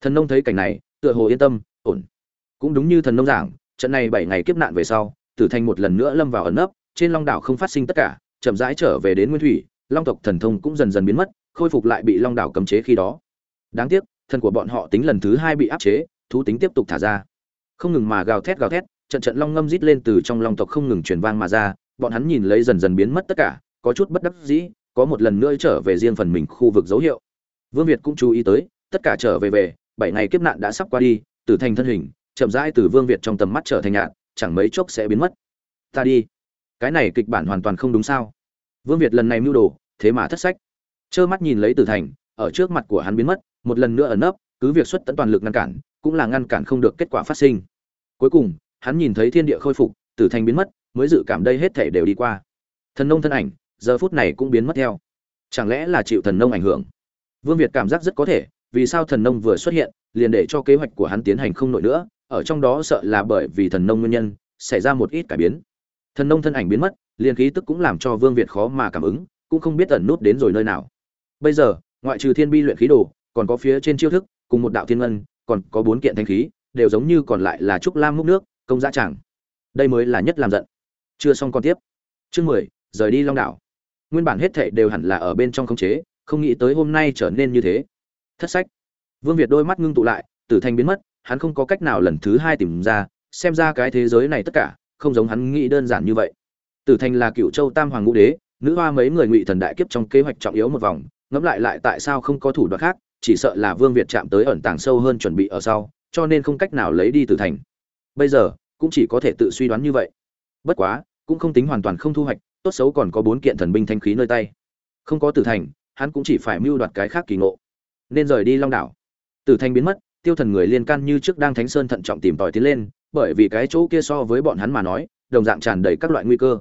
thần nông thấy cảnh này, tựa hồ yên tâm, ổn. Cũng đúng như thần nông giảng, trận này bảy ngày kiếp nạn về sau, tử thành một lần nữa lâm vào ẩn nấp, trên long đảo không phát sinh tất cả, chậm rãi trở về đến nguyên thủy, long tộc thần thông cũng dần dần biến mất, khôi phục lại bị long đảo cấm chế khi đó. Đáng tiếc, thần của bọn họ tính lần thứ hai bị áp chế, thú tính tiếp tục thả ra. Không ngừng mà gào thét gào thét, trận trận long ngâm rít lên từ trong long tộc không ngừng truyền vang mà ra, bọn hắn nhìn lấy dần dần biến mất tất cả, có chút bất đắc dĩ, có một lần nữa trở về riêng phần mình khu vực dấu hiệu. Vương việt cũng chú ý tới, tất cả trở về về bảy ngày kiếp nạn đã sắp qua đi, tử thành thân hình, chậm rãi từ vương việt trong tầm mắt trở thành nhạn, chẳng mấy chốc sẽ biến mất. Ta đi. Cái này kịch bản hoàn toàn không đúng sao? Vương việt lần này mưu đồ, thế mà thất sách. Trơ mắt nhìn lấy tử thành, ở trước mặt của hắn biến mất, một lần nữa ẩn nấp, cứ việc xuất tận toàn lực ngăn cản, cũng là ngăn cản không được kết quả phát sinh. Cuối cùng, hắn nhìn thấy thiên địa khôi phục, tử thành biến mất, mới dự cảm đây hết thể đều đi qua. Thần nông thân ảnh, giờ phút này cũng biến mất theo. Chẳng lẽ là chịu thần nông ảnh hưởng? Vương việt cảm giác rất có thể vì sao thần nông vừa xuất hiện, liền để cho kế hoạch của hắn tiến hành không nổi nữa, ở trong đó sợ là bởi vì thần nông nguyên nhân, xảy ra một ít cải biến. Thần nông thân ảnh biến mất, liền khí tức cũng làm cho vương việt khó mà cảm ứng, cũng không biết ẩn nút đến rồi nơi nào. Bây giờ, ngoại trừ thiên bi luyện khí đồ, còn có phía trên chiêu thức, cùng một đạo thiên ngân, còn có bốn kiện thanh khí, đều giống như còn lại là trúc lam múc nước, công giá chẳng đây mới là nhất làm giận. Chưa xong còn tiếp. Chương mười, rời đi long đảo. Nguyên bản hết thệ đều hẳn là ở bên trong khống chế, không nghĩ tới hôm nay trở nên như thế thất sách. Vương việt đôi mắt ngưng tụ lại, tử thanh biến mất, hắn không có cách nào lần thứ hai tìm ra, xem ra cái thế giới này tất cả, không giống hắn nghĩ đơn giản như vậy. Tử thanh là cựu châu tam hoàng ngũ đế, nữ hoa mấy người ngụy thần đại kiếp trong kế hoạch trọng yếu một vòng, ngẫm lại lại tại sao không có thủ đoạn khác, chỉ sợ là vương việt chạm tới ẩn tàng sâu hơn chuẩn bị ở sau, cho nên không cách nào lấy đi tử thành. Bây giờ, cũng chỉ có thể tự suy đoán như vậy. Bất quá, cũng không tính hoàn toàn không thu hoạch, tốt xấu còn có bốn kiện thần binh thanh khí nơi tay. Không có tử thành, hắn cũng chỉ phải mưu đoạt cái khác kỳ ngộ nên rời đi long đảo. Tử thành biến mất, tiêu thần người liên can như trước đang thánh sơn thận trọng tìm tòi tiến lên, bởi vì cái chỗ kia so với bọn hắn mà nói, đồng dạng tràn đầy các loại nguy cơ.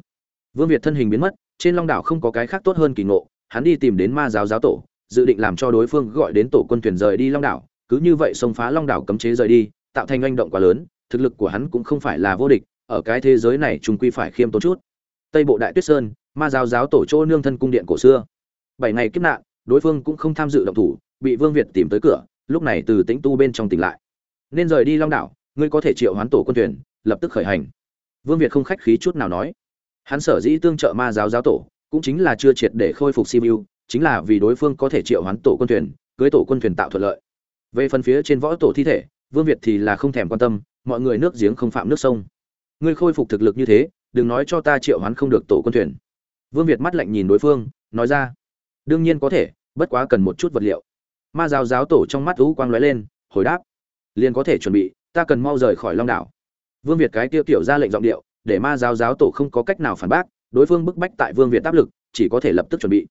Vương việt thân hình biến mất, trên long đảo không có cái khác tốt hơn kỳ ngộ, hắn đi tìm đến ma giáo giáo tổ, dự định làm cho đối phương gọi đến tổ quân thuyền rời đi long đảo, cứ như vậy xông phá long đảo cấm chế rời đi, tạo thành hành động quá lớn, thực lực của hắn cũng không phải là vô địch, ở cái thế giới này chúng quy phải khiêm tốn chút. Tây bộ đại tuyết sơn, ma giáo giáo tổ chỗ nương thân cung điện cổ xưa. Bảy ngày kiếp nạn, đối phương cũng không tham dự động thủ bị vương việt tìm tới cửa, lúc này từ tĩnh tu bên trong tỉnh lại. Nên rời đi long đảo, ngươi có thể triệu hoán tổ quân thuyền, lập tức khởi hành. Vương việt không khách khí chút nào nói. Hắn sở dĩ tương trợ ma giáo giáo tổ, cũng chính là chưa triệt để khôi phục simu chính là vì đối phương có thể triệu hoán tổ quân thuyền, cưới tổ quân thuyền tạo thuận lợi. Về phần phía trên võ tổ thi thể, vương việt thì là không thèm quan tâm, mọi người nước giếng không phạm nước sông. Ngươi khôi phục thực lực như thế, đừng nói cho ta triệu hoán không được tổ quân thuyền. Vương việt mắt lạnh nhìn đối phương, nói ra. Đương nhiên có thể, bất quá cần một chút vật liệu ma giáo giáo tổ trong mắt lũ quang lóe lên, hồi đáp, liền có thể chuẩn bị, ta cần mau rời khỏi long đảo. Vương việt cái tiêu Tiểu ra lệnh giọng điệu, để ma giáo giáo tổ không có cách nào phản bác, đối phương bức bách tại vương việt áp lực, chỉ có thể lập tức chuẩn bị.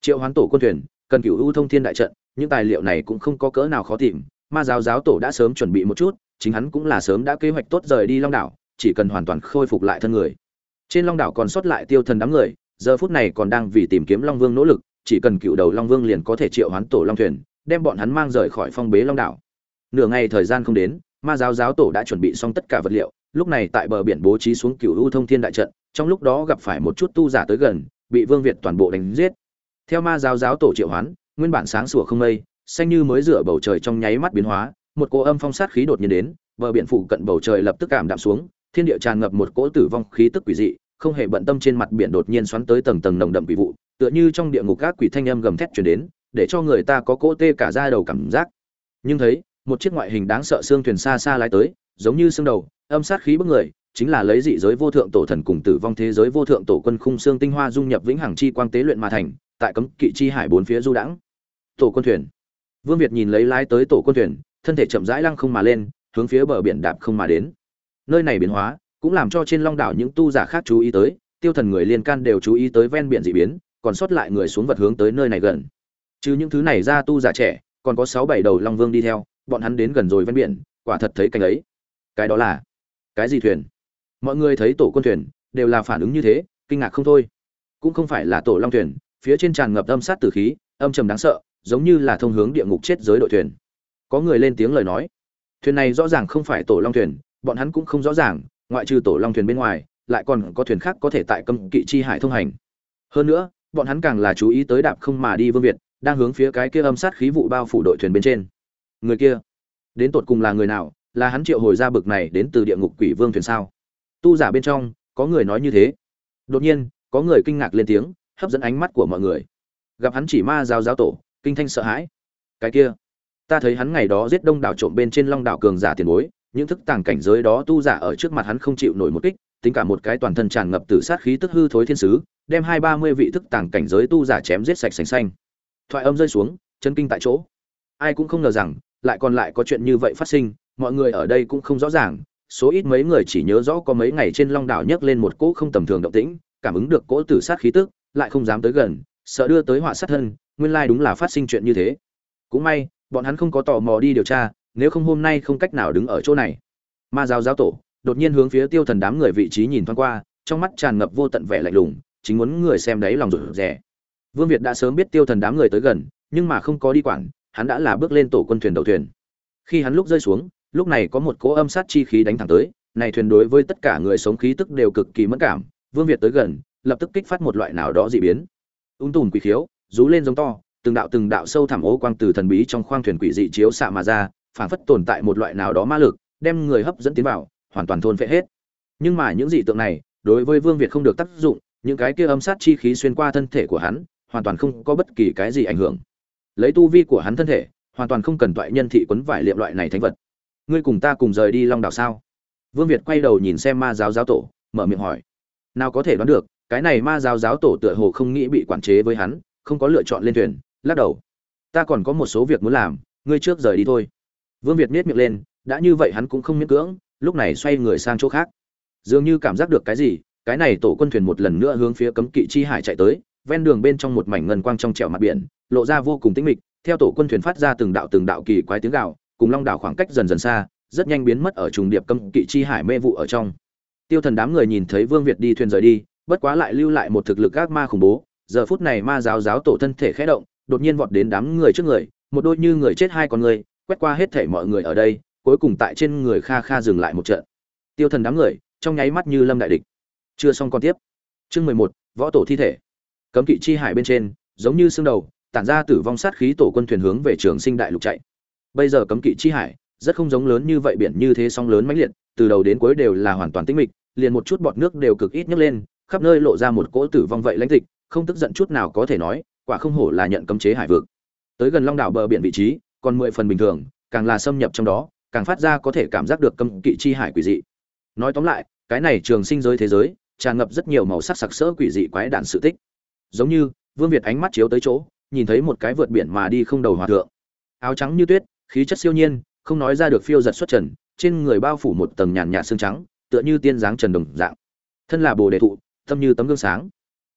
Triệu hoán tổ quân thuyền, cần cựu ưu thông thiên đại trận, những tài liệu này cũng không có cỡ nào khó tìm, ma giáo giáo tổ đã sớm chuẩn bị một chút, chính hắn cũng là sớm đã kế hoạch tốt rời đi long đảo, chỉ cần hoàn toàn khôi phục lại thân người. Trên long đảo còn sót lại tiêu thần đám người, giờ phút này còn đang vì tìm kiếm long vương nỗ lực, chỉ cần cựu đầu long vương liền có thể triệu hoán tổ long thuyền đem bọn hắn mang rời khỏi phong bế long đảo. Nửa ngày thời gian không đến, ma giáo giáo tổ đã chuẩn bị xong tất cả vật liệu, lúc này tại bờ biển bố trí xuống cựu u thông thiên đại trận, trong lúc đó gặp phải một chút tu giả tới gần, bị vương việt toàn bộ đánh giết. Theo ma giáo giáo tổ triệu hoán, nguyên bản sáng sủa không mây, xanh như mới rửa bầu trời trong nháy mắt biến hóa, một cỗ âm phong sát khí đột nhiên đến, bờ biển phụ cận bầu trời lập tức cảm đạm xuống, thiên địa tràn ngập một cỗ tử vong khí tức quỷ dị, không hề bận tâm trên mặt biển đột nhiên xoắn tới tầng tầng nồng đậm quỷ vụ, tựa như trong địa ngục các quỷ thanh âm gầm thét truyền đến để cho người ta có cỗ tê cả da đầu cảm giác. Nhưng thấy, một chiếc ngoại hình đáng sợ xương thuyền xa xa lái tới, giống như xương đầu, âm sát khí bức người, chính là lấy dị giới vô thượng tổ thần cùng tử vong thế giới vô thượng tổ quân khung xương tinh hoa dung nhập vĩnh hằng chi quang tế luyện mà thành, tại cấm kỵ chi hải bốn phía du đãng. Tổ quân thuyền. Vương việt nhìn lấy lái tới tổ quân thuyền, thân thể chậm rãi lăng không mà lên, hướng phía bờ biển đạp không mà đến. Nơi này biến hóa, cũng làm cho trên long đảo những tu giả khác chú ý tới, tiêu thần người liên can đều chú ý tới ven biển dị biến, còn sót lại người xuống vật hướng tới nơi này gần chứ những thứ này ra tu giả trẻ, còn có sáu bảy đầu long vương đi theo, bọn hắn đến gần rồi ven biển, quả thật thấy cảnh ấy. Cái đó là cái gì thuyền? Mọi người thấy tổ quân thuyền, đều là phản ứng như thế, kinh ngạc không thôi. Cũng không phải là tổ long thuyền, phía trên tràn ngập âm sát tử khí, âm trầm đáng sợ, giống như là thông hướng địa ngục chết giới đội thuyền. Có người lên tiếng lời nói, thuyền này rõ ràng không phải tổ long thuyền, bọn hắn cũng không rõ ràng, ngoại trừ tổ long thuyền bên ngoài, lại còn có thuyền khác có thể tại cấm kỵ chi hải thông hành. Hơn nữa, bọn hắn càng là chú ý tới đạp không mà đi vương việt đang hướng phía cái kia âm sát khí vụ bao phủ đội thuyền bên trên. Người kia, đến tột cùng là người nào? Là hắn triệu hồi ra bực này đến từ địa ngục quỷ vương thuyền sao? Tu giả bên trong, có người nói như thế. Đột nhiên, có người kinh ngạc lên tiếng, hấp dẫn ánh mắt của mọi người. Gặp hắn chỉ ma giáo giáo tổ, kinh thanh sợ hãi. Cái kia, ta thấy hắn ngày đó giết đông đảo trộm bên trên long đảo cường giả tiền bối, những thức tàng cảnh giới đó tu giả ở trước mặt hắn không chịu nổi một kích, tính cả một cái toàn thân tràn ngập tử sát khí tức hư thối thiên sứ, đem hai ba mươi vị thức tàng cảnh giới tu giả chém giết sạch sành xanh thoại âm rơi xuống chân kinh tại chỗ. Ai cũng không ngờ rằng, lại còn lại có chuyện như vậy phát sinh, mọi người ở đây cũng không rõ ràng, số ít mấy người chỉ nhớ rõ có mấy ngày trên long đảo nhấc lên một cỗ không tầm thường động tĩnh, cảm ứng được cỗ tử sát khí tức, lại không dám tới gần, sợ đưa tới họa sát thân, nguyên lai đúng là phát sinh chuyện như thế. Cũng may, bọn hắn không có tò mò đi điều tra, nếu không hôm nay không cách nào đứng ở chỗ này. Ma giáo giáo tổ, đột nhiên hướng phía tiêu thần đám người vị trí nhìn thoáng qua, trong mắt tràn ngập vô tận vẻ lạnh lùng, chính muốn người xem đấy lòng rụt rè vương việt đã sớm biết tiêu thần đám người tới gần, nhưng mà không có đi quản, hắn đã là bước lên tổ quân thuyền đầu thuyền. Khi hắn lúc rơi xuống, lúc này có một cỗ âm sát chi khí đánh thẳng tới, này thuyền đối với tất cả người sống khí tức đều cực kỳ mẫn cảm. Vương việt tới gần, lập tức kích phát một loại nào đó dị biến. Ung tùn quỷ khiếu, rú lên giống to, từng đạo từng đạo sâu thẳm ố quang từ thần bí trong khoang thuyền quỷ dị chiếu xạ mà ra phảng phất tồn tại một loại nào đó ma lực, đem người hấp dẫn tiến vào, hoàn toàn thôn phệ hết. Nhưng mà những dị tượng này, đối với vương việt không được tác dụng, những cái kia âm sát chi khí xuyên qua thân thể của hắn hoàn toàn không có bất kỳ cái gì ảnh hưởng. Lấy tu vi của hắn thân thể, hoàn toàn không cần toại nhân thị quấn vải liệm loại này thánh vật. Ngươi cùng ta cùng rời đi long đảo sao? Vương việt quay đầu nhìn xem ma giáo giáo tổ, mở miệng hỏi. Nào có thể đoán được, cái này ma giáo giáo tổ tựa hồ không nghĩ bị quản chế với hắn, không có lựa chọn lên thuyền, lắc đầu. Ta còn có một số việc muốn làm, ngươi trước rời đi thôi. Vương việt miết miệng lên, đã như vậy hắn cũng không miễn cưỡng, lúc này xoay người sang chỗ khác. Dường như cảm giác được cái gì, cái này tổ quân thuyền một lần nữa hướng phía cấm kỵ chi hải chạy tới ven đường bên trong một mảnh ngân quang trong trẻo mặt biển, lộ ra vô cùng tĩnh mịch, theo tổ quân thuyền phát ra từng đạo từng đạo kỳ quái tiếng gạo cùng long đảo khoảng cách dần dần xa, rất nhanh biến mất ở trùng điệp cấm kỵ chi hải mê vụ ở trong. Tiêu thần đám người nhìn thấy vương việt đi thuyền rời đi, bất quá lại lưu lại một thực lực ác ma khủng bố, giờ phút này ma giáo giáo tổ thân thể khẽ động, đột nhiên vọt đến đám người trước người, một đôi như người chết hai con người, quét qua hết thể mọi người ở đây, cuối cùng tại trên người kha kha dừng lại một trận. Tiêu thần đám người, trong nháy mắt như lâm đại địch. Chưa xong còn tiếp. Chương mười một, võ tổ thi thể cấm kỵ chi hải bên trên, giống như xương đầu, tản ra tử vong sát khí tổ quân thuyền hướng về trường sinh đại lục chạy. Bây giờ cấm kỵ chi hải, rất không giống lớn như vậy biển như thế song lớn mãnh liệt, từ đầu đến cuối đều là hoàn toàn tĩnh mịch, liền một chút bọt nước đều cực ít nhấc lên, khắp nơi lộ ra một cỗ tử vong vậy lãnh tịch, không tức giận chút nào có thể nói, quả không hổ là nhận cấm chế hải vực. Tới gần long đảo bờ biển vị trí, còn mười phần bình thường, càng là xâm nhập trong đó, càng phát ra có thể cảm giác được cấm kỵ chi hải quỷ dị. Nói tóm lại, cái này trường sinh giới thế giới, tràn ngập rất nhiều màu sắc sặc sỡ quỷ dị quái đản sự tích giống như, vương việt ánh mắt chiếu tới chỗ, nhìn thấy một cái vượt biển mà đi không đầu hòa thượng. Áo trắng như tuyết, khí chất siêu nhiên, không nói ra được phiêu giật xuất trần, trên người bao phủ một tầng nhàn nhạt xương trắng, tựa như tiên dáng trần đồng dạng. Thân là bồ đề thụ, tâm như tấm gương sáng.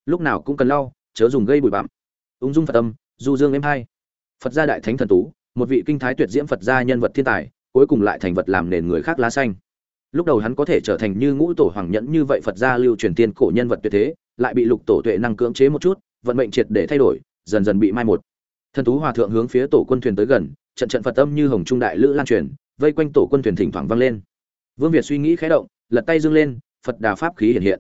Lúc nào cũng cần lau, chớ dùng gây bụi bặm. Ung dung phật tâm du dương êm hai. Phật gia đại thánh thần tú, một vị kinh thái tuyệt diễm phật gia nhân vật thiên tài, cuối cùng lại thành vật làm nền người khác lá xanh lúc đầu hắn có thể trở thành như ngũ tổ hoàng nhẫn như vậy phật gia lưu truyền tiên cổ nhân vật tuyệt thế, lại bị lục tổ tuệ năng cưỡng chế một chút, vận mệnh triệt để thay đổi, dần dần bị mai một. Thần tú hòa thượng hướng phía tổ quân thuyền tới gần, trận trận phật âm như hồng trung đại lữ lan truyền, vây quanh tổ quân thuyền thỉnh thoảng vang lên. Vương việt suy nghĩ khẽ động, lật tay dương lên, phật đà pháp khí hiện hiện.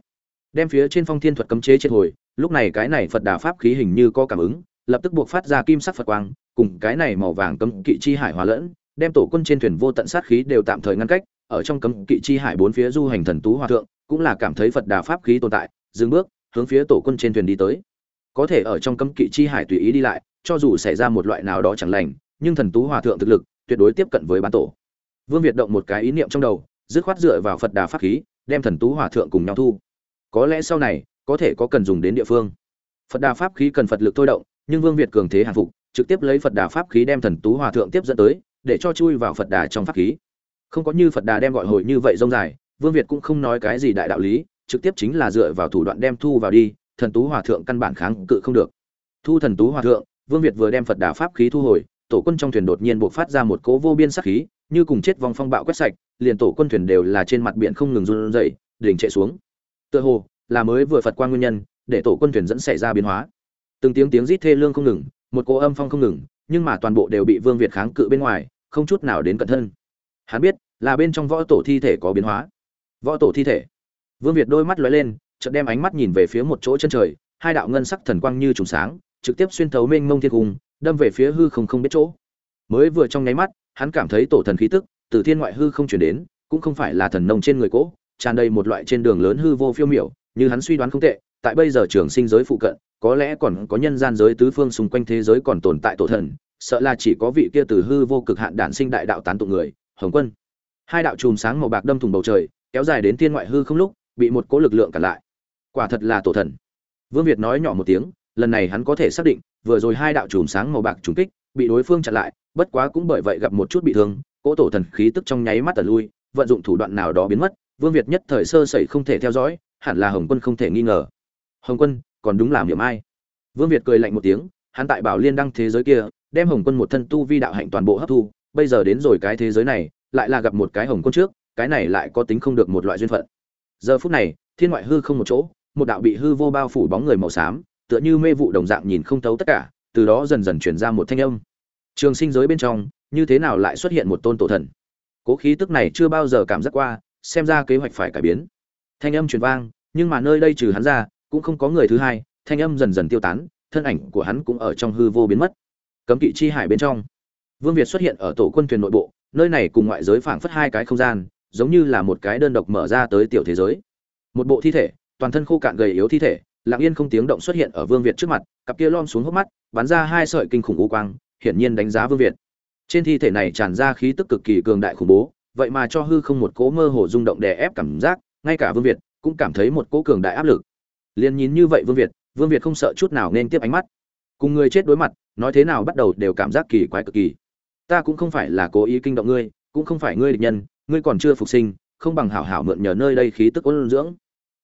Đem phía trên phong thiên thuật cấm chế triệt hồi, lúc này cái này phật đà pháp khí hình như có cảm ứng, lập tức buộc phát ra kim sắc phật quang, cùng cái này màu vàng cấm kỵ chi hải hòa lẫn, đem tổ quân trên thuyền vô tận sát khí đều tạm thời ngăn cách ở trong cấm kỵ chi hải bốn phía du hành thần tú hòa thượng, cũng là cảm thấy phật đà pháp khí tồn tại, dừng bước, hướng phía tổ quân trên thuyền đi tới. Có thể ở trong cấm kỵ chi hải tùy ý đi lại, cho dù xảy ra một loại nào đó chẳng lành, nhưng thần tú hòa thượng thực lực, tuyệt đối tiếp cận với bán tổ. Vương việt động một cái ý niệm trong đầu, dứt khoát dựa vào phật đà pháp khí, đem thần tú hòa thượng cùng nhau thu. Có lẽ sau này, có thể có cần dùng đến địa phương. Phật đà pháp khí cần phật lực thôi động, nhưng vương việt cường thế hàng phục, trực tiếp lấy phật đà pháp khí đem thần tú hòa thượng tiếp dẫn tới, để cho chui vào phật đà trong pháp khí không có như phật đà đem gọi hồi như vậy rông dài, vương việt cũng không nói cái gì đại đạo lý, trực tiếp chính là dựa vào thủ đoạn đem thu vào đi, thần tú hòa thượng căn bản kháng cự không được. Thu thần tú hòa thượng, vương việt vừa đem phật đà pháp khí thu hồi, tổ quân trong thuyền đột nhiên buộc phát ra một cỗ vô biên sắc khí, như cùng chết vòng phong bạo quét sạch, liền tổ quân thuyền đều là trên mặt biển không ngừng run rẩy, đỉnh chạy xuống. Tựa hồ, là mới vừa phật quan nguyên nhân, để tổ quân thuyền dẫn xảy ra biến hóa. Từng tiếng tiếng rít thê lương không ngừng, một cỗ âm phong không ngừng, nhưng mà toàn bộ đều bị vương việt kháng cự bên ngoài, không chút nào đến cận thân. Hắn biết là bên trong võ tổ thi thể có biến hóa. Võ tổ thi thể. Vương việt đôi mắt lóe lên, chợt đem ánh mắt nhìn về phía một chỗ chân trời, hai đạo ngân sắc thần quang như trùng sáng, trực tiếp xuyên thấu mênh mông thiên cung, đâm về phía hư không không biết chỗ. Mới vừa trong nháy mắt, hắn cảm thấy tổ thần khí tức từ thiên ngoại hư không chuyển đến, cũng không phải là thần nông trên người cỗ tràn đầy một loại trên đường lớn hư vô phiêu miểu, như hắn suy đoán không tệ, tại bây giờ trường sinh giới phụ cận, có lẽ còn có nhân gian giới tứ phương xung quanh thế giới còn tồn tại tổ thần, sợ là chỉ có vị kia từ hư vô cực hạn đản sinh đại đạo tán tụ người, hồng quân hai đạo chùm sáng màu bạc đâm thủng bầu trời, kéo dài đến thiên ngoại hư không lúc, bị một cỗ lực lượng cản lại. Quả thật là tổ thần. Vương việt nói nhỏ một tiếng, lần này hắn có thể xác định, vừa rồi hai đạo chùm sáng màu bạc trúng kích, bị đối phương chặn lại, bất quá cũng bởi vậy gặp một chút bị thương, cỗ tổ thần khí tức trong nháy mắt tần lui, vận dụng thủ đoạn nào đó biến mất, vương việt nhất thời sơ sẩy không thể theo dõi, hẳn là hồng quân không thể nghi ngờ. Hồng quân, còn đúng làm điểm ai? Vương việt cười lạnh một tiếng, hắn tại bảo liên đăng thế giới kia, đem hồng quân một thân tu vi đạo hạnh toàn bộ hấp thu, bây giờ đến rồi cái thế giới này lại là gặp một cái hồng quân trước, cái này lại có tính không được một loại duyên phận. Giờ phút này, thiên ngoại hư không một chỗ, một đạo bị hư vô bao phủ bóng người màu xám, tựa như mê vụ đồng dạng nhìn không thấu tất cả, từ đó dần dần chuyển ra một thanh âm. Trường sinh giới bên trong, như thế nào lại xuất hiện một tôn tổ thần? Cố khí tức này chưa bao giờ cảm giác qua, xem ra kế hoạch phải cải biến. Thanh âm truyền vang, nhưng mà nơi đây trừ hắn ra, cũng không có người thứ hai, thanh âm dần dần tiêu tán, thân ảnh của hắn cũng ở trong hư vô biến mất. Cấm kỵ chi hải bên trong, vương việt xuất hiện ở tổ quân thuyền nội bộ nơi này cùng ngoại giới phảng phất hai cái không gian, giống như là một cái đơn độc mở ra tới tiểu thế giới. Một bộ thi thể, toàn thân khô cạn gầy yếu thi thể, lặng yên không tiếng động xuất hiện ở vương việt trước mặt, cặp kia lom xuống hốc mắt, bắn ra hai sợi kinh khủng u quang, hiển nhiên đánh giá vương việt. Trên thi thể này tràn ra khí tức cực kỳ cường đại khủng bố, vậy mà cho hư không một cỗ mơ hồ rung động đè ép cảm giác, ngay cả vương việt cũng cảm thấy một cỗ cường đại áp lực. Liền nhìn như vậy vương việt vương việt không sợ chút nào nên tiếp ánh mắt. Cùng người chết đối mặt, nói thế nào bắt đầu đều cảm giác kỳ quái cực kỳ ta cũng không phải là cố ý kinh động ngươi, cũng không phải ngươi địch nhân, ngươi còn chưa phục sinh, không bằng hảo hảo mượn nhờ nơi đây khí tức ôn dưỡng.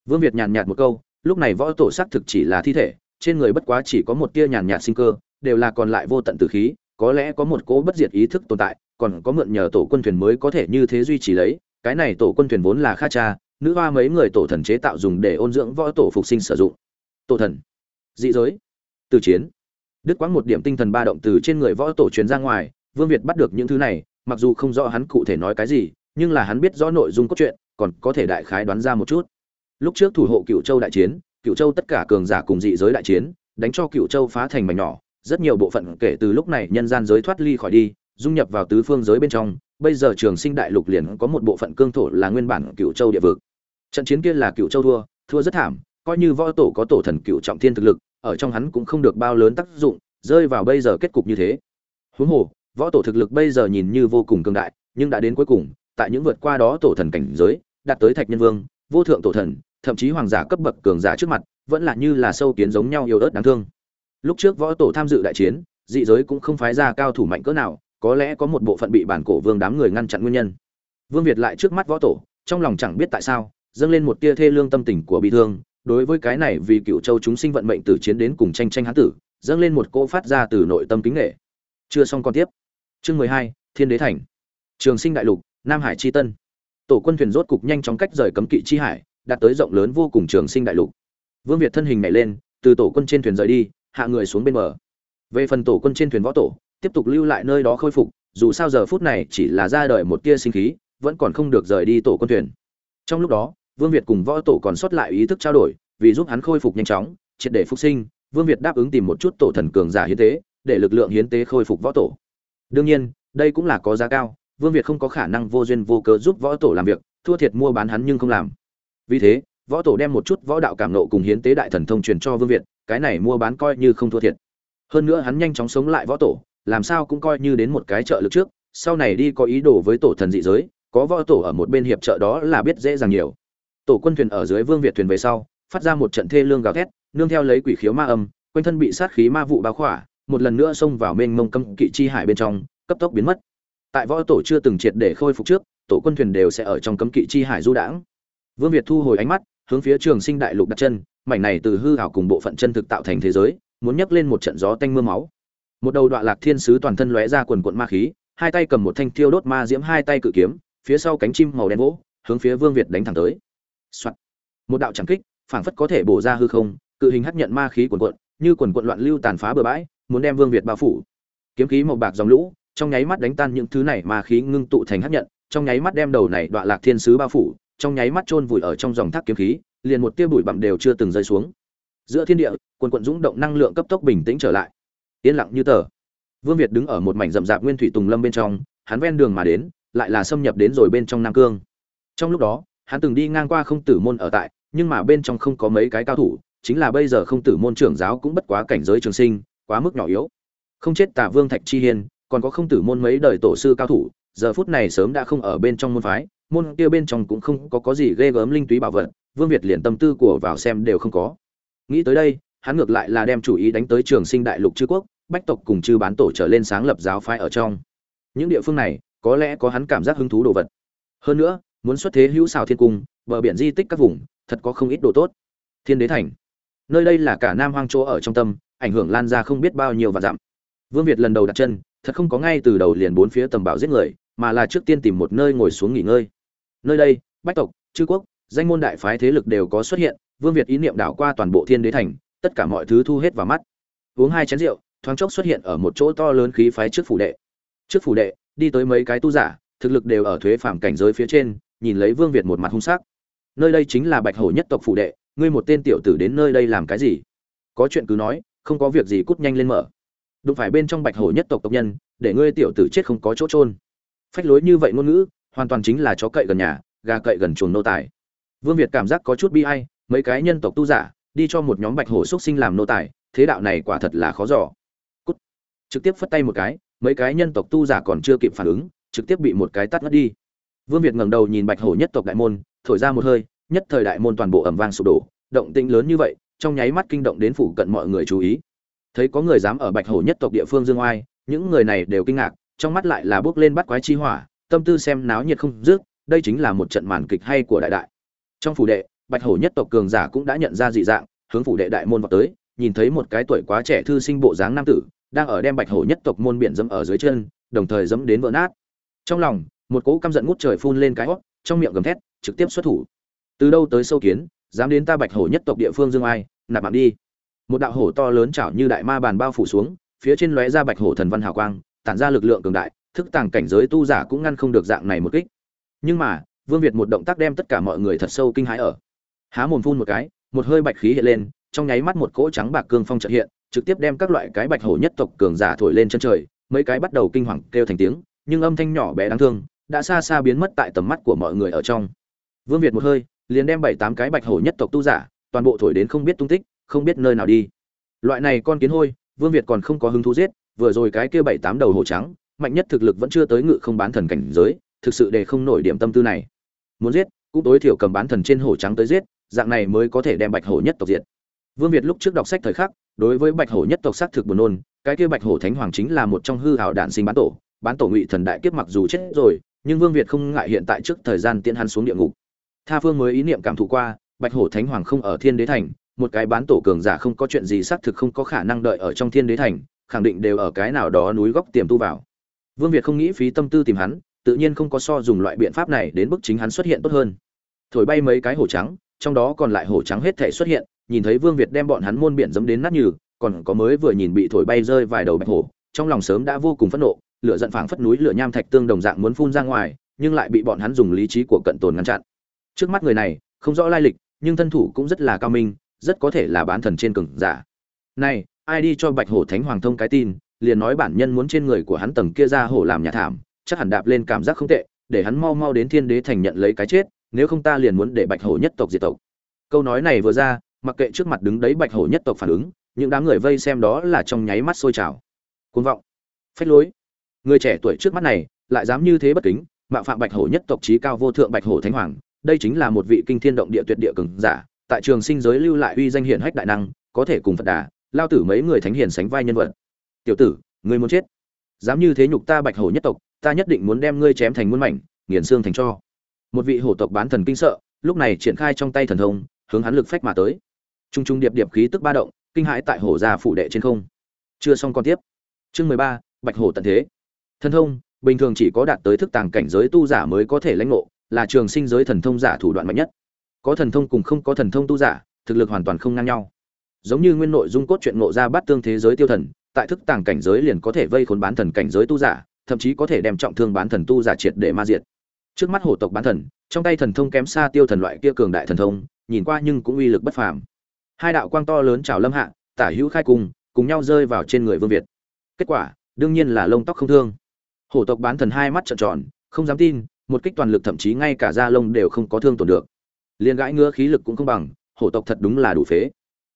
Vương việt nhàn nhạt một câu, lúc này võ tổ xác thực chỉ là thi thể, trên người bất quá chỉ có một tia nhàn nhạt sinh cơ, đều là còn lại vô tận từ khí, có lẽ có một cố bất diệt ý thức tồn tại, còn có mượn nhờ tổ quân thuyền mới có thể như thế duy trì lấy, cái này tổ quân thuyền vốn là kha cha, nữ hoa mấy người tổ thần chế tạo dùng để ôn dưỡng võ tổ phục sinh sử dụng. Tổ thần, dị giới từ chiến. Đức quãng một điểm tinh thần ba động từ trên người võ tổ truyền ra ngoài vương việt bắt được những thứ này, mặc dù không rõ hắn cụ thể nói cái gì, nhưng là hắn biết rõ nội dung cốt truyện, còn có thể đại khái đoán ra một chút. Lúc trước thủ hộ cựu châu đại chiến cựu châu tất cả cường giả cùng dị giới đại chiến, đánh cho cựu châu phá thành mảnh nhỏ, rất nhiều bộ phận kể từ lúc này nhân gian giới thoát ly khỏi đi, dung nhập vào tứ phương giới bên trong, bây giờ trường sinh đại lục liền có một bộ phận cương thổ là nguyên bản cựu châu địa vực. Trận chiến kia là cựu châu thua thua rất thảm, coi như võ tổ có tổ thần cựu trọng thiên thực lực, ở trong hắn cũng không được bao lớn tác dụng, rơi vào bây giờ kết cục như thế. Huống hồ võ tổ thực lực bây giờ nhìn như vô cùng cường đại, nhưng đã đến cuối cùng, tại những vượt qua đó tổ thần cảnh giới, đạt tới thạch nhân vương, vô thượng tổ thần, thậm chí hoàng giả cấp bậc cường giả trước mặt, vẫn là như là sâu kiến giống nhau yêu ớt đáng thương. Lúc trước võ tổ tham dự đại chiến, dị giới cũng không phái ra cao thủ mạnh cỡ nào, có lẽ có một bộ phận bị bản cổ vương đám người ngăn chặn nguyên nhân. Vương việt lại trước mắt võ tổ, trong lòng chẳng biết tại sao, dâng lên một tia thê lương tâm tình của bị thương, đối với cái này vì cựu châu chúng sinh vận mệnh từ chiến đến cùng tranh tranh hán tử, dâng lên một cỗ phát ra từ nội tâm kính nghệ chưa xong còn tiếp chương mười hai, thiên đế thành. Trường sinh đại lục, nam hải chi tân. Tổ quân thuyền rốt cục nhanh chóng cách rời cấm kỵ chi hải, đạt tới rộng lớn vô cùng trường sinh đại lục. Vương việt thân hình nhảy lên, từ tổ quân trên thuyền rời đi, hạ người xuống bên bờ. Về phần tổ quân trên thuyền võ tổ, tiếp tục lưu lại nơi đó khôi phục, dù sao giờ phút này chỉ là ra đời một tia sinh khí, vẫn còn không được rời đi tổ quân thuyền. Trong lúc đó, vương việt cùng võ tổ còn sót lại ý thức trao đổi, vì giúp hắn khôi phục nhanh chóng, triệt để phục sinh, vương việt đáp ứng tìm một chút tổ thần cường giả hiến tế, để lực lượng hiến tế khôi phục võ tổ đương nhiên, đây cũng là có giá cao, vương việt không có khả năng vô duyên vô cớ giúp võ tổ làm việc, thua thiệt mua bán hắn nhưng không làm. Vì thế, võ tổ đem một chút võ đạo cảm nộ cùng hiến tế đại thần thông truyền cho vương việt, cái này mua bán coi như không thua thiệt. Hơn nữa hắn nhanh chóng sống lại võ tổ, làm sao cũng coi như đến một cái trợ lực trước, sau này đi có ý đồ với tổ thần dị giới, có võ tổ ở một bên hiệp trợ đó là biết dễ dàng nhiều. Tổ quân thuyền ở dưới vương việt thuyền về sau, phát ra một trận thê lương gào thét, nương theo lấy quỷ khiếu ma âm, quanh thân bị sát khí ma vụ bao khỏa một lần nữa xông vào mênh mông cấm kỵ chi hải bên trong, cấp tốc biến mất. Tại võ tổ chưa từng triệt để khôi phục trước, tổ quân thuyền đều sẽ ở trong cấm kỵ chi hải du đãng. Vương việt thu hồi ánh mắt, hướng phía trường sinh đại lục đặt chân, mảnh này từ hư hảo cùng bộ phận chân thực tạo thành thế giới, muốn nhấc lên một trận gió tanh mưa máu. Một đầu đoạn lạc thiên sứ toàn thân lóe ra quần quận ma khí, hai tay cầm một thanh thiêu đốt ma diễm, hai tay cự kiếm, phía sau cánh chim màu đen vỗ, hướng phía vương việt đánh thẳng tới、Soạn. một đạo chẳng kích, phảng phất có thể bổ ra hư không, cự hình hấp nhận ma khí quần quận như quần quận loạn lưu tàn phá bừa bãi muốn đem vương việt bao phủ. Kiếm khí màu bạc dòng lũ, trong nháy mắt đánh tan những thứ này mà khí ngưng tụ thành hấp nhận, trong nháy mắt đem đầu này đoạn lạc thiên sứ bao phủ, trong nháy mắt chôn vùi ở trong dòng thác kiếm khí, liền một tia bụi bặm đều chưa từng rơi xuống. Giữa thiên địa, quần quần dũng động năng lượng cấp tốc bình tĩnh trở lại. Yên lặng như tờ. Vương việt đứng ở một mảnh rậm rạp nguyên thủy tùng lâm bên trong, hắn ven đường mà đến, lại là xâm nhập đến rồi bên trong nam cương. Trong lúc đó, hắn từng đi ngang qua không tử môn ở tại, nhưng mà bên trong không có mấy cái cao thủ, chính là bây giờ không tử môn trưởng giáo cũng bất quá cảnh giới trường sinh quá mức nhỏ yếu. Không chết tả vương thạch chi hiên, còn có không tử môn mấy đời tổ sư cao thủ, giờ phút này sớm đã không ở bên trong môn phái, môn kia bên trong cũng không có có gì ghê gớm linh túy bảo vật, vương việt liền tâm tư của vào xem đều không có. Nghĩ tới đây, hắn ngược lại là đem chủ ý đánh tới trường sinh đại lục chư quốc, bách tộc cùng chư bán tổ trở lên sáng lập giáo phái ở trong. Những địa phương này, có lẽ có hắn cảm giác hứng thú đồ vật. Hơn nữa, muốn xuất thế hữu xào thiên cung, bờ biển di tích các vùng, thật có không ít đồ tốt. Thiên đế thành nơi đây là cả nam hoang chỗ ở trong tâm, ảnh hưởng lan ra không biết bao nhiêu và dặm. Vương việt lần đầu đặt chân, thật không có ngay từ đầu liền bốn phía tầm bảo giết người, mà là trước tiên tìm một nơi ngồi xuống nghỉ ngơi. Nơi đây, bách tộc, chư quốc, danh môn đại phái thế lực đều có xuất hiện, vương việt ý niệm đảo qua toàn bộ thiên đế thành, tất cả mọi thứ thu hết vào mắt. Uống hai chén rượu, thoáng chốc xuất hiện ở một chỗ to lớn khí phái trước phủ đệ. Trước phủ đệ, đi tới mấy cái tu giả, thực lực đều ở thuế phạm cảnh giới phía trên, nhìn lấy vương việt một mặt hung sắc. Nơi đây chính là bạch hổ nhất tộc phủ đệ ngươi một tên tiểu tử đến nơi đây làm cái gì? Có chuyện cứ nói, không có việc gì cút nhanh lên mở. Đụng phải bên trong bạch hổ nhất tộc tộc nhân, để ngươi tiểu tử chết không có chỗ trôn phách lối như vậy ngôn ngữ, hoàn toàn chính là chó cậy gần nhà, gà cậy gần chuồng nô tài. Vương việt cảm giác có chút bi ai, mấy cái nhân tộc tu giả, đi cho một nhóm bạch hổ xuất sinh làm nô tài, thế đạo này quả thật là khó giỏ cút. Trực tiếp phất tay một cái, mấy cái nhân tộc tu giả còn chưa kịp phản ứng, trực tiếp bị một cái tắt ngất đi. Vương việt ngẩng đầu nhìn bạch hổ nhất tộc đại môn, thổi ra một hơi nhất thời đại môn toàn bộ ầm vang sụp đổ động tĩnh lớn như vậy trong nháy mắt kinh động đến phủ cận mọi người chú ý. Thấy có người dám ở bạch hổ nhất tộc địa phương dương oai những người này đều kinh ngạc trong mắt lại là bước lên bắt quái chi hỏa tâm tư xem náo nhiệt không dứt đây chính là một trận màn kịch hay của đại đại. Trong phủ đệ bạch hổ nhất tộc cường giả cũng đã nhận ra dị dạng hướng phủ đệ đại môn vào tới nhìn thấy một cái tuổi quá trẻ thư sinh bộ dáng nam tử đang ở đem bạch hổ nhất tộc môn biển dẫm ở dưới chân đồng thời dẫm đến vỡ nát. Trong lòng một cỗ căm giận ngút trời phun lên cái hốc, trong miệng gầm thét trực tiếp xuất thủ từ đâu tới sâu kiến, dám đến ta bạch hổ nhất tộc địa phương dương ai, nạp mạng đi. Một đạo hổ to lớn chảo như đại ma bàn bao phủ xuống, phía trên lóe ra bạch hổ thần văn hào quang, tản ra lực lượng cường đại, thức tàng cảnh giới tu giả cũng ngăn không được dạng này một kích. Nhưng mà, vương việt một động tác đem tất cả mọi người thật sâu kinh hãi ở. Há mồm phun một cái, một hơi bạch khí hiện lên, trong nháy mắt một cỗ trắng bạc cương phong trợ hiện, trực tiếp đem các loại cái bạch hổ nhất tộc cường giả thổi lên chân trời, mấy cái bắt đầu kinh hoàng kêu thành tiếng, nhưng âm thanh nhỏ bé đáng thương, đã xa xa biến mất tại tầm mắt của mọi người ở trong. Vương việt một hơi liền đem bảy tám cái bạch hổ nhất tộc tu giả, toàn bộ thổi đến không biết tung tích, không biết nơi nào đi. Loại này con kiến hôi, vương việt còn không có hứng thú giết, vừa rồi cái kia bảy tám đầu hổ trắng, mạnh nhất thực lực vẫn chưa tới ngự không bán thần cảnh giới, thực sự để không nổi điểm tâm tư này. Muốn giết, cũng tối thiểu cầm bán thần trên hổ trắng tới giết, dạng này mới có thể đem bạch hổ nhất tộc diệt. Vương việt lúc trước đọc sách thời khắc, đối với bạch hổ nhất tộc xác thực buồn nôn, cái kia bạch hổ thánh hoàng chính là một trong hư hào đạn sinh bán tổ bán tổ ngụy thần đại kiếp mặc dù chết rồi, nhưng vương việt không ngại hiện tại trước thời gian tiễn hắn xuống địa ngục tha phương mới ý niệm cảm thụ qua, bạch hổ thánh hoàng không ở thiên đế thành, một cái bán tổ cường giả không có chuyện gì xác thực không có khả năng đợi ở trong thiên đế thành, khẳng định đều ở cái nào đó núi góc tiềm tu vào. Vương việt không nghĩ phí tâm tư tìm hắn, tự nhiên không có so dùng loại biện pháp này đến bức chính hắn xuất hiện tốt hơn. Thổi bay mấy cái hổ trắng, trong đó còn lại hổ trắng hết thể xuất hiện, nhìn thấy vương việt đem bọn hắn môn biển dẫm đến nát nhừ, còn có mới vừa nhìn bị thổi bay rơi vài đầu bạch hổ, trong lòng sớm đã vô cùng phẫn nộ, lửa giận phảng phất núi lửa nham thạch tương đồng dạng muốn phun ra ngoài, nhưng lại bị bọn hắn dùng lý trí của cận tồn ngăn chặn trước mắt người này, không rõ lai lịch, nhưng thân thủ cũng rất là cao minh, rất có thể là bán thần trên cường giả. Này, ai đi cho bạch hổ thánh hoàng thông cái tin, liền nói bản nhân muốn trên người của hắn tầng kia ra hổ làm nhà thảm, chắc hẳn đạp lên cảm giác không tệ, để hắn mau mau đến thiên đế thành nhận lấy cái chết, nếu không ta liền muốn để bạch hổ nhất tộc diệt tộc. Câu nói này vừa ra, mặc kệ trước mặt đứng đấy bạch hổ nhất tộc phản ứng, những đám người vây xem đó là trong nháy mắt sôi trào. Côn vọng. Phách lối. Người trẻ tuổi trước mắt này, lại dám như thế bất kính, mạo phạm bạch hổ nhất tộc trí cao vô thượng bạch hổ thánh hoàng đây chính là một vị kinh thiên động địa tuyệt địa cường giả, tại trường sinh giới lưu lại uy danh hiển hách đại năng, có thể cùng phật đà, lao tử mấy người thánh hiền sánh vai nhân vật. Tiểu tử, ngươi muốn chết. Dám như thế nhục ta bạch hổ nhất tộc, ta nhất định muốn đem ngươi chém thành muôn mảnh, nghiền xương thành cho. Một vị hổ tộc bán thần kinh sợ, lúc này triển khai trong tay thần thông, hướng hắn lực phách mà tới. Trung trung điệp điệp khí tức ba động, kinh hãi tại hổ gia phủ đệ trên không. Chưa xong con tiếp. Chương mười ba, bạch hổ tận thế. Thần thông, bình thường chỉ có đạt tới thức tàng cảnh giới tu giả mới có thể lãnh ngộ là trường sinh giới thần thông giả thủ đoạn mạnh nhất. Có thần thông cùng không có thần thông tu giả, thực lực hoàn toàn không ngang nhau. Giống như nguyên nội dung cốt truyện ngộ ra bắt tương thế giới tiêu thần, tại thức tàng cảnh giới liền có thể vây khốn bán thần cảnh giới tu giả, thậm chí có thể đem trọng thương bán thần tu giả triệt để ma diệt. Trước mắt hổ tộc bán thần, trong tay thần thông kém xa tiêu thần loại kia cường đại thần thông, nhìn qua nhưng cũng uy lực bất phàm. Hai đạo quang to lớn chào lâm hạ, tả hữu khai cùng cùng nhau rơi vào trên người vương việt. Kết quả, đương nhiên là lông tóc không thương. Hổ tộc bán thần hai mắt trợn tròn, không dám tin một kích toàn lực thậm chí ngay cả da lông đều không có thương tổn được. Liền gãi ngứa khí lực cũng không bằng, hổ tộc thật đúng là đủ phế.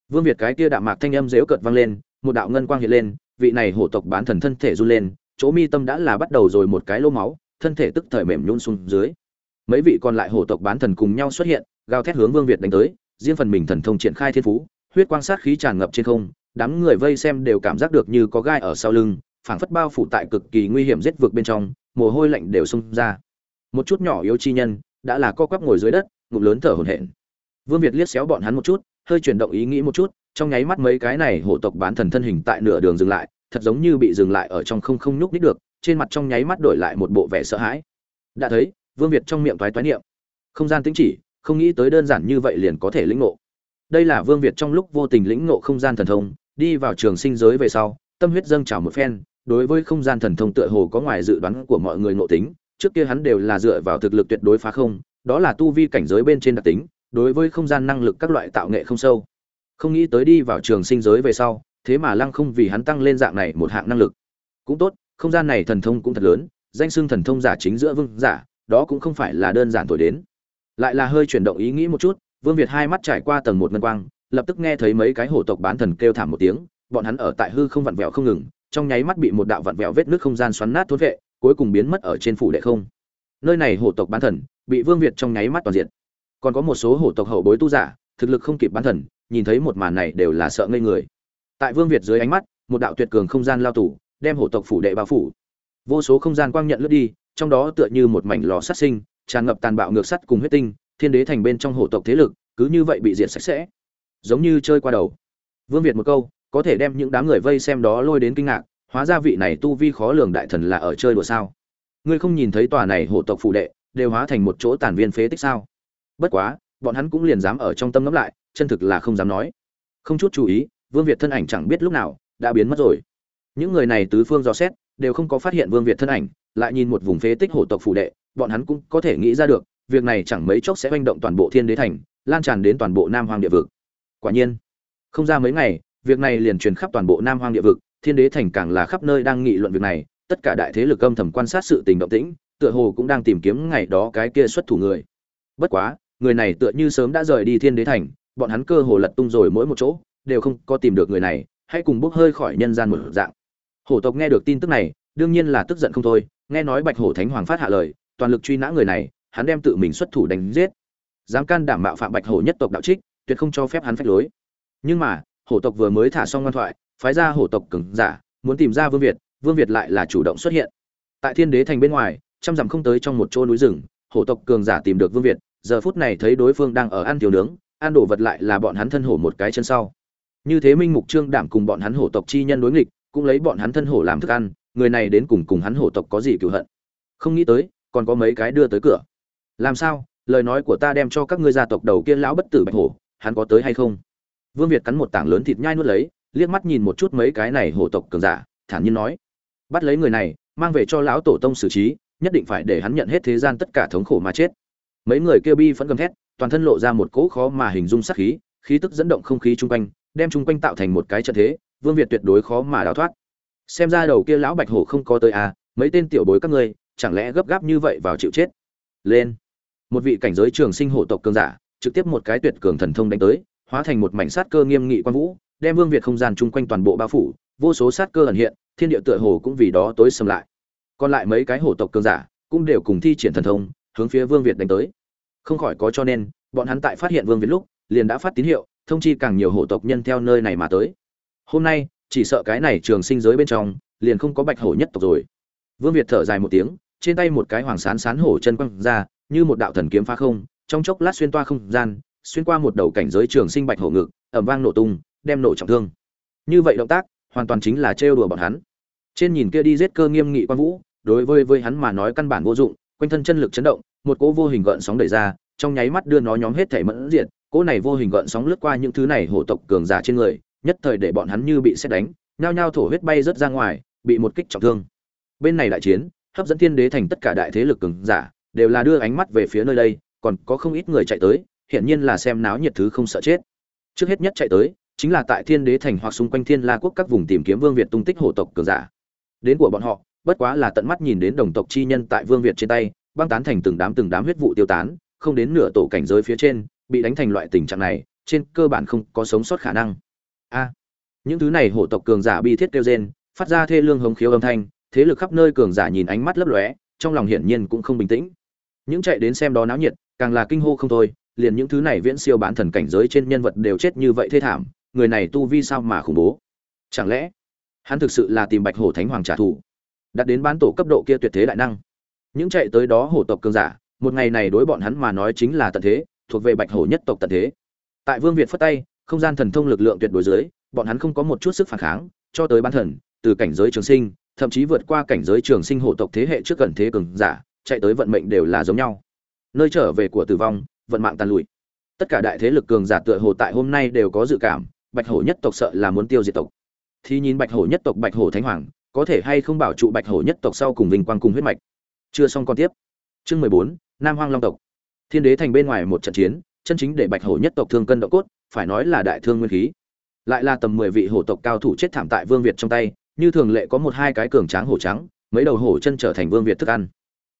Vương việt cái kia đạm mạc thanh âm dễu cợt vang lên, một đạo ngân quang hiện lên, vị này hổ tộc bán thần thân thể run lên, chỗ mi tâm đã là bắt đầu rồi một cái lô máu, thân thể tức thời mềm nhún xuống dưới. Mấy vị còn lại hổ tộc bán thần cùng nhau xuất hiện, gào thét hướng vương việt đánh tới, riêng phần mình thần thông triển khai thiên phú, huyết quang sát khí tràn ngập trên không, đám người vây xem đều cảm giác được như có gai ở sau lưng, phảng phất bao phủ tại cực kỳ nguy hiểm giết vực bên trong, mồ hôi lạnh đều xông ra một chút nhỏ yếu chi nhân, đã là co quắp ngồi dưới đất, ngụm lớn thở hổn hển. Vương việt liếc xéo bọn hắn một chút, hơi chuyển động ý nghĩ một chút, trong nháy mắt mấy cái này hổ tộc bán thần thân hình tại nửa đường dừng lại, thật giống như bị dừng lại ở trong không không nhúc nít được, trên mặt trong nháy mắt đổi lại một bộ vẻ sợ hãi. Đã thấy, vương việt trong miệng toái toái niệm. Không gian tĩnh chỉ, không nghĩ tới đơn giản như vậy liền có thể lĩnh ngộ. Đây là vương việt trong lúc vô tình lĩnh ngộ không gian thần thông, đi vào trường sinh giới về sau, tâm huyết dâng trào một phen, đối với không gian thần thông tựa hồ có ngoài dự đoán của mọi người ngộ tính trước kia hắn đều là dựa vào thực lực tuyệt đối phá không, đó là tu vi cảnh giới bên trên đặc tính, đối với không gian năng lực các loại tạo nghệ không sâu. Không nghĩ tới đi vào trường sinh giới về sau, thế mà lăng không vì hắn tăng lên dạng này một hạng năng lực. Cũng tốt, không gian này thần thông cũng thật lớn, danh xưng thần thông giả chính giữa vương giả, đó cũng không phải là đơn giản thổi đến. Lại là hơi chuyển động ý nghĩ một chút, vương việt hai mắt trải qua tầng một ngân quang, lập tức nghe thấy mấy cái hổ tộc bán thần kêu thảm một tiếng, bọn hắn ở tại hư không vặn vẹo không ngừng, trong nháy mắt bị một đạo vặn vẹo vết nước không gian xoắn nát thốn vệ cuối cùng biến mất ở trên phủ đệ không. Nơi này hổ tộc bán thần, bị vương việt trong nháy mắt toàn diện còn có một số hổ tộc hậu bối tu giả, thực lực không kịp bán thần, nhìn thấy một màn này đều là sợ ngây người. Tại vương việt dưới ánh mắt, một đạo tuyệt cường không gian lao tủ đem hổ tộc phủ đệ bao phủ. Vô số không gian quang nhận lướt đi, trong đó tựa như một mảnh lò sát sinh, tràn ngập tàn bạo ngược sắt cùng huyết tinh, thiên đế thành bên trong hổ tộc thế lực, cứ như vậy bị diệt sạch sẽ. Giống như chơi qua đầu. Vương việt một câu, có thể đem những đám người vây xem đó lôi đến kinh ngạc hóa ra vị này tu vi khó lường đại thần là ở chơi đùa sao? Ngươi không nhìn thấy tòa này hổ tộc phụ đệ, đều hóa thành một chỗ tàn viên phế tích sao? Bất quá, bọn hắn cũng liền dám ở trong tâm ngẫm lại, chân thực là không dám nói. Không chút chú ý, vương việt thân ảnh chẳng biết lúc nào đã biến mất rồi. Những người này tứ phương dò xét, đều không có phát hiện vương việt thân ảnh, lại nhìn một vùng phế tích hổ tộc phụ đệ, bọn hắn cũng có thể nghĩ ra được, việc này chẳng mấy chốc sẽ manh động toàn bộ thiên đế thành, lan tràn đến toàn bộ nam hoàng địa vực. Quả nhiên, không ra mấy ngày, việc này liền truyền khắp toàn bộ nam hoàng địa vực thiên đế thành càng là khắp nơi đang nghị luận việc này, tất cả đại thế lực âm thầm quan sát sự tình động tĩnh, tựa hồ cũng đang tìm kiếm ngày đó cái kia xuất thủ người. Bất quá, người này tựa như sớm đã rời đi thiên đế thành, bọn hắn cơ hồ lật tung rồi mỗi một chỗ, đều không có tìm được người này, hãy cùng bốc hơi khỏi nhân gian một dạng. Hổ tộc nghe được tin tức này, đương nhiên là tức giận không thôi, nghe nói bạch hổ thánh hoàng phát hạ lời, toàn lực truy nã người này, hắn đem tự mình xuất thủ đánh giết. Dám can đảm mạo phạm bạch hổ nhất tộc đạo trích, tuyệt không cho phép hắn phách lối. Nhưng mà, hổ tộc vừa mới thả xong ngoan thoại phái ra hổ tộc cường giả, muốn tìm ra vương việt vương việt lại là chủ động xuất hiện. Tại thiên đế thành bên ngoài, trăm dặm không tới trong một chỗ núi rừng, hổ tộc cường giả tìm được vương việt, giờ phút này thấy đối phương đang ở ăn tiểu nướng, ăn đổ vật lại là bọn hắn thân hổ một cái chân sau. Như thế minh mục trương đảm cùng bọn hắn hổ tộc chi nhân đối nghịch, cũng lấy bọn hắn thân hổ làm thức ăn, người này đến cùng cùng hắn hổ tộc có gì cựu hận? Không nghĩ tới, còn có mấy cái đưa tới cửa. Làm sao? Lời nói của ta đem cho các ngươi gia tộc đầu kia lão bất tử bạch hổ, hắn có tới hay không? Vương việt cắn một tảng lớn thịt nhai nuốt lấy liếc mắt nhìn một chút mấy cái này hổ tộc cường giả, thản nhiên nói, bắt lấy người này, mang về cho lão tổ tông xử trí, nhất định phải để hắn nhận hết thế gian tất cả thống khổ mà chết. Mấy người kêu bi vẫn gầm thét, toàn thân lộ ra một cỗ khó mà hình dung sắc khí khí tức dẫn động không khí chung quanh, đem chung quanh tạo thành một cái trận thế, vương việt tuyệt đối khó mà đào thoát. Xem ra đầu kia lão bạch hổ không có tới à mấy tên tiểu bối các ngươi, chẳng lẽ gấp gáp như vậy vào chịu chết? Lên. Một vị cảnh giới trường sinh hổ tộc cường giả, trực tiếp một cái tuyệt cường thần thông đánh tới, hóa thành một mảnh sát cơ nghiêm nghị quan vũ đem vương việt không gian chung quanh toàn bộ bao phủ, vô số sát cơ ẩn hiện, thiên địa tựa hồ cũng vì đó tối sầm lại. Còn lại mấy cái hổ tộc cường giả cũng đều cùng thi triển thần thông, hướng phía vương việt đánh tới. Không khỏi có cho nên, bọn hắn tại phát hiện vương việt lúc, liền đã phát tín hiệu, thông chi càng nhiều hổ tộc nhân theo nơi này mà tới. Hôm nay, chỉ sợ cái này trường sinh giới bên trong, liền không có bạch hổ nhất tộc rồi. Vương việt thở dài một tiếng, trên tay một cái hoàng sán sán hổ chân quăng ra, như một đạo thần kiếm phá không, trong chốc lát xuyên toa không gian, xuyên qua một đầu cảnh giới trường sinh bạch hổ ngực ẩm vang nổ tung đem nổ trọng thương. Như vậy động tác, hoàn toàn chính là trêu đùa bọn hắn. Trên nhìn kia đi giết cơ nghiêm nghị quan vũ, đối với với hắn mà nói căn bản vô dụng, quanh thân chân lực chấn động, một cỗ vô hình gợn sóng đẩy ra, trong nháy mắt đưa nó nhóm hết thể mẫn diệt. cỗ này vô hình gợn sóng lướt qua những thứ này hổ tộc cường giả trên người, nhất thời để bọn hắn như bị xét đánh, nhao nhao thổ huyết bay rớt ra ngoài, bị một kích trọng thương. Bên này đại chiến, hấp dẫn thiên đế thành tất cả đại thế lực cường giả, đều là đưa ánh mắt về phía nơi đây, còn có không ít người chạy tới, hiển nhiên là xem náo nhiệt thứ không sợ chết. Trước hết nhất chạy tới chính là tại thiên đế thành hoặc xung quanh thiên la quốc các vùng tìm kiếm vương việt tung tích hổ tộc cường giả. Đến của bọn họ, bất quá là tận mắt nhìn đến đồng tộc chi nhân tại vương việt trên tay, băng tán thành từng đám từng đám huyết vụ tiêu tán, không đến nửa tổ cảnh giới phía trên, bị đánh thành loại tình trạng này, trên cơ bản không có sống sót khả năng. A, những thứ này hổ tộc cường giả bi thiết kêu rên, phát ra thê lương hống khiếu âm thanh, thế lực khắp nơi cường giả nhìn ánh mắt lấp lóe, trong lòng hiển nhiên cũng không bình tĩnh. Những chạy đến xem đó náo nhiệt, càng là kinh hô không thôi, liền những thứ này viễn siêu bán thần cảnh giới trên nhân vật đều chết như vậy thê thảm người này tu vi sao mà khủng bố? Chẳng lẽ hắn thực sự là tìm bạch hổ thánh hoàng trả thù đặt đến bán tổ cấp độ kia tuyệt thế đại năng? Những chạy tới đó hổ tộc cường giả, một ngày này đối bọn hắn mà nói chính là tận thế, thuộc về bạch hổ nhất tộc tận thế. Tại vương việt phất tay, không gian thần thông lực lượng tuyệt đối dưới, bọn hắn không có một chút sức phản kháng, cho tới bán thần, từ cảnh giới trường sinh, thậm chí vượt qua cảnh giới trường sinh hổ tộc thế hệ trước gần thế cường giả, chạy tới vận mệnh đều là giống nhau. Nơi trở về của tử vong, vận mạng tàn lụi. Tất cả đại thế lực cường giả tựa hồ tại hôm nay đều có dự cảm bạch hổ nhất tộc sợ là muốn tiêu diệt tộc. Thì nhìn bạch hổ nhất tộc bạch hổ thánh hoàng, có thể hay không bảo trụ bạch hổ nhất tộc sau cùng vinh quang cùng huyết mạch. Chưa xong còn tiếp. Chương mười bốn, nam hoang long tộc. Thiên đế thành bên ngoài một trận chiến, chân chính để bạch hổ nhất tộc thương cân độ cốt, phải nói là đại thương nguyên khí. Lại là tầm mười vị hổ tộc cao thủ chết thảm tại vương việt trong tay, như thường lệ có một hai cái cường tráng hổ trắng, mấy đầu hổ chân trở thành vương việt thức ăn.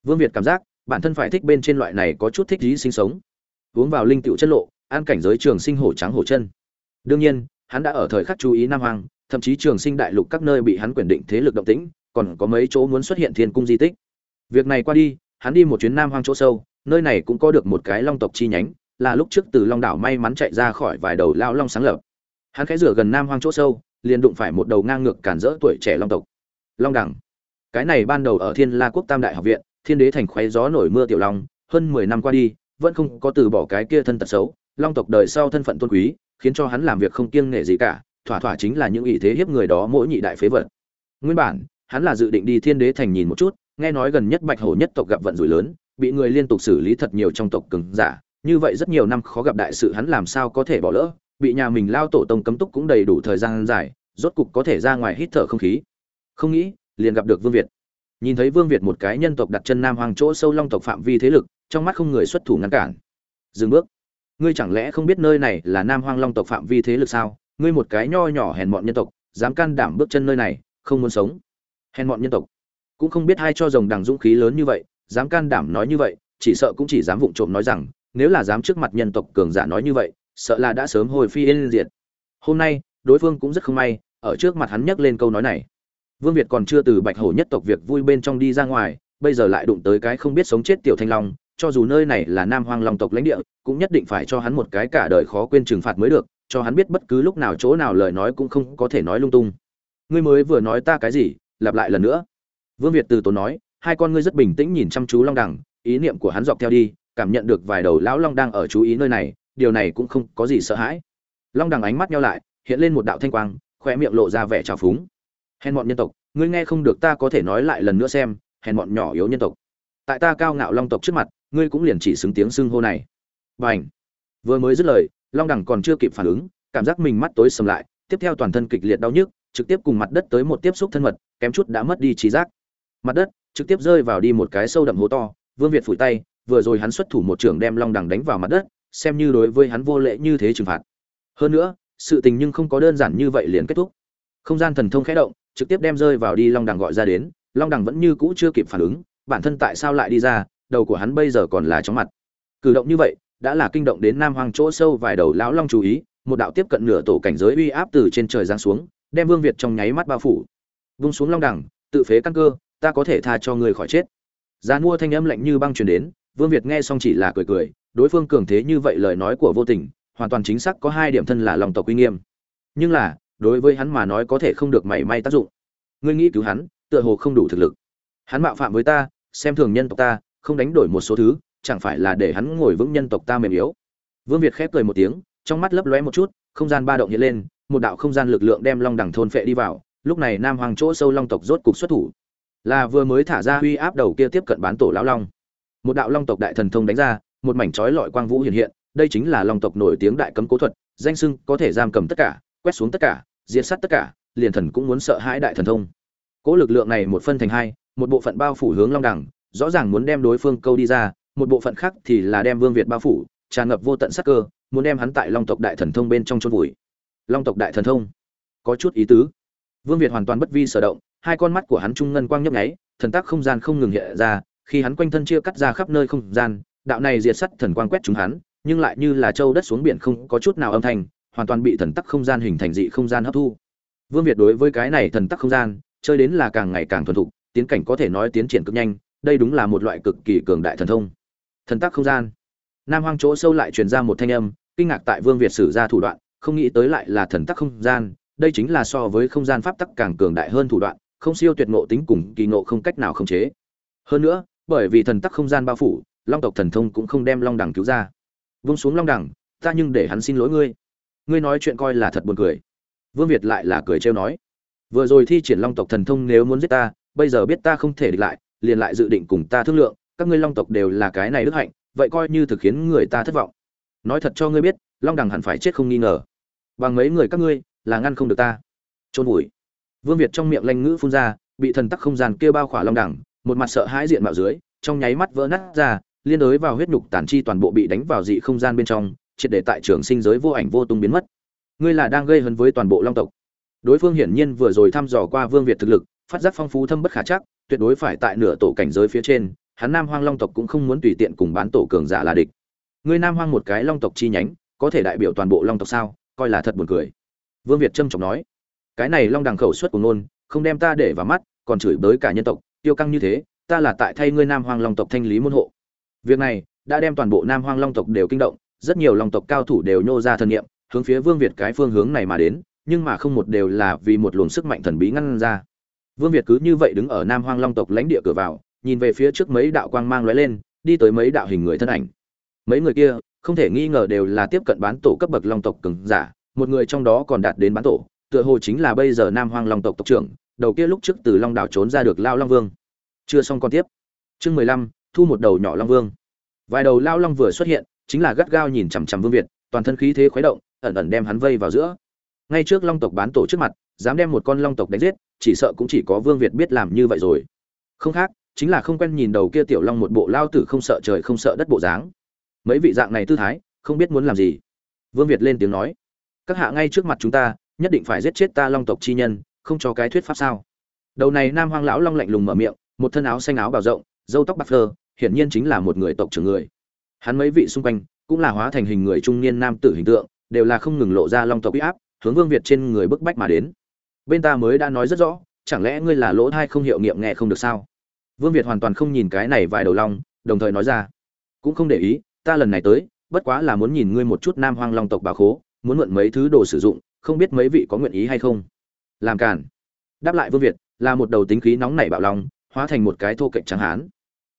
Vương việt cảm giác, bản thân phải thích bên trên loại này có chút thích dí sinh sống. Uống vào linh tựu chất lộ, an cảnh giới trường sinh hổ trắng hổ chân đương nhiên, hắn đã ở thời khắc chú ý nam hoàng thậm chí trường sinh đại lục các nơi bị hắn quyền định thế lực động tĩnh, còn có mấy chỗ muốn xuất hiện thiên cung di tích. Việc này qua đi, hắn đi một chuyến nam hoang chỗ sâu, nơi này cũng có được một cái long tộc chi nhánh, là lúc trước từ long đảo may mắn chạy ra khỏi vài đầu lao long sáng lập. Hắn khẽ rửa gần nam hoang chỗ sâu, liền đụng phải một đầu ngang ngược cản rỡ tuổi trẻ long tộc. Long đẳng cái này ban đầu ở thiên la quốc tam đại học viện, thiên đế thành khoáy gió nổi mưa tiểu long, hơn mười năm qua đi, vẫn không có từ bỏ cái kia thân tật xấu, long tộc đời sau thân phận tôn quý khiến cho hắn làm việc không kiêng nể gì cả, thỏa thỏa chính là những ý thế hiếp người đó mỗi nhị đại phế vật. Nguyên bản, hắn là dự định đi thiên đế thành nhìn một chút, nghe nói gần nhất bạch hổ nhất tộc gặp vận rủi lớn, bị người liên tục xử lý thật nhiều trong tộc cứng giả, như vậy rất nhiều năm khó gặp đại sự hắn làm sao có thể bỏ lỡ, bị nhà mình lao tổ tông cấm túc cũng đầy đủ thời gian dài, rốt cục có thể ra ngoài hít thở không khí. Không nghĩ, liền gặp được vương việt. Nhìn thấy vương việt một cái nhân tộc đặt chân nam hoàng chỗ sâu long tộc phạm vi thế lực, trong mắt không người xuất thủ ngăn cản. Dừng bước ngươi chẳng lẽ không biết nơi này là nam hoang long tộc phạm vi thế lực sao? Ngươi một cái nho nhỏ hèn mọn nhân tộc, dám can đảm bước chân nơi này, không muốn sống. Hèn mọn nhân tộc. Cũng không biết ai cho rồng đằng dũng khí lớn như vậy, dám can đảm nói như vậy, chỉ sợ cũng chỉ dám vụng trộm nói rằng, nếu là dám trước mặt nhân tộc cường giả nói như vậy, sợ là đã sớm hồi phi yên diệt. Hôm nay, đối phương cũng rất không may, ở trước mặt hắn nhắc lên câu nói này. Vương việt còn chưa từ bạch hổ nhất tộc việc vui bên trong đi ra ngoài, bây giờ lại đụng tới cái không biết sống chết tiểu thanh long cho dù nơi này là nam hoang long tộc lãnh địa, cũng nhất định phải cho hắn một cái cả đời khó quên trừng phạt mới được, cho hắn biết bất cứ lúc nào chỗ nào lời nói cũng không có thể nói lung tung. Ngươi mới vừa nói ta cái gì, lặp lại lần nữa. Vương việt từ tốn nói, hai con ngươi rất bình tĩnh nhìn chăm chú long đằng, ý niệm của hắn dọc theo đi, cảm nhận được vài đầu lão long đang ở chú ý nơi này, điều này cũng không có gì sợ hãi. Long đằng ánh mắt nhau lại, hiện lên một đạo thanh quang khoe miệng lộ ra vẻ trào phúng. Hèn mọn nhân tộc, ngươi nghe không được ta có thể nói lại lần nữa xem, hèn mọn nhỏ yếu nhân tộc. Tại ta cao ngạo long tộc trước mặt ngươi cũng liền chỉ xứng tiếng xưng hô này. B à n h vừa mới dứt lời, long đẳng còn chưa kịp phản ứng, cảm giác mình mắt tối sầm lại, tiếp theo toàn thân kịch liệt đau nhức, trực tiếp cùng mặt đất tới một tiếp xúc thân mật, kém chút đã mất đi trí giác. Mặt đất trực tiếp rơi vào đi một cái sâu đậm hố to, vương việt phủi tay, vừa rồi hắn xuất thủ một trưởng đem long đẳng đánh vào mặt đất, xem như đối với hắn vô lễ như thế trừng phạt. Hơn nữa, sự tình nhưng không có đơn giản như vậy liền kết thúc. Không gian thần thông khẽ động, trực tiếp đem rơi vào đi long đằng gọi ra đến, long đằng vẫn như cũ chưa kịp phản ứng, bản thân tại sao lại đi ra đầu của hắn bây giờ còn là chóng mặt. Cử động như vậy, đã là kinh động đến nam hoàng chỗ sâu vài đầu lão long chú ý, một đạo tiếp cận nửa tổ cảnh giới uy áp từ trên trời giáng xuống, đem vương việt trong nháy mắt bao phủ. Vung xuống long đẳng, tự phế căn cơ, ta có thể tha cho người khỏi chết. Giá mua thanh âm lạnh như băng truyền đến, vương việt nghe xong chỉ là cười cười, đối phương cường thế như vậy lời nói của vô tình, hoàn toàn chính xác có hai điểm thân là lòng tộc uy nghiêm. Nhưng là, đối với hắn mà nói có thể không được mảy may tác dụng. Ngươi nghĩ cứu hắn, tựa hồ không đủ thực lực. Hắn mạo phạm với ta, xem thường nhân tộc ta không đánh đổi một số thứ, chẳng phải là để hắn ngồi vững nhân tộc ta mềm yếu. Vương việt khép cười một tiếng, trong mắt lấp lóe một chút, không gian ba động hiện lên, một đạo không gian lực lượng đem long đẳng thôn phệ đi vào, lúc này nam hoàng chỗ sâu long tộc rốt cục xuất thủ. Là vừa mới thả ra uy áp đầu kia tiếp cận bán tổ lão long. Một đạo long tộc đại thần thông đánh ra, một mảnh chói lọi quang vũ hiện hiện, đây chính là long tộc nổi tiếng đại cấm cố thuật, danh sưng có thể giam cầm tất cả, quét xuống tất cả, diệt sát tất cả, liền thần cũng muốn sợ hãi đại thần thông. Cỗ lực lượng này một phân thành hai, một bộ phận bao phủ hướng long đẳng rõ ràng muốn đem đối phương câu đi ra, một bộ phận khác thì là đem vương việt bao phủ, tràn ngập vô tận sắc cơ, muốn đem hắn tại long tộc đại thần thông bên trong chôn vùi. Long tộc đại thần thông? Có chút ý tứ. Vương việt hoàn toàn bất vi sở động, hai con mắt của hắn trung ngân quang nhấp nháy, thần tác không gian không ngừng hiện ra, khi hắn quanh thân chia cắt ra khắp nơi không gian, đạo này diệt sắt thần quang quét chúng hắn, nhưng lại như là châu đất xuống biển không có chút nào âm thanh, hoàn toàn bị thần tắc không gian hình thành dị không gian hấp thu. Vương việt đối với cái này thần tắc không gian, chơi đến là càng ngày càng thuần thục, tiến cảnh có thể nói tiến triển cực nhanh đây đúng là một loại cực kỳ cường đại thần thông. Thần tắc không gian. Nam hoang chỗ sâu lại truyền ra một thanh âm, kinh ngạc tại vương việt sử ra thủ đoạn, không nghĩ tới lại là thần tắc không gian, đây chính là so với không gian pháp tắc càng cường đại hơn thủ đoạn, không siêu tuyệt ngộ tính cùng kỳ ngộ không cách nào khống chế. Hơn nữa, bởi vì thần tắc không gian bao phủ, long tộc thần thông cũng không đem long đẳng cứu ra. Vung xuống long đẳng, ta nhưng để hắn xin lỗi ngươi. Ngươi nói chuyện coi là thật buồn cười. Vương việt lại là cười trêu nói. Vừa rồi thi triển long tộc thần thông nếu muốn giết ta, bây giờ biết ta không thể địch lại liền lại dự định cùng ta thương lượng, các ngươi long tộc đều là cái này đức hạnh, vậy coi như thực khiến người ta thất vọng. Nói thật cho ngươi biết, long đằng hẳn phải chết không nghi ngờ. Bằng mấy người các ngươi, là ngăn không được ta. Trôn vùi. Vương việt trong miệng lanh ngữ phun ra, bị thần tắc không gian kêu bao khỏa long đẳng một mặt sợ hãi diện mạo dưới, trong nháy mắt vỡ nát ra, liên đối vào huyết nhục tàn chi toàn bộ bị đánh vào dị không gian bên trong, triệt để tại trường sinh giới vô ảnh vô tung biến mất. Ngươi là đang gây hấn với toàn bộ long tộc. Đối phương hiển nhiên vừa rồi thăm dò qua vương việt thực lực, phát giác phong phú thâm bất khả chắc tuyệt đối phải tại nửa tổ cảnh giới phía trên, hắn nam hoang long tộc cũng không muốn tùy tiện cùng bán tổ cường giả là địch. Ngươi nam hoang một cái long tộc chi nhánh, có thể đại biểu toàn bộ long tộc sao? Coi là thật buồn cười. Vương việt trâm trọng nói, cái này long đằng khẩu suất của nôn không đem ta để vào mắt, còn chửi bới cả nhân tộc, tiêu căng như thế, ta là tại thay ngươi nam hoang long tộc thanh lý môn hộ. Việc này đã đem toàn bộ nam hoang long tộc đều kinh động, rất nhiều long tộc cao thủ đều nhô ra thân nhiệm hướng phía vương việt cái phương hướng này mà đến, nhưng mà không một đều là vì một luồng sức mạnh thần bí ngăn ra vương việt cứ như vậy đứng ở nam hoang long tộc lãnh địa cửa vào, nhìn về phía trước mấy đạo quang mang lóe lên, đi tới mấy đạo hình người thân ảnh. Mấy người kia, không thể nghi ngờ đều là tiếp cận bán tổ cấp bậc long tộc cường giả, một người trong đó còn đạt đến bán tổ, tựa hồ chính là bây giờ nam hoang long tộc tộc trưởng, đầu kia lúc trước từ long đảo trốn ra được lao long vương. Chưa xong con tiếp. Chương mười lăm, thu một đầu nhỏ long vương. Vài đầu lao long vừa xuất hiện, chính là gắt gao nhìn chằm chằm vương việt, toàn thân khí thế khuấy động, ẩn ẩn đem hắn vây vào giữa. Ngay trước long tộc bán tổ trước mặt dám đem một con long tộc đánh giết, chỉ sợ cũng chỉ có vương việt biết làm như vậy rồi. Không khác, chính là không quen nhìn đầu kia tiểu long một bộ lao tử không sợ trời không sợ đất bộ dáng. Mấy vị dạng này tư thái, không biết muốn làm gì. Vương việt lên tiếng nói, các hạ ngay trước mặt chúng ta, nhất định phải giết chết ta long tộc chi nhân, không cho cái thuyết pháp sao? Đầu này nam hoang lão long lạnh lùng mở miệng, một thân áo xanh áo bào rộng dâu tóc bạc phơ, hiển nhiên chính là một người tộc trưởng người. Hắn mấy vị xung quanh, cũng là hóa thành hình người trung niên nam tử hình tượng, đều là không ngừng lộ ra long tộc uy áp, hướng vương việt trên người bức bách mà đến bên ta mới đã nói rất rõ, chẳng lẽ ngươi là lỗ thai không hiệu nghiệm nghe không được sao? Vương việt hoàn toàn không nhìn cái này vài đầu long, đồng thời nói ra. Cũng không để ý, ta lần này tới, bất quá là muốn nhìn ngươi một chút nam hoang long tộc bà khố, muốn mượn mấy thứ đồ sử dụng, không biết mấy vị có nguyện ý hay không? Làm cản đáp lại vương việt, là một đầu tính khí nóng nảy bạo long, hóa thành một cái thô cạnh trắng hán.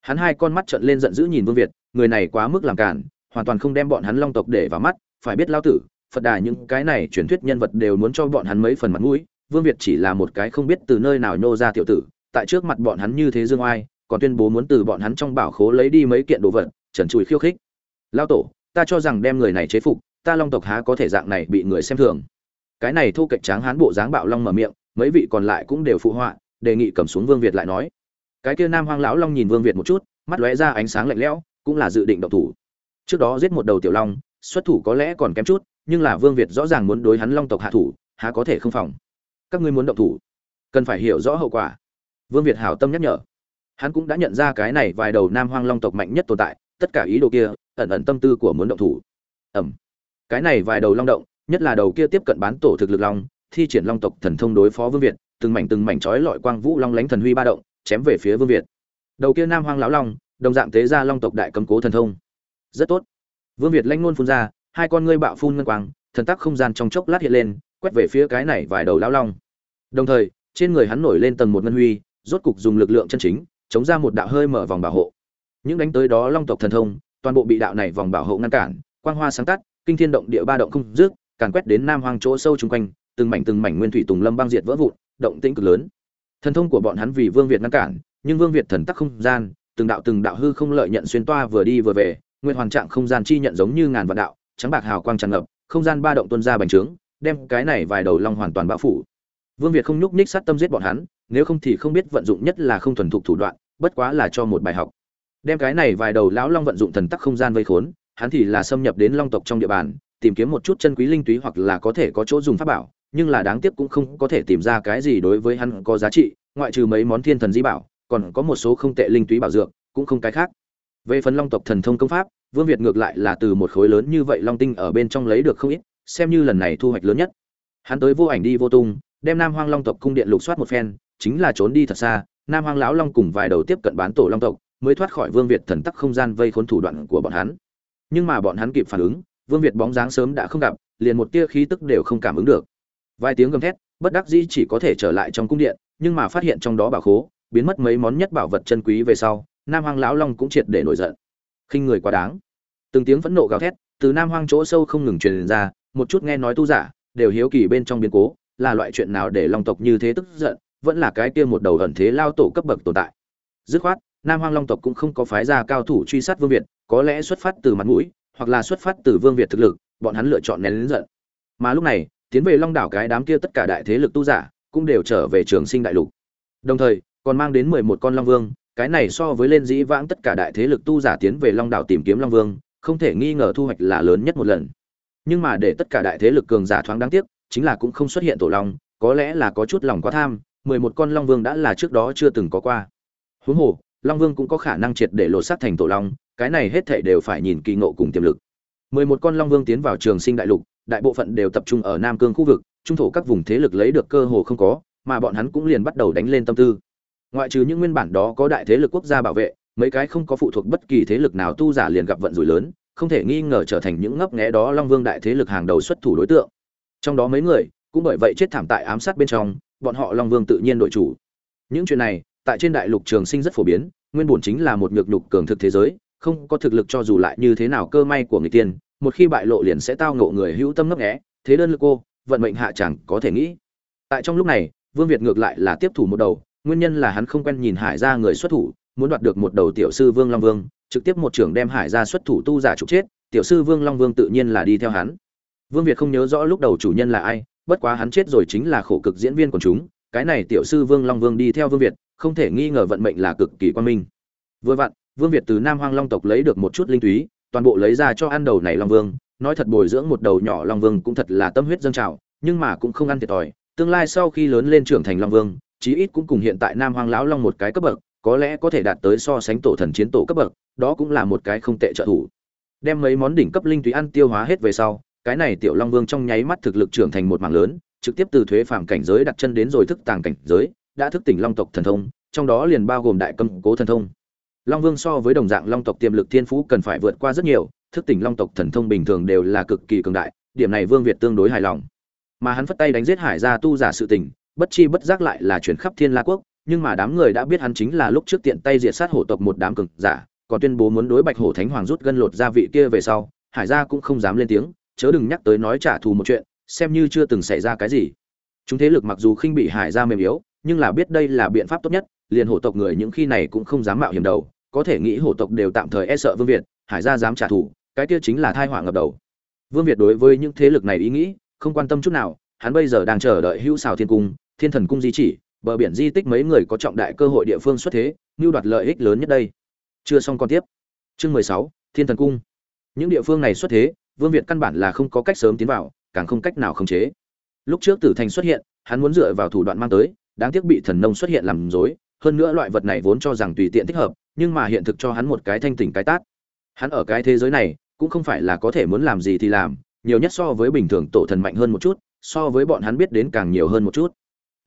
Hắn hai con mắt trợn lên giận dữ nhìn vương việt, người này quá mức làm cản hoàn toàn không đem bọn hắn long tộc để vào mắt, phải biết lao tử, phật đà những cái này truyền thuyết nhân vật đều muốn cho bọn hắn mấy phần mặt mũi vương việt chỉ là một cái không biết từ nơi nào nhô ra tiểu tử, tại trước mặt bọn hắn như thế dương oai, còn tuyên bố muốn từ bọn hắn trong bảo khố lấy đi mấy kiện đồ vật, trần trụi khiêu khích. Lao tổ, ta cho rằng đem người này chế phục, ta long tộc há có thể dạng này bị người xem thường. Cái này thu kịch tráng hán bộ dáng bạo long mở miệng, mấy vị còn lại cũng đều phụ họa, đề nghị cầm xuống vương việt lại nói. Cái kia nam hoang lão long nhìn vương việt một chút, mắt lóe ra ánh sáng lạnh lẽo, cũng là dự định động thủ. Trước đó giết một đầu tiểu long, xuất thủ có lẽ còn kém chút, nhưng là vương việt rõ ràng muốn đối hắn long tộc hạ thủ, há có thể không phòng các ngươi muốn động thủ, cần phải hiểu rõ hậu quả. Vương việt hảo tâm nhắc nhở. Hắn cũng đã nhận ra cái này vài đầu nam hoang long tộc mạnh nhất tồn tại, tất cả ý đồ kia, ẩn ẩn tâm tư của muốn động thủ. Ẩm. Cái này vài đầu long động, nhất là đầu kia tiếp cận bán tổ thực lực long, thi triển long tộc thần thông đối phó vương việt, từng mảnh từng mảnh trói lọi quang vũ long lánh thần huy ba động, chém về phía vương việt. Đầu kia nam hoang lão long, đồng dạng tế ra long tộc đại cấm cố thần thông. Rất tốt. Vương việt lanh nôn phun ra, hai con ngươi bạo phun ngân quang, thần tắc không gian trong chốc lát hiện lên quét về phía cái này vài đầu lão long. Đồng thời trên người hắn nổi lên tầng một ngân huy rốt cục dùng lực lượng chân chính chống ra một đạo hơi mở vòng bảo hộ. Những đánh tới đó long tộc thần thông toàn bộ bị đạo này vòng bảo hộ ngăn cản quang hoa sáng tắt kinh thiên động địa ba động không rước, càn quét đến nam hoang chỗ sâu chung quanh từng mảnh từng mảnh nguyên thủy tùng lâm băng diệt vỡ vụn động tĩnh cực lớn. Thần thông của bọn hắn vì vương việt ngăn cản nhưng vương việt thần tắc không gian từng đạo từng đạo hư không lợi nhận xuyên toa vừa đi vừa về nguyên hoàn trạng không gian chi nhận giống như ngàn vạn đạo trắng bạc hào quang tràn ngập không gian ba động tuôn ra bành trướng đem cái này vài đầu long hoàn toàn bao phủ. Vương việt không nhúc nhích sát tâm giết bọn hắn, nếu không thì không biết vận dụng nhất là không thuần thục thủ đoạn, bất quá là cho một bài học. Đem cái này vài đầu lão long vận dụng thần tắc không gian vây khốn, hắn thì là xâm nhập đến long tộc trong địa bàn, tìm kiếm một chút chân quý linh túy hoặc là có thể có chỗ dùng pháp bảo, nhưng là đáng tiếc cũng không có thể tìm ra cái gì đối với hắn có giá trị, ngoại trừ mấy món thiên thần di bảo, còn có một số không tệ linh túy bảo dược, cũng không cái khác. Về phần long tộc thần thông công pháp, vương việt ngược lại là từ một khối lớn như vậy long tinh ở bên trong lấy được không ít xem như lần này thu hoạch lớn nhất. Hắn tới vô ảnh đi vô tung, đem nam hoang long tộc cung điện lục soát một phen, chính là trốn đi thật xa, nam hoang lão long cùng vài đầu tiếp cận bán tổ long tộc, mới thoát khỏi vương việt thần tắc không gian vây khốn thủ đoạn của bọn hắn. Nhưng mà bọn hắn kịp phản ứng, vương việt bóng dáng sớm đã không gặp, liền một tia khí tức đều không cảm ứng được. Vài tiếng gầm thét, bất đắc dĩ chỉ có thể trở lại trong cung điện, nhưng mà phát hiện trong đó bảo khố, biến mất mấy món nhất bảo vật chân quý về sau, nam hoang lão long cũng triệt để nổi giận. Khinh người quá đáng. Từng tiếng phẫn nộ gào thét, từ nam hoang chỗ sâu không ngừng truyền ra một chút nghe nói tu giả, đều hiếu kỳ bên trong biến cố, là loại chuyện nào để long tộc như thế tức giận, vẫn là cái kia một đầu ẩn thế lao tổ cấp bậc tồn tại. Dứt khoát, nam hoang long tộc cũng không có phái ra cao thủ truy sát vương việt, có lẽ xuất phát từ mặt mũi, hoặc là xuất phát từ vương việt thực lực, bọn hắn lựa chọn nén lính giận. Mà lúc này, tiến về long đảo cái đám kia tất cả đại thế lực tu giả, cũng đều trở về trường sinh đại lục. Đồng thời, còn mang đến mười một con long vương, cái này so với lên dĩ vãng tất cả đại thế lực tu giả tiến về long đảo tìm kiếm long vương, không thể nghi ngờ thu hoạch là lớn nhất một lần nhưng mà để tất cả đại thế lực cường giả thoáng đáng tiếc, chính là cũng không xuất hiện tổ long, có lẽ là có chút lòng quá tham, mười một con long vương đã là trước đó chưa từng có qua. Huống hồ, long vương cũng có khả năng triệt để lột xác thành tổ long, cái này hết thảy đều phải nhìn kỳ ngộ cùng tiềm lực. mười một con long vương tiến vào trường sinh đại lục, đại bộ phận đều tập trung ở nam cương khu vực, trung thổ các vùng thế lực lấy được cơ hồ không có, mà bọn hắn cũng liền bắt đầu đánh lên tâm tư. Ngoại trừ những nguyên bản đó có đại thế lực quốc gia bảo vệ, mấy cái không có phụ thuộc bất kỳ thế lực nào tu giả liền gặp vận rủi lớn không thể nghi ngờ trở thành những ngấp nghé đó long vương đại thế lực hàng đầu xuất thủ đối tượng. Trong đó mấy người cũng bởi vậy chết thảm tại ám sát bên trong, bọn họ long vương tự nhiên đội chủ. Những chuyện này, tại trên đại lục trường sinh rất phổ biến, nguyên bổn chính là một nhược nhục cường thực thế giới, không có thực lực cho dù lại như thế nào cơ may của người tiên, một khi bại lộ liền sẽ tao ngộ người hữu tâm ngấp nghé, thế đơn lực cô, vận mệnh hạ chẳng có thể nghĩ. Tại trong lúc này, vương việt ngược lại là tiếp thủ một đầu, nguyên nhân là hắn không quen nhìn hải ra người xuất thủ, muốn đoạt được một đầu tiểu sư vương long vương trực tiếp một trưởng đem hải ra xuất thủ tu giả trục chết, tiểu sư vương long vương tự nhiên là đi theo hắn. Vương việt không nhớ rõ lúc đầu chủ nhân là ai, bất quá hắn chết rồi chính là khổ cực diễn viên của chúng, cái này tiểu sư vương long vương đi theo vương việt, không thể nghi ngờ vận mệnh là cực kỳ quan minh. Vừa vặn, vương việt từ nam hoang long tộc lấy được một chút linh túy, toàn bộ lấy ra cho ăn đầu này long vương, nói thật bồi dưỡng một đầu nhỏ long vương cũng thật là tâm huyết dâng trào, nhưng mà cũng không ăn thiệt thòi. Tương lai sau khi lớn lên trưởng thành long vương, chí ít cũng cùng hiện tại nam hoang lão long một cái cấp bậc có lẽ có thể đạt tới so sánh tổ thần chiến tổ cấp bậc, đó cũng là một cái không tệ trợ thủ. Đem mấy món đỉnh cấp linh túy ăn tiêu hóa hết về sau, cái này tiểu long vương trong nháy mắt thực lực trưởng thành một mảng lớn, trực tiếp từ thuế phàm cảnh giới đặt chân đến rồi thức tàng cảnh giới, đã thức tỉnh long tộc thần thông, trong đó liền bao gồm đại cầm cố thần thông. Long vương so với đồng dạng long tộc tiềm lực thiên phú cần phải vượt qua rất nhiều, thức tỉnh long tộc thần thông bình thường đều là cực kỳ cường đại, điểm này vương việt tương đối hài lòng. Mà hắn phất tay đánh giết hải gia tu giả sự tình, bất chi bất giác lại là chuyển khắp thiên la quốc nhưng mà đám người đã biết hắn chính là lúc trước tiện tay diệt sát hổ tộc một đám cường giả, còn tuyên bố muốn đối bạch hổ thánh hoàng rút gân lột gia vị kia về sau, hải gia cũng không dám lên tiếng, chớ đừng nhắc tới nói trả thù một chuyện, xem như chưa từng xảy ra cái gì. Chúng thế lực mặc dù khinh bị hải gia mềm yếu, nhưng là biết đây là biện pháp tốt nhất, liền hổ tộc người những khi này cũng không dám mạo hiểm đầu, có thể nghĩ hổ tộc đều tạm thời e sợ vương việt, hải gia dám trả thù, cái kia chính là tai họa ngập đầu. Vương việt đối với những thế lực này ý nghĩ, không quan tâm chút nào, hắn bây giờ đang chờ đợi hữu xào thiên cung, thiên thần cung di chỉ bờ biển di tích mấy người có trọng đại cơ hội địa phương xuất thế như đoạt lợi ích lớn nhất đây. Chưa xong còn tiếp. Chương mười sáu, thiên thần cung. Những địa phương này xuất thế, vương việt căn bản là không có cách sớm tiến vào, càng không cách nào khống chế. Lúc trước tử thành xuất hiện, hắn muốn dựa vào thủ đoạn mang tới, đáng tiếc bị thần nông xuất hiện làm dối hơn nữa loại vật này vốn cho rằng tùy tiện thích hợp, nhưng mà hiện thực cho hắn một cái thanh tỉnh cái tát. Hắn ở cái thế giới này, cũng không phải là có thể muốn làm gì thì làm, nhiều nhất so với bình thường tổ thần mạnh hơn một chút, so với bọn hắn biết đến càng nhiều hơn một chút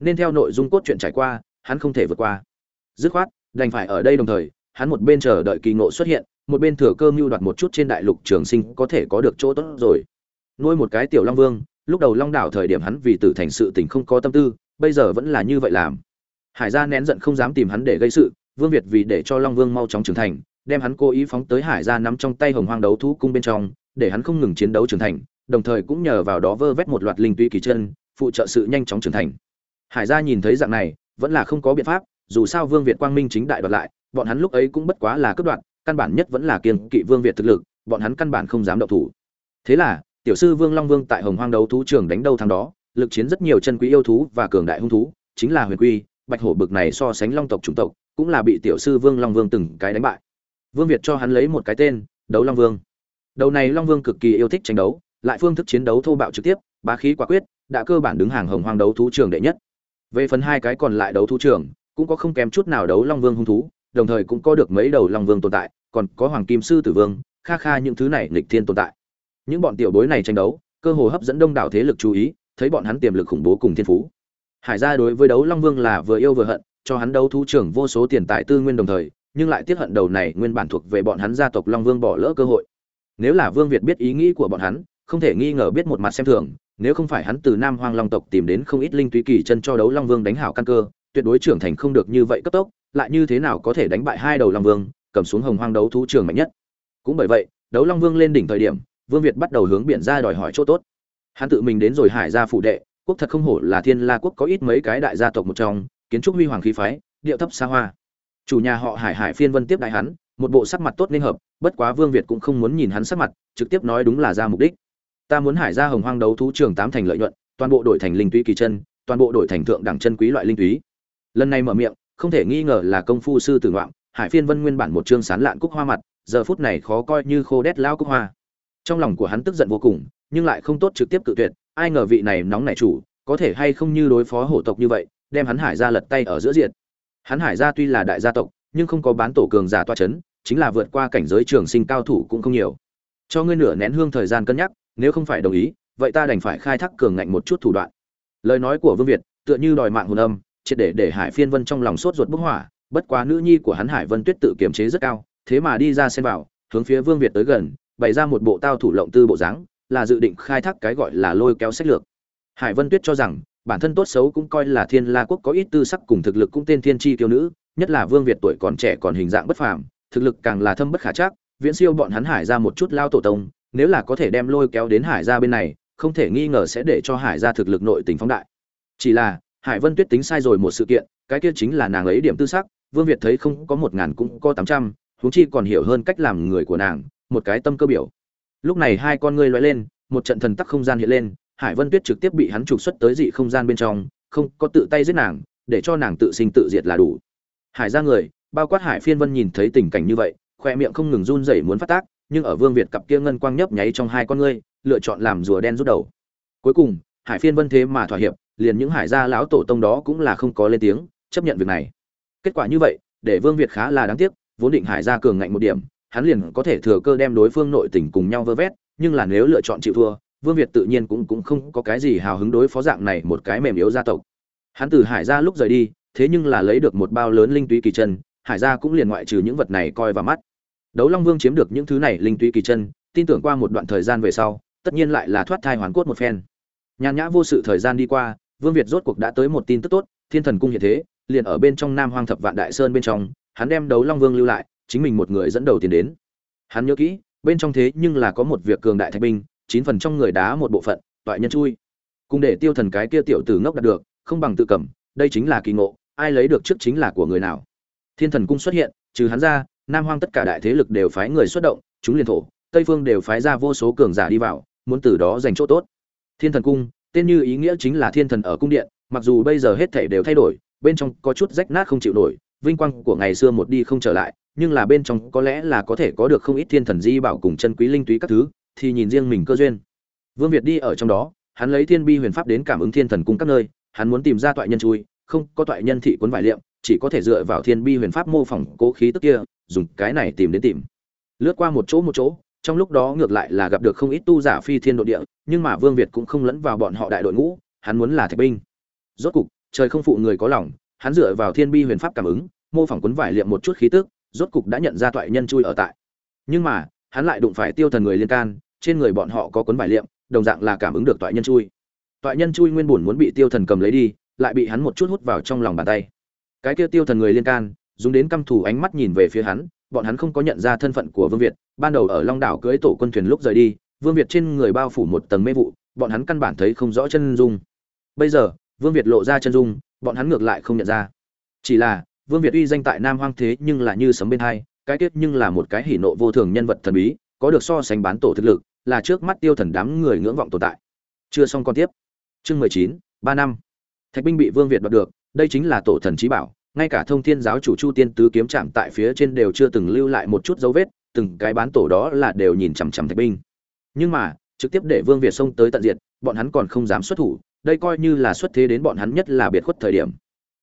nên theo nội dung cốt truyện trải qua, hắn không thể vượt qua. Dứt khoát, đành phải ở đây đồng thời, hắn một bên chờ đợi kỳ ngộ xuất hiện, một bên thừa cơ mưu đoạt một chút trên đại lục trường sinh có thể có được chỗ tốt rồi. Nuôi một cái tiểu long vương, lúc đầu long đảo thời điểm hắn vì tử thành sự tình không có tâm tư, bây giờ vẫn là như vậy làm. Hải gia nén giận không dám tìm hắn để gây sự, vương việt vì để cho long vương mau chóng trưởng thành, đem hắn cố ý phóng tới hải gia nắm trong tay hồng hoang đấu thú cung bên trong, để hắn không ngừng chiến đấu trưởng thành, đồng thời cũng nhờ vào đó vơ vét một loạt linh tuy kỳ chân, phụ trợ sự nhanh chóng trưởng thành hải gia nhìn thấy dạng này, vẫn là không có biện pháp, dù sao vương việt quang minh chính đại đoạt lại, bọn hắn lúc ấy cũng bất quá là cướp đoạt, căn bản nhất vẫn là kiên kỵ vương việt thực lực, bọn hắn căn bản không dám động thủ. Thế là, tiểu sư vương long vương tại hồng hoang đấu thú trường đánh đâu thắng đó, lực chiến rất nhiều chân quý yêu thú và cường đại hung thú, chính là huyền quy, bạch hổ bực này so sánh long tộc chủng tộc, cũng là bị tiểu sư vương long vương từng cái đánh bại. Vương việt cho hắn lấy một cái tên, đấu long vương. Đầu này long vương cực kỳ yêu thích tranh đấu, lại phương thức chiến đấu thô bạo trực tiếp, bá khí quả quyết, đã cơ bản đứng hàng hồng hoang đấu thú trường đệ nhất về phần hai cái còn lại đấu thú trưởng cũng có không kém chút nào đấu long vương hung thú, đồng thời cũng có được mấy đầu long vương tồn tại, còn có hoàng kim sư tử vương, kha kha những thứ này nghịch thiên tồn tại. Những bọn tiểu bối này tranh đấu, cơ hồ hấp dẫn đông đảo thế lực chú ý, thấy bọn hắn tiềm lực khủng bố cùng thiên phú. Hải gia đối với đấu long vương là vừa yêu vừa hận, cho hắn đấu thú trưởng vô số tiền tài tư nguyên đồng thời, nhưng lại tiếc hận đầu này nguyên bản thuộc về bọn hắn gia tộc long vương bỏ lỡ cơ hội. Nếu là vương việt biết ý nghĩ của bọn hắn, không thể nghi ngờ biết một mặt xem thường nếu không phải hắn từ nam hoang long tộc tìm đến không ít linh túy kỳ chân cho đấu long vương đánh hảo căn cơ, tuyệt đối trưởng thành không được như vậy cấp tốc, lại như thế nào có thể đánh bại hai đầu long vương, cầm xuống hồng hoang đấu thú trường mạnh nhất. Cũng bởi vậy, đấu long vương lên đỉnh thời điểm, vương việt bắt đầu hướng biển ra đòi hỏi chỗ tốt. Hắn tự mình đến rồi hải ra phụ đệ, quốc thật không hổ là thiên la quốc có ít mấy cái đại gia tộc một trong, kiến trúc huy hoàng khí phái, điệu thấp xa hoa. Chủ nhà họ hải hải phiên vân tiếp đại hắn, một bộ sắc mặt tốt nên hợp, bất quá vương việt cũng không muốn nhìn hắn sắc mặt, trực tiếp nói đúng là ra mục đích ta muốn hải ra hồng hoang đấu thú trường tám thành lợi nhuận, toàn bộ đổi thành linh túy kỳ chân, toàn bộ đổi thành thượng đẳng chân quý loại linh túy. Lần này mở miệng, không thể nghi ngờ là công phu sư tử ngoạn hải phiên vân nguyên bản một chương sán lạn cúc hoa mặt, giờ phút này khó coi như khô đét lao cúc hoa. Trong lòng của hắn tức giận vô cùng, nhưng lại không tốt trực tiếp cự tuyệt, ai ngờ vị này nóng nảy chủ, có thể hay không như đối phó hổ tộc như vậy, đem hắn hải ra lật tay ở giữa diện hắn hải ra tuy là đại gia tộc, nhưng không có bán tổ cường giả toa chấn, chính là vượt qua cảnh giới trường sinh cao thủ cũng không nhiều. Cho ngươi nửa nén hương thời gian cân nhắc nếu không phải đồng ý, vậy ta đành phải khai thác cường ngạnh một chút thủ đoạn. Lời nói của vương việt, tựa như đòi mạng hồn âm, triệt để để hải phiên vân trong lòng sốt ruột bức hỏa, bất quá nữ nhi của hắn hải vân tuyết tự kiềm chế rất cao, thế mà đi ra xem vào, hướng phía vương việt tới gần, bày ra một bộ tao thủ lộng tư bộ dáng, là dự định khai thác cái gọi là lôi kéo sách lược. Hải vân tuyết cho rằng, bản thân tốt xấu cũng coi là thiên la quốc có ít tư sắc cùng thực lực cũng tên thiên tri tiêu nữ, nhất là vương việt tuổi còn trẻ còn hình dạng bất phàm, thực lực càng là thâm bất khả chắc, viễn siêu bọn hắn hải ra một chút lao tổ tông nếu là có thể đem lôi kéo đến hải ra bên này, không thể nghi ngờ sẽ để cho hải ra thực lực nội tình phóng đại. Chỉ là, hải vân tuyết tính sai rồi một sự kiện, cái kia chính là nàng ấy điểm tư sắc, vương việt thấy không có một ngàn cũng có tám trăm, huống chi còn hiểu hơn cách làm người của nàng, một cái tâm cơ biểu. Lúc này hai con ngươi loay lên, một trận thần tắc không gian hiện lên, hải vân tuyết trực tiếp bị hắn trục xuất tới dị không gian bên trong, không có tự tay giết nàng, để cho nàng tự sinh tự diệt là đủ. Hải ra người, bao quát hải phiên vân nhìn thấy tình cảnh như vậy, khoe miệng không ngừng run rẩy muốn phát tác nhưng ở vương việt cặp kia ngân quang nhấp nháy trong hai con ngươi, lựa chọn làm rùa đen rút đầu. Cuối cùng, hải phiên vân thế mà thỏa hiệp, liền những hải gia lão tổ tông đó cũng là không có lên tiếng, chấp nhận việc này. Kết quả như vậy, để vương việt khá là đáng tiếc, vốn định hải gia cường ngạnh một điểm, hắn liền có thể thừa cơ đem đối phương nội tình cùng nhau vơ vét, nhưng là nếu lựa chọn chịu thua, vương việt tự nhiên cũng cũng không có cái gì hào hứng đối phó dạng này một cái mềm yếu gia tộc. Hắn từ hải gia lúc rời đi, thế nhưng là lấy được một bao lớn linh túy kỳ chân, hải gia cũng liền ngoại trừ những vật này coi vào mắt đấu long vương chiếm được những thứ này linh túy kỳ chân, tin tưởng qua một đoạn thời gian về sau, tất nhiên lại là thoát thai hoàn cốt một phen. Nhàn nhã vô sự thời gian đi qua, vương việt rốt cuộc đã tới một tin tức tốt, thiên thần cung hiện thế, liền ở bên trong nam hoang thập vạn đại sơn bên trong, hắn đem đấu long vương lưu lại, chính mình một người dẫn đầu tiến đến. Hắn nhớ kỹ, bên trong thế nhưng là có một việc cường đại thạch binh, chín phần trong người đá một bộ phận, toại nhân chui. Cùng để tiêu thần cái kia tiểu tử ngốc đạt được, không bằng tự cầm, đây chính là kỳ ngộ, ai lấy được trước chính là của người nào. Thiên thần cung xuất hiện, trừ hắn ra nam hoang tất cả đại thế lực đều phái người xuất động, chúng liền thổ, tây phương đều phái ra vô số cường giả đi vào, muốn từ đó giành chỗ tốt. Thiên thần cung, tên như ý nghĩa chính là thiên thần ở cung điện, mặc dù bây giờ hết thảy đều thay đổi, bên trong có chút rách nát không chịu nổi, vinh quang của ngày xưa một đi không trở lại, nhưng là bên trong có lẽ là có thể có được không ít thiên thần di bảo cùng chân quý linh túy các thứ, thì nhìn riêng mình cơ duyên. Vương việt đi ở trong đó, hắn lấy thiên bi huyền pháp đến cảm ứng thiên thần cung các nơi, hắn muốn tìm ra toại nhân chui, không có toại nhân thị cuốn vải liệm chỉ có thể dựa vào thiên bi huyền pháp mô phỏng cố khí tức kia, dùng cái này tìm đến tìm. Lướt qua một chỗ một chỗ, trong lúc đó ngược lại là gặp được không ít tu giả phi thiên độ địa, nhưng mà vương việt cũng không lẫn vào bọn họ đại đội ngũ, hắn muốn là thạch binh. Rốt cục, trời không phụ người có lòng, hắn dựa vào thiên bi huyền pháp cảm ứng, mô phỏng cuốn vải liệm một chút khí tức, rốt cục đã nhận ra toại nhân chui ở tại. Nhưng mà, hắn lại đụng phải tiêu thần người liên can, trên người bọn họ có cuốn vải liệm, đồng dạng là cảm ứng được toại nhân chui. Toại nhân chui nguyên bổn muốn bị tiêu thần cầm lấy đi, lại bị hắn một chút hút vào trong lòng bàn tay cái kia tiêu thần người liên can, dùng đến căm thủ ánh mắt nhìn về phía hắn, bọn hắn không có nhận ra thân phận của vương việt, ban đầu ở long đảo cưới tổ quân thuyền lúc rời đi, vương việt trên người bao phủ một tầng mê vụ, bọn hắn căn bản thấy không rõ chân dung. Bây giờ, vương việt lộ ra chân dung, bọn hắn ngược lại không nhận ra. Chỉ là, vương việt uy danh tại nam hoang thế nhưng là như sấm bên hai, cái kết nhưng là một cái hỉ nộ vô thường nhân vật thần bí, có được so sánh bán tổ thực lực, là trước mắt tiêu thần đám người ngưỡng vọng tồn tại. Chưa xong con tiếp. Chương mười chín, ba năm. Thạch binh bị vương việt đoạt được đây chính là tổ thần trí bảo, ngay cả thông thiên giáo chủ chu tiên tứ kiếm chạm tại phía trên đều chưa từng lưu lại một chút dấu vết, từng cái bán tổ đó là đều nhìn chằm chằm thạch binh. Nhưng mà, trực tiếp để vương việt xông tới tận diệt, bọn hắn còn không dám xuất thủ, đây coi như là xuất thế đến bọn hắn nhất là biệt khuất thời điểm.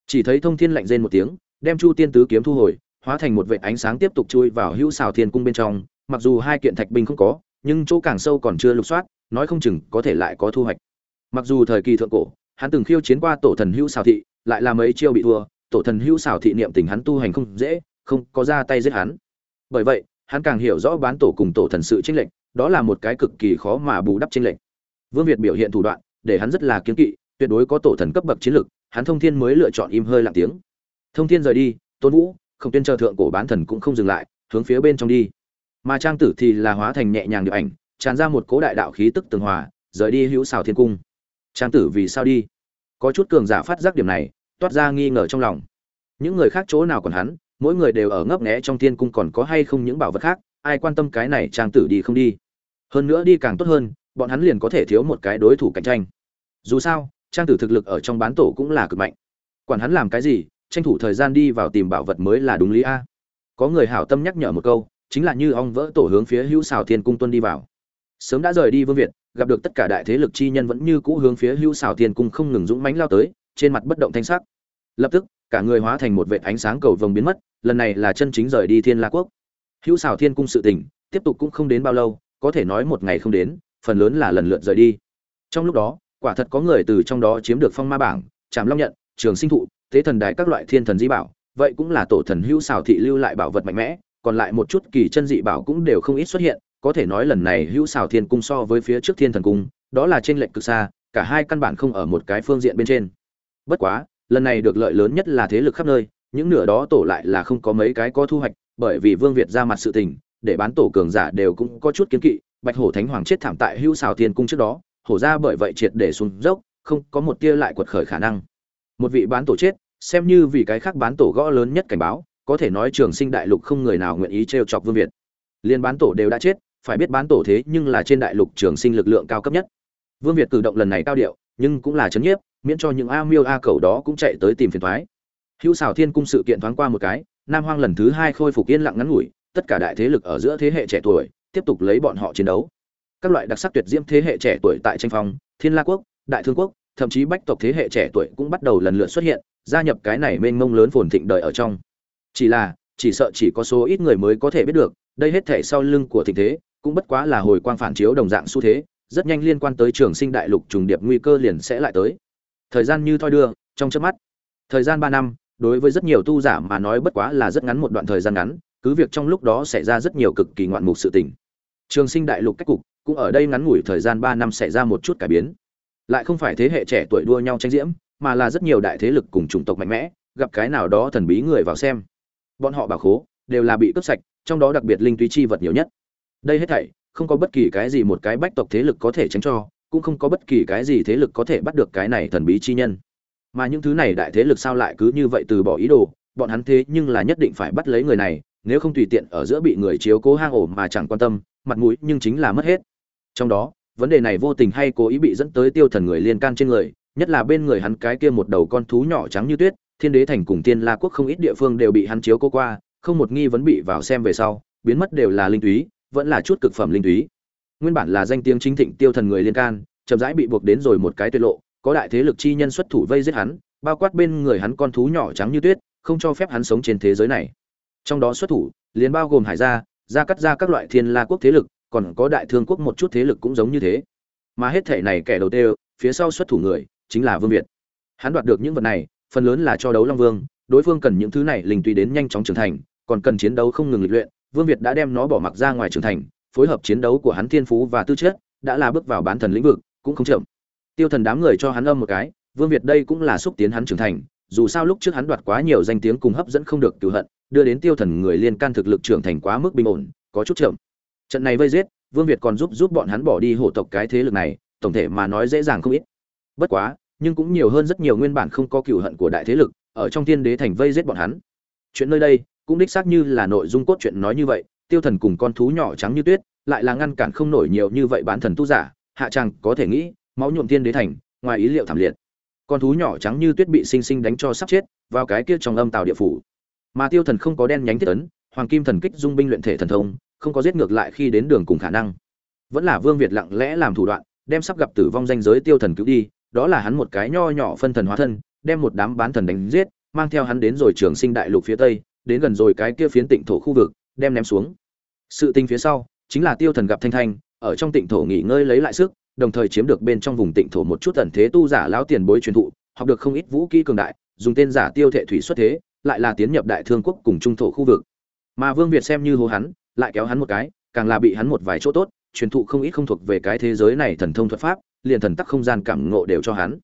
Chỉ thấy thông thiên lạnh rên một tiếng, đem chu tiên tứ kiếm thu hồi, hóa thành một vệt ánh sáng tiếp tục chui vào hữu xào thiên cung bên trong, mặc dù hai kiện thạch binh không có, nhưng chỗ càng sâu còn chưa lục soát, nói không chừng có thể lại có thu hoạch. Mặc dù thời kỳ thượng cổ, hắn từng khiêu chiến qua tổ thần hữu xào thị lại là mấy chiêu bị thua, tổ thần hữu xảo thị niệm tình hắn tu hành không dễ, không có ra tay giết hắn. Bởi vậy, hắn càng hiểu rõ bán tổ cùng tổ thần sự chênh lệnh đó là một cái cực kỳ khó mà bù đắp chênh lệnh vương việt biểu hiện thủ đoạn, để hắn rất là kiên kỵ, tuyệt đối có tổ thần cấp bậc chiến lực, hắn thông thiên mới lựa chọn im hơi lặng tiếng. Thông thiên rời đi, tôn vũ không tiên chờ thượng cổ bán thần cũng không dừng lại, hướng phía bên trong đi. Mà trang tử thì là hóa thành nhẹ nhàng điệu ảnh, tràn ra một cố đại đạo khí tức tường hòa, rời đi hữu xào thiên cung. Trang tử vì sao đi? Có chút cường giả phát giác điểm này, toát ra nghi ngờ trong lòng. Những người khác chỗ nào còn hắn, mỗi người đều ở ngấp nghé trong thiên cung còn có hay không những bảo vật khác, ai quan tâm cái này trang tử đi không đi. Hơn nữa đi càng tốt hơn, bọn hắn liền có thể thiếu một cái đối thủ cạnh tranh. Dù sao, trang tử thực lực ở trong bán tổ cũng là cực mạnh. Quản hắn làm cái gì, tranh thủ thời gian đi vào tìm bảo vật mới là đúng lý a. Có người hảo tâm nhắc nhở một câu, chính là như ong vỡ tổ hướng phía hữu xào thiên cung tuân đi vào. Sớm đã rời đi vương việt gặp được tất cả đại thế lực chi nhân vẫn như cũ hướng phía hữu xào thiên cung không ngừng dũng mãnh lao tới, trên mặt bất động thanh sắc. Lập tức, cả người hóa thành một vệt ánh sáng cầu vồng biến mất, lần này là chân chính rời đi thiên la quốc. Hữu xào thiên cung sự tình, tiếp tục cũng không đến bao lâu, có thể nói một ngày không đến, phần lớn là lần lượt rời đi. Trong lúc đó, quả thật có người từ trong đó chiếm được phong ma bảng, trảm long nhận, trường sinh thụ tế thần đài các loại thiên thần di bảo, vậy cũng là tổ thần hữu xào thị lưu lại bảo vật mạnh mẽ, còn lại một chút kỳ chân dị bảo cũng đều không ít xuất hiện có thể nói lần này hữu xào thiên cung so với phía trước thiên thần cung, đó là trên lệnh cực xa, cả hai căn bản không ở một cái phương diện bên trên. Bất quá, lần này được lợi lớn nhất là thế lực khắp nơi, những nửa đó tổ lại là không có mấy cái có thu hoạch, bởi vì vương việt ra mặt sự tình, để bán tổ cường giả đều cũng có chút kiến kỵ, bạch hổ thánh hoàng chết thảm tại hữu xào thiên cung trước đó, hổ ra bởi vậy triệt để xuống dốc, không có một tia lại quật khởi khả năng. Một vị bán tổ chết, xem như vì cái khác bán tổ gõ lớn nhất cảnh báo, có thể nói trường sinh đại lục không người nào nguyện ý t chọc vương việt. Liên bán tổ đều đã chết phải biết bán tổ thế nhưng là trên đại lục trường sinh lực lượng cao cấp nhất. Vương việt cử động lần này cao điệu, nhưng cũng là chấn nhiếp, miễn cho những a miêu a cầu đó cũng chạy tới tìm phiền thoái hữu xào thiên cung sự kiện thoáng qua một cái, nam hoang lần thứ hai khôi phục yên lặng ngắn ngủi, tất cả đại thế lực ở giữa thế hệ trẻ tuổi tiếp tục lấy bọn họ chiến đấu. Các loại đặc sắc tuyệt diễm thế hệ trẻ tuổi tại tranh phong, thiên la quốc, đại thương quốc, thậm chí bách tộc thế hệ trẻ tuổi cũng bắt đầu lần lượt xuất hiện, gia nhập cái này mênh mông lớn phồn thịnh đời ở trong. Chỉ là, chỉ sợ chỉ có số ít người mới có thể biết được, đây hết thể sau lưng của thịnh thế cũng bất quá là hồi quang phản chiếu đồng dạng xu thế, rất nhanh liên quan tới trường sinh đại lục trùng điệp nguy cơ liền sẽ lại tới. Thời gian như thoi đưa, trong chớp mắt. Thời gian ba năm, đối với rất nhiều tu giả mà nói bất quá là rất ngắn một đoạn thời gian ngắn, cứ việc trong lúc đó xảy ra rất nhiều cực kỳ ngoạn mục sự tình. Trường sinh đại lục cách cục, cũng ở đây ngắn ngủi thời gian ba năm xảy ra một chút cải biến. Lại không phải thế hệ trẻ tuổi đua nhau tranh diễm, mà là rất nhiều đại thế lực cùng chủng tộc mạnh mẽ, gặp cái nào đó thần bí người vào xem. Bọn họ bảo khố, đều là bị cướp sạch, trong đó đặc biệt linh túy chi vật nhiều nhất đây hết thảy, không có bất kỳ cái gì một cái bách tộc thế lực có thể tránh cho, cũng không có bất kỳ cái gì thế lực có thể bắt được cái này thần bí chi nhân. Mà những thứ này đại thế lực sao lại cứ như vậy từ bỏ ý đồ, bọn hắn thế nhưng là nhất định phải bắt lấy người này, nếu không tùy tiện ở giữa bị người chiếu cố hang ổ mà chẳng quan tâm, mặt mũi nhưng chính là mất hết. Trong đó, vấn đề này vô tình hay cố ý bị dẫn tới tiêu thần người liên can trên người, nhất là bên người hắn cái kia một đầu con thú nhỏ trắng như tuyết, thiên đế thành cùng tiên la quốc không ít địa phương đều bị hắn chiếu cố qua, không một nghi vấn bị vào xem về sau, biến mất đều là linh túy vẫn là chút cực phẩm linh túy. Nguyên bản là danh tiếng chính thịnh tiêu thần người liên can, chậm rãi bị buộc đến rồi một cái tuyệt lộ, có đại thế lực chi nhân xuất thủ vây giết hắn, bao quát bên người hắn con thú nhỏ trắng như tuyết, không cho phép hắn sống trên thế giới này. Trong đó xuất thủ, liền bao gồm hải gia gia cắt ra các loại thiên la quốc thế lực, còn có đại thương quốc một chút thế lực cũng giống như thế. Mà hết thể này kẻ đầu tiên phía sau xuất thủ người, chính là vương việt. Hắn đoạt được những vật này, phần lớn là cho đấu long vương, đối phương cần những thứ này linh tùy đến nhanh chóng trưởng thành, còn cần chiến đấu không ngừng lịch luyện vương việt đã đem nó bỏ mặc ra ngoài trưởng thành, phối hợp chiến đấu của hắn thiên phú và tư chất, đã là bước vào bán thần lĩnh vực, cũng không chậm. Tiêu thần đám người cho hắn âm một cái, vương việt đây cũng là xúc tiến hắn trưởng thành, dù sao lúc trước hắn đoạt quá nhiều danh tiếng cùng hấp dẫn không được cửu hận, đưa đến tiêu thần người liên can thực lực trưởng thành quá mức bình ổn, có chút chậm. Trận này vây giết, vương việt còn giúp giúp bọn hắn bỏ đi hộ tộc cái thế lực này, tổng thể mà nói dễ dàng không ít. Bất quá, nhưng cũng nhiều hơn rất nhiều nguyên bản không có cựu hận của đại thế lực, ở trong thiên đế thành vây giết bọn hắn. Chuyện nơi đây cũng đích xác như là nội dung cốt truyện nói như vậy, tiêu thần cùng con thú nhỏ trắng như tuyết, lại là ngăn cản không nổi nhiều như vậy bán thần tu giả, hạ tràng có thể nghĩ, máu nhuộm tiên đế thành, ngoài ý liệu thảm liệt. Con thú nhỏ trắng như tuyết bị sinh sinh đánh cho sắp chết, vào cái kia trong âm tàu địa phủ. Mà tiêu thần không có đen nhánh thiết ấn, hoàng kim thần kích dung binh luyện thể thần thông, không có giết ngược lại khi đến đường cùng khả năng. Vẫn là vương việt lặng lẽ làm thủ đoạn, đem sắp gặp tử vong danh giới tiêu thần cứu đi, đó là hắn một cái nho nhỏ phân thần hóa thân, đem một đám bán thần đánh giết, mang theo hắn đến rồi trường sinh đại lục phía tây đến gần rồi cái kia phiến tịnh thổ khu vực, đem ném xuống. Sự tình phía sau, chính là tiêu thần gặp thanh thanh, ở trong tịnh thổ nghỉ ngơi lấy lại sức, đồng thời chiếm được bên trong vùng tịnh thổ một chút ẩn thế tu giả lão tiền bối truyền thụ, học được không ít vũ kỹ cường đại, dùng tên giả tiêu thệ thủy xuất thế, lại là tiến nhập đại thương quốc cùng trung thổ khu vực. Mà vương việt xem như hô hắn, lại kéo hắn một cái, càng là bị hắn một vài chỗ tốt, truyền thụ không ít không thuộc về cái thế giới này thần thông thuật pháp, liền thần tắc không gian cảm ngộ đều cho hắn.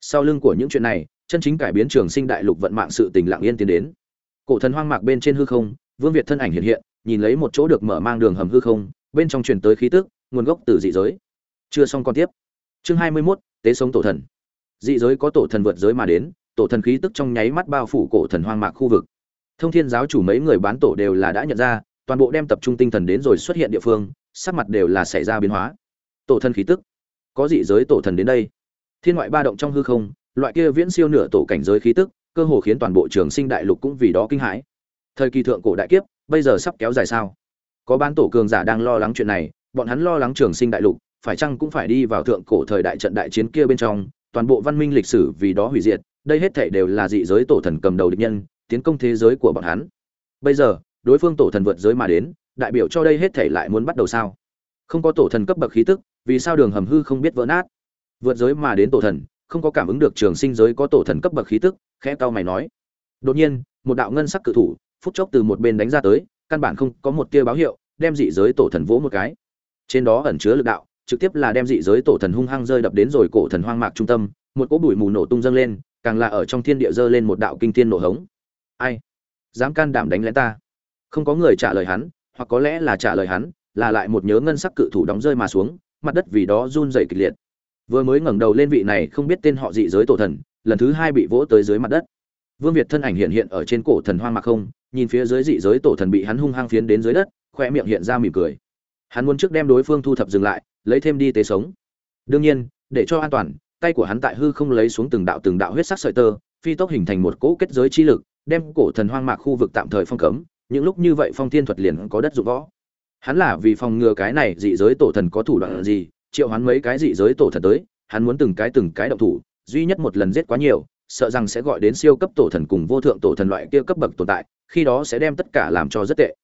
Sau lưng của những chuyện này, chân chính cải biến trường sinh đại lục vận mạng sự tình lặng yên tiến đến cổ thần hoang mạc bên trên hư không vương việt thân ảnh hiện hiện nhìn lấy một chỗ được mở mang đường hầm hư không bên trong truyền tới khí tức nguồn gốc từ dị giới. Chưa xong còn tiếp. Chương hai mươi 21, tế sống tổ thần. Dị giới có tổ thần vượt giới mà đến tổ thần khí tức trong nháy mắt bao phủ cổ thần hoang mạc khu vực. Thông thiên giáo chủ mấy người bán tổ đều là đã nhận ra toàn bộ đem tập trung tinh thần đến rồi xuất hiện địa phương sắc mặt đều là xảy ra biến hóa. Tổ thần khí tức. Có dị giới tổ thần đến đây. Thiên ngoại ba động trong hư không loại kia viễn siêu nửa tổ cảnh giới khí tức cơ hồ khiến toàn bộ trường sinh đại lục cũng vì đó kinh hãi. Thời kỳ thượng cổ đại kiếp, bây giờ sắp kéo dài sao? Có bán tổ cường giả đang lo lắng chuyện này, bọn hắn lo lắng trường sinh đại lục, phải chăng cũng phải đi vào thượng cổ thời đại trận đại chiến kia bên trong, toàn bộ văn minh lịch sử vì đó hủy diệt, đây hết thảy đều là dị giới tổ thần cầm đầu địch nhân, tiến công thế giới của bọn hắn. Bây giờ, đối phương tổ thần vượt giới mà đến, đại biểu cho đây hết thảy lại muốn bắt đầu sao? Không có tổ thần cấp bậc khí tức, vì sao đường hầm hư không biết vỡ nát? Vượt giới mà đến tổ thần, không có cảm ứng được trường sinh giới có tổ thần cấp bậc khí tức khẽ cau mày nói. Đột nhiên, một đạo ngân sắc cự thủ, phút chốc từ một bên đánh ra tới, căn bản không có một tia báo hiệu, đem dị giới tổ thần vỗ một cái. Trên đó ẩn chứa lực đạo, trực tiếp là đem dị giới tổ thần hung hăng rơi đập đến rồi cổ thần hoang mạc trung tâm, một cỗ bụi mù nổ tung dâng lên, càng là ở trong thiên địa dơ lên một đạo kinh thiên nổ hống. Ai? Dám can đảm đánh lén ta? Không có người trả lời hắn, hoặc có lẽ là trả lời hắn, là lại một nhớ ngân sắc cự thủ đóng rơi mà xuống, mặt đất vì đó run rẩy kịch liệt. Vừa mới ngẩng đầu lên vị này không biết tên họ dị giới tổ thần lần thứ hai bị vỗ tới dưới mặt đất. Vương việt thân ảnh hiện hiện ở trên cổ thần hoang mạc không, nhìn phía dưới dị giới tổ thần bị hắn hung hăng phiến đến dưới đất khoe miệng hiện ra mỉm cười. Hắn muốn trước đem đối phương thu thập dừng lại, lấy thêm đi tế sống. Đương nhiên, để cho an toàn, tay của hắn tại hư không lấy xuống từng đạo từng đạo huyết sắc sợi tơ, phi tốc hình thành một cỗ kết giới chi lực, đem cổ thần hoang mạc khu vực tạm thời phong cấm, những lúc như vậy phong thiên thuật liền có đất dụng võ. Hắn là vì phòng ngừa cái này dị giới tổ thần có thủ đoạn gì, triệu hắn mấy cái dị giới tổ thần tới, hắn muốn từng cái từng cái động thủ duy nhất một lần giết quá nhiều, sợ rằng sẽ gọi đến siêu cấp tổ thần cùng vô thượng tổ thần loại kia cấp bậc tồn tại, khi đó sẽ đem tất cả làm cho rất tệ.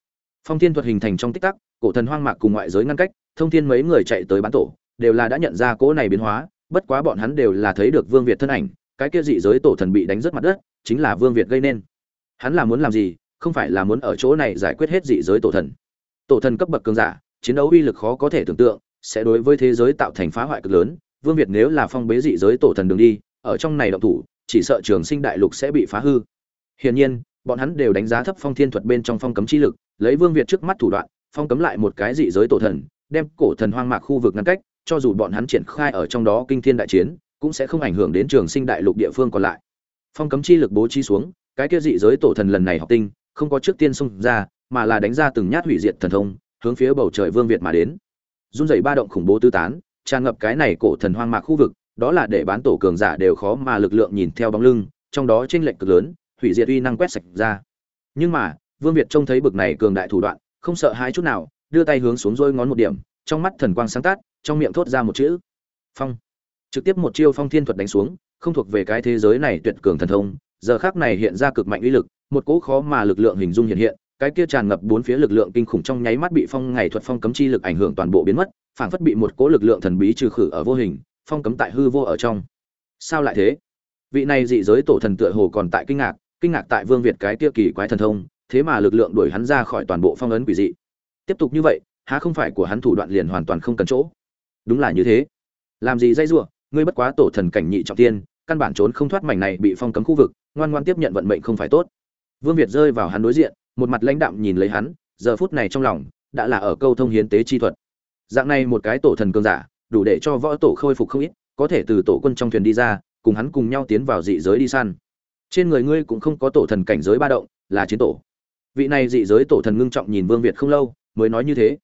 Phong thiên thuật hình thành trong tích tắc, cổ thần hoang mạc cùng ngoại giới ngăn cách, thông thiên mấy người chạy tới bán tổ, đều là đã nhận ra cỗ này biến hóa, bất quá bọn hắn đều là thấy được vương việt thân ảnh, cái kia dị giới tổ thần bị đánh rất mặt đất, chính là vương việt gây nên. Hắn là muốn làm gì? Không phải là muốn ở chỗ này giải quyết hết dị giới tổ thần. Tổ thần cấp bậc cường giả, chiến đấu uy lực khó có thể tưởng tượng, sẽ đối với thế giới tạo thành phá hoại cực lớn vương việt nếu là phong bế dị giới tổ thần đường đi, ở trong này động thủ, chỉ sợ trường sinh đại lục sẽ bị phá hư. Hiển nhiên, bọn hắn đều đánh giá thấp phong thiên thuật bên trong phong cấm chi lực, lấy vương việt trước mắt thủ đoạn, phong cấm lại một cái dị giới tổ thần, đem cổ thần hoang mạc khu vực ngăn cách, cho dù bọn hắn triển khai ở trong đó kinh thiên đại chiến, cũng sẽ không ảnh hưởng đến trường sinh đại lục địa phương còn lại. Phong cấm chi lực bố trí xuống, cái kia dị giới tổ thần lần này học tinh, không có trước tiên xung ra, mà là đánh ra từng nhát hủy diệt thần thông, hướng phía bầu trời vương việt mà đến. Run rẩy ba động khủng bố tứ tán tràn ngập cái này cổ thần hoang mạc khu vực, đó là để bán tổ cường giả đều khó mà lực lượng nhìn theo bóng lưng, trong đó chênh lệch cực lớn, hủy diệt uy năng quét sạch ra. Nhưng mà, vương việt trông thấy bực này cường đại thủ đoạn, không sợ hãi chút nào, đưa tay hướng xuống rôi ngón một điểm, trong mắt thần quang sáng tát, trong miệng thốt ra một chữ. Phong. Trực tiếp một chiêu phong thiên thuật đánh xuống, không thuộc về cái thế giới này tuyệt cường thần thông, giờ khắc này hiện ra cực mạnh uy lực, một cỗ khó mà lực lượng hình dung hiện hiện, cái kia tràn ngập bốn phía lực lượng kinh khủng trong nháy mắt bị phong ngày thuật phong cấm chi lực ảnh hưởng toàn bộ biến mất phảng phất bị một cỗ lực lượng thần bí trừ khử ở vô hình, phong cấm tại hư vô ở trong. Sao lại thế? Vị này dị giới tổ thần tựa hồ còn tại kinh ngạc kinh ngạc tại vương việt cái kia kỳ quái thần thông, thế mà lực lượng đuổi hắn ra khỏi toàn bộ phong ấn quỷ dị. Tiếp tục như vậy, há không phải của hắn thủ đoạn liền hoàn toàn không cần chỗ? Đúng là như thế. Làm gì dây giụa ngươi bất quá tổ thần cảnh nhị trọng tiên, căn bản trốn không thoát mảnh này bị phong cấm khu vực, ngoan ngoan tiếp nhận vận mệnh không phải tốt. Vương việt rơi vào hắn đối diện, một mặt lãnh đạm nhìn lấy hắn, giờ phút này trong lòng, đã là ở câu thông hiến tế chi thuật dạng này một cái tổ thần cường giả, đủ để cho võ tổ khôi phục không ít, có thể từ tổ quân trong thuyền đi ra, cùng hắn cùng nhau tiến vào dị giới đi săn. Trên người ngươi cũng không có tổ thần cảnh giới ba động, là chiến tổ. Vị này dị giới tổ thần ngưng trọng nhìn vương việt không lâu, mới nói như thế.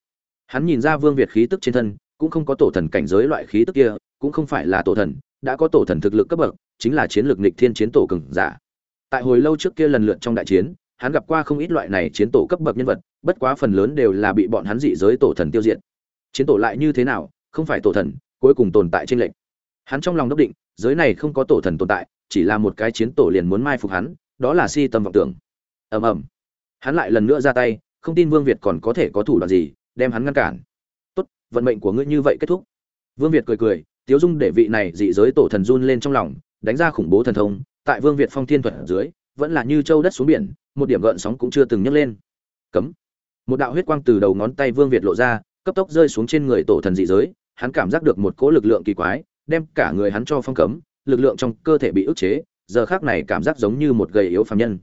Hắn nhìn ra vương việt khí tức trên thân, cũng không có tổ thần cảnh giới loại khí tức kia, cũng không phải là tổ thần, đã có tổ thần thực lực cấp bậc, chính là chiến lược nịch thiên chiến tổ cường giả. Tại hồi lâu trước kia lần lượt trong đại chiến, hắn gặp qua không ít loại này chiến tổ cấp bậc nhân vật, bất quá phần lớn đều là bị bọn hắn dị giới tổ thần tiêu diệt chiến tổ lại như thế nào, không phải tổ thần, cuối cùng tồn tại trên lệnh hắn trong lòng đốc định, giới này không có tổ thần tồn tại, chỉ là một cái chiến tổ liền muốn mai phục hắn, đó là si tâm vọng tưởng. Ầm ầm. Hắn lại lần nữa ra tay, không tin vương việt còn có thể có thủ đoạn gì, đem hắn ngăn cản. Tốt, vận mệnh của ngươi như vậy kết thúc. Vương việt cười cười, tiếu dung để vị này dị giới tổ thần run lên trong lòng, đánh ra khủng bố thần thông, tại vương việt phong thiên thuật ở dưới, vẫn là như châu đất xuống biển, một điểm gợn sóng cũng chưa từng nhấc lên. Cấm. Một đạo huyết quang từ đầu ngón tay vương việt lộ ra cấp tốc rơi xuống trên người tổ thần dị giới, hắn cảm giác được một cỗ lực lượng kỳ quái, đem cả người hắn cho phong cấm, lực lượng trong cơ thể bị ức chế, giờ khắc này cảm giác giống như một gầy yếu phàm nhân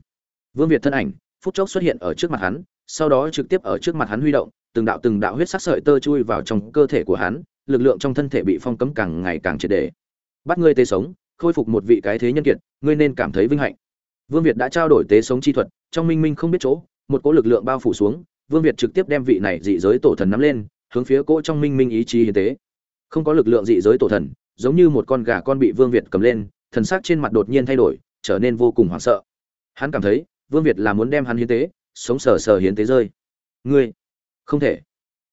vương việt thân ảnh, phút chốc xuất hiện ở trước mặt hắn, sau đó trực tiếp ở trước mặt hắn huy động, từng đạo từng đạo huyết sắc sợi tơ chui vào trong cơ thể của hắn, lực lượng trong thân thể bị phong cấm càng ngày càng triệt để. bắt ngươi tế sống, khôi phục một vị cái thế nhân kiệt, ngươi nên cảm thấy vinh hạnh vương việt đã trao đổi tế sống chi thuật, trong minh minh không biết chỗ, một cỗ lực lượng bao phủ xuống vương việt trực tiếp đem vị này dị giới tổ thần nắm lên, hướng phía cỗ trong minh minh ý chí hiến tế. Không có lực lượng dị giới tổ thần, giống như một con gà con bị vương việt cầm lên, thần sắc trên mặt đột nhiên thay đổi, trở nên vô cùng hoảng sợ. Hắn cảm thấy, vương việt là muốn đem hắn hiến tế, sống sờ sờ hiến tế rơi. Ngươi, không thể.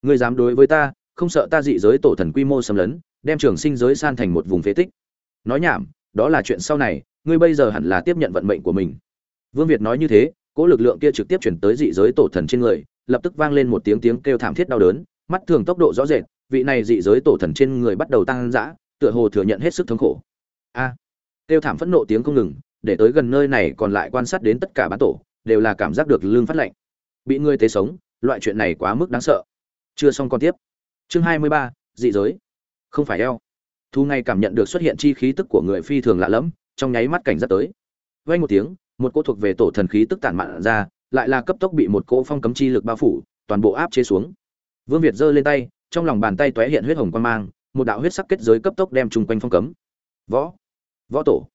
Ngươi dám đối với ta, không sợ ta dị giới tổ thần quy mô xâm lấn, đem trường sinh giới san thành một vùng phế tích. Nói nhảm, đó là chuyện sau này, ngươi bây giờ hẳn là tiếp nhận vận mệnh của mình. Vương việt nói như thế, cỗ lực lượng kia trực tiếp chuyển tới dị giới tổ thần trên người lập tức vang lên một tiếng tiếng kêu thảm thiết đau đớn, mắt thường tốc độ rõ rệt, vị này dị giới tổ thần trên người bắt đầu tăng dã, tựa hồ thừa nhận hết sức thống khổ. A! Kêu thảm phẫn nộ tiếng không ngừng, để tới gần nơi này còn lại quan sát đến tất cả bán tổ, đều là cảm giác được lương phát lạnh. Bị ngươi tế sống, loại chuyện này quá mức đáng sợ. Chưa xong còn tiếp. Chương hai mươi ba, dị giới. Không phải eo. Thu ngay cảm nhận được xuất hiện chi khí tức của người phi thường lạ lẫm, trong nháy mắt cảnh giác tới. Vay một tiếng, một cô thuộc về tổ thần khí tức tản mạn ra lại là cấp tốc bị một cỗ phong cấm chi lực bao phủ, toàn bộ áp chế xuống. Vương việt giơ lên tay, trong lòng bàn tay tóe hiện huyết hồng quan mang, một đạo huyết sắc kết giới cấp tốc đem trùng quanh phong cấm. Võ võ tổ.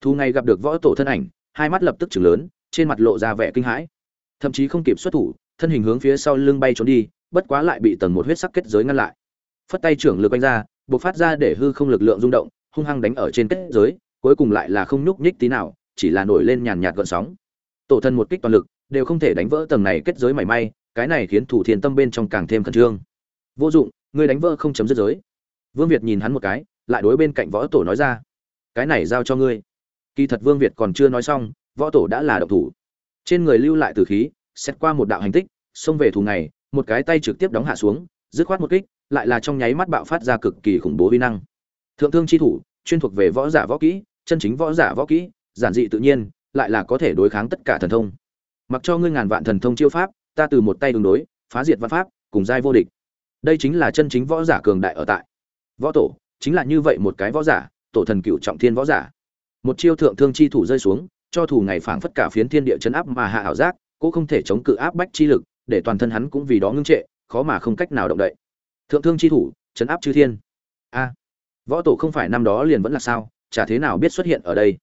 Thu ngay gặp được võ tổ thân ảnh, hai mắt lập tức chừng lớn, trên mặt lộ ra vẻ kinh hãi. Thậm chí không kịp xuất thủ, thân hình hướng phía sau lưng bay trốn đi, bất quá lại bị tầng một huyết sắc kết giới ngăn lại. Phất tay trưởng lực quanh ra buộc phát ra để hư không lực lượng rung động, hung hăng đánh ở trên kết giới, cuối cùng lại là không nhúc nhích tí nào, chỉ là nổi lên nhàn nhạt gợn sóng. Tổ thân một kích toàn lực đều không thể đánh vỡ tầng này kết giới mảy may, cái này khiến thủ thiên tâm bên trong càng thêm khẩn trương. Vô dụng, ngươi đánh vỡ không chấm dứt giới. Vương việt nhìn hắn một cái, lại đối bên cạnh võ tổ nói ra, cái này giao cho ngươi. Kỳ thật vương việt còn chưa nói xong, võ tổ đã là động thủ. Trên người lưu lại từ khí, xét qua một đạo hành tích, xông về thù này, một cái tay trực tiếp đóng hạ xuống, dứt khoát một kích, lại là trong nháy mắt bạo phát ra cực kỳ khủng bố vi năng. Thượng thương chi thủ, chuyên thuộc về võ giả võ kỹ, chân chính võ giả võ kỹ, giản dị tự nhiên, lại là có thể đối kháng tất cả thần thông mặc cho ngươi ngàn vạn thần thông chiêu pháp, ta từ một tay đường đối, phá diệt văn pháp, cùng giai vô địch. Đây chính là chân chính võ giả cường đại ở tại. Võ tổ, chính là như vậy một cái võ giả, tổ thần cựu trọng thiên võ giả. Một chiêu thượng thương chi thủ rơi xuống, cho thủ ngày phảng phất cả phiến thiên địa chấn áp mà hạ ảo giác cô không thể chống cự áp bách chi lực, để toàn thân hắn cũng vì đó ngưng trệ, khó mà không cách nào động đậy. Thượng thương chi thủ, chấn áp chư thiên. A, võ tổ không phải năm đó liền vẫn là sao, chả thế nào biết xuất hiện ở đây.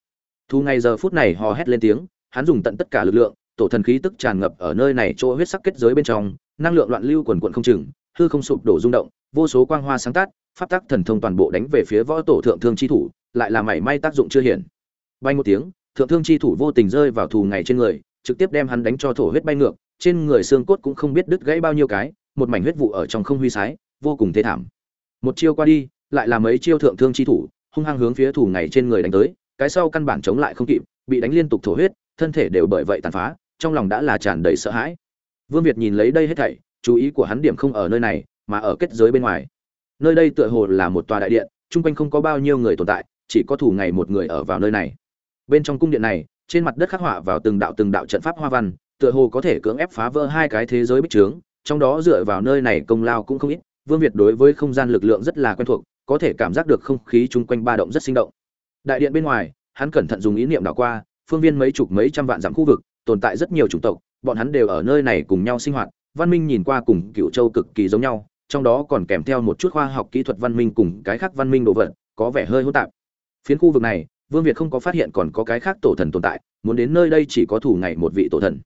Thu ngay giờ phút này hò hét lên tiếng, hắn dùng tận tất cả lực lượng tổ thần khí tức tràn ngập ở nơi này chỗ huyết sắc kết giới bên trong, năng lượng loạn lưu quần quần không chừng, hư không sụp đổ rung động, vô số quang hoa sáng tác pháp tắc thần thông toàn bộ đánh về phía võ tổ thượng thương chi thủ, lại là mảy may tác dụng chưa hiển bay một tiếng, thượng thương chi thủ vô tình rơi vào thù ngày trên người, trực tiếp đem hắn đánh cho thổ huyết bay ngược, trên người xương cốt cũng không biết đứt gãy bao nhiêu cái, một mảnh huyết vụ ở trong không huy sái, vô cùng thê thảm. Một chiêu qua đi, lại là mấy chiêu thượng thương chi thủ, hung hăng hướng phía thủ ngày trên người đánh tới, cái sau căn bản chống lại không kịp, bị đánh liên tục thổ huyết, thân thể đều bởi vậy tàn phá trong lòng đã là tràn đầy sợ hãi. Vương việt nhìn lấy đây hết thảy, chú ý của hắn điểm không ở nơi này, mà ở kết giới bên ngoài. Nơi đây tựa hồ là một tòa đại điện, chung quanh không có bao nhiêu người tồn tại, chỉ có thủ ngày một người ở vào nơi này. Bên trong cung điện này, trên mặt đất khắc họa vào từng đạo từng đạo trận pháp hoa văn, tựa hồ có thể cưỡng ép phá vỡ hai cái thế giới bích trướng, trong đó dựa vào nơi này công lao cũng không ít, vương việt đối với không gian lực lượng rất là quen thuộc, có thể cảm giác được không khí chung quanh ba động rất sinh động. Đại điện bên ngoài, hắn cẩn thận dùng ý niệm đảo qua, phương viên mấy chục mấy trăm vạn dặm khu vực tồn tại rất nhiều chủng tộc, bọn hắn đều ở nơi này cùng nhau sinh hoạt, văn minh nhìn qua cùng cựu châu cực kỳ giống nhau, trong đó còn kèm theo một chút khoa học kỹ thuật văn minh cùng cái khác văn minh đồ vật, có vẻ hơi hỗn tạp. Phiến khu vực này, vương việt không có phát hiện còn có cái khác tổ thần tồn tại, muốn đến nơi đây chỉ có thủ ngày một vị tổ thần.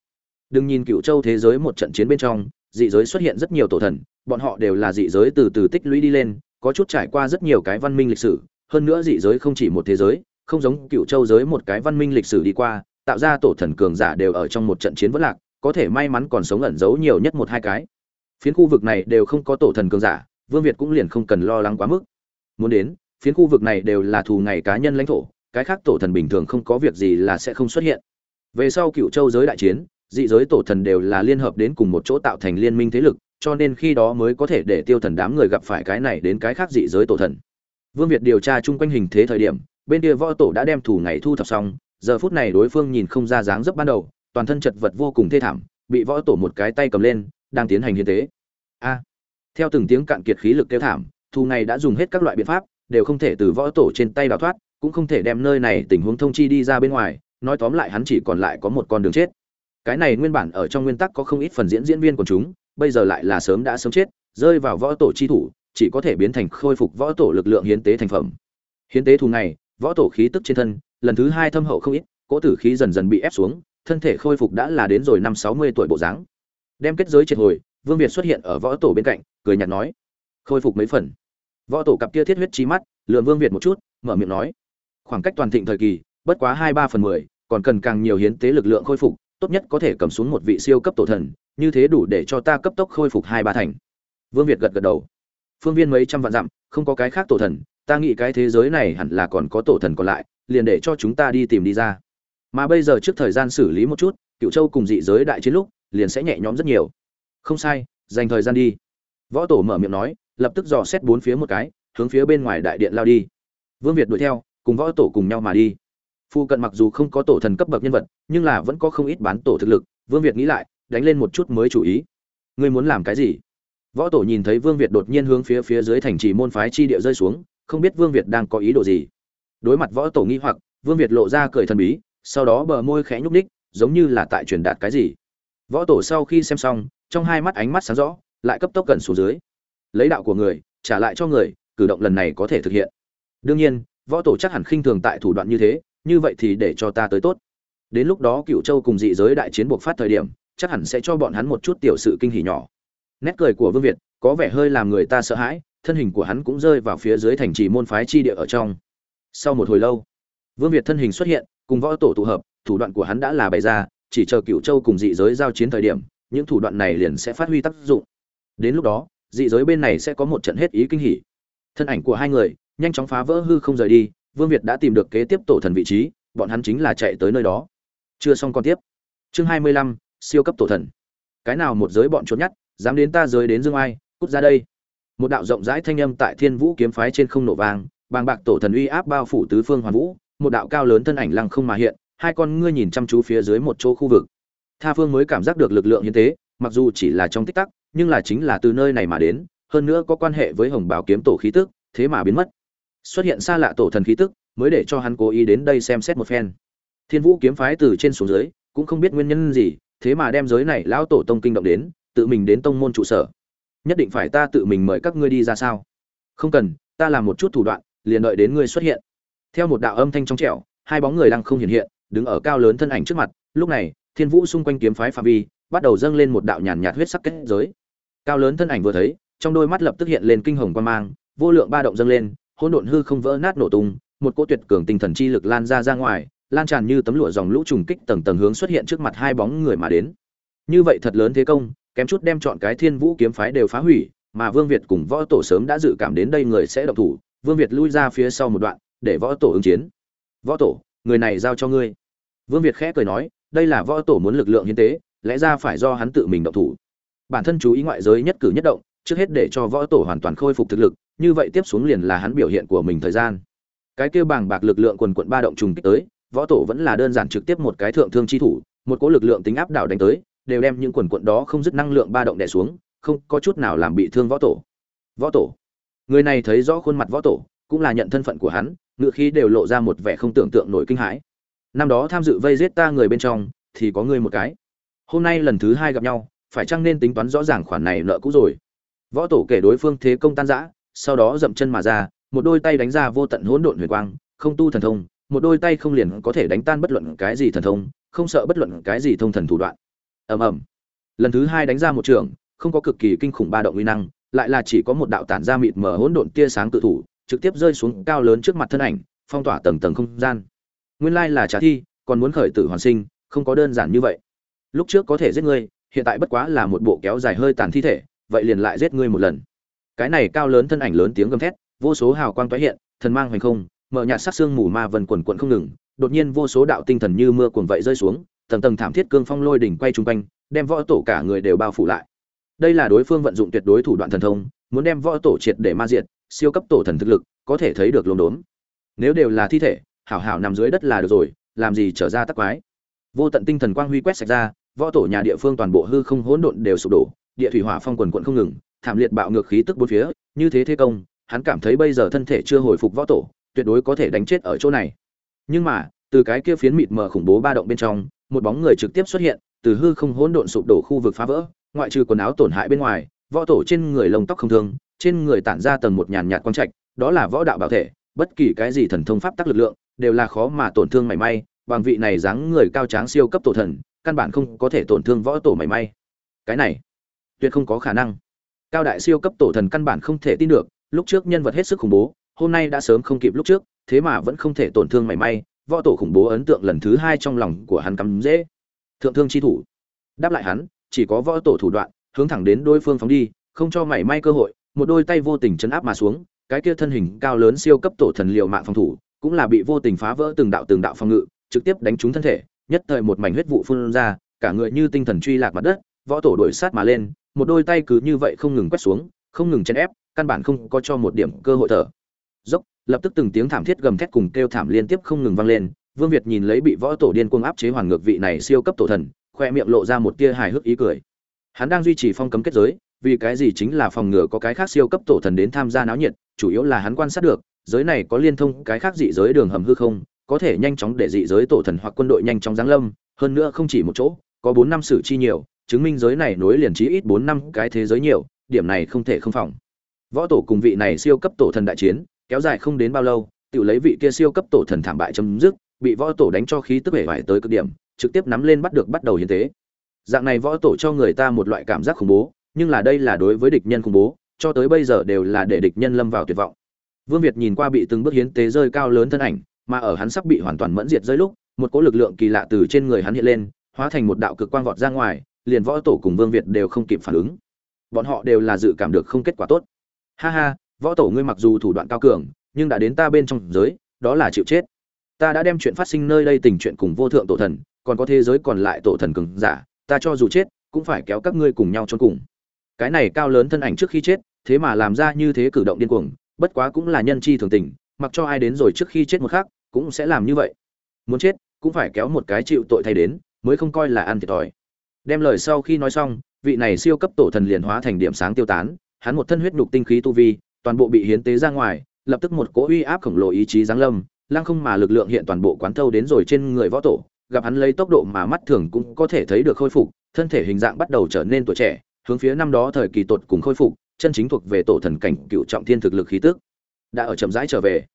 Đừng nhìn cựu châu thế giới một trận chiến bên trong, dị giới xuất hiện rất nhiều tổ thần, bọn họ đều là dị giới từ từ tích lũy đi lên, có chút trải qua rất nhiều cái văn minh lịch sử, hơn nữa dị giới không chỉ một thế giới, không giống cựu châu giới một cái văn minh lịch sử đi qua tạo ra tổ thần cường giả đều ở trong một trận chiến vẫn lạc, có thể may mắn còn sống ẩn giấu nhiều nhất một hai cái. Phiến khu vực này đều không có tổ thần cường giả, vương việt cũng liền không cần lo lắng quá mức. Muốn đến, phiến khu vực này đều là thù ngày cá nhân lãnh thổ, cái khác tổ thần bình thường không có việc gì là sẽ không xuất hiện. Về sau cựu châu giới đại chiến, dị giới tổ thần đều là liên hợp đến cùng một chỗ tạo thành liên minh thế lực, cho nên khi đó mới có thể để tiêu thần đám người gặp phải cái này đến cái khác dị giới tổ thần. Vương việt điều tra chung quanh hình thế thời điểm, bên kia võ tổ đã đem thủ ngày thu thập xong giờ phút này đối phương nhìn không ra dáng dấp ban đầu, toàn thân chật vật vô cùng thê thảm, bị võ tổ một cái tay cầm lên, đang tiến hành hiến tế. A! Theo từng tiếng cạn kiệt khí lực kêu thảm, thù này đã dùng hết các loại biện pháp, đều không thể từ võ tổ trên tay đào thoát, cũng không thể đem nơi này tình huống thông chi đi ra bên ngoài, nói tóm lại hắn chỉ còn lại có một con đường chết. Cái này nguyên bản ở trong nguyên tắc có không ít phần diễn diễn viên của chúng, bây giờ lại là sớm đã sớm chết, rơi vào võ tổ chi thủ, chỉ có thể biến thành khôi phục võ tổ lực lượng hiến tế thành phẩm. Hiến tế thù này, võ tổ khí tức trên thân lần thứ hai thâm hậu không ít, cỗ tử khí dần dần bị ép xuống, thân thể khôi phục đã là đến rồi năm sáu mươi tuổi bộ dáng. Đem kết giới triệt hồi, vương việt xuất hiện ở võ tổ bên cạnh, cười nhạt nói, khôi phục mấy phần. Võ tổ cặp kia thiết huyết trí mắt lượm vương việt một chút, mở miệng nói, khoảng cách toàn thịnh thời kỳ, bất quá hai ba phần mười, còn cần càng nhiều hiến tế lực lượng khôi phục, tốt nhất có thể cầm xuống một vị siêu cấp tổ thần, như thế đủ để cho ta cấp tốc khôi phục hai ba thành. Vương việt gật gật đầu. Phương viên mấy trăm vạn dặm, không có cái khác tổ thần, ta nghĩ cái thế giới này hẳn là còn có tổ thần còn lại liền để cho chúng ta đi tìm đi ra. Mà bây giờ trước thời gian xử lý một chút, cựu châu cùng dị giới đại chiến lúc, liền sẽ nhẹ nhõm rất nhiều. Không sai, dành thời gian đi. Võ tổ mở miệng nói, lập tức dò xét bốn phía một cái, hướng phía bên ngoài đại điện lao đi. Vương việt đuổi theo, cùng võ tổ cùng nhau mà đi. Phu cận mặc dù không có tổ thần cấp bậc nhân vật, nhưng là vẫn có không ít bán tổ thực lực. Vương việt nghĩ lại, đánh lên một chút mới chủ ý. Ngươi muốn làm cái gì? Võ tổ nhìn thấy vương việt đột nhiên hướng phía phía dưới thành trì môn phái chi địa rơi xuống, không biết vương việt đang có ý đồ gì đối mặt võ tổ nghi hoặc, vương việt lộ ra cười thần bí, sau đó bờ môi khẽ nhúc ních giống như là tại truyền đạt cái gì. Võ tổ sau khi xem xong, trong hai mắt ánh mắt sáng rõ, lại cấp tốc gần xuống dưới. Lấy đạo của người, trả lại cho người, cử động lần này có thể thực hiện. Đương nhiên, võ tổ chắc hẳn khinh thường tại thủ đoạn như thế, như vậy thì để cho ta tới tốt. Đến lúc đó cựu châu cùng dị giới đại chiến buộc phát thời điểm, chắc hẳn sẽ cho bọn hắn một chút tiểu sự kinh hỉ nhỏ. Nét cười của vương việt có vẻ hơi làm người ta sợ hãi, thân hình của hắn cũng rơi vào phía dưới thành trì môn phái chi địa ở trong sau một hồi lâu, vương việt thân hình xuất hiện, cùng võ tổ tụ hợp, thủ đoạn của hắn đã là bày ra, chỉ chờ cựu châu cùng dị giới giao chiến thời điểm, những thủ đoạn này liền sẽ phát huy tác dụng. Đến lúc đó, dị giới bên này sẽ có một trận hết ý kinh hỉ. Thân ảnh của hai người, nhanh chóng phá vỡ hư không rời đi, vương việt đã tìm được kế tiếp tổ thần vị trí, bọn hắn chính là chạy tới nơi đó. Chưa xong còn tiếp. Chương hai mươi lăm, siêu cấp tổ thần. Cái nào một giới bọn trốn nhất dám đến ta giới đến dương ai, cút ra đây. Một đạo rộng rãi thanh âm tại thiên vũ kiếm phái trên không nổ vang bàng bạc tổ thần uy áp bao phủ tứ phương hoàn vũ, một đạo cao lớn thân ảnh lăng không mà hiện, hai con ngươi nhìn chăm chú phía dưới một chỗ khu vực. Tha phương mới cảm giác được lực lượng như thế mặc dù chỉ là trong tích tắc, nhưng là chính là từ nơi này mà đến, hơn nữa có quan hệ với hồng bảo kiếm tổ khí tức, thế mà biến mất. Xuất hiện xa lạ tổ thần khí tức, mới để cho hắn cố ý đến đây xem xét một phen. Thiên vũ kiếm phái từ trên xuống dưới, cũng không biết nguyên nhân gì, thế mà đem giới này lão tổ tông kinh động đến, tự mình đến tông môn trụ sở. Nhất định phải ta tự mình mời các ngươi đi ra sao? Không cần, ta làm một chút thủ đoạn liền đợi đến ngươi xuất hiện. Theo một đạo âm thanh trong trẻo, hai bóng người lăng không hiện hiện, đứng ở cao lớn thân ảnh trước mặt, lúc này, thiên vũ xung quanh kiếm phái phạm vi, bắt đầu dâng lên một đạo nhàn nhạt huyết sắc kết giới. Cao lớn thân ảnh vừa thấy, trong đôi mắt lập tức hiện lên kinh hồng quan mang, vô lượng ba động dâng lên, hỗn độn hư không vỡ nát nổ tung, một cỗ tuyệt cường tinh thần chi lực lan ra ra ngoài, lan tràn như tấm lụa dòng lũ trùng kích tầng tầng hướng xuất hiện trước mặt hai bóng người mà đến. Như vậy thật lớn thế công, kém chút đem chọn cái thiên vũ kiếm phái đều phá hủy, mà vương việt cùng võ tổ sớm đã dự cảm đến đây người sẽ động thủ vương việt lui ra phía sau một đoạn, để võ tổ ứng chiến. Võ tổ, người này giao cho ngươi. Vương việt khẽ cười nói, đây là võ tổ muốn lực lượng hiến tế, lẽ ra phải do hắn tự mình động thủ. Bản thân chú ý ngoại giới nhất cử nhất động, trước hết để cho võ tổ hoàn toàn khôi phục thực lực, như vậy tiếp xuống liền là hắn biểu hiện của mình thời gian. Cái kêu bàng bạc lực lượng quần quận ba động trùng kích tới, võ tổ vẫn là đơn giản trực tiếp một cái thượng thương chi thủ, một cỗ lực lượng tính áp đảo đánh tới, đều đem những quần quận đó không dứt năng lượng ba động đè xuống, không có chút nào làm bị thương võ tổ. Võ tổ người này thấy rõ khuôn mặt võ tổ, cũng là nhận thân phận của hắn ngựa khí đều lộ ra một vẻ không tưởng tượng nổi kinh hãi. Năm đó tham dự vây giết ta người bên trong, thì có ngươi một cái. Hôm nay lần thứ hai gặp nhau, phải chăng nên tính toán rõ ràng khoản này nợ cũ rồi? Võ tổ kể đối phương thế công tan giã sau đó dậm chân mà ra, một đôi tay đánh ra vô tận hỗn độn huyền quang, không tu thần thông, một đôi tay không liền có thể đánh tan bất luận cái gì thần thông, không sợ bất luận cái gì thông thần thủ đoạn. Ầm ầm. Lần thứ hai đánh ra một trường, không có cực kỳ kinh khủng ba động uy năng lại là chỉ có một đạo tản ra mịt mờ hỗn độn tia sáng tự thủ, trực tiếp rơi xuống cao lớn trước mặt thân ảnh, phong tỏa tầng tầng không gian. Nguyên lai là trả thi, còn muốn khởi tử hoàn sinh, không có đơn giản như vậy. Lúc trước có thể giết ngươi, hiện tại bất quá là một bộ kéo dài hơi tàn thi thể, vậy liền lại giết ngươi một lần. Cái này cao lớn thân ảnh lớn tiếng gầm thét, vô số hào quang tái hiện, thần mang hoành không, mở nhạt sát xương mù ma vần quần quận không ngừng, đột nhiên vô số đạo tinh thần như mưa cuồng vậy rơi xuống, tầng tầng thảm thiết cương phong lôi đỉnh quay trung quanh, đem võ tổ cả người đều bao phủ lại đây là đối phương vận dụng tuyệt đối thủ đoạn thần thông, muốn đem võ tổ triệt để ma diệt, siêu cấp tổ thần thực lực, có thể thấy được lồn đốn nếu đều là thi thể, hảo hảo nằm dưới đất là được rồi, làm gì trở ra tắc quái. Vô tận tinh thần quang huy quét sạch ra, võ tổ nhà địa phương toàn bộ hư không hỗn độn đều sụp đổ, địa thủy hỏa phong quần quận không ngừng, thảm liệt bạo ngược khí tức bốn phía, như thế thế công, hắn cảm thấy bây giờ thân thể chưa hồi phục võ tổ, tuyệt đối có thể đánh chết ở chỗ này. Nhưng mà, từ cái kia phiến mịt mờ khủng bố ba động bên trong, một bóng người trực tiếp xuất hiện, từ hư không hỗn độn sụp đổ khu vực phá vỡ ngoại trừ quần áo tổn hại bên ngoài, võ tổ trên người lông tóc không thương, trên người tản ra tầng một nhàn nhạt quang trạch, đó là võ đạo bảo thể, bất kỳ cái gì thần thông pháp tắc lực lượng, đều là khó mà tổn thương mảy may, bằng vị này dáng người cao tráng siêu cấp tổ thần, căn bản không có thể tổn thương võ tổ mảy may. Cái này, tuyệt không có khả năng. Cao đại siêu cấp tổ thần căn bản không thể tin được, lúc trước nhân vật hết sức khủng bố, hôm nay đã sớm không kịp lúc trước, thế mà vẫn không thể tổn thương mảy may, võ tổ khủng bố ấn tượng lần thứ hai trong lòng của hắn cắm dễ. Thượng thương chi thủ. Đáp lại hắn chỉ có võ tổ thủ đoạn, hướng thẳng đến đối phương phóng đi, không cho mảy may cơ hội, một đôi tay vô tình chấn áp mà xuống, cái kia thân hình cao lớn siêu cấp tổ thần liệu mạng phòng thủ, cũng là bị vô tình phá vỡ từng đạo từng đạo phòng ngự, trực tiếp đánh trúng thân thể, nhất thời một mảnh huyết vụ phun ra, cả người như tinh thần truy lạc mặt đất, võ tổ đuổi sát mà lên, một đôi tay cứ như vậy không ngừng quét xuống, không ngừng chèn ép, căn bản không có cho một điểm cơ hội thở. Dốc, lập tức từng tiếng thảm thiết gầm thét cùng kêu thảm liên tiếp không ngừng vang lên, vương việt nhìn lấy bị võ tổ điên cuồng áp chế hoàn ngược vị này siêu cấp tổ thần khoe miệng lộ ra một tia hài hước ý cười. Hắn đang duy trì phong cấm kết giới, vì cái gì chính là phòng ngừa có cái khác siêu cấp tổ thần đến tham gia náo nhiệt, chủ yếu là hắn quan sát được, giới này có liên thông cái khác dị giới đường hầm hư không, có thể nhanh chóng để dị giới tổ thần hoặc quân đội nhanh chóng giáng lâm, hơn nữa không chỉ một chỗ, có bốn năm sử chi nhiều, chứng minh giới này nối liền trí ít bốn năm cái thế giới nhiều, điểm này không thể không phòng. Võ tổ cùng vị này siêu cấp tổ thần đại chiến, kéo dài không đến bao lâu, tự lấy vị kia siêu cấp tổ thần thảm bại chấm dứt, bị võ tổ đánh cho khí tức bể vải tới cực điểm trực tiếp nắm lên bắt được bắt đầu hiến tế. Dạng này võ tổ cho người ta một loại cảm giác khủng bố, nhưng là đây là đối với địch nhân khủng bố, cho tới bây giờ đều là để địch nhân lâm vào tuyệt vọng. Vương việt nhìn qua bị từng bước hiến tế rơi cao lớn thân ảnh, mà ở hắn sắp bị hoàn toàn mẫn diệt rơi lúc, một cỗ lực lượng kỳ lạ từ trên người hắn hiện lên, hóa thành một đạo cực quang vọt ra ngoài, liền võ tổ cùng vương việt đều không kịp phản ứng. Bọn họ đều là dự cảm được không kết quả tốt. Ha ha, võ tổ ngươi mặc dù thủ đoạn cao cường, nhưng đã đến ta bên trong giới, đó là chịu chết. Ta đã đem chuyện phát sinh nơi đây tình chuyện cùng vô thượng tổ thần còn có thế giới còn lại tổ thần cường giả, ta cho dù chết, cũng phải kéo các ngươi cùng nhau chôn cùng. Cái này cao lớn thân ảnh trước khi chết, thế mà làm ra như thế cử động điên cuồng, bất quá cũng là nhân chi thường tình, mặc cho ai đến rồi trước khi chết một khác cũng sẽ làm như vậy. Muốn chết, cũng phải kéo một cái chịu tội thay đến, mới không coi là ăn thiệt thòi. Đem lời sau khi nói xong, vị này siêu cấp tổ thần liền hóa thành điểm sáng tiêu tán, hắn một thân huyết nhục tinh khí tu vi, toàn bộ bị hiến tế ra ngoài, lập tức một cỗ uy áp khổng lồ ý chí giáng lâm, lăng không mà lực lượng hiện toàn bộ quán thâu đến rồi trên người võ tổ gặp hắn lấy tốc độ mà mắt thường cũng có thể thấy được khôi phục, thân thể hình dạng bắt đầu trở nên tuổi trẻ, hướng phía năm đó thời kỳ tột cùng khôi phục, chân chính thuộc về tổ thần cảnh cựu trọng thiên thực lực khí tức. Đã ở chậm rãi trở về.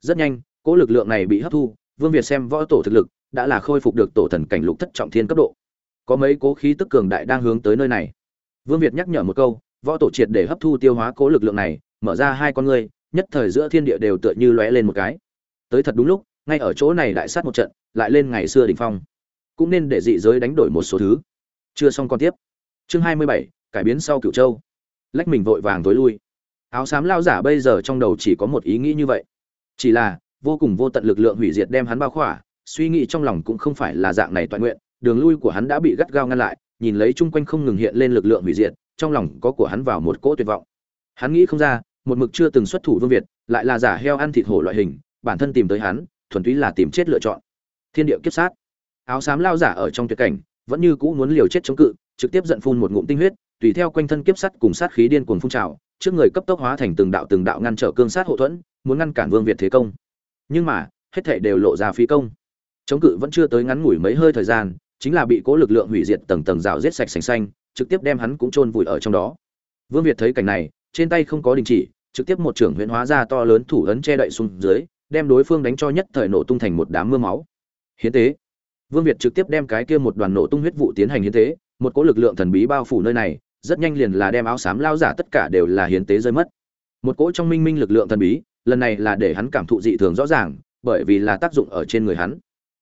Rất nhanh, cỗ lực lượng này bị hấp thu, vương việt xem võ tổ thực lực, đã là khôi phục được tổ thần cảnh lục thất trọng thiên cấp độ. Có mấy cố khí tức cường đại đang hướng tới nơi này. Vương việt nhắc nhở một câu, võ tổ triệt để hấp thu tiêu hóa cố lực lượng này, mở ra hai con ngươi, nhất thời giữa thiên địa đều tựa như lóe lên một cái. Tới thật đúng lúc, ngay ở chỗ này đại sát một trận lại lên ngày xưa đỉnh phong. Cũng nên để dị giới đánh đổi một số thứ. Chưa xong con tiếp. Chương hai mươi bảy, cải biến sau cựu châu. Lách mình vội vàng tối lui. Áo xám lao giả bây giờ trong đầu chỉ có một ý nghĩ như vậy. Chỉ là, vô cùng vô tận lực lượng hủy diệt đem hắn bao khỏa, suy nghĩ trong lòng cũng không phải là dạng này toàn nguyện, đường lui của hắn đã bị gắt gao ngăn lại, nhìn lấy chung quanh không ngừng hiện lên lực lượng hủy diệt, trong lòng có của hắn vào một cỗ tuyệt vọng. Hắn nghĩ không ra, một mực chưa từng xuất thủ vương việt, lại là giả heo ăn thịt hổ loại hình, bản thân tìm tới hắn, thuần túy là tìm chết lựa chọn thiên địa kiếp sát. Áo xám lao giả ở trong tuyệt cảnh, vẫn như cũ muốn liều chết chống cự, trực tiếp giận phun một ngụm tinh huyết, tùy theo quanh thân kiếp sắt cùng sát khí điên cuồng phun trào, trước người cấp tốc hóa thành từng đạo từng đạo ngăn trở cương sát hậu thuẫn, muốn ngăn cản vương việt thế công. Nhưng mà, hết thảy đều lộ ra phi công. Chống cự vẫn chưa tới ngắn ngủi mấy hơi thời gian, chính là bị cố lực lượng hủy diệt tầng tầng rào giết sạch sành xanh, trực tiếp đem hắn cũng chôn vùi ở trong đó. Vương việt thấy cảnh này, trên tay không có đình chỉ, trực tiếp một trưởng huyễn hóa ra to lớn thủ ấn che đậy xuống dưới, đem đối phương đánh cho nhất thời nổ tung thành một đám mưa máu hiến tế. Vương việt trực tiếp đem cái kia một đoàn nổ tung huyết vụ tiến hành hiến tế, một cỗ lực lượng thần bí bao phủ nơi này, rất nhanh liền là đem áo xám lao giả tất cả đều là hiến tế rơi mất. Một cỗ trong minh minh lực lượng thần bí, lần này là để hắn cảm thụ dị thường rõ ràng, bởi vì là tác dụng ở trên người hắn.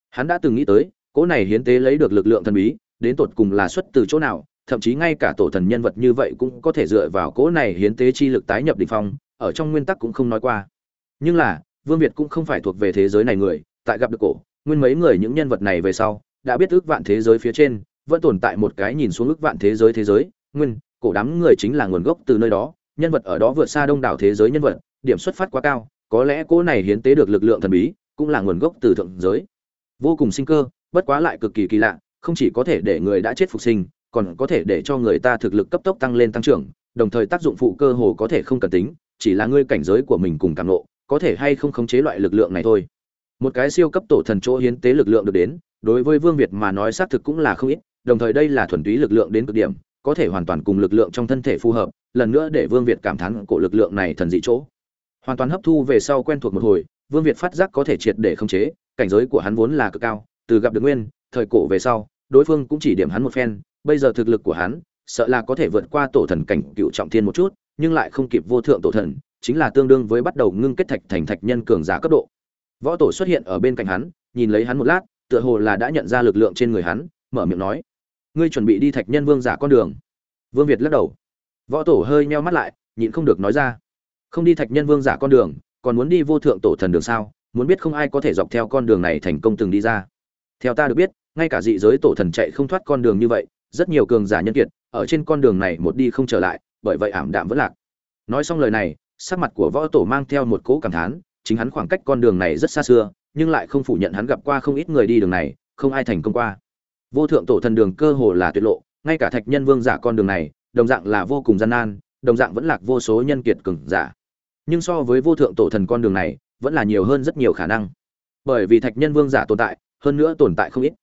Hắn đã từng nghĩ tới, cỗ này hiến tế lấy được lực lượng thần bí, đến tột cùng là xuất từ chỗ nào, thậm chí ngay cả tổ thần nhân vật như vậy cũng có thể dựa vào cỗ này hiến tế chi lực tái nhập đỉnh phong, ở trong nguyên tắc cũng không nói qua. Nhưng là, vương việt cũng không phải thuộc về thế giới này người, tại gặp được cổ nguyên mấy người những nhân vật này về sau, đã biết ước vạn thế giới phía trên, vẫn tồn tại một cái nhìn xuống ước vạn thế giới thế giới, nguyên, cổ đám người chính là nguồn gốc từ nơi đó, nhân vật ở đó vượt xa đông đảo thế giới nhân vật, điểm xuất phát quá cao, có lẽ cô này hiến tế được lực lượng thần bí, cũng là nguồn gốc từ thượng giới. Vô cùng sinh cơ, bất quá lại cực kỳ kỳ lạ, không chỉ có thể để người đã chết phục sinh, còn có thể để cho người ta thực lực cấp tốc tăng lên tăng trưởng, đồng thời tác dụng phụ cơ hồ có thể không cần tính, chỉ là ngươi cảnh giới của mình cùng cảm nộ có thể hay không khống chế loại lực lượng này thôi một cái siêu cấp tổ thần chỗ hiến tế lực lượng được đến, đối với vương việt mà nói xác thực cũng là không ít, đồng thời đây là thuần túy lực lượng đến cực điểm, có thể hoàn toàn cùng lực lượng trong thân thể phù hợp, lần nữa để vương việt cảm thán cổ lực lượng này thần dị chỗ. Hoàn toàn hấp thu về sau quen thuộc một hồi, vương việt phát giác có thể triệt để khống chế, cảnh giới của hắn vốn là cực cao, từ gặp được nguyên, thời cổ về sau, đối phương cũng chỉ điểm hắn một phen, bây giờ thực lực của hắn, sợ là có thể vượt qua tổ thần cảnh cựu trọng thiên một chút, nhưng lại không kịp vô thượng tổ thần, chính là tương đương với bắt đầu ngưng kết thạch thành thạch nhân cường giả cấp độ võ tổ xuất hiện ở bên cạnh hắn, nhìn lấy hắn một lát, tựa hồ là đã nhận ra lực lượng trên người hắn, mở miệng nói, ngươi chuẩn bị đi thạch nhân vương giả con đường. Vương việt lắc đầu. Võ tổ hơi meo mắt lại, nhịn không được nói ra, không đi thạch nhân vương giả con đường, còn muốn đi vô thượng tổ thần đường sao? Muốn biết không ai có thể dọc theo con đường này thành công từng đi ra. Theo ta được biết, ngay cả dị giới tổ thần chạy không thoát con đường như vậy, rất nhiều cường giả nhân kiệt, ở trên con đường này một đi không trở lại, bởi vậy ảm đạm vẫn lạc. Nói xong lời này, sắc mặt của võ tổ mang theo một cỗ cảm thán chính hắn khoảng cách con đường này rất xa xưa, nhưng lại không phủ nhận hắn gặp qua không ít người đi đường này, không ai thành công qua. Vô thượng tổ thần đường cơ hồ là tuyệt lộ, ngay cả thạch nhân vương giả con đường này, đồng dạng là vô cùng gian nan, đồng dạng vẫn lạc vô số nhân kiệt cường giả. Nhưng so với vô thượng tổ thần con đường này, vẫn là nhiều hơn rất nhiều khả năng. Bởi vì thạch nhân vương giả tồn tại, hơn nữa tồn tại không ít.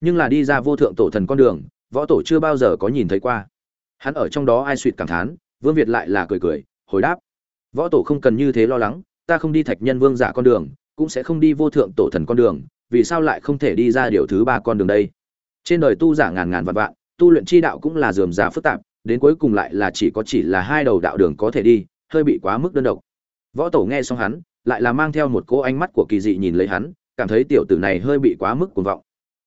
Nhưng là đi ra vô thượng tổ thần con đường, võ tổ chưa bao giờ có nhìn thấy qua. Hắn ở trong đó ai suýt cảm thán, vương việt lại là cười cười, hồi đáp. Võ tổ không cần như thế lo lắng ta không đi thạch nhân vương giả con đường, cũng sẽ không đi vô thượng tổ thần con đường, vì sao lại không thể đi ra điều thứ ba con đường đây? Trên đời tu giả ngàn ngàn vạn vạn, tu luyện chi đạo cũng là dườm già phức tạp, đến cuối cùng lại là chỉ có chỉ là hai đầu đạo đường có thể đi, hơi bị quá mức đơn độc. Võ tổ nghe xong hắn, lại là mang theo một cỗ ánh mắt của kỳ dị nhìn lấy hắn, cảm thấy tiểu tử này hơi bị quá mức cuồng vọng.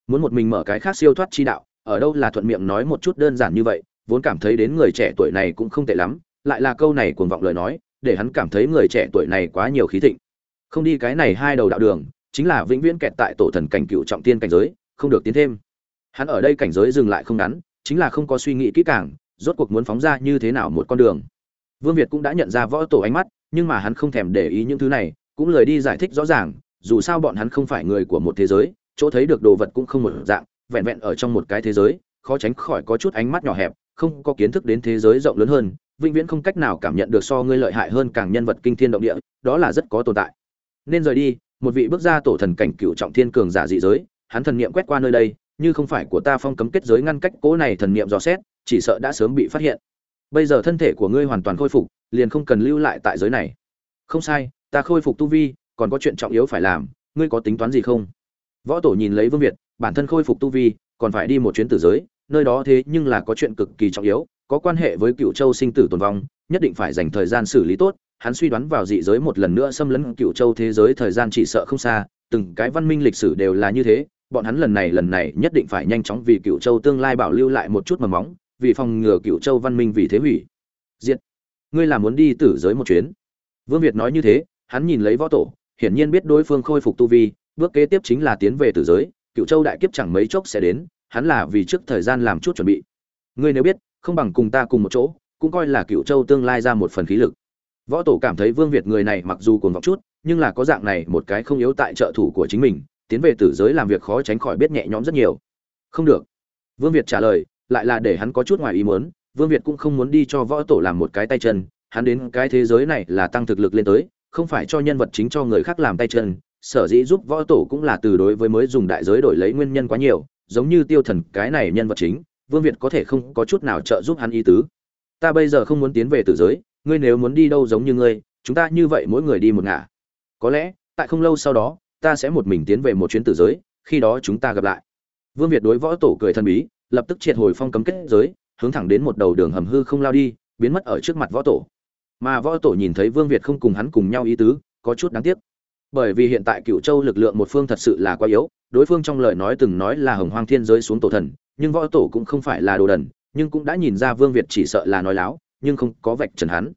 Muốn một mình mở cái khác siêu thoát chi đạo, ở đâu là thuận miệng nói một chút đơn giản như vậy, vốn cảm thấy đến người trẻ tuổi này cũng không tệ lắm, lại là câu này cuồng vọng lời nói để hắn cảm thấy người trẻ tuổi này quá nhiều khí thịnh. Không đi cái này hai đầu đạo đường, chính là vĩnh viễn kẹt tại tổ thần cảnh cựu trọng tiên cảnh giới, không được tiến thêm. Hắn ở đây cảnh giới dừng lại không ngắn, chính là không có suy nghĩ kỹ càng, rốt cuộc muốn phóng ra như thế nào một con đường. Vương việt cũng đã nhận ra võ tổ ánh mắt, nhưng mà hắn không thèm để ý những thứ này, cũng lời đi giải thích rõ ràng, dù sao bọn hắn không phải người của một thế giới, chỗ thấy được đồ vật cũng không một dạng, vẹn vẹn ở trong một cái thế giới, khó tránh khỏi có chút ánh mắt nhỏ hẹp, không có kiến thức đến thế giới rộng lớn hơn vĩnh viễn không cách nào cảm nhận được so ngươi lợi hại hơn càng nhân vật kinh thiên động địa, đó là rất có tồn tại. Nên rời đi, một vị bước ra tổ thần cảnh cựu trọng thiên cường giả dị giới, hắn thần niệm quét qua nơi đây, như không phải của ta phong cấm kết giới ngăn cách cố này thần niệm dò xét, chỉ sợ đã sớm bị phát hiện. Bây giờ thân thể của ngươi hoàn toàn khôi phục, liền không cần lưu lại tại giới này. Không sai, ta khôi phục tu vi, còn có chuyện trọng yếu phải làm, ngươi có tính toán gì không? Võ tổ nhìn lấy vương việt, bản thân khôi phục tu vi, còn phải đi một chuyến tử giới, nơi đó thế nhưng là có chuyện cực kỳ trọng yếu có quan hệ với cựu châu sinh tử tồn vong, nhất định phải dành thời gian xử lý tốt. Hắn suy đoán vào dị giới một lần nữa xâm lấn cựu châu thế giới thời gian chỉ sợ không xa. Từng cái văn minh lịch sử đều là như thế. Bọn hắn lần này lần này nhất định phải nhanh chóng vì cựu châu tương lai bảo lưu lại một chút mầm móng, vì phòng ngừa cựu châu văn minh vì thế hủy. Diệt. Ngươi là muốn đi tử giới một chuyến. Vương việt nói như thế, hắn nhìn lấy võ tổ, hiển nhiên biết đối phương khôi phục tu vi, bước kế tiếp chính là tiến về tử giới, cựu châu đại kiếp chẳng mấy chốc sẽ đến, hắn là vì trước thời gian làm chút chuẩn bị. Ngươi nếu biết không bằng cùng ta cùng một chỗ, cũng coi là cựu châu tương lai ra một phần khí lực. Võ tổ cảm thấy vương việt người này mặc dù còn vọng chút, nhưng là có dạng này một cái không yếu tại trợ thủ của chính mình, tiến về tử giới làm việc khó tránh khỏi biết nhẹ nhõm rất nhiều. Không được. Vương việt trả lời, lại là để hắn có chút ngoài ý muốn, vương việt cũng không muốn đi cho võ tổ làm một cái tay chân, hắn đến cái thế giới này là tăng thực lực lên tới, không phải cho nhân vật chính cho người khác làm tay chân, sở dĩ giúp võ tổ cũng là từ đối với mới dùng đại giới đổi lấy nguyên nhân quá nhiều, giống như tiêu thần cái này nhân vật chính vương việt có thể không có chút nào trợ giúp hắn ý tứ. Ta bây giờ không muốn tiến về tử giới, ngươi nếu muốn đi đâu giống như ngươi, chúng ta như vậy mỗi người đi một ngả. Có lẽ, tại không lâu sau đó, ta sẽ một mình tiến về một chuyến tử giới, khi đó chúng ta gặp lại. Vương việt đối võ tổ cười thần bí, lập tức triệt hồi phong cấm kết giới, hướng thẳng đến một đầu đường hầm hư không lao đi, biến mất ở trước mặt võ tổ. Mà võ tổ nhìn thấy vương việt không cùng hắn cùng nhau ý tứ, có chút đáng tiếc. Bởi vì hiện tại cựu châu lực lượng một phương thật sự là quá yếu, đối phương trong lời nói từng nói là hồng hoang thiên giới xuống tổ thần nhưng võ tổ cũng không phải là đồ đần, nhưng cũng đã nhìn ra vương việt chỉ sợ là nói láo, nhưng không có vạch trần hắn.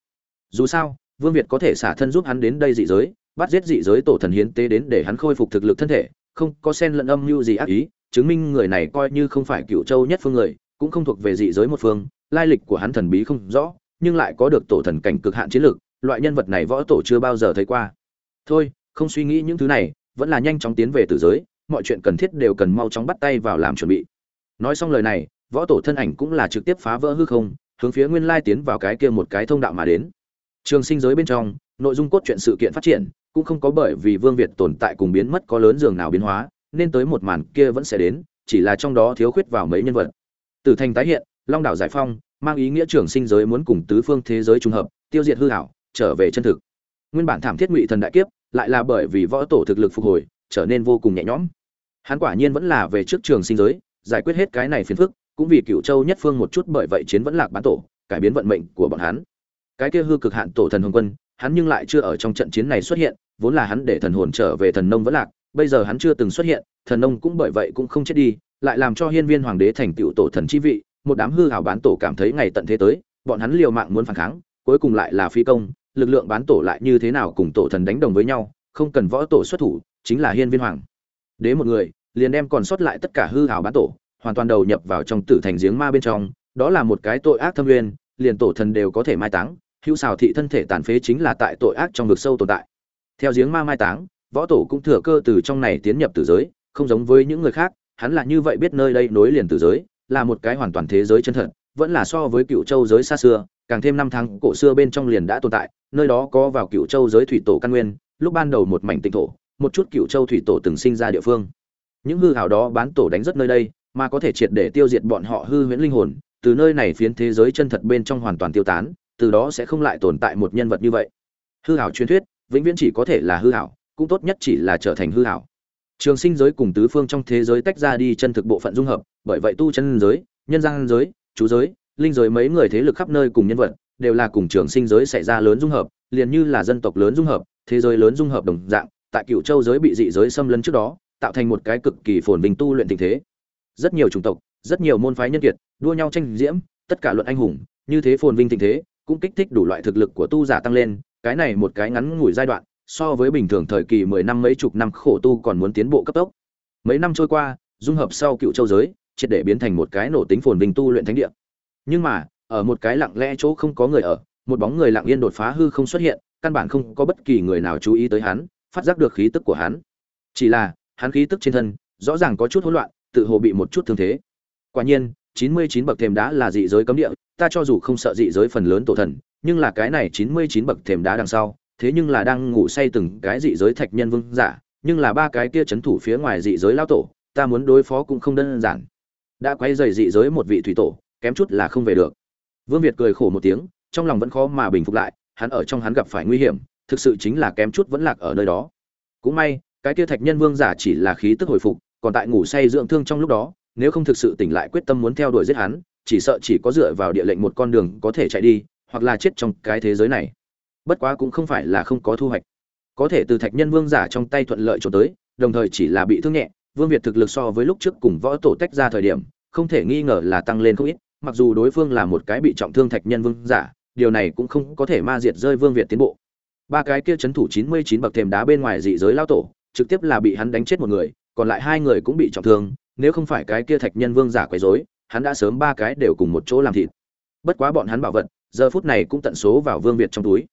Dù sao, vương việt có thể xả thân giúp hắn đến đây dị giới, bắt giết dị giới tổ thần hiến tế đến để hắn khôi phục thực lực thân thể, không có sen lẫn âm mưu gì ác ý, chứng minh người này coi như không phải cựu châu nhất phương người, cũng không thuộc về dị giới một phương, lai lịch của hắn thần bí không rõ, nhưng lại có được tổ thần cảnh cực hạn chiến lược, loại nhân vật này võ tổ chưa bao giờ thấy qua. Thôi, không suy nghĩ những thứ này, vẫn là nhanh chóng tiến về tử giới, mọi chuyện cần thiết đều cần mau chóng bắt tay vào làm chuẩn bị nói xong lời này, võ tổ thân ảnh cũng là trực tiếp phá vỡ hư không, hướng phía nguyên lai tiến vào cái kia một cái thông đạo mà đến. Trường sinh giới bên trong, nội dung cốt truyện sự kiện phát triển, cũng không có bởi vì vương việt tồn tại cùng biến mất có lớn giường nào biến hóa, nên tới một màn kia vẫn sẽ đến, chỉ là trong đó thiếu khuyết vào mấy nhân vật. Tử thành tái hiện, long đảo giải phong, mang ý nghĩa trường sinh giới muốn cùng tứ phương thế giới trùng hợp, tiêu diệt hư hảo trở về chân thực. Nguyên bản thảm thiết ngụy thần đại kiếp, lại là bởi vì võ tổ thực lực phục hồi, trở nên vô cùng nhẹ nhõm. Hắn quả nhiên vẫn là về trước trường sinh giới giải quyết hết cái này phiền phức, cũng vì cựu châu nhất phương một chút bởi vậy chiến vẫn lạc bán tổ, cải biến vận mệnh của bọn hắn. Cái kia hư cực hạn tổ thần hồn quân, hắn nhưng lại chưa ở trong trận chiến này xuất hiện, vốn là hắn để thần hồn trở về thần nông vẫn lạc, bây giờ hắn chưa từng xuất hiện, thần nông cũng bởi vậy cũng không chết đi, lại làm cho hiên viên hoàng đế thành tựu tổ thần chi vị, một đám hư hảo bán tổ cảm thấy ngày tận thế tới, bọn hắn liều mạng muốn phản kháng, cuối cùng lại là phi công, lực lượng bán tổ lại như thế nào cùng tổ thần đánh đồng với nhau, không cần võ tổ xuất thủ, chính là hiên viên hoàng. Đế một người liền đem còn sót lại tất cả hư hảo bán tổ, hoàn toàn đầu nhập vào trong tử thành giếng ma bên trong, đó là một cái tội ác thâm nguyên, liền tổ thần đều có thể mai táng, hữu xào thị thân thể tàn phế chính là tại tội ác trong vực sâu tồn tại. Theo giếng ma mai táng, võ tổ cũng thừa cơ từ trong này tiến nhập tử giới, không giống với những người khác, hắn là như vậy biết nơi đây nối liền tử giới, là một cái hoàn toàn thế giới chân thật, vẫn là so với cựu châu giới xa xưa, càng thêm năm tháng cổ xưa bên trong liền đã tồn tại, nơi đó có vào cựu châu giới thủy tổ căn nguyên, lúc ban đầu một mảnh tịnh thổ, một chút cựu châu thủy tổ từng sinh ra địa phương những hư hảo đó bán tổ đánh rất nơi đây, mà có thể triệt để tiêu diệt bọn họ hư huyễn linh hồn, từ nơi này phiến thế giới chân thật bên trong hoàn toàn tiêu tán, từ đó sẽ không lại tồn tại một nhân vật như vậy. Hư hảo truyền thuyết, vĩnh viễn chỉ có thể là hư hảo cũng tốt nhất chỉ là trở thành hư hảo trường sinh giới cùng tứ phương trong thế giới tách ra đi chân thực bộ phận dung hợp, bởi vậy tu chân giới, nhân gian giới, chú giới, linh giới mấy người thế lực khắp nơi cùng nhân vật, đều là cùng trường sinh giới xảy ra lớn dung hợp, liền như là dân tộc lớn dung hợp, thế giới lớn dung hợp đồng dạng, tại cựu châu giới bị dị giới xâm lấn trước đó tạo thành một cái cực kỳ phồn vinh tu luyện tình thế. Rất nhiều chủng tộc, rất nhiều môn phái nhân kiệt, đua nhau tranh diễm, tất cả luận anh hùng, như thế phồn vinh tình thế, cũng kích thích đủ loại thực lực của tu giả tăng lên, cái này một cái ngắn ngủi giai đoạn, so với bình thường thời kỳ mười năm mấy chục năm khổ tu còn muốn tiến bộ cấp tốc. Mấy năm trôi qua, dung hợp sau cựu châu giới, triệt để biến thành một cái nổ tính phồn vinh tu luyện thánh địa. Nhưng mà, ở một cái lặng lẽ chỗ không có người ở, một bóng người lặng yên đột phá hư không xuất hiện, căn bản không có bất kỳ người nào chú ý tới hắn, phát giác được khí tức của hắn. Chỉ là hắn khí tức trên thân, rõ ràng có chút hỗn loạn, tự hồ bị một chút thương thế. Quả nhiên, chín mươi chín bậc thềm đá là dị giới cấm địa, ta cho dù không sợ dị giới phần lớn tổ thần, nhưng là cái này chín mươi chín bậc thềm đá đằng sau, thế nhưng là đang ngủ say từng cái dị giới thạch nhân vương giả, nhưng là ba cái kia chấn thủ phía ngoài dị giới lao tổ, ta muốn đối phó cũng không đơn giản. Đã quay rời dị giới một vị thủy tổ, kém chút là không về được. Vương việt cười khổ một tiếng, trong lòng vẫn khó mà bình phục lại, hắn ở trong hắn gặp phải nguy hiểm, thực sự chính là kém chút vẫn lạc ở nơi đó. Cũng may cái kia thạch nhân vương giả chỉ là khí tức hồi phục, còn tại ngủ say dưỡng thương trong lúc đó, nếu không thực sự tỉnh lại quyết tâm muốn theo đuổi giết hắn, chỉ sợ chỉ có dựa vào địa lệnh một con đường có thể chạy đi, hoặc là chết trong cái thế giới này. Bất quá cũng không phải là không có thu hoạch. Có thể từ thạch nhân vương giả trong tay thuận lợi cho tới, đồng thời chỉ là bị thương nhẹ, vương việt thực lực so với lúc trước cùng võ tổ tách ra thời điểm, không thể nghi ngờ là tăng lên không ít, mặc dù đối phương là một cái bị trọng thương thạch nhân vương giả, điều này cũng không có thể ma diệt rơi vương việt tiến bộ. Ba cái kia chấn thủ chín mươi chín bậc thềm đá bên ngoài dị giới lao tổ trực tiếp là bị hắn đánh chết một người, còn lại hai người cũng bị trọng thương, nếu không phải cái kia thạch nhân vương giả quấy rối, hắn đã sớm ba cái đều cùng một chỗ làm thịt. Bất quá bọn hắn bảo vật, giờ phút này cũng tận số vào vương việt trong túi.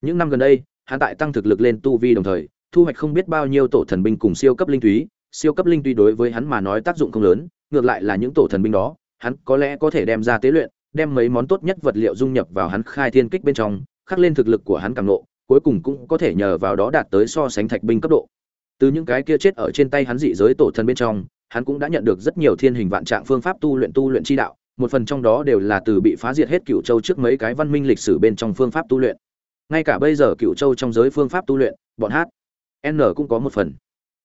Những năm gần đây, hắn tại tăng thực lực lên tu vi đồng thời, thu hoạch không biết bao nhiêu tổ thần binh cùng siêu cấp linh túy, siêu cấp linh túy đối với hắn mà nói tác dụng không lớn, ngược lại là những tổ thần binh đó, hắn có lẽ có thể đem ra tế luyện, đem mấy món tốt nhất vật liệu dung nhập vào hắn khai thiên kích bên trong, khắc lên thực lực của hắn càng nộ cuối cùng cũng có thể nhờ vào đó đạt tới so sánh thạch binh cấp độ từ những cái kia chết ở trên tay hắn dị giới tổ thần bên trong, hắn cũng đã nhận được rất nhiều thiên hình vạn trạng phương pháp tu luyện tu luyện chi đạo, một phần trong đó đều là từ bị phá diệt hết cựu châu trước mấy cái văn minh lịch sử bên trong phương pháp tu luyện. Ngay cả bây giờ cựu châu trong giới phương pháp tu luyện, bọn hát, n cũng có một phần.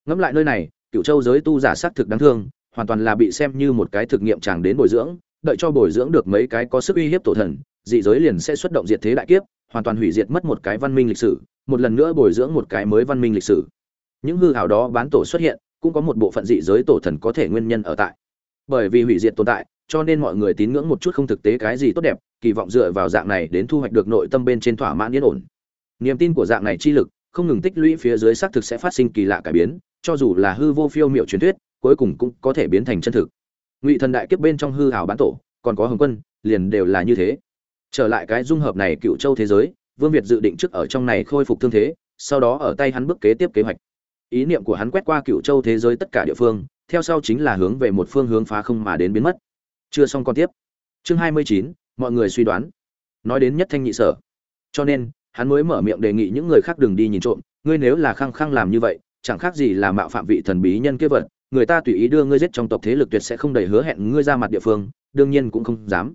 Ngẫm lại nơi này cựu châu giới tu giả xác thực đáng thương, hoàn toàn là bị xem như một cái thực nghiệm chàng đến bồi dưỡng, đợi cho bồi dưỡng được mấy cái có sức uy hiếp tổ thần, dị giới liền sẽ xuất động diệt thế đại kiếp, hoàn toàn hủy diệt mất một cái văn minh lịch sử, một lần nữa bồi dưỡng một cái mới văn minh lịch sử những hư hảo đó bán tổ xuất hiện, cũng có một bộ phận dị giới tổ thần có thể nguyên nhân ở tại. Bởi vì hủy diệt tồn tại, cho nên mọi người tín ngưỡng một chút không thực tế cái gì tốt đẹp, kỳ vọng dựa vào dạng này đến thu hoạch được nội tâm bên trên thỏa mãn yên ổn. Niềm tin của dạng này chi lực, không ngừng tích lũy phía dưới xác thực sẽ phát sinh kỳ lạ cải biến, cho dù là hư vô phiêu miệu truyền thuyết, cuối cùng cũng có thể biến thành chân thực. Ngụy thần đại kiếp bên trong hư hảo bán tổ, còn có hồng quân, liền đều là như thế. Trở lại cái dung hợp này cựu châu thế giới, vương việt dự định trước ở trong này khôi phục thương thế, sau đó ở tay hắn bước kế tiếp kế hoạch ý niệm của hắn quét qua cựu châu thế giới tất cả địa phương, theo sau chính là hướng về một phương hướng phá không mà đến biến mất. Chưa xong còn tiếp. Chương hai mươi chín, mọi người suy đoán. Nói đến nhất thanh nhị sở. Cho nên, hắn mới mở miệng đề nghị những người khác đừng đi nhìn trộm, ngươi nếu là khăng khăng làm như vậy, chẳng khác gì là mạo phạm vị thần bí nhân kế vật, người ta tùy ý đưa ngươi giết trong tộc thế lực tuyệt sẽ không đầy hứa hẹn ngươi ra mặt địa phương, đương nhiên cũng không dám.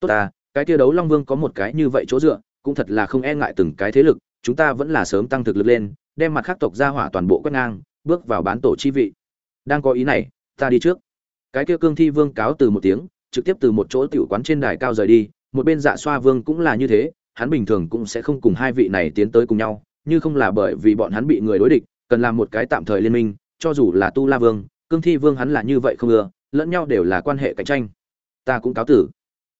Tốt ta, cái tia đấu long vương có một cái như vậy chỗ dựa, cũng thật là không e ngại từng cái thế lực, chúng ta vẫn là sớm tăng thực lực lên đem mặt khác tộc gia hỏa toàn bộ quét ngang, bước vào bán tổ chi vị. Đang có ý này, ta đi trước. Cái kia cương thi vương cáo từ một tiếng, trực tiếp từ một chỗ tiểu quán trên đài cao rời đi, một bên dạ xoa vương cũng là như thế, hắn bình thường cũng sẽ không cùng hai vị này tiến tới cùng nhau, như không là bởi vì bọn hắn bị người đối địch, cần làm một cái tạm thời liên minh, cho dù là tu la vương, cương thi vương hắn là như vậy không ưa, lẫn nhau đều là quan hệ cạnh tranh. Ta cũng cáo tử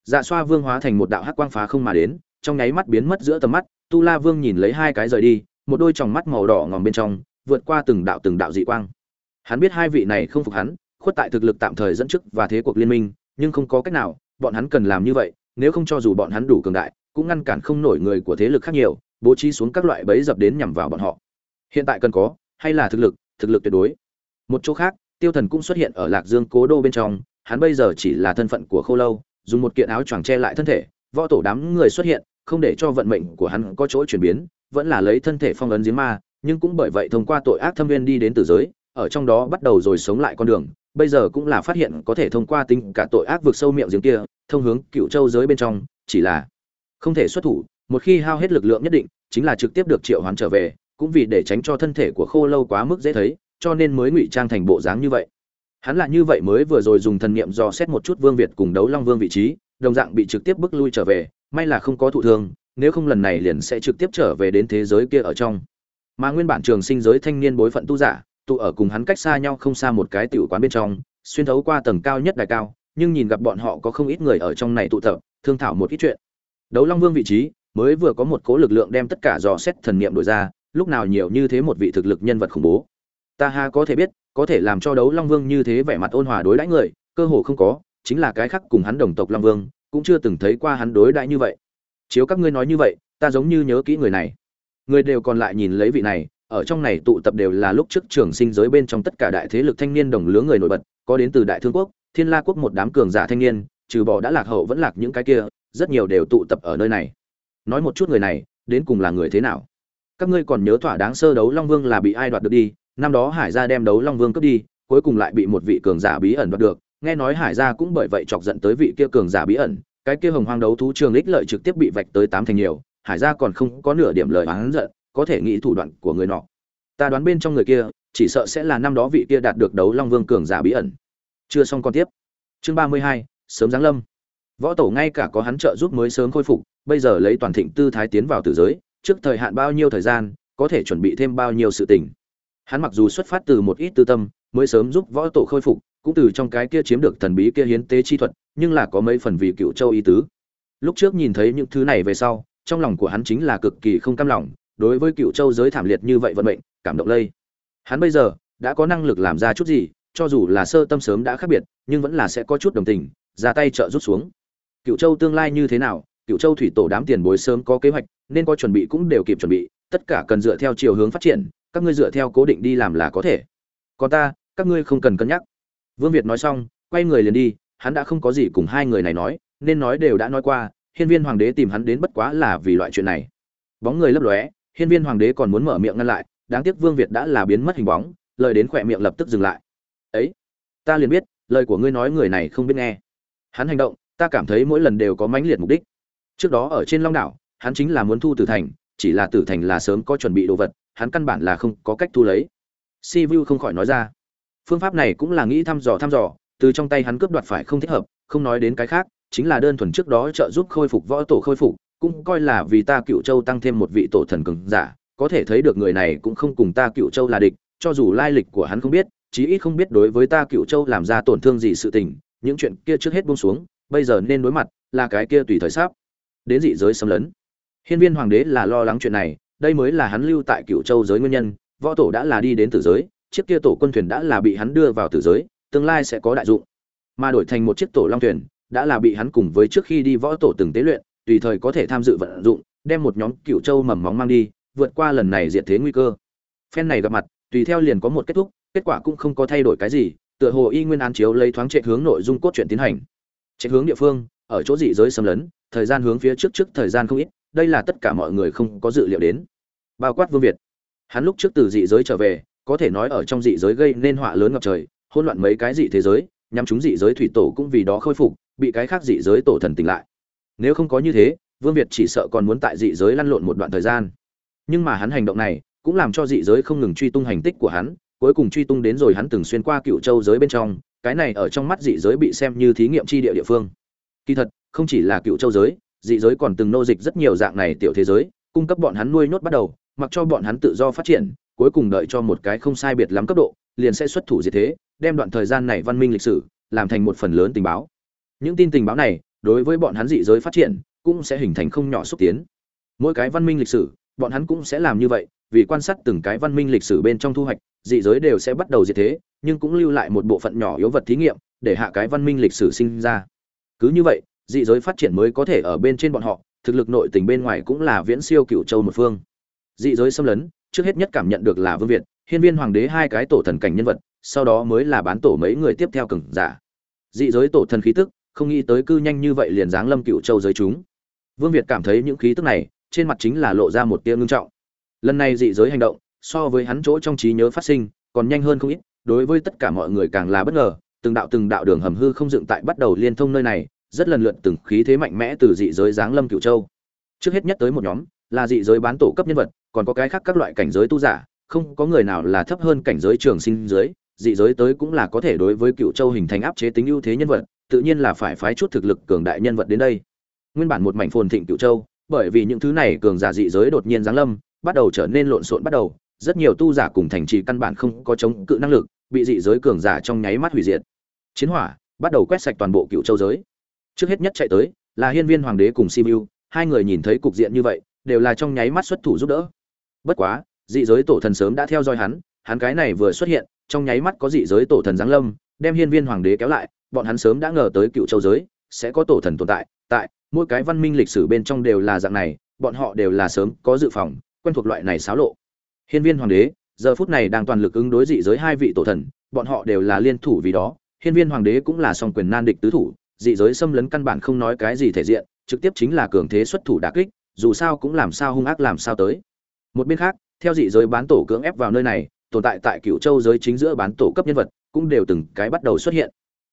dạ xoa vương hóa thành một đạo hắc quang phá không mà đến, trong nháy mắt biến mất giữa tầm mắt, tu la vương nhìn lấy hai cái rời đi một đôi tròng mắt màu đỏ ngòm bên trong, vượt qua từng đạo từng đạo dị quang. Hắn biết hai vị này không phục hắn, khuất tại thực lực tạm thời dẫn trước và thế cuộc liên minh, nhưng không có cách nào, bọn hắn cần làm như vậy, nếu không cho dù bọn hắn đủ cường đại, cũng ngăn cản không nổi người của thế lực khác nhiều, bố trí xuống các loại bẫy dập đến nhằm vào bọn họ. Hiện tại cần có, hay là thực lực thực lực tuyệt đối. Một chỗ khác, tiêu thần cũng xuất hiện ở lạc dương cố đô bên trong, hắn bây giờ chỉ là thân phận của khô lâu, dùng một kiện áo choàng che lại thân thể, võ tổ đám người xuất hiện, không để cho vận mệnh của hắn có chỗ chuyển biến vẫn là lấy thân thể phong ấn giếng ma, nhưng cũng bởi vậy thông qua tội ác thâm viên đi đến tử giới, ở trong đó bắt đầu rồi sống lại con đường, bây giờ cũng là phát hiện có thể thông qua tính cả tội ác vượt sâu miệng giếng kia, thông hướng cựu châu giới bên trong, chỉ là không thể xuất thủ, một khi hao hết lực lượng nhất định, chính là trực tiếp được triệu hoán trở về, cũng vì để tránh cho thân thể của khô lâu quá mức dễ thấy, cho nên mới ngụy trang thành bộ dáng như vậy. Hắn là như vậy mới vừa rồi dùng thần niệm dò xét một chút vương việt cùng đấu long vương vị trí, đồng dạng bị trực tiếp bước lui trở về, may là không có thụ thương nếu không lần này liền sẽ trực tiếp trở về đến thế giới kia ở trong. Mà nguyên bản trường sinh giới thanh niên bối phận tu giả, tụ ở cùng hắn cách xa nhau không xa một cái tiểu quán bên trong, xuyên thấu qua tầng cao nhất đài cao, nhưng nhìn gặp bọn họ có không ít người ở trong này tụ tập, thương thảo một ít chuyện. Đấu long vương vị trí, mới vừa có một cố lực lượng đem tất cả dò xét thần niệm đổi ra, lúc nào nhiều như thế một vị thực lực nhân vật khủng bố. Ta ha có thể biết, có thể làm cho đấu long vương như thế vẻ mặt ôn hòa đối đãi người, cơ hồ không có, chính là cái khác cùng hắn đồng tộc long vương, cũng chưa từng thấy qua hắn đối đãi như vậy chiếu các ngươi nói như vậy, ta giống như nhớ kỹ người này. Người đều còn lại nhìn lấy vị này, ở trong này tụ tập đều là lúc trước trường sinh giới bên trong tất cả đại thế lực thanh niên đồng lứa người nổi bật, có đến từ đại thương quốc, thiên la quốc một đám cường giả thanh niên, trừ bỏ đã lạc hậu vẫn lạc những cái kia, rất nhiều đều tụ tập ở nơi này. Nói một chút người này, đến cùng là người thế nào? Các ngươi còn nhớ thỏa đáng sơ đấu long vương là bị ai đoạt được đi, năm đó hải gia đem đấu long vương cướp đi, cuối cùng lại bị một vị cường giả bí ẩn đoạt được. Nghe nói hải gia cũng bởi vậy chọc giận tới vị kia cường giả bí ẩn cái kia hồng hoang đấu thú trường ích lợi trực tiếp bị vạch tới tám thành nhiều, hải gia còn không có nửa điểm lời oán giận, có thể nghĩ thủ đoạn của người nọ. Ta đoán bên trong người kia, chỉ sợ sẽ là năm đó vị kia đạt được đấu long vương cường giả bí ẩn. Chưa xong còn tiếp. Chương ba mươi hai, sớm giáng lâm. Võ tổ ngay cả có hắn trợ giúp mới sớm khôi phục, bây giờ lấy toàn thịnh tư thái tiến vào tử giới, trước thời hạn bao nhiêu thời gian, có thể chuẩn bị thêm bao nhiêu sự tình. Hắn mặc dù xuất phát từ một ít tư tâm, mới sớm giúp võ tổ khôi phục cũng từ trong cái kia chiếm được thần bí kia hiến tế chi thuật, nhưng là có mấy phần vì cựu châu ý tứ. Lúc trước nhìn thấy những thứ này về sau, trong lòng của hắn chính là cực kỳ không cam lòng, đối với cựu châu giới thảm liệt như vậy vận mệnh, cảm động lây. Hắn bây giờ đã có năng lực làm ra chút gì, cho dù là sơ tâm sớm đã khác biệt, nhưng vẫn là sẽ có chút đồng tình, ra tay trợ rút xuống. Cựu châu tương lai như thế nào, cựu châu thủy tổ đám tiền bối sớm có kế hoạch, nên có chuẩn bị cũng đều kịp chuẩn bị, tất cả cần dựa theo chiều hướng phát triển, các ngươi dựa theo cố định đi làm là có thể. Còn ta, các ngươi không cần cân nhắc vương việt nói xong, quay người liền đi, hắn đã không có gì cùng hai người này nói, nên nói đều đã nói qua, hiên viên hoàng đế tìm hắn đến bất quá là vì loại chuyện này. Bóng người lấp lóe, hiên viên hoàng đế còn muốn mở miệng ngăn lại, đáng tiếc vương việt đã là biến mất hình bóng, lời đến khỏe miệng lập tức dừng lại. Ấy, ta liền biết, lời của ngươi nói người này không biết nghe. Hắn hành động, ta cảm thấy mỗi lần đều có mãnh liệt mục đích. Trước đó ở trên long đảo, hắn chính là muốn thu tử thành, chỉ là tử thành là sớm có chuẩn bị đồ vật, hắn căn bản là không có cách thu lấy. Si vu không khỏi nói ra phương pháp này cũng là nghĩ thăm dò thăm dò, từ trong tay hắn cướp đoạt phải không thích hợp, không nói đến cái khác, chính là đơn thuần trước đó trợ giúp khôi phục võ tổ khôi phục, cũng coi là vì ta cựu châu tăng thêm một vị tổ thần cường giả, có thể thấy được người này cũng không cùng ta cựu châu là địch, cho dù lai lịch của hắn không biết, chí ít không biết đối với ta cựu châu làm ra tổn thương gì sự tình, những chuyện kia trước hết buông xuống, bây giờ nên đối mặt, là cái kia tùy thời sắp. Đến dị giới xâm lấn. Hiên viên hoàng đế là lo lắng chuyện này, đây mới là hắn lưu tại cựu châu giới nguyên nhân, võ tổ đã là đi đến tử giới chiếc kia tổ quân thuyền đã là bị hắn đưa vào tử giới, tương lai sẽ có đại dụng. Mà đổi thành một chiếc tổ long thuyền, đã là bị hắn cùng với trước khi đi võ tổ từng tế luyện, tùy thời có thể tham dự vận dụng, đem một nhóm cựu châu mầm móng mang đi, vượt qua lần này diệt thế nguy cơ. Phen này gặp mặt, tùy theo liền có một kết thúc, kết quả cũng không có thay đổi cái gì, tựa hồ y nguyên án chiếu lấy thoáng trệ hướng nội dung cốt truyện tiến hành. Trệ hướng địa phương, ở chỗ dị giới xâm lấn, thời gian hướng phía trước trước thời gian không ít, đây là tất cả mọi người không có dự liệu đến. Bao quát vương việt. Hắn lúc trước từ dị giới trở về có thể nói ở trong dị giới gây nên họa lớn ngập trời, hỗn loạn mấy cái dị thế giới nhằm chúng dị giới thủy tổ cũng vì đó khôi phục, bị cái khác dị giới tổ thần tỉnh lại. Nếu không có như thế, vương việt chỉ sợ còn muốn tại dị giới lăn lộn một đoạn thời gian. Nhưng mà hắn hành động này, cũng làm cho dị giới không ngừng truy tung hành tích của hắn, cuối cùng truy tung đến rồi hắn từng xuyên qua cựu châu giới bên trong, cái này ở trong mắt dị giới bị xem như thí nghiệm chi địa địa phương. Kỳ thật, không chỉ là cựu châu giới, dị giới còn từng nô dịch rất nhiều dạng này tiểu thế giới, cung cấp bọn hắn nuôi nhốt bắt đầu, mặc cho bọn hắn tự do phát triển cuối cùng đợi cho một cái không sai biệt lắm cấp độ, liền sẽ xuất thủ diệt thế, đem đoạn thời gian này văn minh lịch sử làm thành một phần lớn tình báo. Những tin tình báo này, đối với bọn hắn dị giới phát triển, cũng sẽ hình thành không nhỏ xúc tiến. Mỗi cái văn minh lịch sử, bọn hắn cũng sẽ làm như vậy, vì quan sát từng cái văn minh lịch sử bên trong thu hoạch, dị giới đều sẽ bắt đầu diệt thế, nhưng cũng lưu lại một bộ phận nhỏ yếu vật thí nghiệm, để hạ cái văn minh lịch sử sinh ra. Cứ như vậy, dị giới phát triển mới có thể ở bên trên bọn họ, thực lực nội tình bên ngoài cũng là viễn siêu cựu châu một phương. Dị giới xâm lấn trước hết nhất cảm nhận được là vương việt, hiên viên hoàng đế hai cái tổ thần cảnh nhân vật, sau đó mới là bán tổ mấy người tiếp theo cừng giả. Dị giới tổ thần khí tức, không nghĩ tới cư nhanh như vậy liền giáng lâm cựu châu giới chúng. Vương việt cảm thấy những khí tức này, trên mặt chính là lộ ra một tia ngưng trọng. Lần này dị giới hành động, so với hắn chỗ trong trí nhớ phát sinh, còn nhanh hơn không ít, đối với tất cả mọi người càng là bất ngờ, từng đạo từng đạo đường hầm hư không dựng tại bắt đầu liên thông nơi này, rất lần lượt từng khí thế mạnh mẽ từ dị giới giáng lâm cựu châu. Trước hết nhất tới một nhóm là dị giới bán tổ cấp nhân vật còn có cái khác các loại cảnh giới tu giả không có người nào là thấp hơn cảnh giới trường sinh giới dị giới tới cũng là có thể đối với cựu châu hình thành áp chế tính ưu thế nhân vật tự nhiên là phải phái chút thực lực cường đại nhân vật đến đây. Nguyên bản một mảnh phồn thịnh cựu châu bởi vì những thứ này cường giả dị giới đột nhiên giáng lâm bắt đầu trở nên lộn xộn bắt đầu rất nhiều tu giả cùng thành trì căn bản không có chống cự năng lực bị dị giới cường giả trong nháy mắt hủy diệt. Chiến hỏa bắt đầu quét sạch toàn bộ cựu châu giới. Trước hết nhất chạy tới là hiên viên hoàng đế cùng simiu, hai người nhìn thấy cục diện như vậy đều là trong nháy mắt xuất thủ giúp đỡ. Bất quá, dị giới tổ thần sớm đã theo dõi hắn hắn cái này vừa xuất hiện, trong nháy mắt có dị giới tổ thần giáng lâm, đem hiên viên hoàng đế kéo lại, bọn hắn sớm đã ngờ tới cựu châu giới sẽ có tổ thần tồn tại tại mỗi cái văn minh lịch sử bên trong đều là dạng này, bọn họ đều là sớm có dự phòng, quen thuộc loại này xáo lộ. Hiên viên hoàng đế, giờ phút này đang toàn lực ứng đối dị giới hai vị tổ thần, bọn họ đều là liên thủ vì đó, hiên viên hoàng đế cũng là song quyền nan địch tứ thủ, dị giới xâm lấn căn bản không nói cái gì thể diện, trực tiếp chính là cường thế xuất thủ đả kích dù sao cũng làm sao hung ác làm sao tới. Một bên khác, theo dị giới bán tổ cưỡng ép vào nơi này, tồn tại tại cựu châu giới chính giữa bán tổ cấp nhân vật, cũng đều từng cái bắt đầu xuất hiện.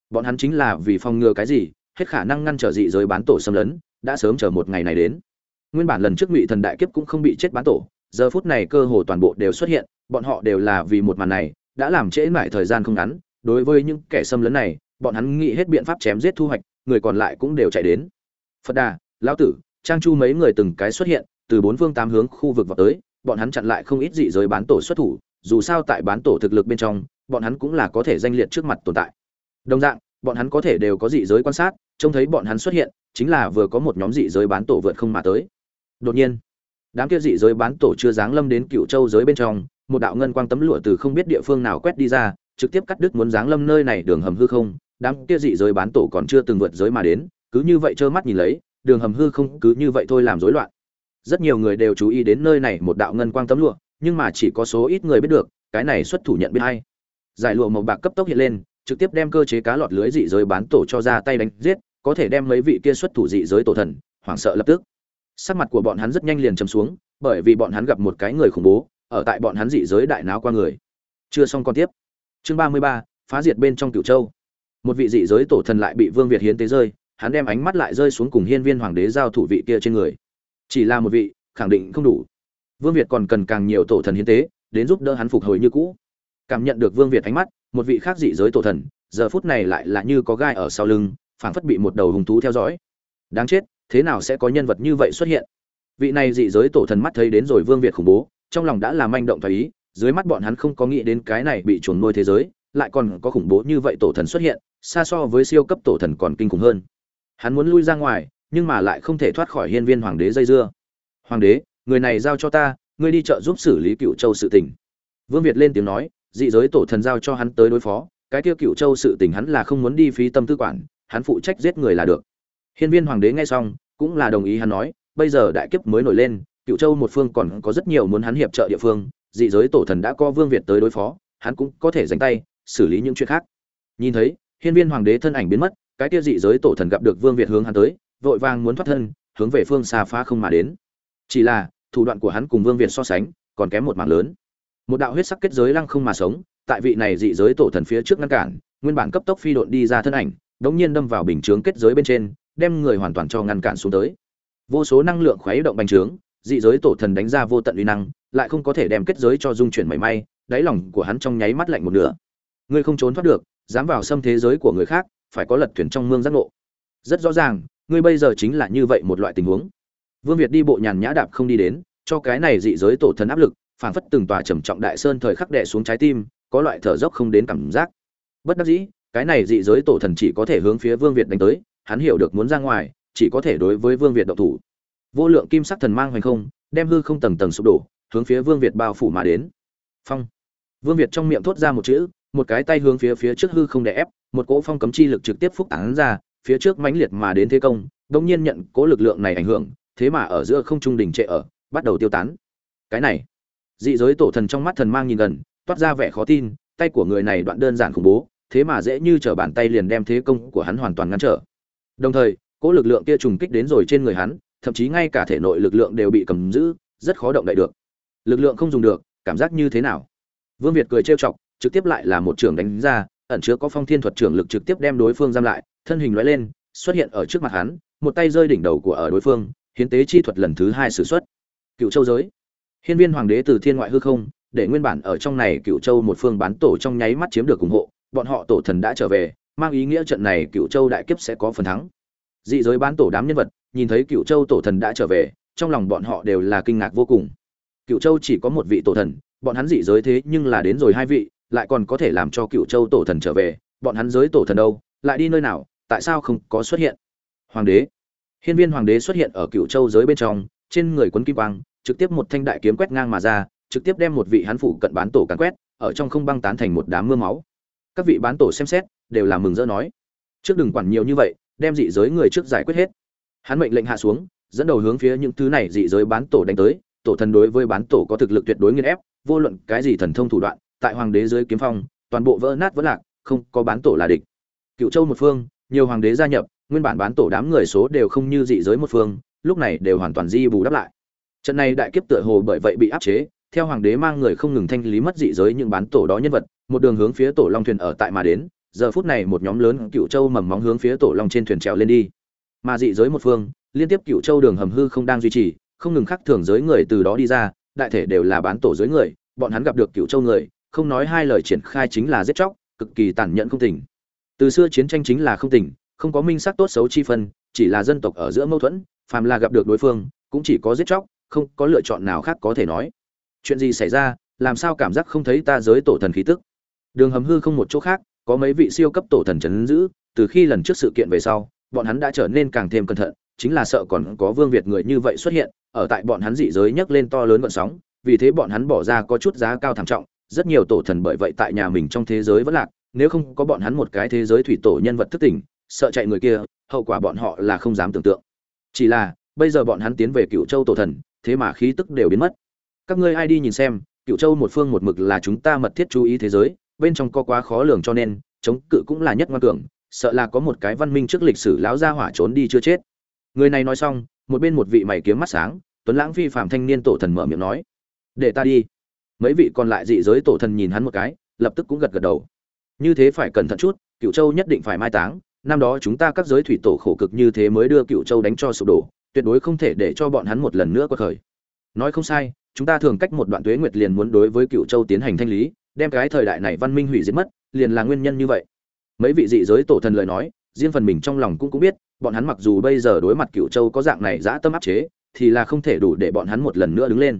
Bọn hắn chính là vì phòng ngừa cái gì, hết khả năng ngăn trở dị giới bán tổ xâm lấn, đã sớm chờ một ngày này đến. Nguyên bản lần trước ngụy thần đại kiếp cũng không bị chết bán tổ, giờ phút này cơ hồ toàn bộ đều xuất hiện, bọn họ đều là vì một màn này, đã làm trễ mãi thời gian không ngắn, đối với những kẻ xâm lấn này, bọn hắn nghĩ hết biện pháp chém giết thu hoạch, người còn lại cũng đều chạy đến. Phật đà, lão tử trang chu mấy người từng cái xuất hiện, từ bốn phương tám hướng khu vực vào tới, bọn hắn chặn lại không ít dị giới bán tổ xuất thủ, dù sao tại bán tổ thực lực bên trong, bọn hắn cũng là có thể danh liệt trước mặt tồn tại. Đồng dạng, bọn hắn có thể đều có dị giới quan sát, trông thấy bọn hắn xuất hiện, chính là vừa có một nhóm dị giới bán tổ vượt không mà tới. Đột nhiên, đám kia dị giới bán tổ chưa giáng lâm đến cựu châu giới bên trong, một đạo ngân quang tấm lụa từ không biết địa phương nào quét đi ra, trực tiếp cắt đứt muốn giáng lâm nơi này đường hầm hư không, đám kia dị giới bán tổ còn chưa từng vượt giới mà đến, cứ như vậy trơ mắt nhìn lấy đường hầm hư không cứ như vậy thôi làm rối loạn. Rất nhiều người đều chú ý đến nơi này một đạo ngân quang tấm lụa, nhưng mà chỉ có số ít người biết được, cái này xuất thủ nhận biết hay. Giải lụa màu bạc cấp tốc hiện lên, trực tiếp đem cơ chế cá lọt lưới dị giới bán tổ cho ra tay đánh giết, có thể đem mấy vị kia xuất thủ dị giới tổ thần, hoảng sợ lập tức. Sắc mặt của bọn hắn rất nhanh liền chầm xuống, bởi vì bọn hắn gặp một cái người khủng bố, ở tại bọn hắn dị giới đại náo qua người. Chưa xong con tiếp. Chương ba mươi ba, phá diệt bên trong cửu châu. Một vị dị giới tổ thần lại bị vương việt hiến tế rơi hắn đem ánh mắt lại rơi xuống cùng hiên viên hoàng đế giao thủ vị kia trên người. Chỉ là một vị, khẳng định không đủ. Vương việt còn cần càng nhiều tổ thần hiến tế, đến giúp đỡ hắn phục hồi như cũ. Cảm nhận được vương việt ánh mắt, một vị khác dị giới tổ thần, giờ phút này lại là như có gai ở sau lưng, phảng phất bị một đầu hùng thú theo dõi. Đáng chết, thế nào sẽ có nhân vật như vậy xuất hiện? Vị này dị giới tổ thần mắt thấy đến rồi vương việt khủng bố, trong lòng đã làm manh động phải ý, dưới mắt bọn hắn không có nghĩ đến cái này bị chuồn nuôi thế giới, lại còn có khủng bố như vậy tổ thần xuất hiện, xa so với siêu cấp tổ thần còn kinh khủng hơn hắn muốn lui ra ngoài, nhưng mà lại không thể thoát khỏi hiên viên hoàng đế dây dưa. Hoàng đế, người này giao cho ta, ngươi đi chợ giúp xử lý cựu châu sự tình. Vương việt lên tiếng nói, dị giới tổ thần giao cho hắn tới đối phó, cái kia cựu châu sự tình hắn là không muốn đi phí tâm tư quản, hắn phụ trách giết người là được. Hiên viên hoàng đế nghe xong, cũng là đồng ý hắn nói, bây giờ đại kiếp mới nổi lên cựu châu một phương còn có rất nhiều muốn hắn hiệp trợ địa phương, dị giới tổ thần đã có vương việt tới đối phó, hắn cũng có thể dành tay, xử lý những chuyện khác. Nhìn thấy, hiên viên hoàng đế thân ảnh biến mất cái kia dị giới tổ thần gặp được vương việt hướng hắn tới, vội vàng muốn thoát thân, hướng về phương xa phá không mà đến. Chỉ là, thủ đoạn của hắn cùng vương việt so sánh, còn kém một mảng lớn. Một đạo huyết sắc kết giới lăng không mà sống, tại vị này dị giới tổ thần phía trước ngăn cản, nguyên bản cấp tốc phi độn đi ra thân ảnh, đống nhiên đâm vào bình chướng kết giới bên trên, đem người hoàn toàn cho ngăn cản xuống tới. Vô số năng lượng khuấy động bành trướng, dị giới tổ thần đánh ra vô tận uy năng, lại không có thể đem kết giới cho dung chuyển mảy may, đáy lòng của hắn trong nháy mắt lạnh một nửa. Ngươi không trốn thoát được, dám vào xâm thế giới của người khác phải có lật thuyền trong mương giác ngộ. Rất rõ ràng, ngươi bây giờ chính là như vậy một loại tình huống. Vương việt đi bộ nhàn nhã đạp không đi đến, cho cái này dị giới tổ thần áp lực, phảng phất từng tòa trầm trọng đại sơn thời khắc đè xuống trái tim, có loại thở dốc không đến cảm giác. Bất đắc dĩ, cái này dị giới tổ thần chỉ có thể hướng phía vương việt đánh tới, hắn hiểu được muốn ra ngoài, chỉ có thể đối với vương việt động thủ. Vô lượng kim sắc thần mang hoành không, đem hư không tầng tầng sụp đổ, hướng phía vương việt bao phủ mà đến. Phong. Vương việt trong miệng thốt ra một chữ một cái tay hướng phía phía trước hư không đè ép, một cỗ phong cấm chi lực trực tiếp phúc tán ra, phía trước mãnh liệt mà đến thế công đông nhiên nhận cỗ lực lượng này ảnh hưởng, thế mà ở giữa không trung đỉnh trệ ở, bắt đầu tiêu tán. Cái này, dị giới tổ thần trong mắt thần mang nhìn gần, toát ra vẻ khó tin, tay của người này đoạn đơn giản khủng bố, thế mà dễ như trở bàn tay liền đem thế công của hắn hoàn toàn ngăn trở. Đồng thời, cỗ lực lượng kia trùng kích đến rồi trên người hắn, thậm chí ngay cả thể nội lực lượng đều bị cầm giữ, rất khó động đậy được. Lực lượng không dùng được, cảm giác như thế nào? Vương việt cười trêu chọc trực tiếp lại là một trường đánh ra, ẩn chứa có phong thiên thuật trưởng lực trực tiếp đem đối phương giam lại, thân hình lóe lên, xuất hiện ở trước mặt hắn, một tay rơi đỉnh đầu của ở đối phương, hiến tế chi thuật lần thứ hai sử xuất. Cựu châu giới. Hiên viên hoàng đế từ thiên ngoại hư không, để nguyên bản ở trong này cựu châu một phương bán tổ trong nháy mắt chiếm được ủng hộ, bọn họ tổ thần đã trở về, mang ý nghĩa trận này cựu châu đại kiếp sẽ có phần thắng. Dị giới bán tổ đám nhân vật, nhìn thấy cựu châu tổ thần đã trở về, trong lòng bọn họ đều là kinh ngạc vô cùng. Cựu châu chỉ có một vị tổ thần, bọn hắn dị giới thế nhưng là đến rồi hai vị lại còn có thể làm cho cựu châu tổ thần trở về, bọn hắn giới tổ thần đâu, lại đi nơi nào, tại sao không có xuất hiện? Hoàng đế. Hiên viên hoàng đế xuất hiện ở cựu châu giới bên trong, trên người quấn kim quang, trực tiếp một thanh đại kiếm quét ngang mà ra, trực tiếp đem một vị hán phủ cận bán tổ càn quét, ở trong không băng tán thành một đám mưa máu. Các vị bán tổ xem xét, đều là mừng rỡ nói. Trước đừng quản nhiều như vậy, đem dị giới người trước giải quyết hết. Hắn mệnh lệnh hạ xuống, dẫn đầu hướng phía những thứ này dị giới bán tổ đánh tới. Tổ thần đối với bán tổ có thực lực tuyệt đối nghiên ép, vô luận cái gì thần thông thủ đoạn tại hoàng đế dưới kiếm phong, toàn bộ vỡ nát vỡ lạc, không có bán tổ là địch. Cựu châu một phương, nhiều hoàng đế gia nhập, nguyên bản bán tổ đám người số đều không như dị giới một phương, lúc này đều hoàn toàn di bù đắp lại. Trận này đại kiếp tựa hồ bởi vậy bị áp chế, theo hoàng đế mang người không ngừng thanh lý mất dị giới những bán tổ đó nhân vật, một đường hướng phía tổ long thuyền ở tại mà đến, giờ phút này một nhóm lớn cựu châu mầm móng hướng phía tổ long trên thuyền trèo lên đi. Mà dị giới một phương, liên tiếp cựu châu đường hầm hư không đang duy trì, không ngừng khắc thường giới người từ đó đi ra, đại thể đều là bán tổ giới người, bọn hắn gặp được cựu châu người không nói hai lời triển khai chính là giết chóc, cực kỳ tàn nhẫn không tỉnh từ xưa chiến tranh chính là không tỉnh không có minh xác tốt xấu chi phân, chỉ là dân tộc ở giữa mâu thuẫn, phàm là gặp được đối phương, cũng chỉ có giết chóc, không có lựa chọn nào khác có thể nói. Chuyện gì xảy ra, làm sao cảm giác không thấy ta giới tổ thần khí tức? Đường hầm hư không một chỗ khác, có mấy vị siêu cấp tổ thần chấn giữ, từ khi lần trước sự kiện về sau, bọn hắn đã trở nên càng thêm cẩn thận, chính là sợ còn có vương việt người như vậy xuất hiện, ở tại bọn hắn dị giới nhấc lên to lớn vận sóng, vì thế bọn hắn bỏ ra có chút giá cao thảm trọng rất nhiều tổ thần bởi vậy tại nhà mình trong thế giới vẫn lạc, nếu không có bọn hắn một cái thế giới thủy tổ nhân vật thức tỉnh, sợ chạy người kia, hậu quả bọn họ là không dám tưởng tượng. Chỉ là, bây giờ bọn hắn tiến về cựu châu tổ thần, thế mà khí tức đều biến mất. Các ngươi ai đi nhìn xem cựu châu một phương một mực là chúng ta mật thiết chú ý thế giới, bên trong có quá khó lường cho nên, chống cự cũng là nhất ngoan cường, sợ là có một cái văn minh trước lịch sử lão gia hỏa trốn đi chưa chết. Người này nói xong, một bên một vị mày kiếm mắt sáng, tuấn lãng phi phạm thanh niên tổ thần mở miệng nói, để ta đi mấy vị còn lại dị giới tổ thần nhìn hắn một cái, lập tức cũng gật gật đầu. Như thế phải cẩn thận chút cựu châu nhất định phải mai táng, năm đó chúng ta các giới thủy tổ khổ cực như thế mới đưa cựu châu đánh cho sụp đổ, tuyệt đối không thể để cho bọn hắn một lần nữa quật khởi nói không sai, chúng ta thường cách một đoạn tuế nguyệt liền muốn đối với cựu châu tiến hành thanh lý, đem cái thời đại này văn minh hủy diệt mất, liền là nguyên nhân như vậy. Mấy vị dị giới tổ thần lời nói, riêng phần mình trong lòng cũng cũng biết, bọn hắn mặc dù bây giờ đối mặt cựu châu có dạng này dã tâm áp chế, thì là không thể đủ để bọn hắn một lần nữa đứng lên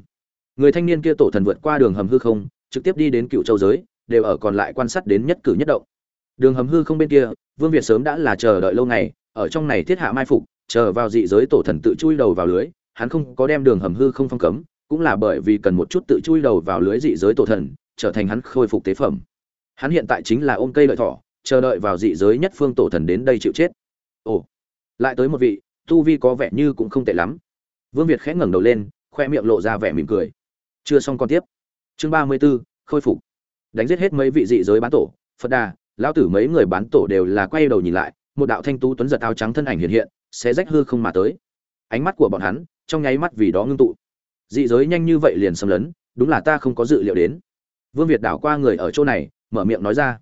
người thanh niên kia tổ thần vượt qua đường hầm hư không, trực tiếp đi đến cựu châu giới, đều ở còn lại quan sát đến nhất cử nhất động. Đường hầm hư không bên kia, vương việt sớm đã là chờ đợi lâu ngày, ở trong này thiết hạ mai phục, chờ vào dị giới tổ thần tự chui đầu vào lưới, hắn không có đem đường hầm hư không phong cấm, cũng là bởi vì cần một chút tự chui đầu vào lưới dị giới tổ thần, trở thành hắn khôi phục tế phẩm. Hắn hiện tại chính là ôm cây lợi thỏ, chờ đợi vào dị giới nhất phương tổ thần đến đây chịu chết. Ồ, lại tới một vị, tu vi có vẻ như cũng không tệ lắm. Vương việt khẽ ngẩng đầu lên, khoe miệng lộ ra vẻ mỉm cười chưa xong còn tiếp. Chương ba mươi b ố khôi phục. Đánh giết hết mấy vị dị giới bán tổ, phật đà, lão tử mấy người bán tổ đều là quay đầu nhìn lại, một đạo thanh tú tuấn giật áo trắng thân ảnh hiện hiện sẽ rách hư không mà tới. Ánh mắt của bọn hắn, trong nháy mắt vì đó ngưng tụ. Dị giới nhanh như vậy liền xâm lấn, đúng là ta không có dự liệu đến. Vương việt đảo qua người ở chỗ này, mở miệng nói ra.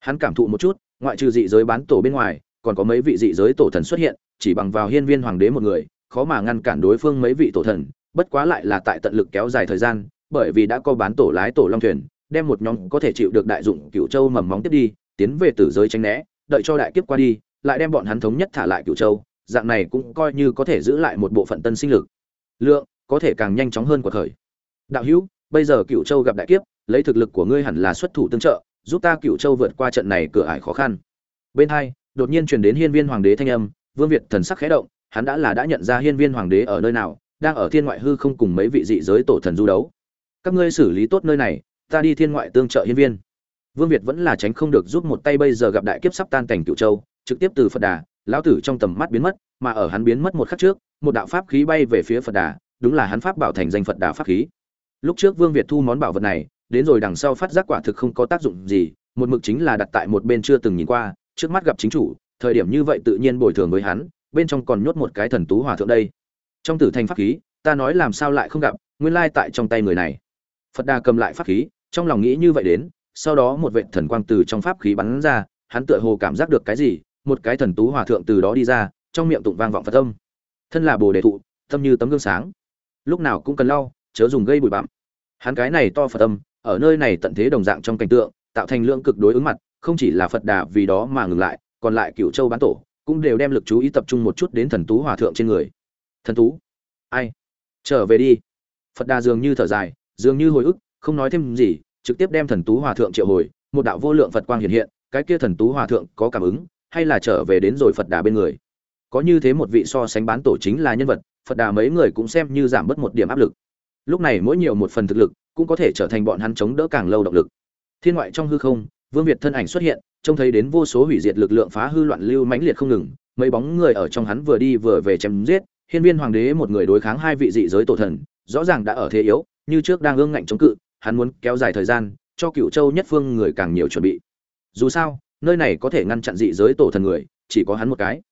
Hắn cảm thụ một chút, ngoại trừ dị giới bán tổ bên ngoài, còn có mấy vị dị giới tổ thần xuất hiện, chỉ bằng vào hiên viên hoàng đế một người, khó mà ngăn cản đối phương mấy vị tổ thần bất quá lại là tại tận lực kéo dài thời gian, bởi vì đã có bán tổ lái tổ long thuyền, đem một nhóm có thể chịu được đại dụng cựu châu mầm móng tiếp đi, tiến về tử giới tránh né, đợi cho đại kiếp qua đi, lại đem bọn hắn thống nhất thả lại cựu châu, dạng này cũng coi như có thể giữ lại một bộ phận tân sinh lực. Lượng, có thể càng nhanh chóng hơn của thời. Đạo hữu, bây giờ cựu châu gặp đại kiếp, lấy thực lực của ngươi hẳn là xuất thủ tương trợ, giúp ta cựu châu vượt qua trận này cửa ải khó khăn. Bên hai, đột nhiên truyền đến hiên viên hoàng đế thanh âm, vương việt thần sắc khẽ động, hắn đã là đã nhận ra hiên viên hoàng đế ở nơi nào đang ở thiên ngoại hư không cùng mấy vị dị giới tổ thần du đấu. Các ngươi xử lý tốt nơi này, ta đi thiên ngoại tương trợ hiên viên. Vương việt vẫn là tránh không được giúp một tay bây giờ gặp đại kiếp sắp tan cảnh cựu châu, trực tiếp từ phật đà, lão tử trong tầm mắt biến mất, mà ở hắn biến mất một khắc trước, một đạo pháp khí bay về phía phật đà, đúng là hắn pháp bảo thành danh phật đà pháp khí. Lúc trước vương việt thu món bảo vật này, đến rồi đằng sau phát giác quả thực không có tác dụng gì, một mực chính là đặt tại một bên chưa từng nhìn qua, trước mắt gặp chính chủ, thời điểm như vậy tự nhiên bồi thường với hắn, bên trong còn nhốt một cái thần tú hòa thượng đây trong tử thành pháp khí, ta nói làm sao lại không gặp, nguyên lai tại trong tay người này. Phật đà cầm lại pháp khí, trong lòng nghĩ như vậy đến, sau đó một vệ thần quang từ trong pháp khí bắn ra, hắn tựa hồ cảm giác được cái gì, một cái thần tú hòa thượng từ đó đi ra, trong miệng tụng vang vọng phật âm. Thân là bồ đề thụ, tâm như tấm gương sáng. Lúc nào cũng cần lau, chớ dùng gây bụi bặm. Hắn cái này to phật âm, ở nơi này tận thế đồng dạng trong cảnh tượng, tạo thành lượng cực đối ứng mặt, không chỉ là phật đà vì đó mà ngừng lại, còn lại cựu châu bán tổ, cũng đều đem lực chú ý tập trung một chút đến thần tú hòa thượng trên người thần tú ai? Trở về đi. Phật đà dường như thở dài, dường như hồi ức, không nói thêm gì, trực tiếp đem thần tú hòa thượng triệu hồi, một đạo vô lượng phật quang hiện hiện, cái kia thần tú hòa thượng có cảm ứng, hay là trở về đến rồi phật đà bên người. Có như thế một vị so sánh bán tổ chính là nhân vật, phật đà mấy người cũng xem như giảm bớt một điểm áp lực. Lúc này mỗi nhiều một phần thực lực, cũng có thể trở thành bọn hắn chống đỡ càng lâu động lực. Thiên ngoại trong hư không, vương việt thân ảnh xuất hiện, trông thấy đến vô số hủy diệt lực lượng phá hư loạn lưu mãnh liệt không ngừng, mấy bóng người ở trong hắn vừa đi vừa về chém giết hiên viên hoàng đế một người đối kháng hai vị dị giới tổ thần, rõ ràng đã ở thế yếu, như trước đang ương ngạnh chống cự, hắn muốn kéo dài thời gian, cho cựu châu nhất phương người càng nhiều chuẩn bị. Dù sao, nơi này có thể ngăn chặn dị giới tổ thần người, chỉ có hắn một cái.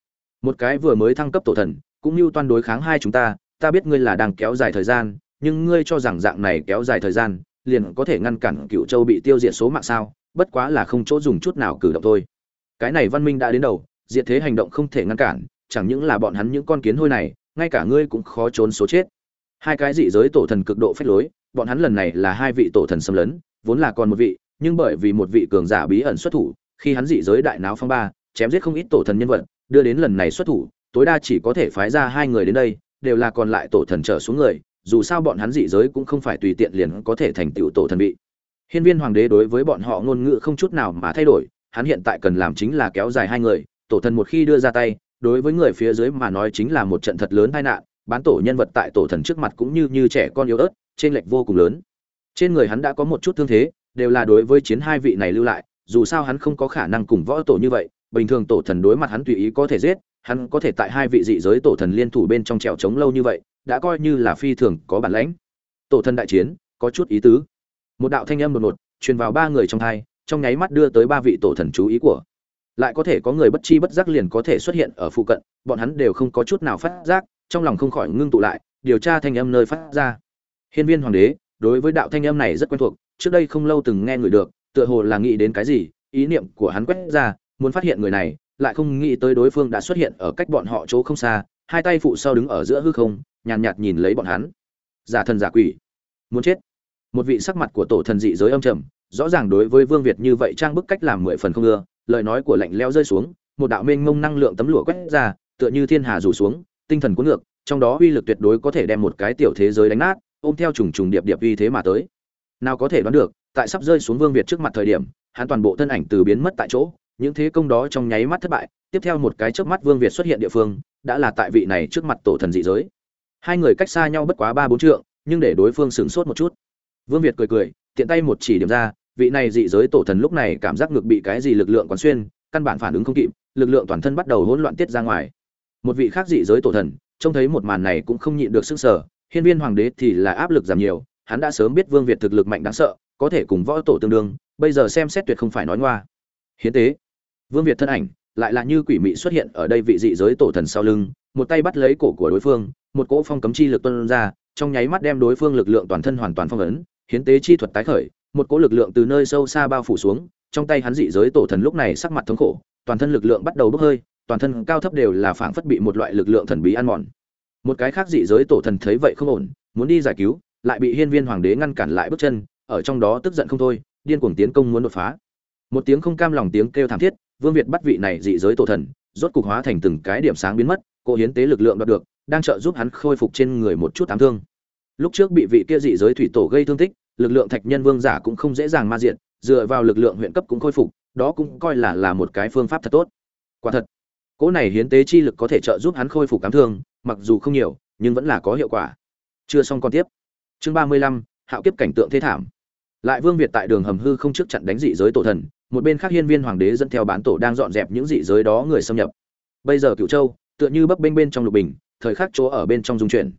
Một cái vừa mới thăng cấp tổ thần, cũng như toan đối kháng hai chúng ta ta biết ngươi là đang kéo dài thời gian, nhưng ngươi cho rằng dạng này kéo dài thời gian, liền có thể ngăn cản cựu châu bị tiêu diệt số mạng sao? Bất quá là không chỗ dùng chút nào cử động thôi. Cái này văn minh đã đến đầu, diệt thế hành động không thể ngăn cản, chẳng những là bọn hắn những con kiến hôi này ngay cả ngươi cũng khó trốn số chết. Hai cái dị giới tổ thần cực độ phách lối, bọn hắn lần này là hai vị tổ thần xâm lấn, vốn là còn một vị, nhưng bởi vì một vị cường giả bí ẩn xuất thủ, khi hắn dị giới đại náo phong ba, chém giết không ít tổ thần nhân vật, đưa đến lần này xuất thủ, tối đa chỉ có thể phái ra hai người đến đây, đều là còn lại tổ thần trở xuống người, dù sao bọn hắn dị giới cũng không phải tùy tiện liền có thể thành tựu tổ thần vị. Hiên viên hoàng đế đối với bọn họ ngôn ngữ không chút nào mà thay đổi, hắn hiện tại cần làm chính là kéo dài hai người, tổ thần một khi đưa ra tay đối với người phía dưới mà nói chính là một trận thật lớn tai nạn bán tổ nhân vật tại tổ thần trước mặt cũng như như trẻ con yếu ớt trên lệch vô cùng lớn. Trên người hắn đã có một chút thương thế đều là đối với chiến hai vị này lưu lại dù sao hắn không có khả năng cùng võ tổ như vậy bình thường tổ thần đối mặt hắn tùy ý có thể giết hắn có thể tại hai vị dị giới tổ thần liên thủ bên trong trèo trống lâu như vậy đã coi như là phi thường có bản lãnh. Tổ thần đại chiến có chút ý tứ. Một đạo thanh âm đột ngột truyền vào ba người trong hai, trong nháy mắt đưa tới ba vị tổ thần chú ý của lại có thể có người bất chi bất giác liền có thể xuất hiện ở phụ cận bọn hắn đều không có chút nào phát giác trong lòng không khỏi ngưng tụ lại điều tra thanh âm nơi phát ra. Hiên viên hoàng đế đối với đạo thanh âm này rất quen thuộc trước đây không lâu từng nghe người được tựa hồ là nghĩ đến cái gì ý niệm của hắn quét ra muốn phát hiện người này lại không nghĩ tới đối phương đã xuất hiện ở cách bọn họ chỗ không xa hai tay phụ sau đứng ở giữa hư không nhàn nhạt, nhạt nhìn lấy bọn hắn. Giả thần giả quỷ. Muốn chết. Một vị sắc mặt của tổ thần dị giới âm trầm rõ ràng đối với vương việt như vậy trang bức cách làm mười phần không ưa lời nói của lạnh leo rơi xuống, một đạo mênh mông năng lượng tấm lụa quét ra, tựa như thiên hà rủ xuống, tinh thần cuốn ngược, trong đó uy lực tuyệt đối có thể đem một cái tiểu thế giới đánh nát, ôm theo trùng trùng điệp điệp uy thế mà tới. Nào có thể đoán được, tại sắp rơi xuống vương việt trước mặt thời điểm, hắn toàn bộ thân ảnh từ biến mất tại chỗ, những thế công đó trong nháy mắt thất bại, tiếp theo một cái trước mắt vương việt xuất hiện địa phương, đã là tại vị này trước mặt tổ thần dị giới. Hai người cách xa nhau bất quá ba bốn trượng, nhưng để đối phương sửng sốt một chút. Vương việt cười cười, tiện tay một chỉ điểm ra vị này dị giới tổ thần lúc này cảm giác ngực bị cái gì lực lượng quán xuyên, căn bản phản ứng không kịp, lực lượng toàn thân bắt đầu hỗn loạn tiết ra ngoài. Một vị khác dị giới tổ thần, trông thấy một màn này cũng không nhịn được sức sở hiên viên hoàng đế thì là áp lực giảm nhiều, hắn đã sớm biết vương việt thực lực mạnh đáng sợ, có thể cùng võ tổ tương đương, bây giờ xem xét tuyệt không phải nói ngoa. Hiến tế. Vương việt thân ảnh lại là như quỷ mị xuất hiện ở đây vị dị giới tổ thần sau lưng, một tay bắt lấy cổ của đối phương, một cỗ phong cấm chi lực tuân ra, trong nháy mắt đem đối phương lực lượng toàn thân hoàn toàn phong ấn, hiến tế chi thuật tái khởi một cỗ lực lượng từ nơi sâu xa bao phủ xuống, trong tay hắn dị giới tổ thần lúc này sắc mặt thống khổ, toàn thân lực lượng bắt đầu bốc hơi, toàn thân cao thấp đều là phảng phất bị một loại lực lượng thần bí ăn mòn. Một cái khác dị giới tổ thần thấy vậy không ổn, muốn đi giải cứu, lại bị hiên viên hoàng đế ngăn cản lại bước chân, ở trong đó tức giận không thôi, điên cuồng tiến công muốn đột phá. Một tiếng không cam lòng tiếng kêu thảm thiết, vương việt bắt vị này dị giới tổ thần, rốt cục hóa thành từng cái điểm sáng biến mất, cô hiến tế lực lượng đoạt được, đang trợ giúp hắn khôi phục trên người một chút ám thương. Lúc trước bị vị kia dị giới thủy tổ gây thương tích lực lượng thạch nhân vương giả cũng không dễ dàng ma diện dựa vào lực lượng huyện cấp cũng khôi phục, đó cũng coi là là một cái phương pháp thật tốt. Quả thật, cỗ này hiến tế chi lực có thể trợ giúp hắn khôi phục cám thương, mặc dù không nhiều, nhưng vẫn là có hiệu quả. Chưa xong còn tiếp. Chương ba mươi lăm, hạo kiếp cảnh tượng thế thảm. Lại vương việt tại đường hầm hư không trước chặn đánh dị giới tổ thần, một bên khác hiên viên hoàng đế dẫn theo bán tổ đang dọn dẹp những dị giới đó người xâm nhập. Bây giờ cựu châu, tựa như bấp bênh bên trong lục bình, thời khắc chỗ ở bên trong dung chuyển.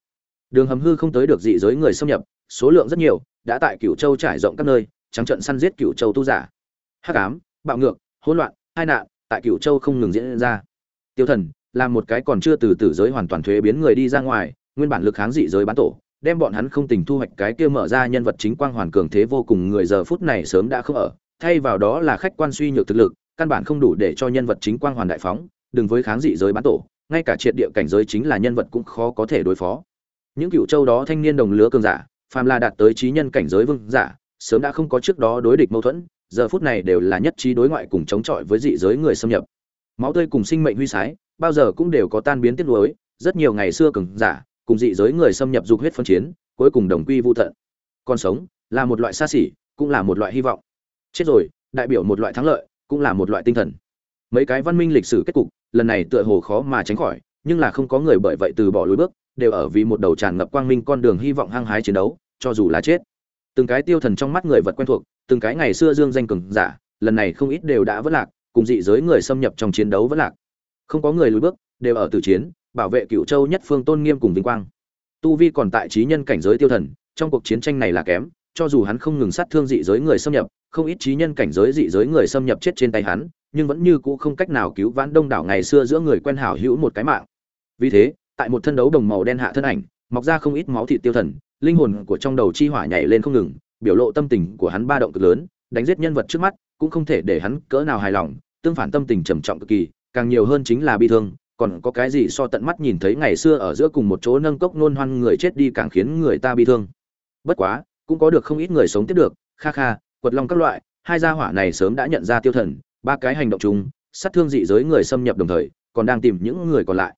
Đường hầm hư không tới được dị giới người xâm nhập số lượng rất nhiều, đã tại cửu châu trải rộng các nơi, trắng trận săn giết cửu châu tu giả. Hắc ám, bạo ngược, hỗn loạn hai nạn tại cửu châu không ngừng diễn ra. Tiêu thần, làm một cái còn chưa từ tử giới hoàn toàn thuế biến người đi ra ngoài, nguyên bản lực kháng dị giới bán tổ, đem bọn hắn không tình thu hoạch cái kia mở ra nhân vật chính quang hoàn cường thế vô cùng người giờ phút này sớm đã không ở, thay vào đó là khách quan suy nhược thực lực, căn bản không đủ để cho nhân vật chính quang hoàn đại phóng, đừng với kháng dị giới bán tổ, ngay cả triệt địa cảnh giới chính là nhân vật cũng khó có thể đối phó. Những cựu châu đó thanh niên đồng lứa cường giả phàm là đạt tới trí nhân cảnh giới vương giả, sớm đã không có trước đó đối địch mâu thuẫn, giờ phút này đều là nhất trí đối ngoại cùng chống chọi với dị giới người xâm nhập. Máu tươi cùng sinh mệnh huy sái, bao giờ cũng đều có tan biến tiết lối rất nhiều ngày xưa cường giả cùng dị giới người xâm nhập dục huyết phân chiến, cuối cùng đồng quy vô tận. Còn sống là một loại xa xỉ, cũng là một loại hy vọng. Chết rồi, đại biểu một loại thắng lợi, cũng là một loại tinh thần. Mấy cái văn minh lịch sử kết cục, lần này tựa hồ khó mà tránh khỏi, nhưng là không có người bởi vậy từ bỏ lối bước đều ở vì một đầu tràn ngập quang minh con đường hy vọng hăng hái chiến đấu, cho dù là chết. Từng cái tiêu thần trong mắt người vật quen thuộc, từng cái ngày xưa dương danh cường giả, lần này không ít đều đã vỡ lạc, cùng dị giới người xâm nhập trong chiến đấu vỡ lạc. Không có người lùi bước, đều ở tử chiến, bảo vệ cựu châu nhất phương tôn nghiêm cùng vinh quang. Tu vi còn tại trí nhân cảnh giới tiêu thần, trong cuộc chiến tranh này là kém, cho dù hắn không ngừng sát thương dị giới người xâm nhập, không ít trí nhân cảnh giới dị giới người xâm nhập chết trên tay hắn, nhưng vẫn như cũ không cách nào cứu vãn đông đảo ngày xưa giữa người quen hảo hữu một cái mạng. Vì thế tại một thân đấu đồng màu đen hạ thân ảnh, mọc ra không ít máu thịt tiêu thần, linh hồn của trong đầu chi hỏa nhảy lên không ngừng, biểu lộ tâm tình của hắn ba động cực lớn, đánh giết nhân vật trước mắt cũng không thể để hắn cỡ nào hài lòng, tương phản tâm tình trầm trọng cực kỳ, càng nhiều hơn chính là bi thương, còn có cái gì so tận mắt nhìn thấy ngày xưa ở giữa cùng một chỗ nâng cốc nôn hoan người chết đi càng khiến người ta bi thương. Bất quá, cũng có được không ít người sống tiếp được, kha kha, quật long các loại, hai gia hỏa này sớm đã nhận ra tiêu thần, ba cái hành động chung, sát thương dị giới người xâm nhập đồng thời, còn đang tìm những người còn lại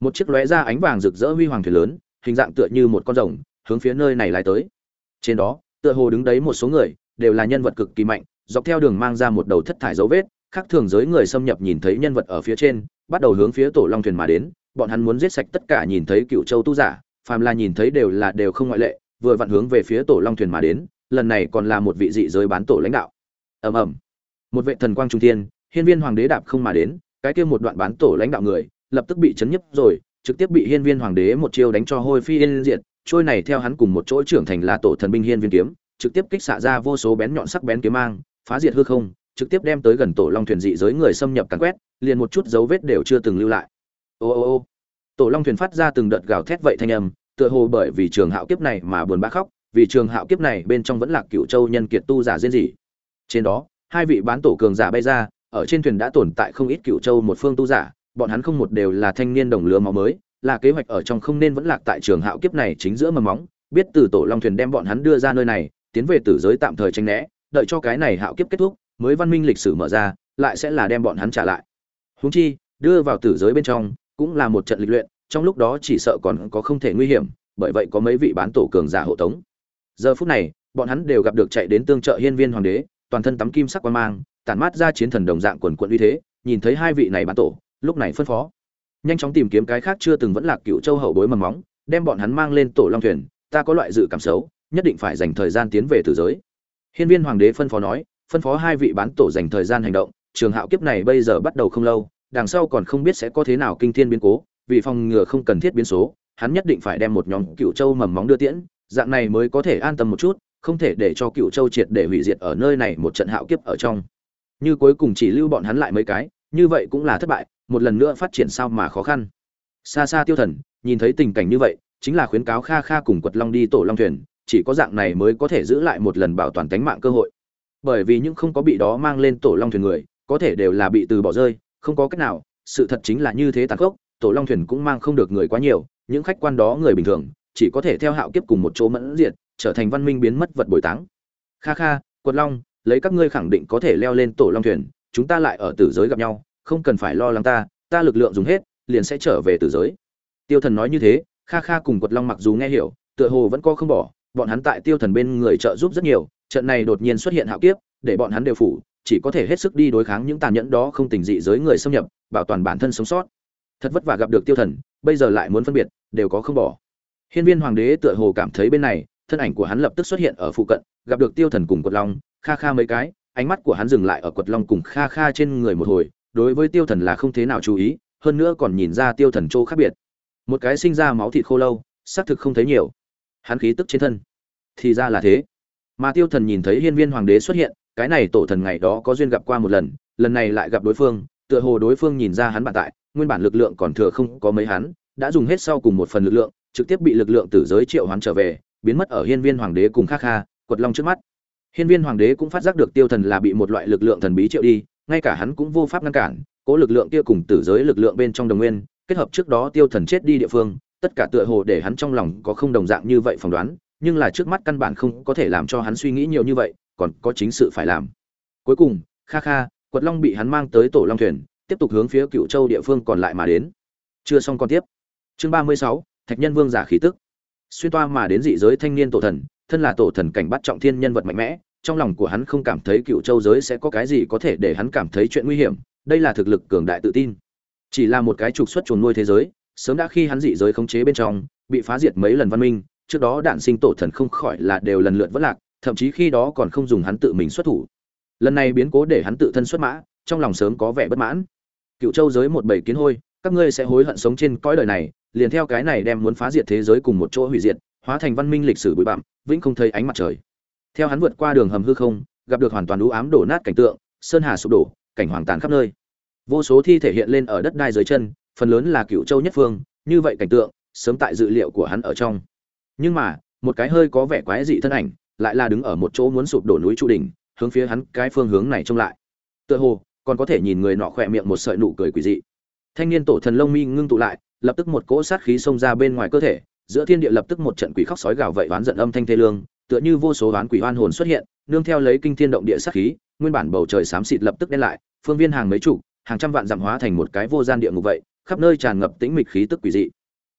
một chiếc lóe ra ánh vàng rực rỡ huy hoàng thuyền lớn, hình dạng tựa như một con rồng, hướng phía nơi này lại tới. Trên đó, tựa hồ đứng đấy một số người, đều là nhân vật cực kỳ mạnh, dọc theo đường mang ra một đầu thất thải dấu vết, khác thường giới người xâm nhập nhìn thấy nhân vật ở phía trên, bắt đầu hướng phía tổ long thuyền mà đến. Bọn hắn muốn giết sạch tất cả nhìn thấy cựu châu tu giả, phàm là nhìn thấy đều là đều không ngoại lệ, vừa vặn hướng về phía tổ long thuyền mà đến, lần này còn là một vị dị giới bán tổ lãnh đạo. Ầm ầm. Một vệ thần quang trung thiên, hiên viên hoàng đế đạp không mà đến, cái kia một đoạn bán tổ lãnh đạo người lập tức bị chấn nhấp rồi, trực tiếp bị hiên viên hoàng đế một chiêu đánh cho hôi phi yên diệt. Trôi này theo hắn cùng một chỗ trưởng thành là tổ thần binh hiên viên kiếm, trực tiếp kích xạ ra vô số bén nhọn sắc bén kiếm mang, phá diệt hư không, trực tiếp đem tới gần tổ long thuyền dị giới người xâm nhập càn quét, liền một chút dấu vết đều chưa từng lưu lại. Ô ô ô. Tổ long thuyền phát ra từng đợt gào thét vậy thanh âm, tựa hồ bởi vì trường hạo kiếp này mà buồn bã khóc, vì trường hạo kiếp này bên trong vẫn là cựu châu nhân kiệt tu giả diên dị. Trên đó, hai vị bán tổ cường giả bay ra, ở trên thuyền đã tồn tại không ít cựu châu một phương tu giả bọn hắn không một đều là thanh niên đồng lứa máu mới, là kế hoạch ở trong không nên vẫn lạc tại trường hạo kiếp này chính giữa mầm móng, biết từ tổ long thuyền đem bọn hắn đưa ra nơi này, tiến về tử giới tạm thời tranh né, đợi cho cái này hạo kiếp kết thúc, mới văn minh lịch sử mở ra, lại sẽ là đem bọn hắn trả lại. Huống chi, đưa vào tử giới bên trong, cũng là một trận lịch luyện, trong lúc đó chỉ sợ còn có không thể nguy hiểm, bởi vậy có mấy vị bán tổ cường giả hộ tống. Giờ phút này, bọn hắn đều gặp được chạy đến tương trợ hiên viên hoàng đế, toàn thân tắm kim sắc quan mang, tản mát ra chiến thần đồng dạng quần quần uy thế, nhìn thấy hai vị này bán tổ lúc này phân phó. Nhanh chóng tìm kiếm cái khác chưa từng vẫn lạc cựu châu hậu bối mầm móng, đem bọn hắn mang lên tổ long thuyền, ta có loại dự cảm xấu, nhất định phải dành thời gian tiến về tử giới. Hiên viên hoàng đế phân phó nói, phân phó hai vị bán tổ dành thời gian hành động, trường hạo kiếp này bây giờ bắt đầu không lâu, đằng sau còn không biết sẽ có thế nào kinh thiên biến cố, vì phòng ngừa không cần thiết biến số, hắn nhất định phải đem một nhóm cựu châu mầm móng đưa tiễn, dạng này mới có thể an tâm một chút, không thể để cho cựu châu triệt để hủy diệt ở nơi này một trận hạo kiếp ở trong. Như cuối cùng chỉ lưu bọn hắn lại mấy cái như vậy cũng là thất bại, một lần nữa phát triển sao mà khó khăn. Xa xa tiêu thần, nhìn thấy tình cảnh như vậy, chính là khuyến cáo kha kha cùng quật long đi tổ long thuyền, chỉ có dạng này mới có thể giữ lại một lần bảo toàn tính mạng cơ hội. Bởi vì những không có bị đó mang lên tổ long thuyền người, có thể đều là bị từ bỏ rơi, không có cách nào, sự thật chính là như thế tàn khốc, tổ long thuyền cũng mang không được người quá nhiều, những khách quan đó người bình thường, chỉ có thể theo hạo kiếp cùng một chỗ mẫn diệt, trở thành văn minh biến mất vật bồi táng. Kha kha, quật long, lấy các ngươi khẳng định có thể leo lên tổ long thuyền chúng ta lại ở tử giới gặp nhau, không cần phải lo lắng ta ta lực lượng dùng hết, liền sẽ trở về tử giới. Tiêu thần nói như thế, kha kha cùng quật long mặc dù nghe hiểu, tựa hồ vẫn co không bỏ, bọn hắn tại tiêu thần bên người trợ giúp rất nhiều, trận này đột nhiên xuất hiện hạo kiếp, để bọn hắn đều phủ, chỉ có thể hết sức đi đối kháng những tàn nhẫn đó không tình dị giới người xâm nhập, bảo toàn bản thân sống sót. Thật vất vả gặp được tiêu thần, bây giờ lại muốn phân biệt, đều có không bỏ. Hiên viên hoàng đế tựa hồ cảm thấy bên này, thân ảnh của hắn lập tức xuất hiện ở phụ cận, gặp được tiêu thần cùng quật long, kha kha mấy cái ánh mắt của hắn dừng lại ở quật long cùng kha kha trên người một hồi, đối với tiêu thần là không thế nào chú ý, hơn nữa còn nhìn ra tiêu thần chỗ khác biệt. Một cái sinh ra máu thịt khô lâu, xác thực không thấy nhiều. Hắn khí tức trên thân, thì ra là thế. Mà tiêu thần nhìn thấy hiên viên hoàng đế xuất hiện, cái này tổ thần ngày đó có duyên gặp qua một lần lần này lại gặp đối phương, tựa hồ đối phương nhìn ra hắn bản tại, nguyên bản lực lượng còn thừa không có mấy hắn, đã dùng hết sau cùng một phần lực lượng, trực tiếp bị lực lượng tử giới triệu hoán trở về, biến mất ở hiên viên hoàng đế cùng kha kha, quật long trước mắt hiên viên hoàng đế cũng phát giác được tiêu thần là bị một loại lực lượng thần bí triệu đi, ngay cả hắn cũng vô pháp ngăn cản, cố lực lượng kia cùng tử giới lực lượng bên trong đồng nguyên, kết hợp trước đó tiêu thần chết đi địa phương, tất cả tựa hồ để hắn trong lòng có không đồng dạng như vậy phỏng đoán, nhưng là trước mắt căn bản không có thể làm cho hắn suy nghĩ nhiều như vậy, còn có chính sự phải làm. Cuối cùng, kha kha, quật long bị hắn mang tới tổ long thuyền, tiếp tục hướng phía cựu châu địa phương còn lại mà đến. Chưa xong còn tiếp. Chương ba mươi sáu, thạch nhân vương giả khí tức. Xuyên toa mà đến dị giới thanh niên tổ thần thân là tổ thần cảnh bắt trọng thiên nhân vật mạnh mẽ, trong lòng của hắn không cảm thấy cựu châu giới sẽ có cái gì có thể để hắn cảm thấy chuyện nguy hiểm, đây là thực lực cường đại tự tin. Chỉ là một cái trục xuất chuồn nuôi thế giới, sớm đã khi hắn dị giới khống chế bên trong, bị phá diệt mấy lần văn minh, trước đó đạn sinh tổ thần không khỏi là đều lần lượt vất lạc, thậm chí khi đó còn không dùng hắn tự mình xuất thủ. Lần này biến cố để hắn tự thân xuất mã, trong lòng sớm có vẻ bất mãn. Cựu châu giới một bầy kiến hôi, các ngươi sẽ hối hận sống trên cõi đời này, liền theo cái này đem muốn phá diệt thế giới cùng một chỗ hủy diệt, hóa thành văn minh lịch sử bụi bặm vĩnh không thấy ánh mặt trời. Theo hắn vượt qua đường hầm hư không, gặp được hoàn toàn u ám đổ nát cảnh tượng, sơn hà sụp đổ, cảnh hoàng tàn khắp nơi. Vô số thi thể hiện lên ở đất đai dưới chân, phần lớn là cựu châu nhất phương, như vậy cảnh tượng, sớm tại dự liệu của hắn ở trong. Nhưng mà, một cái hơi có vẻ quái dị thân ảnh, lại là đứng ở một chỗ muốn sụp đổ núi trụ đỉnh, hướng phía hắn cái phương hướng này trông lại. Tựa hồ, còn có thể nhìn người nọ khỏe miệng một sợi nụ cười quỷ dị. Thanh niên tổ thần lông mi ngưng tụ lại, lập tức một cỗ sát khí xông ra bên ngoài cơ thể giữa thiên địa lập tức một trận quỷ khóc sói gào vậy oán giận âm thanh thê lương, tựa như vô số oán quỷ oan hồn xuất hiện, nương theo lấy kinh thiên động địa sát khí, nguyên bản bầu trời xám xịt lập tức đen lại, phương viên hàng mấy chục, hàng trăm vạn dặm hóa thành một cái vô gian địa ngục vậy, khắp nơi tràn ngập tĩnh mịch khí tức quỷ dị.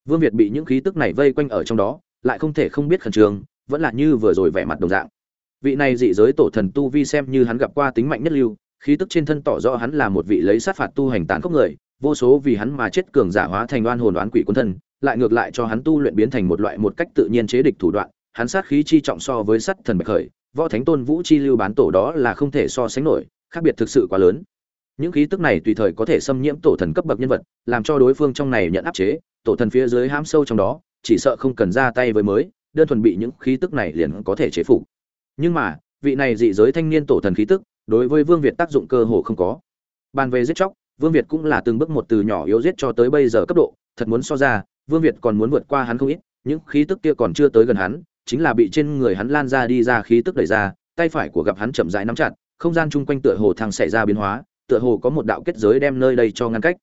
Vương việt bị những khí tức này vây quanh ở trong đó, lại không thể không biết khẩn trương, vẫn là như vừa rồi vẻ mặt đồng dạng. Vị này dị giới tổ thần tu vi xem như hắn gặp qua tính mạnh nhất lưu, khí tức trên thân tỏ rõ hắn là một vị lấy sát phạt tu hành tàn khốc người vô số vì hắn mà chết cường giả hóa thành oan hồn oán quỷ quân thân, lại ngược lại cho hắn tu luyện biến thành một loại một cách tự nhiên chế địch thủ đoạn, hắn sát khí chi trọng so với sắt thần bạch khởi, võ thánh tôn vũ chi lưu bán tổ đó là không thể so sánh nổi, khác biệt thực sự quá lớn. Những khí tức này tùy thời có thể xâm nhiễm tổ thần cấp bậc nhân vật, làm cho đối phương trong này nhận áp chế, tổ thần phía dưới hãm sâu trong đó, chỉ sợ không cần ra tay với mới, đơn thuần bị những khí tức này liền có thể chế phục. Nhưng mà, vị này dị giới thanh niên tổ thần khí tức, đối với vương việt tác dụng cơ hồ không có. Bàn về giết chóc vương việt cũng là từng bước một từ nhỏ yếu giết cho tới bây giờ cấp độ, thật muốn so ra, vương việt còn muốn vượt qua hắn không ít, những khí tức kia còn chưa tới gần hắn, chính là bị trên người hắn lan ra đi ra khí tức đẩy ra, tay phải của gặp hắn chậm rãi nắm chặt, không gian chung quanh tựa hồ thăng xảy ra biến hóa, tựa hồ có một đạo kết giới đem nơi đây cho ngăn cách.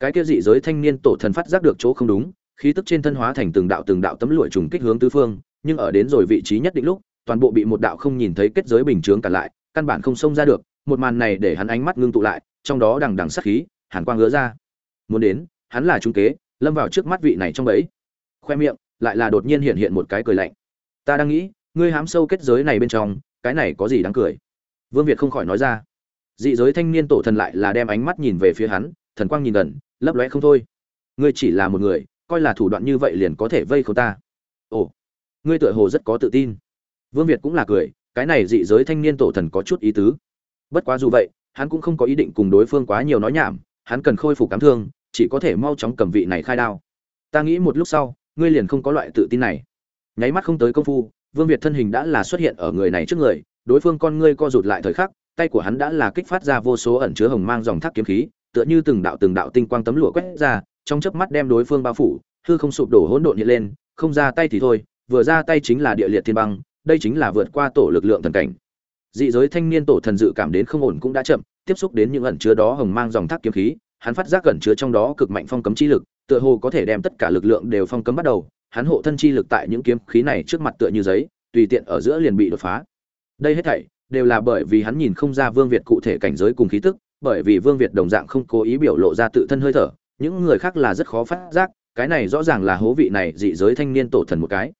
Cái kia dị giới thanh niên tổ thần phát giác được chỗ không đúng, khí tức trên thân hóa thành từng đạo từng đạo tấm lụa trùng kích hướng tứ phương, nhưng ở đến rồi vị trí nhất định lúc, toàn bộ bị một đạo không nhìn thấy kết giới bình chướng cản lại, căn bản không xông ra được, một màn này để hắn ánh mắt ngưng tụ lại trong đó đằng đằng sát khí, hàn quang ngứa ra. Muốn đến, hắn là trung kế, lâm vào trước mắt vị này trong bẫy. Khoe miệng, lại là đột nhiên hiện hiện một cái cười lạnh. Ta đang nghĩ, ngươi hám sâu kết giới này bên trong, cái này có gì đáng cười? Vương việt không khỏi nói ra. Dị giới thanh niên tổ thần lại là đem ánh mắt nhìn về phía hắn, thần quang nhìn gần, lấp lóe không thôi. Ngươi chỉ là một người, coi là thủ đoạn như vậy liền có thể vây khốn ta. Ồ, ngươi tựa hồ rất có tự tin. Vương việt cũng là cười, cái này dị giới thanh niên tổ thần có chút ý tứ. Bất quá dù vậy hắn cũng không có ý định cùng đối phương quá nhiều nói nhảm, hắn cần khôi phục cám thương, chỉ có thể mau chóng cầm vị này khai đao. Ta nghĩ một lúc sau, ngươi liền không có loại tự tin này. Nháy mắt không tới công phu, vương việt thân hình đã là xuất hiện ở người này trước người, đối phương con ngươi co rụt lại thời khắc, tay của hắn đã là kích phát ra vô số ẩn chứa hồng mang dòng thác kiếm khí, tựa như từng đạo từng đạo tinh quang tấm lụa quét ra, trong chớp mắt đem đối phương bao phủ, hư không sụp đổ hỗn độn hiện lên, không ra tay thì thôi, vừa ra tay chính là địa liệt thiên băng, đây chính là vượt qua tổ lực lượng thần cảnh dị giới thanh niên tổ thần dự cảm đến không ổn cũng đã chậm, tiếp xúc đến những ẩn chứa đó hồng mang dòng thác kiếm khí, hắn phát giác ẩn chứa trong đó cực mạnh phong cấm chi lực, tựa hồ có thể đem tất cả lực lượng đều phong cấm bắt đầu. Hắn hộ thân chi lực tại những kiếm khí này trước mặt tựa như giấy, tùy tiện ở giữa liền bị đột phá. Đây hết thảy đều là bởi vì hắn nhìn không ra vương việt cụ thể cảnh giới cùng khí tức, bởi vì vương việt đồng dạng không cố ý biểu lộ ra tự thân hơi thở, những người khác là rất khó phát giác, cái này rõ ràng là hố vị này dị giới thanh niên tổ thần một cái.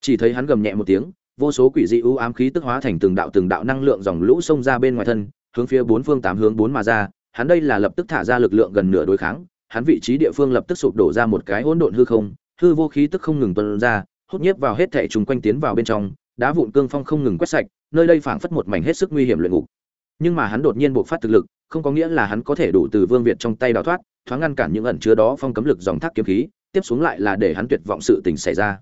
Chỉ thấy hắn gầm nhẹ một tiếng vô số quỷ dị u ám khí tức hóa thành từng đạo từng đạo năng lượng dòng lũ xông ra bên ngoài thân, hướng phía bốn phương tám hướng bốn mà ra, hắn đây là lập tức thả ra lực lượng gần nửa đối kháng, hắn vị trí địa phương lập tức sụp đổ ra một cái hỗn độn hư không, hư vô khí tức không ngừng tuôn ra, hút nhiếp vào hết thảy trùng quanh tiến vào bên trong, đá vụn cương phong không ngừng quét sạch, nơi đây phảng phất một mảnh hết sức nguy hiểm luyện ngục. Nhưng mà hắn đột nhiên bộc phát thực lực, không có nghĩa là hắn có thể đủ từ vương việt trong tay đào thoát, thoáng ngăn cản những ẩn chứa đó phong cấm lực dòng thác kiếm khí, tiếp xuống lại là để hắn tuyệt vọng sự tình xảy ra.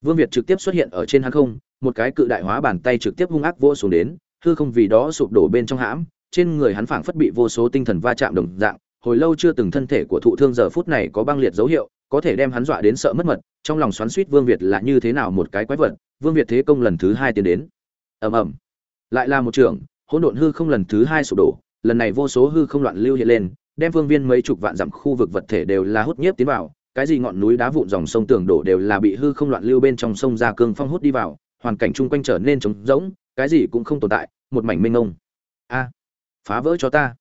Vương việt trực tiếp xuất hiện ở trên hắn không một cái cự đại hóa bàn tay trực tiếp hung ác vô xuống đến, hư không vì đó sụp đổ bên trong hãm, trên người hắn phảng phất bị vô số tinh thần va chạm đồng dạng, hồi lâu chưa từng thân thể của thụ thương giờ phút này có băng liệt dấu hiệu, có thể đem hắn dọa đến sợ mất mật, trong lòng xoắn xuýt vương việt là như thế nào một cái quái vật, vương việt thế công lần thứ hai tiến đến. Ầm ầm. Lại là một trường, hỗn độn hư không lần thứ hai sụp đổ, lần này vô số hư không loạn lưu hiện lên, đem vương viên mấy chục vạn dặm khu vực vật thể đều là hút nhiếp tiến vào, cái gì ngọn núi đá vụn dòng sông tường đổ đều là bị hư không loạn lưu bên trong sông ra cương phong hút đi vào hoàn cảnh chung quanh trở nên trống rỗng, cái gì cũng không tồn tại, một mảnh mênh mông. A, phá vỡ cho ta.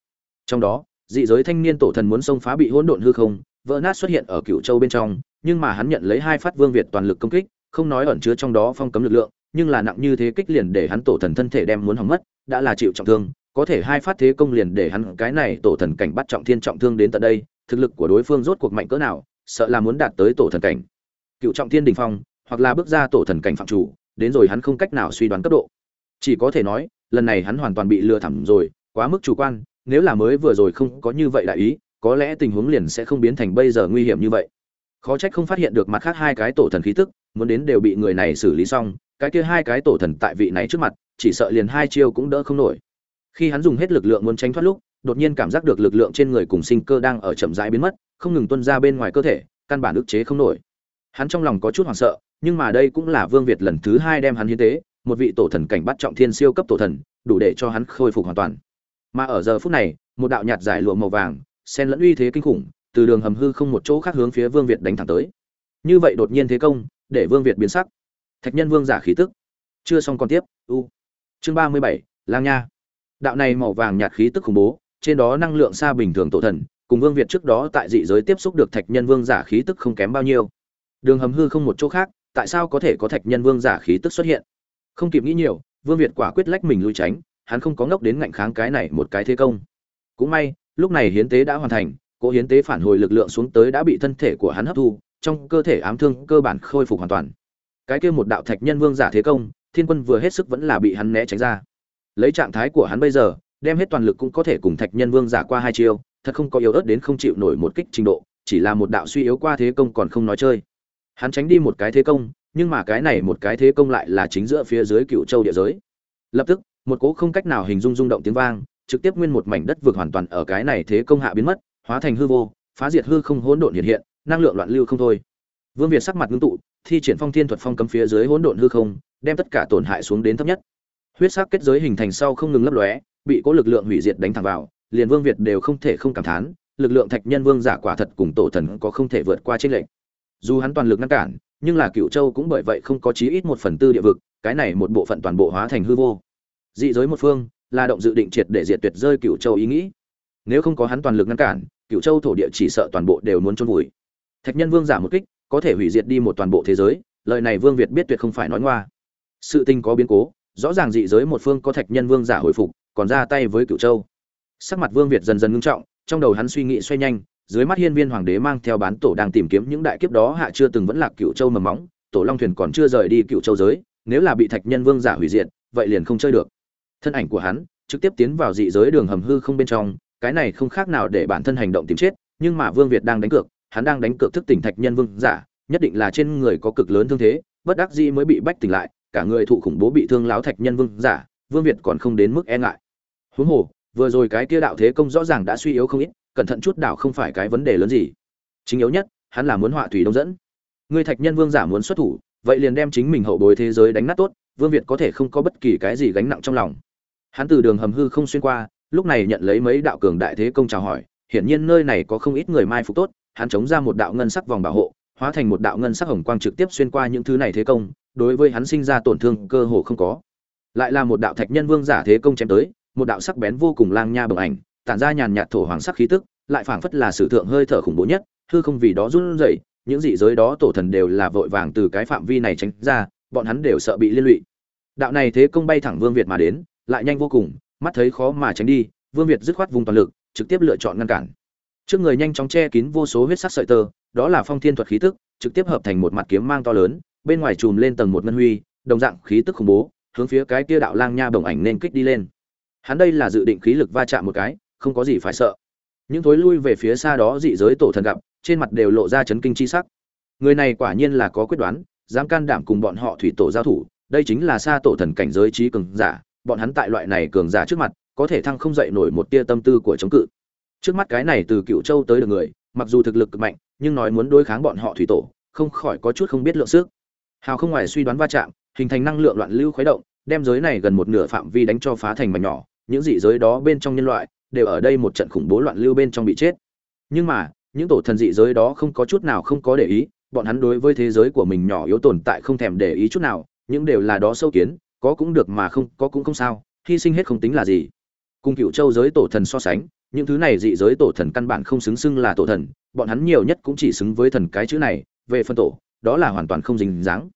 Trong đó, dị giới thanh niên tổ thần muốn xông phá bị hỗn độn hư không, vỡ nát xuất hiện ở cựu châu bên trong, nhưng mà hắn nhận lấy hai phát vương việt toàn lực công kích, không nói ẩn chứa trong đó phong cấm lực lượng, nhưng là nặng như thế kích liền để hắn tổ thần thân thể đem muốn hỏng mất, đã là chịu trọng thương, có thể hai phát thế công liền để hắn cái này tổ thần cảnh bắt trọng thiên trọng thương đến tận đây, thực lực của đối phương rốt cuộc mạnh cỡ nào, sợ là muốn đạt tới tổ thần cảnh. Cựu trọng thiên đình phong, hoặc là bước ra tổ thần cảnh phạm chủ đến rồi hắn không cách nào suy đoán cấp độ. Chỉ có thể nói, lần này hắn hoàn toàn bị lừa thẳm rồi, quá mức chủ quan, nếu là mới vừa rồi không có như vậy đại ý, có lẽ tình huống liền sẽ không biến thành bây giờ nguy hiểm như vậy. Khó trách không phát hiện được mặt khác hai cái tổ thần khí tức, muốn đến đều bị người này xử lý xong, cái kia hai cái tổ thần tại vị này trước mặt, chỉ sợ liền hai chiêu cũng đỡ không nổi. Khi hắn dùng hết lực lượng muốn tránh thoát lúc, đột nhiên cảm giác được lực lượng trên người cùng sinh cơ đang ở chậm rãi biến mất, không ngừng tuân ra bên ngoài cơ thể, căn bản ức chế không nổi. Hắn trong lòng có chút hoảng sợ nhưng mà đây cũng là vương việt lần thứ hai đem hắn hiến tế, một vị tổ thần cảnh bắt trọng thiên siêu cấp tổ thần, đủ để cho hắn khôi phục hoàn toàn. Mà ở giờ phút này, một đạo nhạt giải lụa màu vàng, xen lẫn uy thế kinh khủng, từ đường hầm hư không một chỗ khác hướng phía vương việt đánh thẳng tới. Như vậy đột nhiên thế công, để vương việt biến sắc. Thạch nhân vương giả khí tức. Chưa xong còn tiếp, u. Chương ba mươi bảy, lang nha. Đạo này màu vàng nhạt khí tức khủng bố, trên đó năng lượng xa bình thường tổ thần, cùng vương việt trước đó tại dị giới tiếp xúc được thạch nhân vương giả khí tức không kém bao nhiêu. Đường hầm hư không một chỗ khác tại sao có thể có thạch nhân vương giả khí tức xuất hiện? Không kịp nghĩ nhiều, vương việt quả quyết lách mình lui tránh, hắn không có ngốc đến ngạnh kháng cái này một cái thế công. Cũng may, lúc này hiến tế đã hoàn thành cỗ hiến tế phản hồi lực lượng xuống tới đã bị thân thể của hắn hấp thu, trong cơ thể ám thương cơ bản khôi phục hoàn toàn. Cái kia một đạo thạch nhân vương giả thế công, thiên quân vừa hết sức vẫn là bị hắn né tránh ra. Lấy trạng thái của hắn bây giờ, đem hết toàn lực cũng có thể cùng thạch nhân vương giả qua hai chiêu, thật không có yếu ớt đến không chịu nổi một kích trình độ, chỉ là một đạo suy yếu qua thế công còn không nói chơi hắn tránh đi một cái thế công, nhưng mà cái này một cái thế công lại là chính giữa phía dưới cựu châu địa giới. Lập tức, một cỗ không cách nào hình dung rung động tiếng vang, trực tiếp nguyên một mảnh đất vượt hoàn toàn ở cái này thế công hạ biến mất, hóa thành hư vô, phá diệt hư không hỗn độn hiện hiện, năng lượng loạn lưu không thôi. Vương việt sắc mặt ngưng tụ, thi triển phong thiên thuật phong cấm phía dưới hỗn độn hư không, đem tất cả tổn hại xuống đến thấp nhất. Huyết sắc kết giới hình thành sau không ngừng lấp lóe, bị cỗ lực lượng hủy diệt đánh thẳng vào, liền vương việt đều không thể không cảm thán, lực lượng thạch nhân vương giả quả thật cùng tổ thần có không thể vượt qua trên lệnh dù hắn toàn lực ngăn cản, nhưng là cựu châu cũng bởi vậy không có chí ít một phần tư địa vực, cái này một bộ phận toàn bộ hóa thành hư vô. Dị giới một phương, là động dự định triệt để diệt tuyệt rơi cựu châu ý nghĩ. Nếu không có hắn toàn lực ngăn cản cựu châu thổ địa chỉ sợ toàn bộ đều muốn trôn vùi. Thạch nhân vương giả một kích, có thể hủy diệt đi một toàn bộ thế giới, lời này vương việt biết tuyệt không phải nói ngoa. Sự tình có biến cố, rõ ràng dị giới một phương có thạch nhân vương giả hồi phục, còn ra tay với cựu châu. Sắc mặt vương việt dần dần ngưng trọng, trong đầu hắn suy nghĩ xoay nhanh dưới mắt hiên viên hoàng đế mang theo bán tổ đang tìm kiếm những đại kiếp đó hạ chưa từng vẫn lạc cựu châu mầm móng, tổ long thuyền còn chưa rời đi cựu châu giới, nếu là bị thạch nhân vương giả hủy diệt, vậy liền không chơi được. Thân ảnh của hắn trực tiếp tiến vào dị giới đường hầm hư không bên trong, cái này không khác nào để bản thân hành động tìm chết, nhưng mà vương việt đang đánh cược, hắn đang đánh cược thức tỉnh thạch nhân vương giả, nhất định là trên người có cực lớn thương thế, bất đắc dĩ mới bị bách tỉnh lại, cả người thụ khủng bố bị thương láo thạch nhân vương giả, vương việt còn không đến mức e ngại. Huống hồ, vừa rồi cái kia đạo thế công rõ ràng đã suy yếu không ít cẩn thận chút đảo không phải cái vấn đề lớn gì. Chính yếu nhất, hắn là muốn họa thủy đông dẫn. Người thạch nhân vương giả muốn xuất thủ, vậy liền đem chính mình hậu bối thế giới đánh nát tốt, vương việt có thể không có bất kỳ cái gì gánh nặng trong lòng. Hắn từ đường hầm hư không xuyên qua, lúc này nhận lấy mấy đạo cường đại thế công chào hỏi, hiển nhiên nơi này có không ít người mai phục tốt, hắn chống ra một đạo ngân sắc vòng bảo hộ, hóa thành một đạo ngân sắc hồng quang trực tiếp xuyên qua những thứ này thế công, đối với hắn sinh ra tổn thương cơ hồ không có. Lại là một đạo thạch nhân vương giả thế công chém tới, một đạo sắc bén vô cùng lang nha bồng ảnh tản ra nhàn nhạt thổ hoàng sắc khí tức, lại phảng phất là sử thượng hơi thở khủng bố nhất, hư không vì đó run rẩy, những dị giới đó tổ thần đều là vội vàng từ cái phạm vi này tránh ra, bọn hắn đều sợ bị liên lụy. Đạo này thế công bay thẳng vương việt mà đến, lại nhanh vô cùng, mắt thấy khó mà tránh đi, vương việt dứt khoát vùng toàn lực, trực tiếp lựa chọn ngăn cản. Trước người nhanh chóng che kín vô số huyết sắc sợi tơ, đó là phong thiên thuật khí tức, trực tiếp hợp thành một mặt kiếm mang to lớn, bên ngoài chùm lên tầng một ngân huy, đồng dạng khí tức khủng bố, hướng phía cái kia đạo lang nha bồng ảnh nên kích đi lên. Hắn đây là dự định khí lực va chạm một cái không có gì phải sợ. Những thối lui về phía xa đó dị giới tổ thần gặp, trên mặt đều lộ ra chấn kinh chi sắc. Người này quả nhiên là có quyết đoán, dám can đảm cùng bọn họ thủy tổ giao thủ, đây chính là xa tổ thần cảnh giới trí cường giả, bọn hắn tại loại này cường giả trước mặt, có thể thăng không dậy nổi một tia tâm tư của chống cự. Trước mắt cái này từ cựu châu tới được người, mặc dù thực lực cực mạnh, nhưng nói muốn đối kháng bọn họ thủy tổ, không khỏi có chút không biết lượng sức. Hào không ngoài suy đoán va chạm, hình thành năng lượng loạn lưu khuấy động, đem giới này gần một nửa phạm vi đánh cho phá thành mảnh nhỏ, những dị giới đó bên trong nhân loại đều ở đây một trận khủng bố loạn lưu bên trong bị chết. Nhưng mà, những tổ thần dị giới đó không có chút nào không có để ý, bọn hắn đối với thế giới của mình nhỏ yếu tồn tại không thèm để ý chút nào, những đều là đó sâu kiến, có cũng được mà không, có cũng không sao, hy sinh hết không tính là gì. Cùng cựu châu giới tổ thần so sánh, những thứ này dị giới tổ thần căn bản không xứng xưng là tổ thần, bọn hắn nhiều nhất cũng chỉ xứng với thần cái chữ này, về phân tổ, đó là hoàn toàn không dính dáng.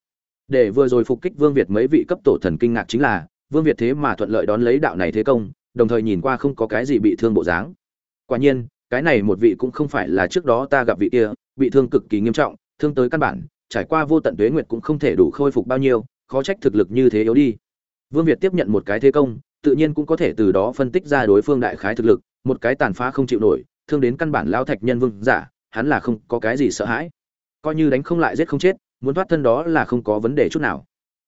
Để vừa rồi phục kích vương việt mấy vị cấp tổ thần kinh ngạc chính là, vương việt thế mà thuận lợi đón lấy đạo này thế công đồng thời nhìn qua không có cái gì bị thương bộ dáng. Quả nhiên, cái này một vị cũng không phải là trước đó ta gặp vị kia, bị thương cực kỳ nghiêm trọng, thương tới căn bản, trải qua vô tận tuế nguyệt cũng không thể đủ khôi phục bao nhiêu, khó trách thực lực như thế yếu đi. Vương việt tiếp nhận một cái thế công, tự nhiên cũng có thể từ đó phân tích ra đối phương đại khái thực lực, một cái tàn phá không chịu nổi, thương đến căn bản lao thạch nhân vương giả, hắn là không có cái gì sợ hãi. Coi như đánh không lại giết không chết, muốn thoát thân đó là không có vấn đề chút nào.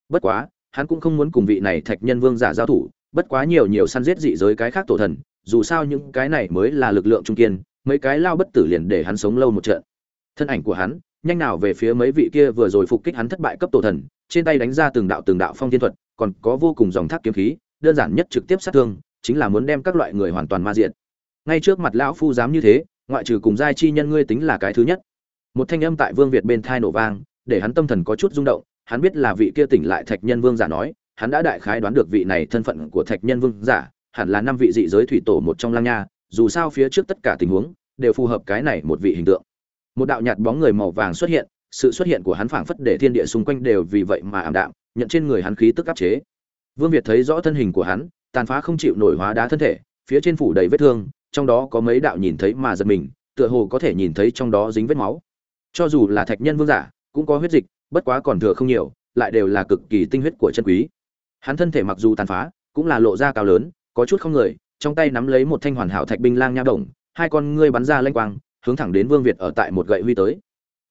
Bất quá, hắn cũng không muốn cùng vị này thạch nhân vương giả giao thủ bất quá nhiều nhiều săn giết dị giới cái khác tổ thần, dù sao những cái này mới là lực lượng trung kiên, mấy cái lao bất tử liền để hắn sống lâu một trận. Thân ảnh của hắn, nhanh nào về phía mấy vị kia vừa rồi phục kích hắn thất bại cấp tổ thần, trên tay đánh ra từng đạo từng đạo phong thiên thuật, còn có vô cùng dòng thác kiếm khí, đơn giản nhất trực tiếp sát thương, chính là muốn đem các loại người hoàn toàn ma diện ngay trước mặt lão phu dám như thế, ngoại trừ cùng giai chi nhân ngươi tính là cái thứ nhất. Một thanh âm tại vương việt bên thai nổ vang, để hắn tâm thần có chút rung động, hắn biết là vị kia tỉnh lại thạch nhân vương giả nói hắn đã đại khái đoán được vị này thân phận của thạch nhân vương giả, hẳn là năm vị dị giới thủy tổ một trong lang nha, dù sao phía trước tất cả tình huống đều phù hợp cái này một vị hình tượng. Một đạo nhạt bóng người màu vàng xuất hiện, sự xuất hiện của hắn phảng phất để thiên địa xung quanh đều vì vậy mà ảm đạm, nhận trên người hắn khí tức áp chế. Vương việt thấy rõ thân hình của hắn, tàn phá không chịu nổi hóa đá thân thể, phía trên phủ đầy vết thương, trong đó có mấy đạo nhìn thấy mà giật mình, tựa hồ có thể nhìn thấy trong đó dính vết máu. Cho dù là thạch nhân vương giả, cũng có huyết dịch, bất quá còn thừa không nhiều, lại đều là cực kỳ tinh huyết của chân quý hắn thân thể mặc dù tàn phá, cũng là lộ ra cao lớn, có chút không người, trong tay nắm lấy một thanh hoàn hảo thạch binh lang nha đồng, hai con ngươi bắn ra lanh quang, hướng thẳng đến vương việt ở tại một gậy huy tới.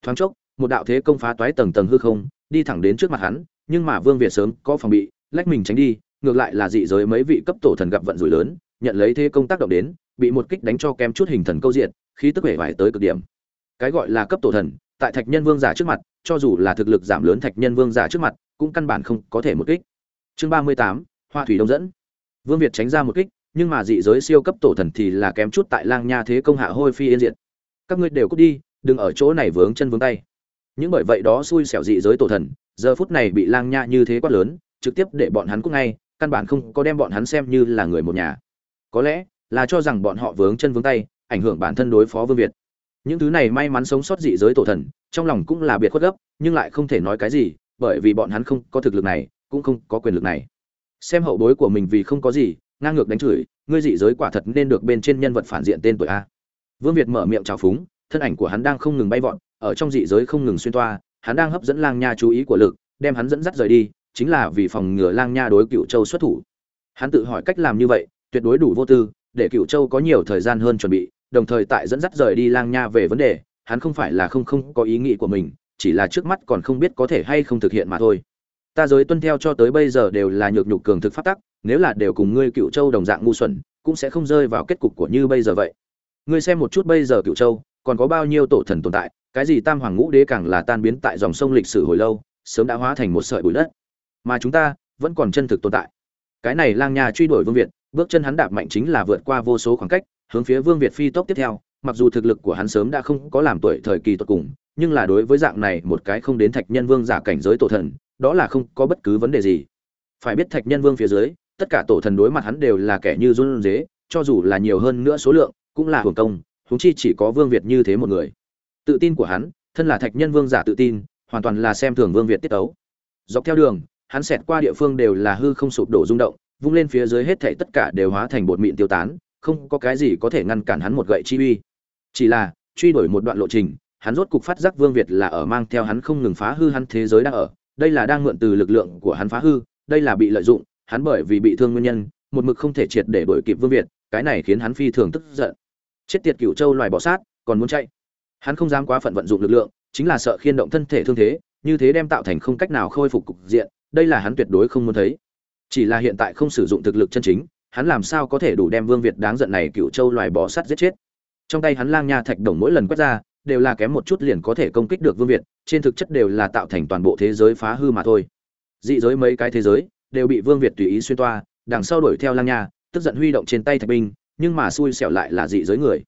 Thoáng chốc, một đạo thế công phá toái tầng tầng hư không, đi thẳng đến trước mặt hắn, nhưng mà vương việt sớm có phòng bị, lách mình tránh đi, ngược lại là dị giới mấy vị cấp tổ thần gặp vận rủi lớn, nhận lấy thế công tác động đến, bị một kích đánh cho kém chút hình thần câu diện, khí tức vẻ vải tới cực điểm. Cái gọi là cấp tổ thần, tại thạch nhân vương giả trước mặt, cho dù là thực lực giảm lớn thạch nhân vương giả trước mặt, cũng căn bản không có thể một kích chương ba mươi tám, hoa thủy đông dẫn. Vương việt tránh ra một kích, nhưng mà dị giới siêu cấp tổ thần thì là kém chút tại lang nha thế công hạ hôi phi yên diện các ngươi đều cút đi, đừng ở chỗ này vướng chân vướng tay. Những bởi vậy đó xui xẻo dị giới tổ thần, giờ phút này bị lang nha như thế quá lớn, trực tiếp để bọn hắn cút ngay, căn bản không có đem bọn hắn xem như là người một nhà. Có lẽ là cho rằng bọn họ vướng chân vướng tay, ảnh hưởng bản thân đối phó vương việt. Những thứ này may mắn sống sót dị giới tổ thần, trong lòng cũng là biệt khuất gấp, nhưng lại không thể nói cái gì, bởi vì bọn hắn không có thực lực này cũng không có quyền lực này. Xem hậu bối của mình vì không có gì, ngang ngược đánh chửi, ngươi dị giới quả thật nên được bên trên nhân vật phản diện tên tuổi a. Vương việt mở miệng trào phúng, thân ảnh của hắn đang không ngừng bay vọt, ở trong dị giới không ngừng xuyên toa, hắn đang hấp dẫn lang nha chú ý của lực, đem hắn dẫn dắt rời đi, chính là vì phòng ngừa lang nha đối cựu châu xuất thủ. Hắn tự hỏi cách làm như vậy, tuyệt đối đủ vô tư, để cựu châu có nhiều thời gian hơn chuẩn bị, đồng thời tại dẫn dắt rời đi lang nha về vấn đề, hắn không phải là không không có ý nghĩ của mình, chỉ là trước mắt còn không biết có thể hay không thực hiện mà thôi ta giới tuân theo cho tới bây giờ đều là nhược nhục cường thực pháp tắc, nếu là đều cùng ngươi cựu châu đồng dạng ngu xuẩn, cũng sẽ không rơi vào kết cục của như bây giờ vậy. Ngươi xem một chút bây giờ cựu châu, còn có bao nhiêu tổ thần tồn tại, cái gì tam hoàng ngũ đế càng là tan biến tại dòng sông lịch sử hồi lâu, sớm đã hóa thành một sợi bụi đất. Mà chúng ta vẫn còn chân thực tồn tại. Cái này lang nha truy đuổi vương việt, bước chân hắn đạp mạnh chính là vượt qua vô số khoảng cách, hướng phía vương việt phi tốc tiếp theo, mặc dù thực lực của hắn sớm đã không có làm tuổi thời kỳ tột cùng, nhưng là đối với dạng này một cái không đến thạch nhân vương giả cảnh giới tổ thần đó là không có bất cứ vấn đề gì. Phải biết thạch nhân vương phía dưới, tất cả tổ thần đối mặt hắn đều là kẻ như run dế, cho dù là nhiều hơn nữa số lượng, cũng là hưởng công, huống chi chỉ có vương việt như thế một người. Tự tin của hắn, thân là thạch nhân vương giả tự tin, hoàn toàn là xem thường vương việt tiết tấu. Dọc theo đường, hắn xẹt qua địa phương đều là hư không sụp đổ rung động, vung lên phía dưới hết thảy tất cả đều hóa thành bột mịn tiêu tán, không có cái gì có thể ngăn cản hắn một gậy chi uy. Chỉ là, truy đuổi một đoạn lộ trình, hắn rốt cục phát giác vương việt là ở mang theo hắn không ngừng phá hư hắn thế giới đang ở đây là đang mượn từ lực lượng của hắn phá hư, đây là bị lợi dụng, hắn bởi vì bị thương nguyên nhân, một mực không thể triệt để đuổi kịp vương việt, cái này khiến hắn phi thường tức giận. Chết tiệt cựu châu loài bỏ sát, còn muốn chạy. Hắn không dám quá phận vận dụng lực lượng, chính là sợ khiên động thân thể thương thế, như thế đem tạo thành không cách nào khôi phục cục diện, đây là hắn tuyệt đối không muốn thấy. Chỉ là hiện tại không sử dụng thực lực chân chính, hắn làm sao có thể đủ đem vương việt đáng giận này cựu châu loài bọ sát giết chết. Trong tay hắn lang nha thạch đồng mỗi lần quét ra đều là kém một chút liền có thể công kích được vương việt, trên thực chất đều là tạo thành toàn bộ thế giới phá hư mà thôi. Dị giới mấy cái thế giới đều bị vương việt tùy ý xuyên toa, đằng sau đuổi theo lang nha, tức giận huy động trên tay thạch binh, nhưng mà xui xẻo lại là dị giới người.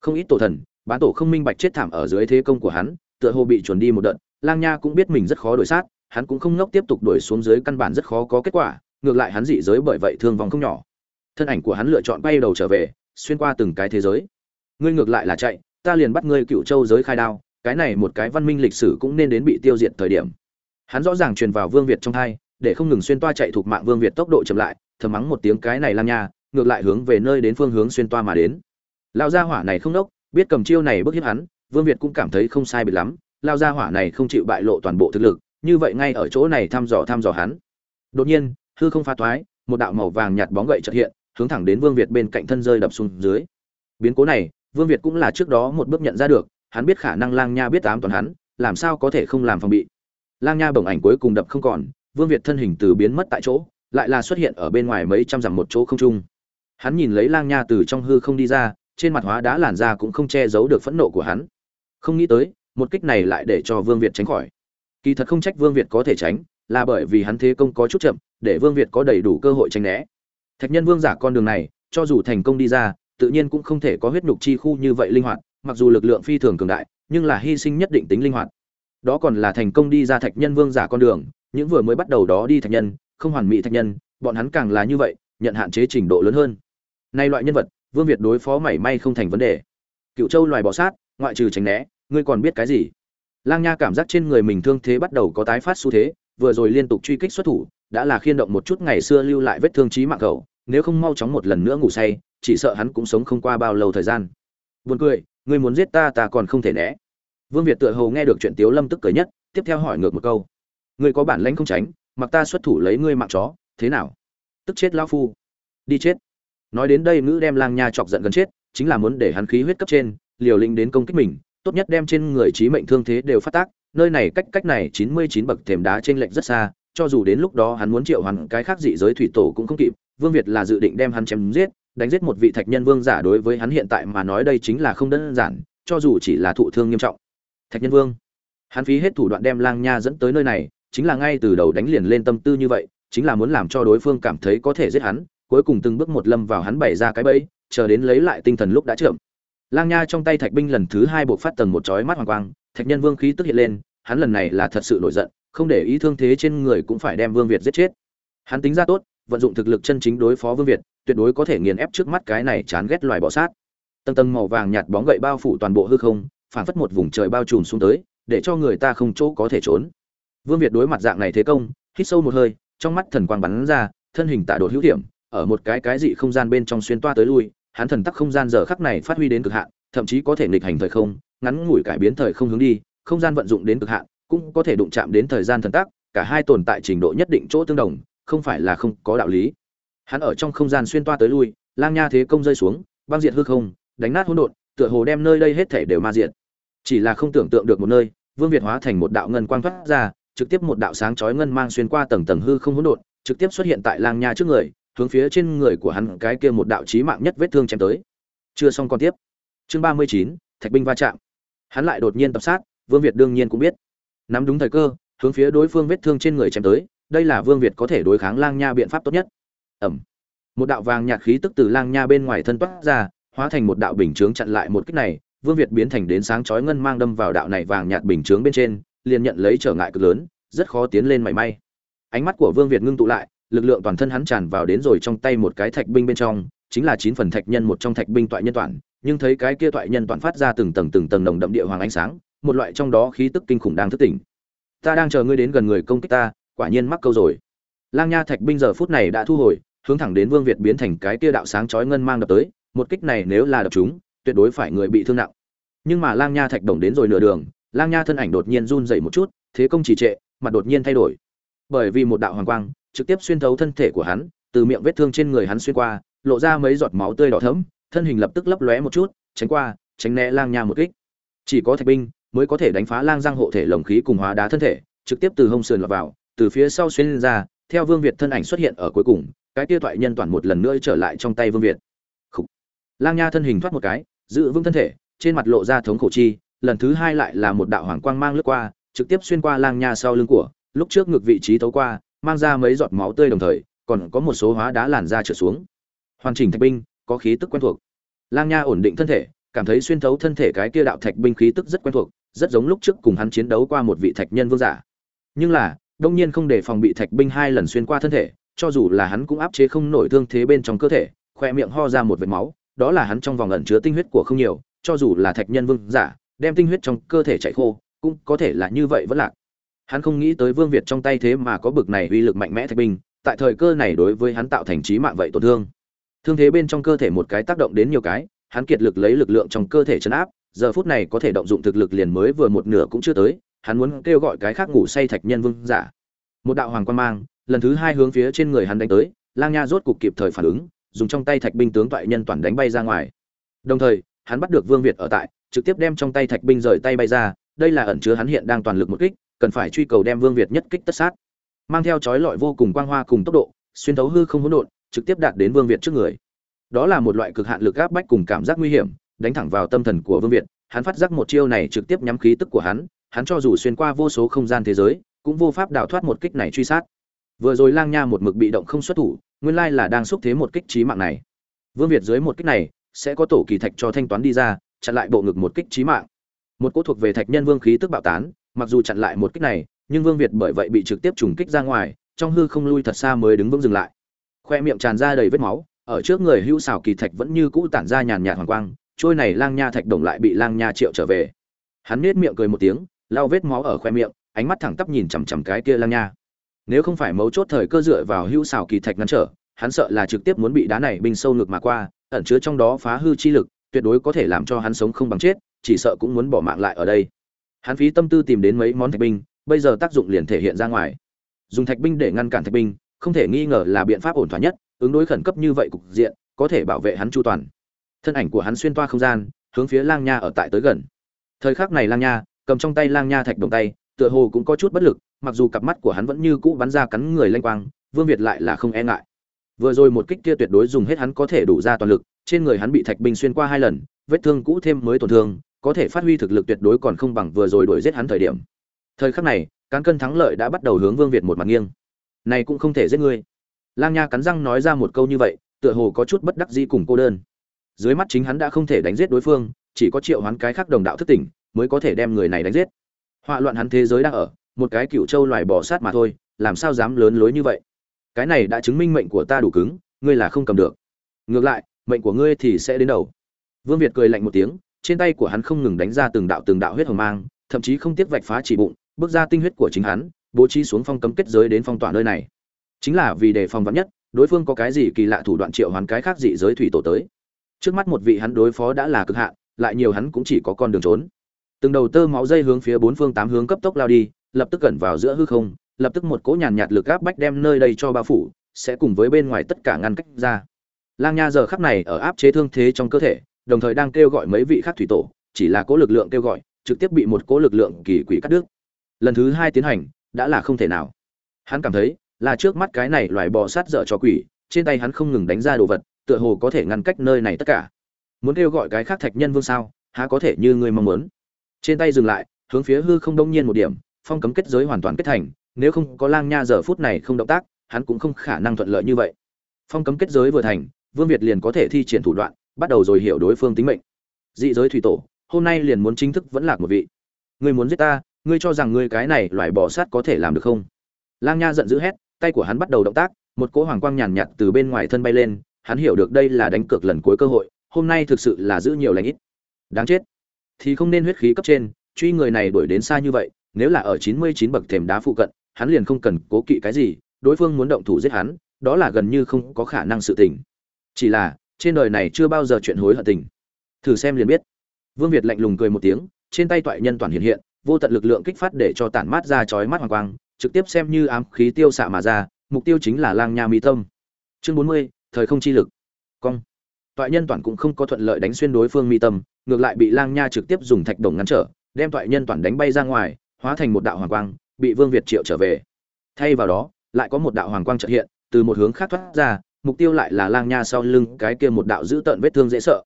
Không ít tổ thần, bán tổ không minh bạch chết thảm ở dưới thế công của hắn, tựa hồ bị chuẩn đi một đợt, lang nha cũng biết mình rất khó đổi sát, hắn cũng không ngốc tiếp tục đuổi xuống dưới căn bản rất khó có kết quả, ngược lại hắn dị giới bởi vậy thương vong không nhỏ. Thân ảnh của hắn lựa chọn bay đầu trở về, xuyên qua từng cái thế giới. Ngươi ngược lại là chạy ta liền bắt ngươi cựu châu giới khai đao, cái này một cái văn minh lịch sử cũng nên đến bị tiêu diệt thời điểm. Hắn rõ ràng truyền vào vương việt trong thai để không ngừng xuyên toa chạy thuộc mạng vương việt tốc độ chậm lại, thầm mắng một tiếng cái này lam nha, ngược lại hướng về nơi đến phương hướng xuyên toa mà đến. Lao gia hỏa này không đốc, biết cầm chiêu này bức hiếp hắn, vương việt cũng cảm thấy không sai biệt lắm lao gia hỏa này không chịu bại lộ toàn bộ thực lực, như vậy ngay ở chỗ này thăm dò thăm dò hắn. Đột nhiên, hư không pha thoái, một đạo màu vàng nhạt bóng gậy chợt hiện, hướng thẳng đến vương việt bên cạnh thân rơi đập xuống dưới. Biến cố này vương việt cũng là trước đó một bước nhận ra được, hắn biết khả năng lang nha biết ám toàn hắn, làm sao có thể không làm phòng bị. Lang nha bổng ảnh cuối cùng đập không còn, vương việt thân hình từ biến mất tại chỗ, lại là xuất hiện ở bên ngoài mấy trăm dặm một chỗ không trung. Hắn nhìn lấy lang nha từ trong hư không đi ra, trên mặt hóa đá làn da cũng không che giấu được phẫn nộ của hắn. Không nghĩ tới, một kích này lại để cho vương việt tránh khỏi. Kỳ thật không trách vương việt có thể tránh, là bởi vì hắn thế công có chút chậm, để vương việt có đầy đủ cơ hội tránh né. Thạch nhân vương giả con đường này, cho dù thành công đi ra tự nhiên cũng không thể có huyết nhục chi khu như vậy linh hoạt mặc dù lực lượng phi thường cường đại nhưng là hy sinh nhất định tính linh hoạt. Đó còn là thành công đi ra thạch nhân vương giả con đường những vừa mới bắt đầu đó đi thạch nhân không hoàn mỹ thạch nhân bọn hắn càng là như vậy nhận hạn chế trình độ lớn hơn. Nay loại nhân vật vương việt đối phó mảy may không thành vấn đề. Cựu châu loài bọ sát ngoại trừ tránh né ngươi còn biết cái gì? Lang nha cảm giác trên người mình thương thế bắt đầu có tái phát xu thế vừa rồi liên tục truy kích xuất thủ đã là khiên động một chút ngày xưa lưu lại vết thương chí mạng cậu, nếu không mau chóng một lần nữa ngủ say chỉ sợ hắn cũng sống không qua bao lâu thời gian. Buồn cười, ngươi muốn giết ta ta còn không thể né. Vương việt tựa hồ nghe được chuyện tiếu lâm tức cười nhất, tiếp theo hỏi ngược một câu. Ngươi có bản lãnh không tránh, mặc ta xuất thủ lấy ngươi mạng chó, thế nào? Tức chết lão phu. Đi chết. Nói đến đây ngữ đem lang nha chọc giận gần chết, chính là muốn để hắn khí huyết cấp trên, liều lĩnh đến công kích mình, tốt nhất đem trên người trí mệnh thương thế đều phát tác. Nơi này cách cách này chín mươi chín bậc thềm đá trên lệnh rất xa, cho dù đến lúc đó hắn muốn triệu hoàn cái khác dị giới thủy tổ cũng không kịp, vương việt là dự định đem hắn chém giết đánh giết một vị thạch nhân vương giả đối với hắn hiện tại mà nói đây chính là không đơn giản, cho dù chỉ là thụ thương nghiêm trọng. Thạch nhân vương. Hắn phí hết thủ đoạn đem lang nha dẫn tới nơi này, chính là ngay từ đầu đánh liền lên tâm tư như vậy, chính là muốn làm cho đối phương cảm thấy có thể giết hắn, cuối cùng từng bước một lâm vào hắn bày ra cái bẫy, chờ đến lấy lại tinh thần lúc đã trượm lang nha trong tay thạch binh lần thứ hai buộc phát tầng một chói mắt hoàng quang, thạch nhân vương khí tức hiện lên, hắn lần này là thật sự nổi giận, không để ý thương thế trên người cũng phải đem vương việt giết chết. Hắn tính ra tốt vận dụng thực lực chân chính đối phó vương việt, tuyệt đối có thể nghiền ép trước mắt cái này chán ghét loài bọ sát. Tầng tầng màu vàng nhạt bóng gậy bao phủ toàn bộ hư không, phảng phất một vùng trời bao trùm xuống tới, để cho người ta không chỗ có thể trốn. Vương việt đối mặt dạng này thế công, hít sâu một hơi, trong mắt thần quang bắn ra, thân hình tạ đột hữu điểm, ở một cái cái dị không gian bên trong xuyên toa tới lui, hắn thần tắc không gian giờ khắc này phát huy đến cực hạn, thậm chí có thể nghịch hành thời không, ngắn ngủi cải biến thời không hướng đi, không gian vận dụng đến cực hạn, cũng có thể đụng chạm đến thời gian thần tắc, cả hai tồn tại trình độ nhất định chỗ tương đồng không phải là không có đạo lý. Hắn ở trong không gian xuyên toa tới lui, lang nha thế công rơi xuống, băng diệt hư không, đánh nát hỗn độn, tựa hồ đem nơi đây hết thể đều ma diệt. Chỉ là không tưởng tượng được một nơi, vương việt hóa thành một đạo ngân quang thoát ra, trực tiếp một đạo sáng chói ngân mang xuyên qua tầng tầng hư không hỗn độn, trực tiếp xuất hiện tại lang nha trước người, hướng phía trên người của hắn cái kia một đạo chí mạng nhất vết thương chém tới. Chưa xong còn tiếp. Chương ba mươi chín, thạch binh va chạm. Hắn lại đột nhiên tập sát, vương việt đương nhiên cũng biết. Nắm đúng thời cơ, hướng phía đối phương vết thương trên người chém tới đây là vương việt có thể đối kháng lang nha biện pháp tốt nhất ẩm một đạo vàng nhạt khí tức từ lang nha bên ngoài thân toát ra hóa thành một đạo bình chướng chặn lại một kích này vương việt biến thành đến sáng chói ngân mang đâm vào đạo này vàng nhạt bình chướng bên trên liền nhận lấy trở ngại cực lớn rất khó tiến lên mảy may ánh mắt của vương việt ngưng tụ lại lực lượng toàn thân hắn tràn vào đến rồi trong tay một cái thạch binh bên trong chính là chín phần thạch nhân một trong thạch binh toại nhân toàn nhưng thấy cái kia toại nhân toàn phát ra từng tầng từng tầng nồng đậm địa hoàng ánh sáng một loại trong đó khí tức kinh khủng đang thức tỉnh ta đang chờ ngươi đến gần người công kích ta quả nhiên mắc câu rồi. Lang nha thạch binh giờ phút này đã thu hồi, hướng thẳng đến vương việt biến thành cái kia đạo sáng chói ngân mang đập tới, một kích này nếu là đập chúng, tuyệt đối phải người bị thương nặng. Nhưng mà lang nha thạch đồng đến rồi nửa đường, lang nha thân ảnh đột nhiên run dậy một chút, thế công trì trệ, mặt đột nhiên thay đổi. Bởi vì một đạo hoàng quang trực tiếp xuyên thấu thân thể của hắn, từ miệng vết thương trên người hắn xuyên qua, lộ ra mấy giọt máu tươi đỏ thẫm, thân hình lập tức lấp lóe một chút, tránh qua, tránh né lang nha một kích. Chỉ có thạch binh mới có thể đánh phá lang giang hộ thể lồng khí cùng hóa đá thân thể, trực tiếp từ hông sườn lọt vào từ phía sau xuyên lên ra, theo vương việt thân ảnh xuất hiện ở cuối cùng, cái kia thoại nhân toàn một lần nữa trở lại trong tay vương việt. Khủ. lang nha thân hình thoát một cái, giữ vững thân thể, trên mặt lộ ra thống khổ chi, lần thứ hai lại là một đạo hoàng quang mang lướt qua, trực tiếp xuyên qua lang nha sau lưng của, lúc trước ngược vị trí tấu qua, mang ra mấy giọt máu tươi đồng thời, còn có một số hóa đá làn ra trượt xuống. Hoàn chỉnh thạch binh, có khí tức quen thuộc. Lang nha ổn định thân thể, cảm thấy xuyên thấu thân thể cái kia đạo thạch binh khí tức rất quen thuộc, rất giống lúc trước cùng hắn chiến đấu qua một vị thạch nhân vương giả. Nhưng là đông nhiên không để phòng bị thạch binh hai lần xuyên qua thân thể, cho dù là hắn cũng áp chế không nổi thương thế bên trong cơ thể, khoe miệng ho ra một vệt máu, đó là hắn trong vòng ẩn chứa tinh huyết của không nhiều, cho dù là thạch nhân vương giả, đem tinh huyết trong cơ thể chạy khô, cũng có thể là như vậy vẫn lạc. Hắn không nghĩ tới vương việt trong tay thế mà có bực này uy lực mạnh mẽ thạch binh, tại thời cơ này đối với hắn tạo thành trí mạng vậy tổn thương. Thương thế bên trong cơ thể một cái tác động đến nhiều cái, hắn kiệt lực lấy lực lượng trong cơ thể chấn áp, giờ phút này có thể động dụng thực lực liền mới vừa một nửa cũng chưa tới hắn muốn kêu gọi cái khác ngủ say thạch nhân vương giả. Một đạo hoàng quan mang, lần thứ hai hướng phía trên người hắn đánh tới, lang nha rốt cục kịp thời phản ứng, dùng trong tay thạch binh tướng toại nhân toàn đánh bay ra ngoài. Đồng thời, hắn bắt được vương việt ở tại, trực tiếp đem trong tay thạch binh rời tay bay ra, đây là ẩn chứa hắn hiện đang toàn lực một kích, cần phải truy cầu đem vương việt nhất kích tất sát. Mang theo chói lọi vô cùng quang hoa cùng tốc độ, xuyên thấu hư không hỗn độn, trực tiếp đạt đến vương việt trước người. Đó là một loại cực hạn lực áp bách cùng cảm giác nguy hiểm, đánh thẳng vào tâm thần của vương việt, hắn phát giác một chiêu này trực tiếp nhắm khí tức của hắn hắn cho dù xuyên qua vô số không gian thế giới, cũng vô pháp đào thoát một kích này truy sát. Vừa rồi lang nha một mực bị động không xuất thủ, nguyên lai là đang xúc thế một kích chí mạng này. Vương việt dưới một kích này, sẽ có tổ kỳ thạch cho thanh toán đi ra, chặn lại bộ ngực một kích chí mạng. Một cỗ thuộc về thạch nhân vương khí tức bạo tán, mặc dù chặn lại một kích này, nhưng vương việt bởi vậy bị trực tiếp trùng kích ra ngoài, trong hư không lui thật xa mới đứng vững dừng lại. Khoe miệng tràn ra đầy vết máu, ở trước người hữu xảo kỳ thạch vẫn như cũ tản ra nhàn nhạt hoàng quang, trôi này lang nha thạch đồng lại bị lang nha triệu trở về. Hắn nhếch miệng cười một tiếng lau vết máu ở khoe miệng, ánh mắt thẳng tắp nhìn chằm chằm cái kia lang nha. Nếu không phải mấu chốt thời cơ dựa vào hữu xào kỳ thạch ngăn trở, hắn sợ là trực tiếp muốn bị đá này binh sâu ngực mà qua, ẩn chứa trong đó phá hư chi lực, tuyệt đối có thể làm cho hắn sống không bằng chết, chỉ sợ cũng muốn bỏ mạng lại ở đây. Hắn phí tâm tư tìm đến mấy món thạch binh, bây giờ tác dụng liền thể hiện ra ngoài. Dùng thạch binh để ngăn cản thạch binh, không thể nghi ngờ là biện pháp ổn thỏa nhất, ứng đối khẩn cấp như vậy cục diện, có thể bảo vệ hắn chu toàn. Thân ảnh của hắn xuyên toa không gian, hướng phía lang nha ở tại tới gần. Thời khắc này lang nha cầm trong tay lang nha thạch đồng tay, tựa hồ cũng có chút bất lực, mặc dù cặp mắt của hắn vẫn như cũ bắn ra cắn người lanh quang, vương việt lại là không e ngại. Vừa rồi một kích kia tuyệt đối dùng hết hắn có thể đủ ra toàn lực, trên người hắn bị thạch binh xuyên qua hai lần, vết thương cũ thêm mới tổn thương, có thể phát huy thực lực tuyệt đối còn không bằng vừa rồi đuổi giết hắn thời điểm. Thời khắc này, cán cân thắng lợi đã bắt đầu hướng vương việt một mặt nghiêng. Này cũng không thể giết ngươi. Lang nha cắn răng nói ra một câu như vậy, tựa hồ có chút bất đắc dĩ cùng cô đơn. Dưới mắt chính hắn đã không thể đánh giết đối phương, chỉ có triệu hoán cái khác đồng đạo thức tỉnh mới có thể đem người này đánh giết. Họa loạn hắn thế giới đang ở, một cái cựu châu loài bò sát mà thôi, làm sao dám lớn lối như vậy? Cái này đã chứng minh mệnh của ta đủ cứng, ngươi là không cầm được. Ngược lại, mệnh của ngươi thì sẽ đến đầu. Vương việt cười lạnh một tiếng, trên tay của hắn không ngừng đánh ra từng đạo từng đạo huyết hồng mang, thậm chí không tiếc vạch phá chỉ bụng, bước ra tinh huyết của chính hắn, bố trí xuống phong cấm kết giới đến phong tỏa nơi này. Chính là vì đề phòng vắn nhất, đối phương có cái gì kỳ lạ thủ đoạn triệu hoán cái khác dị giới thủy tổ tới. Trước mắt một vị hắn đối phó đã là cực hạn, lại nhiều hắn cũng chỉ có con đường trốn từng đầu tơ máu dây hướng phía bốn phương tám hướng cấp tốc lao đi, lập tức cẩn vào giữa hư không, lập tức một cỗ nhàn nhạt lực áp bách đem nơi đây cho bao phủ, sẽ cùng với bên ngoài tất cả ngăn cách ra. Lang nha giờ khắc này ở áp chế thương thế trong cơ thể, đồng thời đang kêu gọi mấy vị khác thủy tổ, chỉ là cỗ lực lượng kêu gọi, trực tiếp bị một cỗ lực lượng kỳ quỷ cắt đứt. Lần thứ hai tiến hành, đã là không thể nào. Hắn cảm thấy, là trước mắt cái này loài bò sát dở cho quỷ, trên tay hắn không ngừng đánh ra đồ vật, tựa hồ có thể ngăn cách nơi này tất cả. Muốn kêu gọi cái khác thạch nhân vương sao, há có thể như ngươi mong muốn trên tay dừng lại, hướng phía hư không đông nhiên một điểm, phong cấm kết giới hoàn toàn kết thành, nếu không có lang nha giờ phút này không động tác, hắn cũng không khả năng thuận lợi như vậy. Phong cấm kết giới vừa thành, vương việt liền có thể thi triển thủ đoạn, bắt đầu rồi hiểu đối phương tính mệnh. Dị giới thủy tổ, hôm nay liền muốn chính thức vẫn lạc một vị. Ngươi muốn giết ta, ngươi cho rằng ngươi cái này loại bỏ sát có thể làm được không? Lang nha giận dữ hét, tay của hắn bắt đầu động tác, một cỗ hoàng quang nhàn nhạt từ bên ngoài thân bay lên, hắn hiểu được đây là đánh cược lần cuối cơ hội, hôm nay thực sự là giữ nhiều lãnh ít. Đáng chết thì không nên huyết khí cấp trên, truy người này đuổi đến xa như vậy, nếu là ở chín mươi chín bậc thềm đá phụ cận, hắn liền không cần cố kỵ cái gì, đối phương muốn động thủ giết hắn, đó là gần như không có khả năng sự tình. Chỉ là, trên đời này chưa bao giờ chuyện hối hận tình. Thử xem liền biết. Vương việt lạnh lùng cười một tiếng, trên tay toại nhân toàn hiện hiện, vô tận lực lượng kích phát để cho tản mát ra chói mắt hoàng quang, trực tiếp xem như ám khí tiêu xạ mà ra, mục tiêu chính là lang nha mỹ tâm. Chương bốn mươi, thời không chi lực. Cong. Toại nhân toàn cũng không có thuận lợi đánh xuyên đối phương mi tâm ngược lại bị lang nha trực tiếp dùng thạch đồng ngăn trở, đem toại nhân toàn đánh bay ra ngoài, hóa thành một đạo hoàng quang, bị vương việt triệu trở về. Thay vào đó, lại có một đạo hoàng quang trợ hiện, từ một hướng khác thoát ra, mục tiêu lại là lang nha sau lưng, cái kia một đạo giữ tợn vết thương dễ sợ.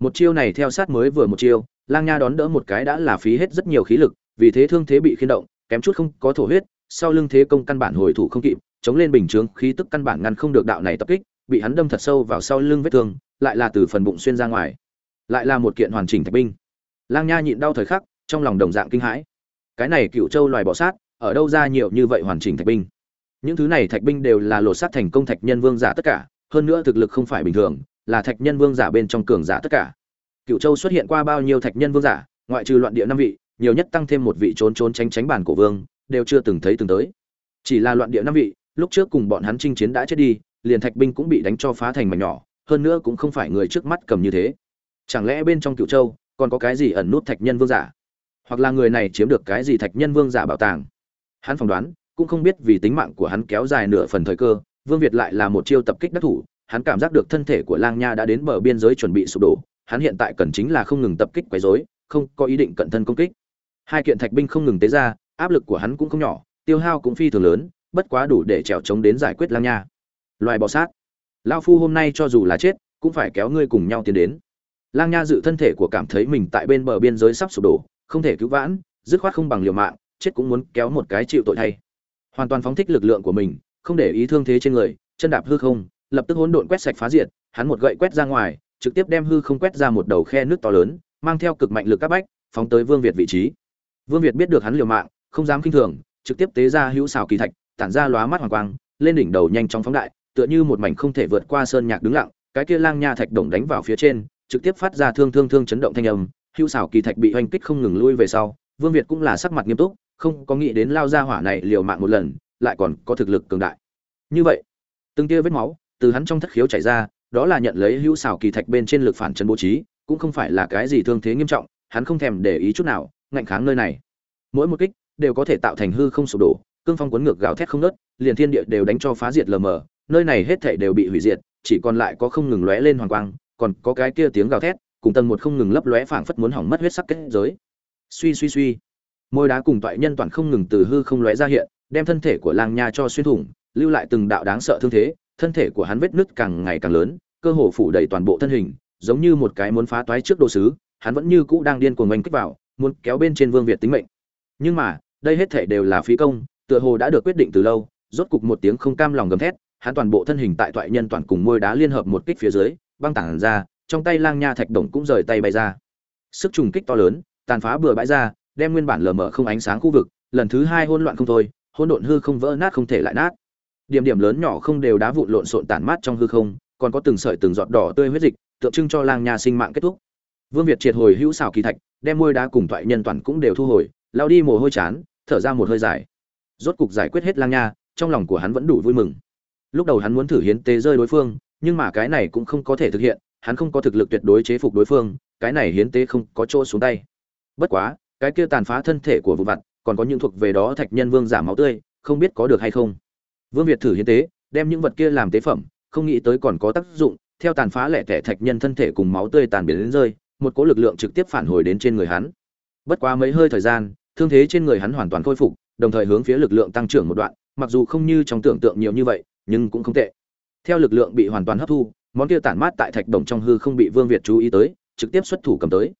Một chiêu này theo sát mới vừa một chiêu, lang nha đón đỡ một cái đã là phí hết rất nhiều khí lực, vì thế thương thế bị khiên động, kém chút không có thổ huyết, sau lưng thế công căn bản hồi thủ không kịp, chống lên bình chướng, khí tức căn bản ngăn không được đạo này tập kích, bị hắn đâm thật sâu vào sau lưng vết thương, lại là từ phần bụng xuyên ra ngoài lại là một kiện hoàn chỉnh thạch binh. Lang nha nhịn đau thời khắc, trong lòng đồng dạng kinh hãi. Cái này cựu châu loài bọ sát, ở đâu ra nhiều như vậy hoàn chỉnh thạch binh? Những thứ này thạch binh đều là lột sát thành công thạch nhân vương giả tất cả, hơn nữa thực lực không phải bình thường, là thạch nhân vương giả bên trong cường giả tất cả. Cựu châu xuất hiện qua bao nhiêu thạch nhân vương giả, ngoại trừ loạn địa năm vị, nhiều nhất tăng thêm một vị trốn trốn tránh tránh bản cổ vương, đều chưa từng thấy từng tới. Chỉ là loạn địa năm vị, lúc trước cùng bọn hắn chinh chiến đã chết đi, liền thạch binh cũng bị đánh cho phá thành mảnh nhỏ, hơn nữa cũng không phải người trước mắt cầm như thế chẳng lẽ bên trong cựu châu còn có cái gì ẩn nút thạch nhân vương giả? Hoặc là người này chiếm được cái gì thạch nhân vương giả bảo tàng? Hắn phỏng đoán, cũng không biết vì tính mạng của hắn kéo dài nửa phần thời cơ, vương việt lại là một chiêu tập kích đắc thủ, hắn cảm giác được thân thể của lang nha đã đến bờ biên giới chuẩn bị sụp đổ, hắn hiện tại cần chính là không ngừng tập kích quấy rối, không có ý định cận thân công kích. Hai kiện thạch binh không ngừng tế ra, áp lực của hắn cũng không nhỏ, tiêu hao cũng phi thường lớn, bất quá đủ để trèo chống đến giải quyết lang nha. Loài bọ sát. Lao phu hôm nay cho dù là chết, cũng phải kéo ngươi cùng nhau tiến đến lang nha dự thân thể của cảm thấy mình tại bên bờ biên giới sắp sụp đổ, không thể cứu vãn, dứt khoát không bằng liều mạng, chết cũng muốn kéo một cái chịu tội thay. Hoàn toàn phóng thích lực lượng của mình, không để ý thương thế trên người, chân đạp hư không, lập tức hỗn độn quét sạch phá diệt, hắn một gậy quét ra ngoài, trực tiếp đem hư không quét ra một đầu khe nước to lớn, mang theo cực mạnh lực các bách, phóng tới vương việt vị trí. Vương việt biết được hắn liều mạng, không dám kinh thường, trực tiếp tế ra hữu xào kỳ thạch, tản ra lóa mắt hoàng quang, lên đỉnh đầu nhanh chóng phóng đại, tựa như một mảnh không thể vượt qua sơn nhạc đứng lặng, cái kia lang nha thạch đồng đánh vào phía trên trực tiếp phát ra thương thương thương chấn động thanh âm hưu xảo kỳ thạch bị hoành kích không ngừng lui về sau vương việt cũng là sắc mặt nghiêm túc không có nghĩ đến lao ra hỏa này liều mạng một lần lại còn có thực lực cường đại. Như vậy từng tia vết máu từ hắn trong thất khiếu chảy ra đó là nhận lấy hưu xảo kỳ thạch bên trên lực phản chấn bố trí cũng không phải là cái gì thương thế nghiêm trọng hắn không thèm để ý chút nào ngạnh kháng nơi này. Mỗi một kích đều có thể tạo thành hư không sụp đổ cương phong cuốn ngược gào thét không ngớt, liền thiên địa đều đánh cho phá diệt lờ mờ nơi này hết thảy đều bị hủy diệt chỉ còn lại có không ngừng lóe lên hoàng quang còn có cái kia tiếng gào thét, cùng tầng một không ngừng lấp lóe phảng phất muốn hỏng mất huyết sắc kết giới. Suy suy suy. Môi đá cùng toại nhân toàn không ngừng từ hư không lóe ra hiện, đem thân thể của lang nha cho xuyên thủng, lưu lại từng đạo đáng sợ thương thế, thân thể của hắn vết nứt càng ngày càng lớn, cơ hồ phủ đầy toàn bộ thân hình, giống như một cái muốn phá toái trước đồ sứ, hắn vẫn như cũ đang điên cuồng oanh kích vào, muốn kéo bên trên vương việt tính mệnh. Nhưng mà, đây hết thể đều là phí công, tựa hồ đã được quyết định từ lâu, rốt cục một tiếng không cam lòng gầm thét, hắn toàn bộ thân hình tại toại nhân toàn cùng môi đá liên hợp một kích phía dưới băng tảng ra, trong tay lang nha thạch đồng cũng rời tay bay ra. Sức trùng kích to lớn, tàn phá bừa bãi ra, đem nguyên bản lờ mờ không ánh sáng khu vực, lần thứ hai hỗn loạn không thôi, hỗn độn hư không vỡ nát không thể lại nát. Điểm điểm lớn nhỏ không đều đá vụn lộn xộn tản mát trong hư không, còn có từng sợi từng giọt đỏ tươi huyết dịch, tượng trưng cho lang nha sinh mạng kết thúc. Vương việt triệt hồi hữu xào kỳ thạch, đem môi đá cùng toại nhân toàn cũng đều thu hồi lao đi mồ hôi chán, thở ra một hơi dài. Rốt cục giải quyết hết lang nha, trong lòng của hắn vẫn đủ vui mừng. Lúc đầu hắn muốn thử hiến tế rơi đối phương nhưng mà cái này cũng không có thể thực hiện, hắn không có thực lực tuyệt đối chế phục đối phương, cái này hiến tế không có chỗ xuống tay. Bất quá, cái kia tàn phá thân thể của vụ vặt, còn có những thuộc về đó thạch nhân vương giả máu tươi, không biết có được hay không. Vương việt thử hiến tế, đem những vật kia làm tế phẩm, không nghĩ tới còn có tác dụng, theo tàn phá lẻ tẻ thạch nhân thân thể cùng máu tươi tàn biến đến rơi, một cỗ lực lượng trực tiếp phản hồi đến trên người hắn. Bất quá mấy hơi thời gian, thương thế trên người hắn hoàn toàn khôi phục, đồng thời hướng phía lực lượng tăng trưởng một đoạn, mặc dù không như trong tưởng tượng nhiều như vậy, nhưng cũng không tệ theo lực lượng bị hoàn toàn hấp thu, món kia tản mát tại thạch đồng trong hư không bị vương việt chú ý tới, trực tiếp xuất thủ cầm tới.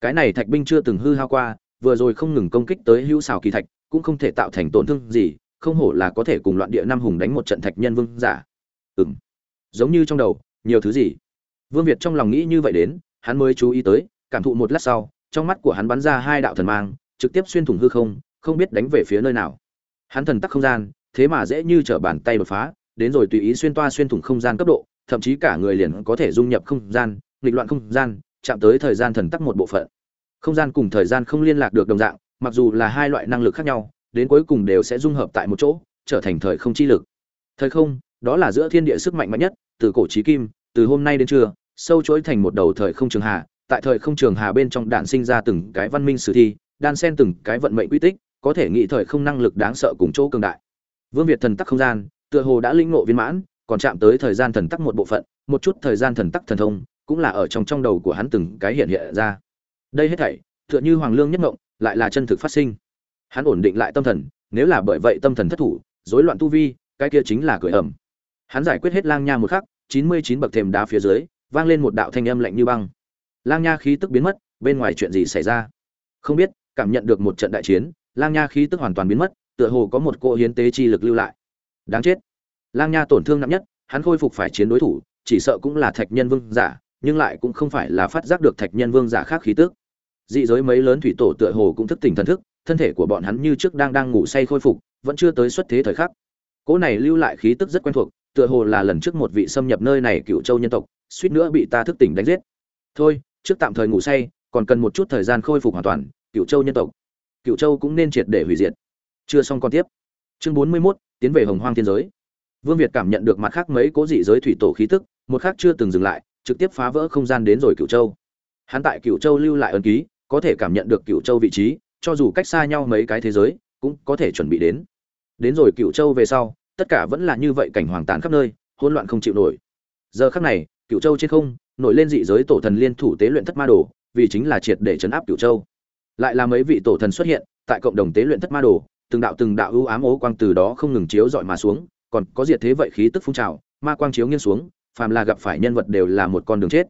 Cái này thạch binh chưa từng hư hao qua, vừa rồi không ngừng công kích tới hữu xào kỳ thạch, cũng không thể tạo thành tổn thương gì, không hổ là có thể cùng loạn địa nam hùng đánh một trận thạch nhân vương giả. Ừng giống như trong đầu, nhiều thứ gì? Vương việt trong lòng nghĩ như vậy đến, hắn mới chú ý tới, cảm thụ một lát sau, trong mắt của hắn bắn ra hai đạo thần mang, trực tiếp xuyên thủng hư không không biết đánh về phía nơi nào. Hắn thần tắc không gian, thế mà dễ như trở bàn tay đột phá đến rồi tùy ý xuyên toa xuyên thủng không gian cấp độ, thậm chí cả người liền có thể dung nhập không gian, nghịch loạn không gian, chạm tới thời gian thần tắc một bộ phận. Không gian cùng thời gian không liên lạc được đồng dạng, mặc dù là hai loại năng lực khác nhau, đến cuối cùng đều sẽ dung hợp tại một chỗ, trở thành thời không chi lực. Thời không, đó là giữa thiên địa sức mạnh mạnh nhất, từ cổ chí kim, từ hôm nay đến trưa, sâu chuỗi thành một đầu thời không trường hà, tại thời không trường hà bên trong đạn sinh ra từng cái văn minh sử thi, đan xen từng cái vận mệnh quy tích, có thể nghĩ thời không năng lực đáng sợ cùng chỗ cường đại. Vương việt thần tắc không gian tựa hồ đã linh ngộ viên mãn, còn chạm tới thời gian thần tắc một bộ phận, một chút thời gian thần tắc thần thông, cũng là ở trong trong đầu của hắn từng cái hiện hiện ra. Đây hết thảy, tựa như hoàng lương nhất ngộng, lại là chân thực phát sinh. Hắn ổn định lại tâm thần, nếu là bởi vậy tâm thần thất thủ, rối loạn tu vi, cái kia chính là cười ẩm. Hắn giải quyết hết lang nha một khắc, chín mươi chín bậc thềm đá phía dưới, vang lên một đạo thanh âm lạnh như băng. Lang nha khí tức biến mất, bên ngoài chuyện gì xảy ra? Không biết, cảm nhận được một trận đại chiến, lang nha khí tức hoàn toàn biến mất, tựa hồ có một cỗ hiến tế chi lực lưu lại đáng chết. Lang nha tổn thương nặng nhất, hắn khôi phục phải chiến đối thủ, chỉ sợ cũng là thạch nhân vương giả, nhưng lại cũng không phải là phát giác được thạch nhân vương giả khác khí tức. Dị giới mấy lớn thủy tổ tựa hồ cũng thức tỉnh thần thức, thân thể của bọn hắn như trước đang đang ngủ say khôi phục, vẫn chưa tới xuất thế thời khắc. Cỗ này lưu lại khí tức rất quen thuộc, tựa hồ là lần trước một vị xâm nhập nơi này cựu châu nhân tộc, suýt nữa bị ta thức tỉnh đánh giết. Thôi, trước tạm thời ngủ say, còn cần một chút thời gian khôi phục hoàn toàn, cựu châu nhân tộc. Cựu châu cũng nên triệt để hủy diệt. Chưa xong còn tiếp chương bốn mươi 41, tiến về hồng hoang thiên giới. Vương việt cảm nhận được mặt khác mấy cố dị giới thủy tổ khí tức một khác chưa từng dừng lại trực tiếp phá vỡ không gian đến rồi Cửu châu. Hắn tại Cửu châu lưu lại ấn ký có thể cảm nhận được Cửu châu vị trí cho dù cách xa nhau mấy cái thế giới cũng có thể chuẩn bị đến. Đến rồi Cửu châu về sau tất cả vẫn là như vậy cảnh hoàng tàn khắp nơi hỗn loạn không chịu nổi. Giờ khắc này Cửu châu trên không nổi lên dị giới tổ thần liên thủ tế luyện thất ma đồ vì chính là triệt để chấn áp Cửu châu. Lại là mấy vị tổ thần xuất hiện tại cộng đồng tế luyện thất ma đồ từng đạo từng đạo ưu ám ố quang từ đó không ngừng chiếu dọi mà xuống, còn có diệt thế vậy khí tức phun trào, ma quang chiếu nghiêng xuống, phàm là gặp phải nhân vật đều là một con đường chết.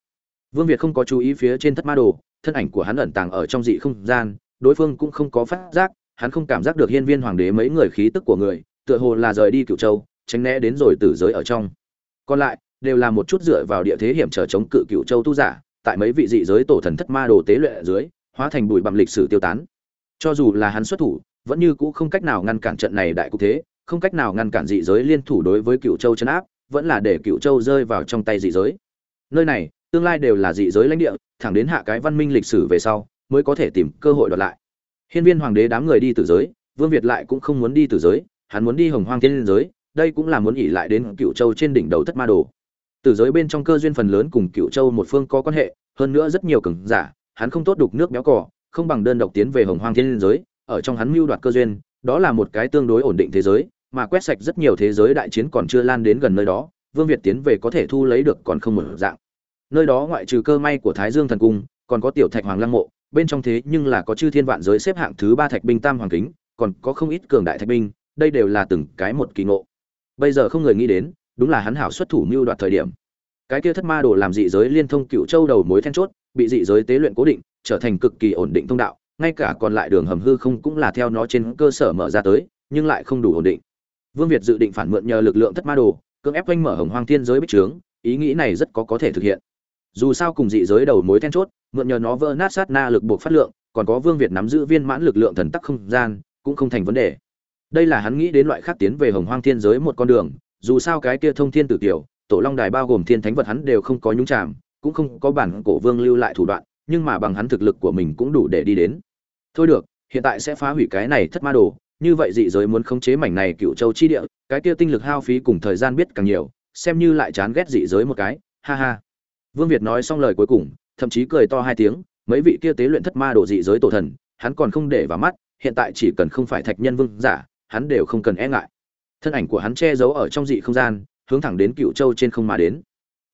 Vương việt không có chú ý phía trên thất ma đồ, thân ảnh của hắn ẩn tàng ở trong dị không gian, đối phương cũng không có phát giác, hắn không cảm giác được hiên viên hoàng đế mấy người khí tức của người, tựa hồ là rời đi cựu châu, tránh né đến rồi tử giới ở trong. Còn lại, đều là một chút dựa vào địa thế hiểm trở chống cự cựu châu tu giả, tại mấy vị dị giới tổ thần thất ma đồ tế luyện ở dưới, hóa thành bụi bặm lịch sử tiêu tán. Cho dù là hắn xuất thủ vẫn như cũ không cách nào ngăn cản trận này đại cục thế, không cách nào ngăn cản dị giới liên thủ đối với cựu châu trấn áp, vẫn là để cựu châu rơi vào trong tay dị giới. Nơi này, tương lai đều là dị giới lãnh địa, thẳng đến hạ cái văn minh lịch sử về sau, mới có thể tìm cơ hội đoạt lại. Hiên viên hoàng đế đám người đi từ giới, vương việt lại cũng không muốn đi từ giới, hắn muốn đi hồng hoang thiên liên giới, đây cũng là muốn nghỉ lại đến cựu châu trên đỉnh đầu thất ma đồ. Từ giới bên trong cơ duyên phần lớn cùng cựu châu một phương có quan hệ, hơn nữa rất nhiều cường giả, hắn không tốt đục nước béo cỏ không bằng đơn độc tiến về hồng hoang thiên liên giới ở trong hắn mưu đoạt cơ duyên, đó là một cái tương đối ổn định thế giới, mà quét sạch rất nhiều thế giới đại chiến còn chưa lan đến gần nơi đó, vương việt tiến về có thể thu lấy được còn không một dạng. Nơi đó ngoại trừ cơ may của thái dương thần cung, còn có tiểu thạch hoàng lăng mộ, bên trong thế nhưng là có chư thiên vạn giới xếp hạng thứ ba thạch binh tam hoàng kính, còn có không ít cường đại thạch binh, đây đều là từng cái một kỳ ngộ. Bây giờ không người nghĩ đến, đúng là hắn hảo xuất thủ mưu đoạt thời điểm. Cái kia thất ma đồ làm dị giới liên thông cựu châu đầu mối then chốt, bị dị giới tế luyện cố định, trở thành cực kỳ ổn định thông đạo ngay cả còn lại đường hầm hư không cũng là theo nó trên cơ sở mở ra tới, nhưng lại không đủ ổn định. Vương việt dự định phản mượn nhờ lực lượng thất ma đồ, cưỡng ép quanh mở hồng hoang thiên giới bích trướng, ý nghĩ này rất có có thể thực hiện. Dù sao cùng dị giới đầu mối then chốt, mượn nhờ nó vỡ nát sát na lực buộc phát lượng, còn có vương việt nắm giữ viên mãn lực lượng thần tắc không gian, cũng không thành vấn đề. Đây là hắn nghĩ đến loại khác tiến về hồng hoang thiên giới một con đường, dù sao cái kia thông thiên tử tiểu, tổ long đài bao gồm thiên thánh vật hắn đều không có nhúng chạm cũng không có bản cổ vương lưu lại thủ đoạn nhưng mà bằng hắn thực lực của mình cũng đủ để đi đến. Thôi được, hiện tại sẽ phá hủy cái này thất ma đồ, như vậy dị giới muốn khống chế mảnh này cựu châu chi địa, cái kia tinh lực hao phí cùng thời gian biết càng nhiều, xem như lại chán ghét dị giới một cái, ha ha. Vương việt nói xong lời cuối cùng, thậm chí cười to hai tiếng, mấy vị kia tế luyện thất ma đồ dị giới tổ thần, hắn còn không để vào mắt, hiện tại chỉ cần không phải thạch nhân vương giả, hắn đều không cần e ngại. Thân ảnh của hắn che giấu ở trong dị không gian, hướng thẳng đến cựu châu trên không mà đến.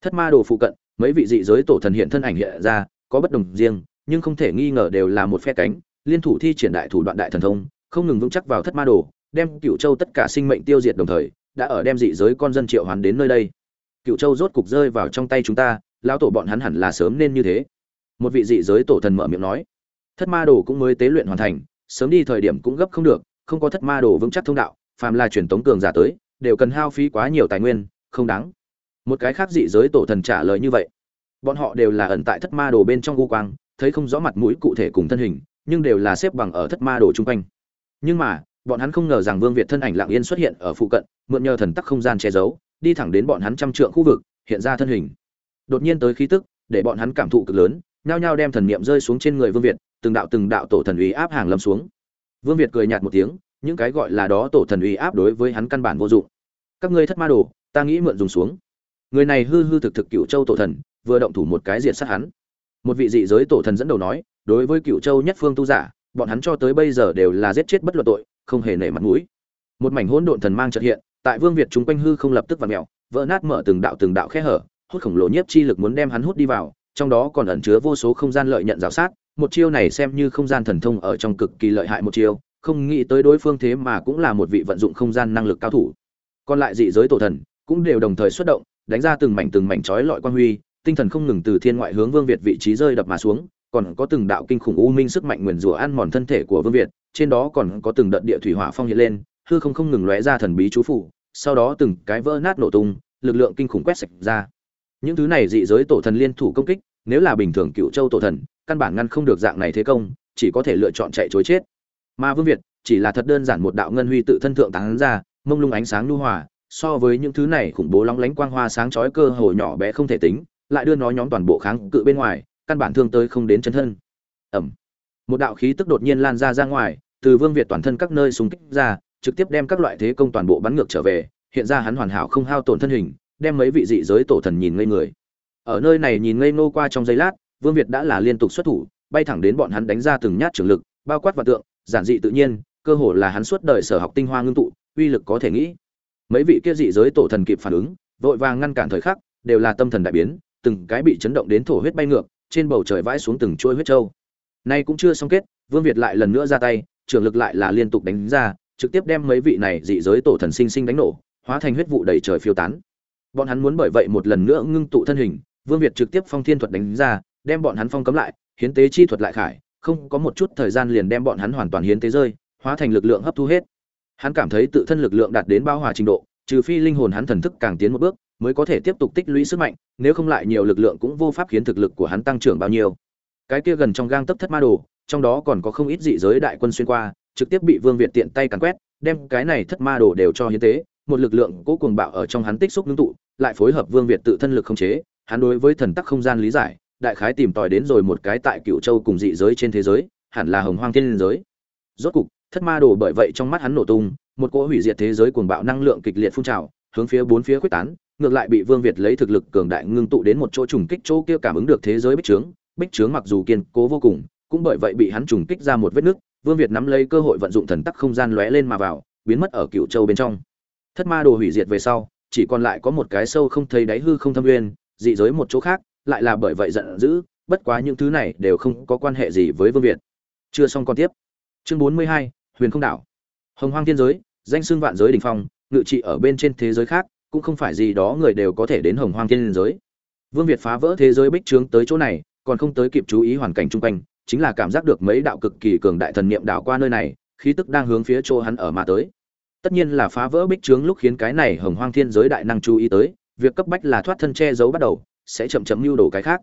Thất ma đồ phụ cận, mấy vị dị giới tổ thần hiện thân ảnh hiện ra có bất đồng riêng, nhưng không thể nghi ngờ đều là một phe cánh, liên thủ thi triển đại thủ đoạn đại thần thông, không ngừng vững chắc vào thất ma đồ, đem cựu châu tất cả sinh mệnh tiêu diệt đồng thời, đã ở đem dị giới con dân triệu hoán đến nơi đây. Cựu châu rốt cục rơi vào trong tay chúng ta, lão tổ bọn hắn hẳn là sớm nên như thế. Một vị dị giới tổ thần mở miệng nói, thất ma đồ cũng mới tế luyện hoàn thành, sớm đi thời điểm cũng gấp không được, không có thất ma đồ vững chắc thông đạo, phàm là truyền tống cường giả tới, đều cần hao phí quá nhiều tài nguyên, không đáng. Một cái khác dị giới tổ thần trả lời như vậy bọn họ đều là ẩn tại thất ma đồ bên trong u quang, thấy không rõ mặt mũi cụ thể cùng thân hình, nhưng đều là xếp bằng ở thất ma đồ chung quanh. Nhưng mà, bọn hắn không ngờ rằng vương việt thân ảnh lặng yên xuất hiện ở phụ cận, mượn nhờ thần tắc không gian che giấu, đi thẳng đến bọn hắn trăm trượng khu vực, hiện ra thân hình. Đột nhiên tới khí tức, để bọn hắn cảm thụ cực lớn, nhao nhao đem thần niệm rơi xuống trên người vương việt, từng đạo từng đạo tổ thần uy áp hàng lâm xuống. Vương việt cười nhạt một tiếng, những cái gọi là đó tổ thần uy áp đối với hắn căn bản vô dụng. Các ngươi thất ma đồ, ta nghĩ mượn dùng xuống. Người này hư hư thực thực cựu châu tổ thần vừa động thủ một cái diệt sát hắn. Một vị dị giới tổ thần dẫn đầu nói, đối với cựu châu nhất phương tu giả, bọn hắn cho tới bây giờ đều là giết chết bất luận tội, không hề nể mặt mũi. Một mảnh hỗn độn thần mang chợt hiện, tại vương việt chúng quanh hư không lập tức vặn mèo, vỡ nát mở từng đạo từng đạo khe hở, hút khổng lồ nhất chi lực muốn đem hắn hút đi vào, trong đó còn ẩn chứa vô số không gian lợi nhận giáo sát, một chiêu này xem như không gian thần thông ở trong cực kỳ lợi hại một chiêu, không nghĩ tới đối phương thế mà cũng là một vị vận dụng không gian năng lực cao thủ. Còn lại dị giới tổ thần cũng đều đồng thời xuất động, đánh ra từng mảnh từng mảnh chói lọi quan huy tinh thần không ngừng từ thiên ngoại hướng vương việt vị trí rơi đập mà xuống, còn có từng đạo kinh khủng u minh sức mạnh nguyền rủa ăn mòn thân thể của vương việt, trên đó còn có từng đợt địa thủy hỏa phong hiện lên, hư không không ngừng lóe ra thần bí chú phủ, sau đó từng cái vỡ nát nổ tung, lực lượng kinh khủng quét sạch ra. Những thứ này dị giới tổ thần liên thủ công kích, nếu là bình thường cựu châu tổ thần, căn bản ngăn không được dạng này thế công, chỉ có thể lựa chọn chạy chối chết. Mà vương việt chỉ là thật đơn giản một đạo ngân huy tự thân thượng tán ra, mông lung ánh sáng nhu hòa, so với những thứ này khủng bố lóng lánh quang hoa sáng chói cơ hồ nhỏ bé không thể tính lại đưa nó nhóm toàn bộ kháng cự bên ngoài, căn bản thương tới không đến chân thân. Ẩm. Một đạo khí tức đột nhiên lan ra ra ngoài, từ vương việt toàn thân các nơi súng kích ra, trực tiếp đem các loại thế công toàn bộ bắn ngược trở về, hiện ra hắn hoàn hảo không hao tổn thân hình, đem mấy vị dị giới tổ thần nhìn ngây người. Ở nơi này nhìn ngây ngô qua trong giây lát, vương việt đã là liên tục xuất thủ, bay thẳng đến bọn hắn đánh ra từng nhát trường lực, bao quát và tượng, giản dị tự nhiên, cơ hồ là hắn suốt đời sở học tinh hoa ngưng tụ, uy lực có thể nghĩ. Mấy vị kia dị giới tổ thần kịp phản ứng, vội vàng ngăn cản thời khắc, đều là tâm thần đại biến từng cái bị chấn động đến thổ huyết bay ngược, trên bầu trời vãi xuống từng chuôi huyết châu nay cũng chưa xong kết, vương việt lại lần nữa ra tay trường lực lại là liên tục đánh ra, trực tiếp đem mấy vị này dị giới tổ thần sinh sinh đánh nổ, hóa thành huyết vụ đầy trời phiêu tán. Bọn hắn muốn bởi vậy một lần nữa ngưng tụ thân hình, vương việt trực tiếp phong thiên thuật đánh ra, đem bọn hắn phong cấm lại, hiến tế chi thuật lại khải, không có một chút thời gian liền đem bọn hắn hoàn toàn hiến tế rơi, hóa thành lực lượng hấp thu hết. Hắn cảm thấy tự thân lực lượng đạt đến bao hòa trình độ, trừ phi linh hồn hắn thần thức càng tiến một bước mới có thể tiếp tục tích lũy sức mạnh, nếu không lại nhiều lực lượng cũng vô pháp khiến thực lực của hắn tăng trưởng bao nhiêu. Cái kia gần trong gang tấc thất ma đồ, trong đó còn có không ít dị giới đại quân xuyên qua, trực tiếp bị vương việt tiện tay càn quét, đem cái này thất ma đồ đều cho hiến tế, một lực lượng cố cuồng bạo ở trong hắn tích xúc ngưng tụ, lại phối hợp vương việt tự thân lực không chế, hắn đối với thần tắc không gian lý giải, đại khái tìm tòi đến rồi một cái tại cựu châu cùng dị giới trên thế giới, hẳn là hồng hoang thiên giới. Rốt cục, thất ma đồ bởi vậy trong mắt hắn nổ tung, một cỗ hủy diệt thế giới cuồng bạo năng lượng kịch liệt phun trào, hướng phía bốn phía quyết tán ngược lại bị vương việt lấy thực lực cường đại ngưng tụ đến một chỗ trùng kích chỗ kia cảm ứng được thế giới bích trướng. Bích trướng mặc dù kiên cố vô cùng, cũng bởi vậy bị hắn trùng kích ra một vết nứt, vương việt nắm lấy cơ hội vận dụng thần tắc không gian lóe lên mà vào, biến mất ở cựu châu bên trong. Thất ma đồ hủy diệt về sau, chỉ còn lại có một cái sâu không thấy đáy hư không thâm uyên dị giới một chỗ khác, lại là bởi vậy giận dữ, bất quá những thứ này đều không có quan hệ gì với vương việt. Chưa xong còn tiếp. Chương bốn mươi hai, huyền không đảo. Hồng hoang thiên giới, danh xưng vạn giới đỉnh phong, ngự trị ở bên trên thế giới khác cũng không phải gì đó người đều có thể đến hồng hoang thiên giới. Vương việt phá vỡ thế giới bích trướng tới chỗ này, còn không tới kịp chú ý hoàn cảnh chung quanh, chính là cảm giác được mấy đạo cực kỳ cường đại thần niệm đảo qua nơi này, khí tức đang hướng phía chỗ hắn ở mà tới. Tất nhiên là phá vỡ bích trướng lúc khiến cái này hồng hoang thiên giới đại năng chú ý tới, việc cấp bách là thoát thân che giấu bắt đầu, sẽ chậm chậm lưu đồ cái khác.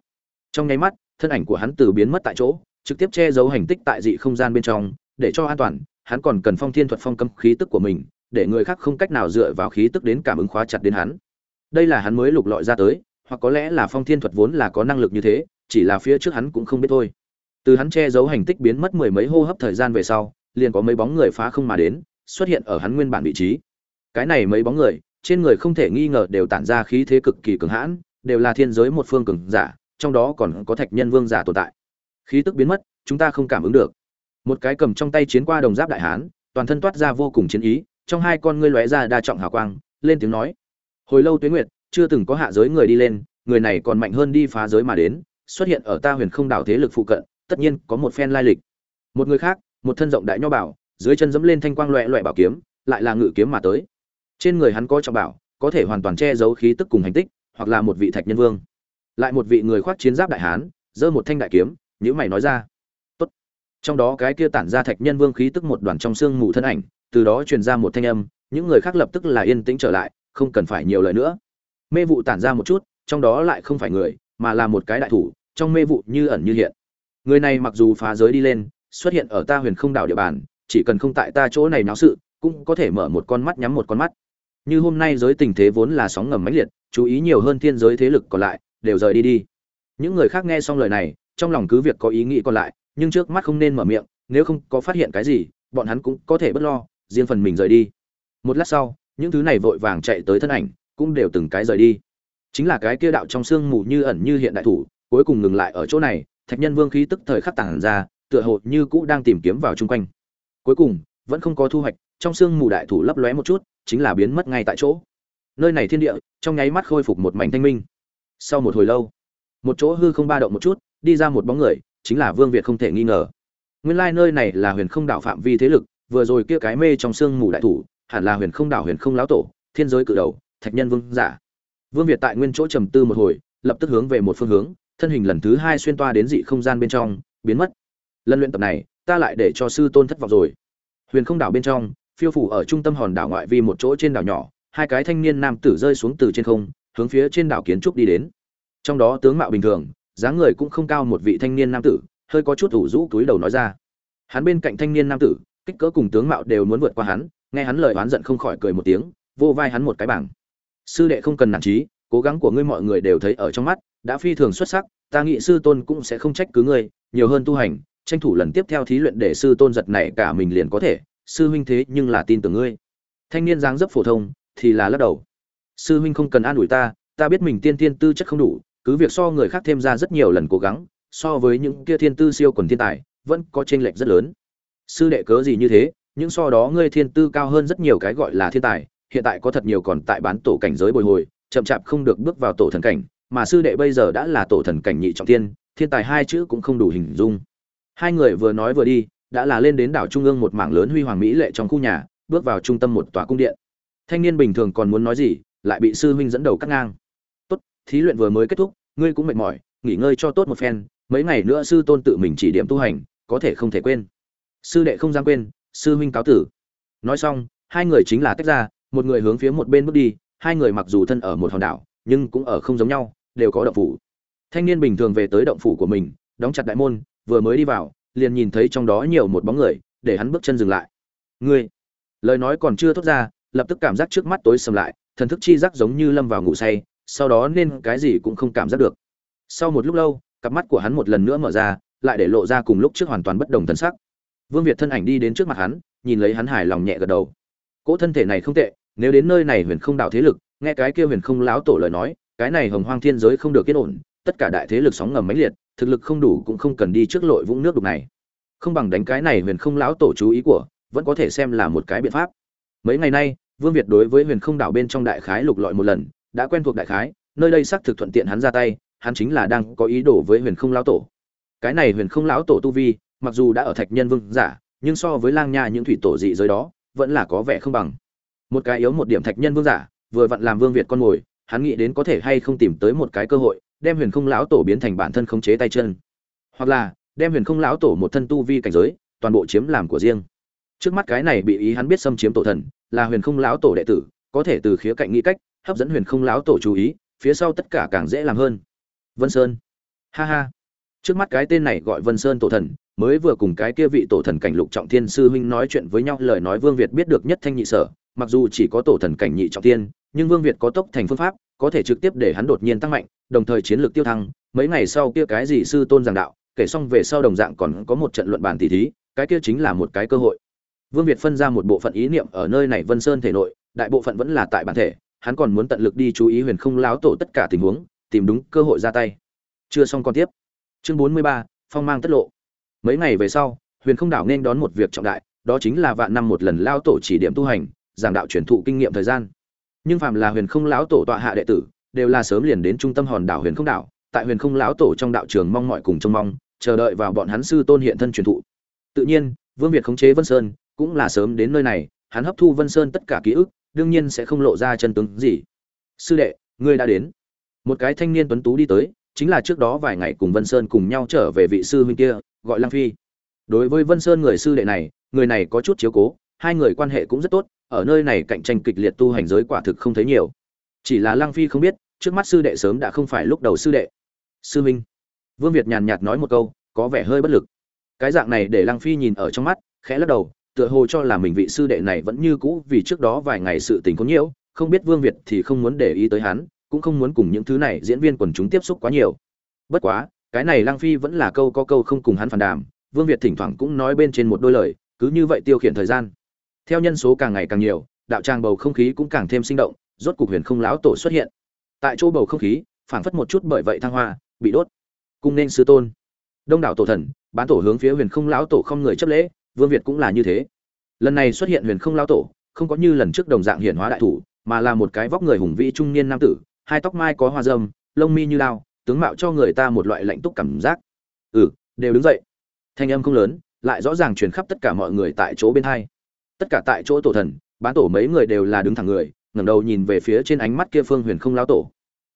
Trong nháy mắt, thân ảnh của hắn từ biến mất tại chỗ, trực tiếp che giấu hành tích tại dị không gian bên trong, để cho an toàn, hắn còn cần phong thiên thuật phong cấm khí tức của mình để người khác không cách nào dựa vào khí tức đến cảm ứng khóa chặt đến hắn. Đây là hắn mới lục lọi ra tới, hoặc có lẽ là phong thiên thuật vốn là có năng lực như thế, chỉ là phía trước hắn cũng không biết thôi. Từ hắn che giấu hành tích biến mất mười mấy hô hấp thời gian về sau, liền có mấy bóng người phá không mà đến, xuất hiện ở hắn nguyên bản vị trí. Cái này mấy bóng người, trên người không thể nghi ngờ đều tản ra khí thế cực kỳ cường hãn, đều là thiên giới một phương cường giả, trong đó còn có thạch nhân vương giả tồn tại. Khí tức biến mất, chúng ta không cảm ứng được. Một cái cầm trong tay chiến qua đồng giáp đại hán, toàn thân toát ra vô cùng chiến ý trong hai con ngươi lóe ra đa trọng hào quang, lên tiếng nói, hồi lâu Tuyết nguyệt, chưa từng có hạ giới người đi lên, người này còn mạnh hơn đi phá giới mà đến, xuất hiện ở ta huyền không đảo thế lực phụ cận, tất nhiên có một phen lai lịch. Một người khác, một thân rộng đại nho bảo, dưới chân dẫm lên thanh quang loẹt loẹt bảo kiếm, lại là ngự kiếm mà tới. Trên người hắn có trọng bảo, có thể hoàn toàn che giấu khí tức cùng hành tích, hoặc là một vị thạch nhân vương. Lại một vị người khoác chiến giáp đại hán, giơ một thanh đại kiếm, nhíu mày nói ra, tốt. Trong đó cái kia tản ra thạch nhân vương khí tức một đoàn trong xương mù thân ảnh từ đó truyền ra một thanh âm, những người khác lập tức là yên tĩnh trở lại, không cần phải nhiều lời nữa. Mê vụ tản ra một chút, trong đó lại không phải người, mà là một cái đại thủ, trong mê vụ như ẩn như hiện. Người này mặc dù phá giới đi lên, xuất hiện ở ta huyền không đảo địa bàn, chỉ cần không tại ta chỗ này náo sự, cũng có thể mở một con mắt nhắm một con mắt. Như hôm nay giới tình thế vốn là sóng ngầm mãnh liệt, chú ý nhiều hơn thiên giới thế lực còn lại, đều rời đi đi. Những người khác nghe xong lời này, trong lòng cứ việc có ý nghĩ còn lại, nhưng trước mắt không nên mở miệng, nếu không có phát hiện cái gì, bọn hắn cũng có thể bất lo riêng phần mình rời đi. Một lát sau, những thứ này vội vàng chạy tới thân ảnh, cũng đều từng cái rời đi. Chính là cái kia đạo trong xương mù như ẩn như hiện đại thủ, cuối cùng ngừng lại ở chỗ này, thạch nhân vương khí tức thời khắc tản ra, tựa hồ như cũ đang tìm kiếm vào chung quanh. Cuối cùng, vẫn không có thu hoạch, trong xương mù đại thủ lấp lóe một chút, chính là biến mất ngay tại chỗ. Nơi này thiên địa, trong nháy mắt khôi phục một mảnh thanh minh. Sau một hồi lâu, một chỗ hư không ba động một chút, đi ra một bóng người, chính là vương việt không thể nghi ngờ. Nguyên lai nơi này là huyền không đạo phạm vi thế lực vừa rồi kia cái mê trong xương mù đại thủ, hẳn là huyền không đảo, huyền không lão tổ, thiên giới cự đầu, thạch nhân vương giả. Vương việt tại nguyên chỗ trầm tư một hồi, lập tức hướng về một phương hướng, thân hình lần thứ hai xuyên toa đến dị không gian bên trong, biến mất. Lần luyện tập này, ta lại để cho sư tôn thất vọng rồi. Huyền không đảo bên trong, phiêu phủ ở trung tâm hòn đảo ngoại vi một chỗ trên đảo nhỏ, hai cái thanh niên nam tử rơi xuống từ trên không, hướng phía trên đảo kiến trúc đi đến. Trong đó tướng mạo bình thường, dáng người cũng không cao một vị thanh niên nam tử, hơi có chút ủ rũ túi đầu nói ra. Hắn bên cạnh thanh niên nam tử kích cỡ cùng tướng mạo đều muốn vượt qua hắn, nghe hắn lời oán giận không khỏi cười một tiếng, vô vai hắn một cái bảng. Sư đệ không cần nản trí cố gắng của ngươi mọi người đều thấy ở trong mắt, đã phi thường xuất sắc, ta nghĩ sư tôn cũng sẽ không trách cứ ngươi, nhiều hơn tu hành, tranh thủ lần tiếp theo thí luyện để sư tôn giật này cả mình liền có thể, sư huynh thế nhưng là tin tưởng ngươi. Thanh niên dáng dấp phổ thông, thì là lắc đầu. Sư huynh không cần an ủi ta ta biết mình tiên tiên tư chất không đủ, cứ việc so người khác thêm ra rất nhiều lần cố gắng, so với những kia thiên tư siêu quần thiên tài, vẫn có chênh lệch rất lớn sư đệ cớ gì như thế, những so đó ngươi thiên tư cao hơn rất nhiều cái gọi là thiên tài, hiện tại có thật nhiều còn tại bán tổ cảnh giới bồi hồi, chậm chạp không được bước vào tổ thần cảnh, mà sư đệ bây giờ đã là tổ thần cảnh nhị trọng tiên thiên tài hai chữ cũng không đủ hình dung. Hai người vừa nói vừa đi, đã là lên đến đảo trung ương một mảng lớn huy hoàng mỹ lệ trong khu nhà, bước vào trung tâm một tòa cung điện. Thanh niên bình thường còn muốn nói gì, lại bị sư huynh dẫn đầu cắt ngang. Tốt, thí luyện vừa mới kết thúc, ngươi cũng mệt mỏi, nghỉ ngơi cho tốt một phen, mấy ngày nữa sư tôn tự mình chỉ điểm tu hành, có thể không thể quên sư đệ không dám quên, sư huynh cáo tử. Nói xong, hai người chính là tách ra, một người hướng phía một bên bước đi, hai người mặc dù thân ở một hòn đảo, nhưng cũng ở không giống nhau, đều có động phủ. Thanh niên bình thường về tới động phủ của mình, đóng chặt đại môn, vừa mới đi vào, liền nhìn thấy trong đó nhiều một bóng người, để hắn bước chân dừng lại. Ngươi? Lời nói còn chưa thốt ra, lập tức cảm giác trước mắt tối sầm lại, thần thức chi giác giống như lâm vào ngủ say, sau đó nên cái gì cũng không cảm giác được. Sau một lúc lâu, cặp mắt của hắn một lần nữa mở ra, lại để lộ ra cùng lúc trước hoàn toàn bất đồng thần sắc vương việt thân ảnh đi đến trước mặt hắn, nhìn lấy hắn hài lòng nhẹ gật đầu. Cỗ thân thể này không tệ, nếu đến nơi này huyền không đạo thế lực, nghe cái kia huyền không lão tổ lời nói, cái này hồng hoang thiên giới không được yên ổn, tất cả đại thế lực sóng ngầm mấy liệt, thực lực không đủ cũng không cần đi trước lội vũng nước đục này. Không bằng đánh cái này huyền không lão tổ chú ý của, vẫn có thể xem là một cái biện pháp. Mấy ngày nay, vương việt đối với huyền không đảo bên trong đại khái lục lọi một lần, đã quen thuộc đại khái, nơi đây xác thực thuận tiện hắn ra tay, hắn chính là đang có ý đồ với huyền không lão tổ. Cái này huyền không lão tổ tu vi mặc dù đã ở thạch nhân vương giả, nhưng so với lang nha những thủy tổ dị giới đó, vẫn là có vẻ không bằng. Một cái yếu một điểm thạch nhân vương giả, vừa vặn làm vương việt con mồi, hắn nghĩ đến có thể hay không tìm tới một cái cơ hội, đem huyền không lão tổ biến thành bản thân khống chế tay chân. Hoặc là, đem huyền không lão tổ một thân tu vi cảnh giới, toàn bộ chiếm làm của riêng. Trước mắt cái này bị ý hắn biết xâm chiếm tổ thần, là huyền không lão tổ đệ tử, có thể từ khía cạnh nghĩ cách, hấp dẫn huyền không lão tổ chú ý, phía sau tất cả càng dễ làm hơn. Vân sơn. Ha ha. Trước mắt cái tên này gọi vân sơn tổ thần mới vừa cùng cái kia vị tổ thần cảnh lục trọng thiên sư huynh nói chuyện với nhau, lời nói vương việt biết được nhất thanh nhị sở, mặc dù chỉ có tổ thần cảnh nhị trọng thiên, nhưng vương việt có tốc thành phương pháp, có thể trực tiếp để hắn đột nhiên tăng mạnh, đồng thời chiến lược tiêu thăng, mấy ngày sau kia cái gì sư tôn giảng đạo, kể xong về sau đồng dạng còn có một trận luận bàn tỷ thí, cái kia chính là một cái cơ hội. Vương việt phân ra một bộ phận ý niệm ở nơi này vân sơn thể nội, đại bộ phận vẫn là tại bản thể, hắn còn muốn tận lực đi chú ý huyền không láo tổ tất cả tình huống, tìm đúng cơ hội ra tay. Chưa xong còn tiếp. Chương bốn mươi ba, phong mang tất lộ mấy ngày về sau, huyền không đảo nên đón một việc trọng đại, đó chính là vạn năm một lần lao tổ chỉ điểm tu hành, giảng đạo truyền thụ kinh nghiệm thời gian. Nhưng phạm là huyền không lão tổ tọa hạ đệ tử, đều là sớm liền đến trung tâm hòn đảo huyền không đảo, tại huyền không lão tổ trong đạo trường mong mọi cùng trông mong, chờ đợi vào bọn hắn sư tôn hiện thân truyền thụ. Tự nhiên, vương việt khống chế vân sơn, cũng là sớm đến nơi này, hắn hấp thu vân sơn tất cả ký ức, đương nhiên sẽ không lộ ra chân tướng gì. Sư đệ, ngươi đã đến. Một cái thanh niên tuấn tú đi tới, chính là trước đó vài ngày cùng vân sơn cùng nhau trở về vị sư huynh kia gọi lăng phi. Đối với vân sơn người sư đệ này người này có chút chiếu cố hai người quan hệ cũng rất tốt ở nơi này cạnh tranh kịch liệt tu hành giới quả thực không thấy nhiều. Chỉ là lăng phi không biết trước mắt sư đệ sớm đã không phải lúc đầu sư đệ. Sư Minh, vương việt nhàn nhạt nói một câu có vẻ hơi bất lực. Cái dạng này để lăng phi nhìn ở trong mắt khẽ lắc đầu tựa hồ cho là mình vị sư đệ này vẫn như cũ vì trước đó vài ngày sự tình có nhiễu không biết vương việt thì không muốn để ý tới hắn cũng không muốn cùng những thứ này diễn viên quần chúng tiếp xúc quá nhiều. Bất quá cái này lăng phi vẫn là câu có câu không cùng hắn phản đàm, vương việt thỉnh thoảng cũng nói bên trên một đôi lời, cứ như vậy tiêu khiển thời gian. Theo nhân số càng ngày càng nhiều, đạo tràng bầu không khí cũng càng thêm sinh động, rốt cục huyền không lão tổ xuất hiện. Tại chỗ bầu không khí, phảng phất một chút bởi vậy thăng hoa, bị đốt. Cung nên sư tôn. Đông đảo tổ thần, bán tổ hướng phía huyền không lão tổ không người chấp lễ, vương việt cũng là như thế. Lần này xuất hiện huyền không lão tổ, không có như lần trước đồng dạng hiển hóa đại thủ, mà là một cái vóc người hùng vĩ trung niên nam tử, hai tóc mai có hoa dâm lông mi như lao tướng mạo cho người ta một loại lạnh túc cảm giác. Ừ đều đứng dậy. Thanh âm không lớn, lại rõ ràng truyền khắp tất cả mọi người tại chỗ bên hai. Tất cả tại chỗ tổ thần, bán tổ mấy người đều là đứng thẳng người, ngẩng đầu nhìn về phía trên ánh mắt kia phương huyền không lão tổ.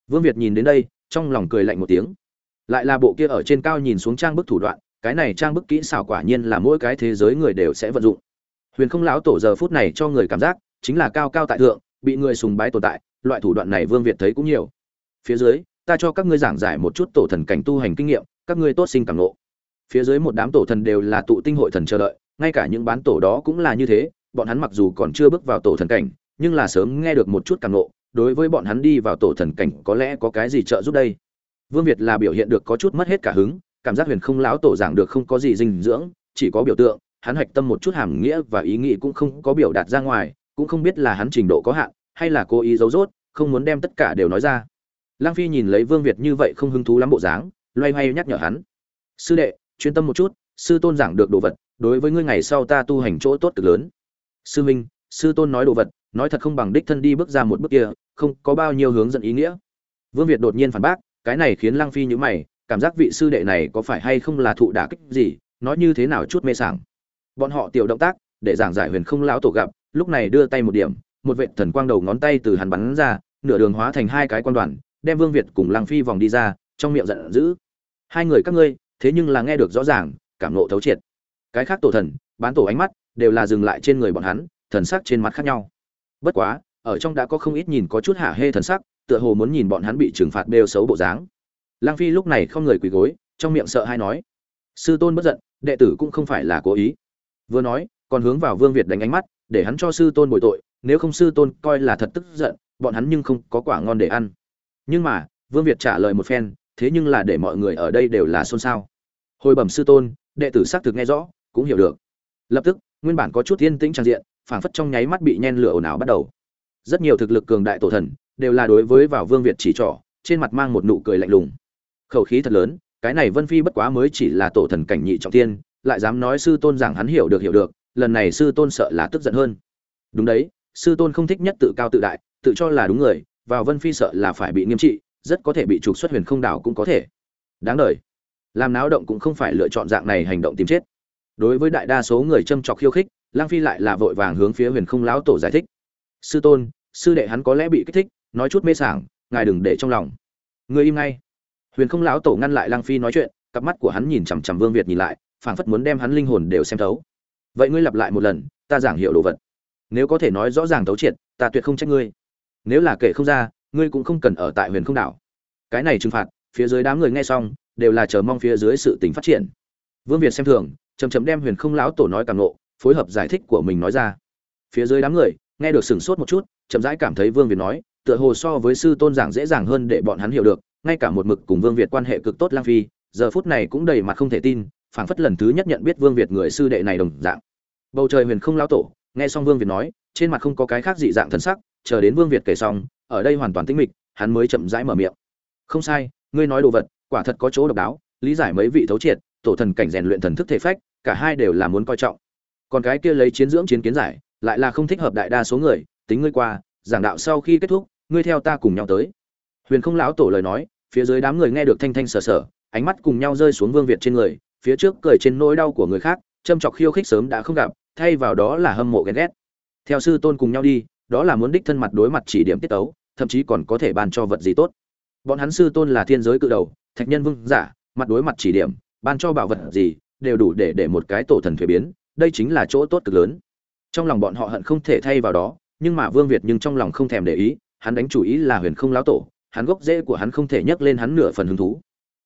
Vương việt nhìn đến đây, trong lòng cười lạnh một tiếng. Lại là bộ kia ở trên cao nhìn xuống trang bức thủ đoạn, cái này trang bức kỹ xảo quả nhiên là mỗi cái thế giới người đều sẽ vận dụng. Huyền không lão tổ giờ phút này cho người cảm giác, chính là cao cao tại thượng, bị người sùng bái tồn tại, loại thủ đoạn này vương việt thấy cũng nhiều. Phía dưới ta cho các ngươi giảng giải một chút tổ thần cảnh tu hành kinh nghiệm các ngươi tốt sinh cảm ngộ. Phía dưới một đám tổ thần đều là tụ tinh hội thần chờ đợi ngay cả những bán tổ đó cũng là như thế bọn hắn mặc dù còn chưa bước vào tổ thần cảnh nhưng là sớm nghe được một chút cảm ngộ đối với bọn hắn đi vào tổ thần cảnh có lẽ có cái gì trợ giúp đây? Vương việt là biểu hiện được có chút mất hết cả hứng cảm giác huyền không lão tổ giảng được không có gì dinh dưỡng chỉ có biểu tượng hắn hạch tâm một chút hàm nghĩa và ý nghĩ cũng không có biểu đạt ra ngoài cũng không biết là hắn trình độ có hạn hay là cố ý giấu giốt, không muốn đem tất cả đều nói ra lang phi nhìn lấy vương việt như vậy không hứng thú lắm bộ dáng, loay hoay nhắc nhở hắn. Sư đệ, chuyên tâm một chút, sư tôn giảng được đồ vật, đối với ngươi ngày sau ta tu hành chỗ tốt cực lớn. Sư minh, sư tôn nói đồ vật, nói thật không bằng đích thân đi bước ra một bước kia, không có bao nhiêu hướng dẫn ý nghĩa. Vương việt đột nhiên phản bác, cái này khiến lăng phi nhữ mày, cảm giác vị sư đệ này có phải hay không là thụ đả kích gì, nói như thế nào chút mê sảng. Bọn họ tiểu động tác, để giảng giải huyền không lão tổ gặp, lúc này đưa tay một điểm, một vệ thần quang đầu ngón tay từ hắn bắn ra, nửa đường hóa thành hai cái quan đoàn đem vương việt cùng lăng phi vòng đi ra, trong miệng giận dữ. Hai người các ngươi, thế nhưng là nghe được rõ ràng, cảm nộ thấu triệt. Cái khác tổ thần, bán tổ ánh mắt, đều là dừng lại trên người bọn hắn, thần sắc trên mặt khác nhau. Bất quá, ở trong đã có không ít nhìn có chút hạ hê thần sắc, tựa hồ muốn nhìn bọn hắn bị trừng phạt đều xấu bộ dáng. Lang phi lúc này không người quỳ gối, trong miệng sợ hai nói, sư tôn bất giận, đệ tử cũng không phải là cố ý. Vừa nói, còn hướng vào vương việt đánh ánh mắt, để hắn cho sư tôn bồi tội, nếu không sư tôn coi là thật tức giận, bọn hắn nhưng không có quả ngon để ăn nhưng mà, vương việt trả lời một phen, thế nhưng là để mọi người ở đây đều là xôn xao. Hồi bẩm sư tôn, đệ tử xác thực nghe rõ, cũng hiểu được. Lập tức, nguyên bản có chút yên tĩnh trang diện, phảng phất trong nháy mắt bị nhen lửa ồn ào bắt đầu. Rất nhiều thực lực cường đại tổ thần, đều là đối với vào vương việt chỉ trỏ, trên mặt mang một nụ cười lạnh lùng. Khẩu khí thật lớn, cái này vân phi bất quá mới chỉ là tổ thần cảnh nhị trọng tiên, lại dám nói sư tôn rằng hắn hiểu được hiểu được, lần này sư tôn sợ là tức giận hơn. Đúng đấy, sư tôn không thích nhất tự cao tự đại, tự cho là đúng người vào vân phi sợ là phải bị nghiêm trị, rất có thể bị trục xuất huyền không đảo cũng có thể. Đáng đời. Làm náo động cũng không phải lựa chọn dạng này hành động tìm chết. Đối với đại đa số người châm chọc khiêu khích lang phi lại là vội vàng hướng phía huyền không lão tổ giải thích. Sư tôn, sư đệ hắn có lẽ bị kích thích, nói chút mê sảng, ngài đừng để trong lòng. Người im ngay. Huyền không lão tổ ngăn lại lang phi nói chuyện, cặp mắt của hắn nhìn chằm chằm vương việt nhìn lại, phảng phất muốn đem hắn linh hồn đều xem thấu. Vậy ngươi lặp lại một lần, ta giảng hiệu đồ vật. Nếu có thể nói rõ ràng thấu triệt, ta tuyệt không trách ngươi nếu là kể không ra, ngươi cũng không cần ở tại huyền không đảo. Cái này trừng phạt, phía dưới đám người nghe xong, đều là chờ mong phía dưới sự tình phát triển. Vương việt xem thường chầm chầm đem huyền không lão tổ nói càng nộ phối hợp giải thích của mình nói ra. Phía dưới đám người, nghe được sửng sốt một chút, chậm rãi cảm thấy vương việt nói, tựa hồ so với sư tôn giảng dễ dàng hơn để bọn hắn hiểu được, ngay cả một mực cùng vương việt quan hệ cực tốt lang phi, giờ phút này cũng đầy mặt không thể tin, phảng phất lần thứ nhất nhận biết vương việt người sư đệ này đồng dạng. Bầu trời huyền không lão tổ, nghe xong vương việt nói, trên mặt không có cái khác dị dạng thần sắc chờ đến vương việt kể xong, ở đây hoàn toàn tĩnh mịch, hắn mới chậm rãi mở miệng. Không sai, ngươi nói đồ vật, quả thật có chỗ độc đáo, lý giải mấy vị thấu triệt, tổ thần cảnh rèn luyện thần thức thể phách, cả hai đều là muốn coi trọng. Còn cái kia lấy chiến dưỡng chiến kiến giải, lại là không thích hợp đại đa số người, tính ngươi qua, giảng đạo sau khi kết thúc, ngươi theo ta cùng nhau tới. Huyền không lão tổ lời nói, phía dưới đám người nghe được thanh thanh sờ sờ, ánh mắt cùng nhau rơi xuống vương việt trên người, phía trước cười trên nỗi đau của người khác, châm chọc khiêu khích sớm đã không gặp, thay vào đó là hâm mộ ghen ghét. Theo sư tôn cùng nhau đi đó là muốn đích thân mặt đối mặt chỉ điểm tiết tấu, thậm chí còn có thể ban cho vật gì tốt. Bọn hắn sư tôn là thiên giới cự đầu, thạch nhân vương giả, mặt đối mặt chỉ điểm, ban cho bảo vật gì, đều đủ để để một cái tổ thần thuế biến, đây chính là chỗ tốt cực lớn. Trong lòng bọn họ hận không thể thay vào đó, nhưng mà vương việt nhưng trong lòng không thèm để ý, hắn đánh chủ ý là huyền không lão tổ, hắn gốc rễ của hắn không thể nhấc lên hắn nửa phần hứng thú.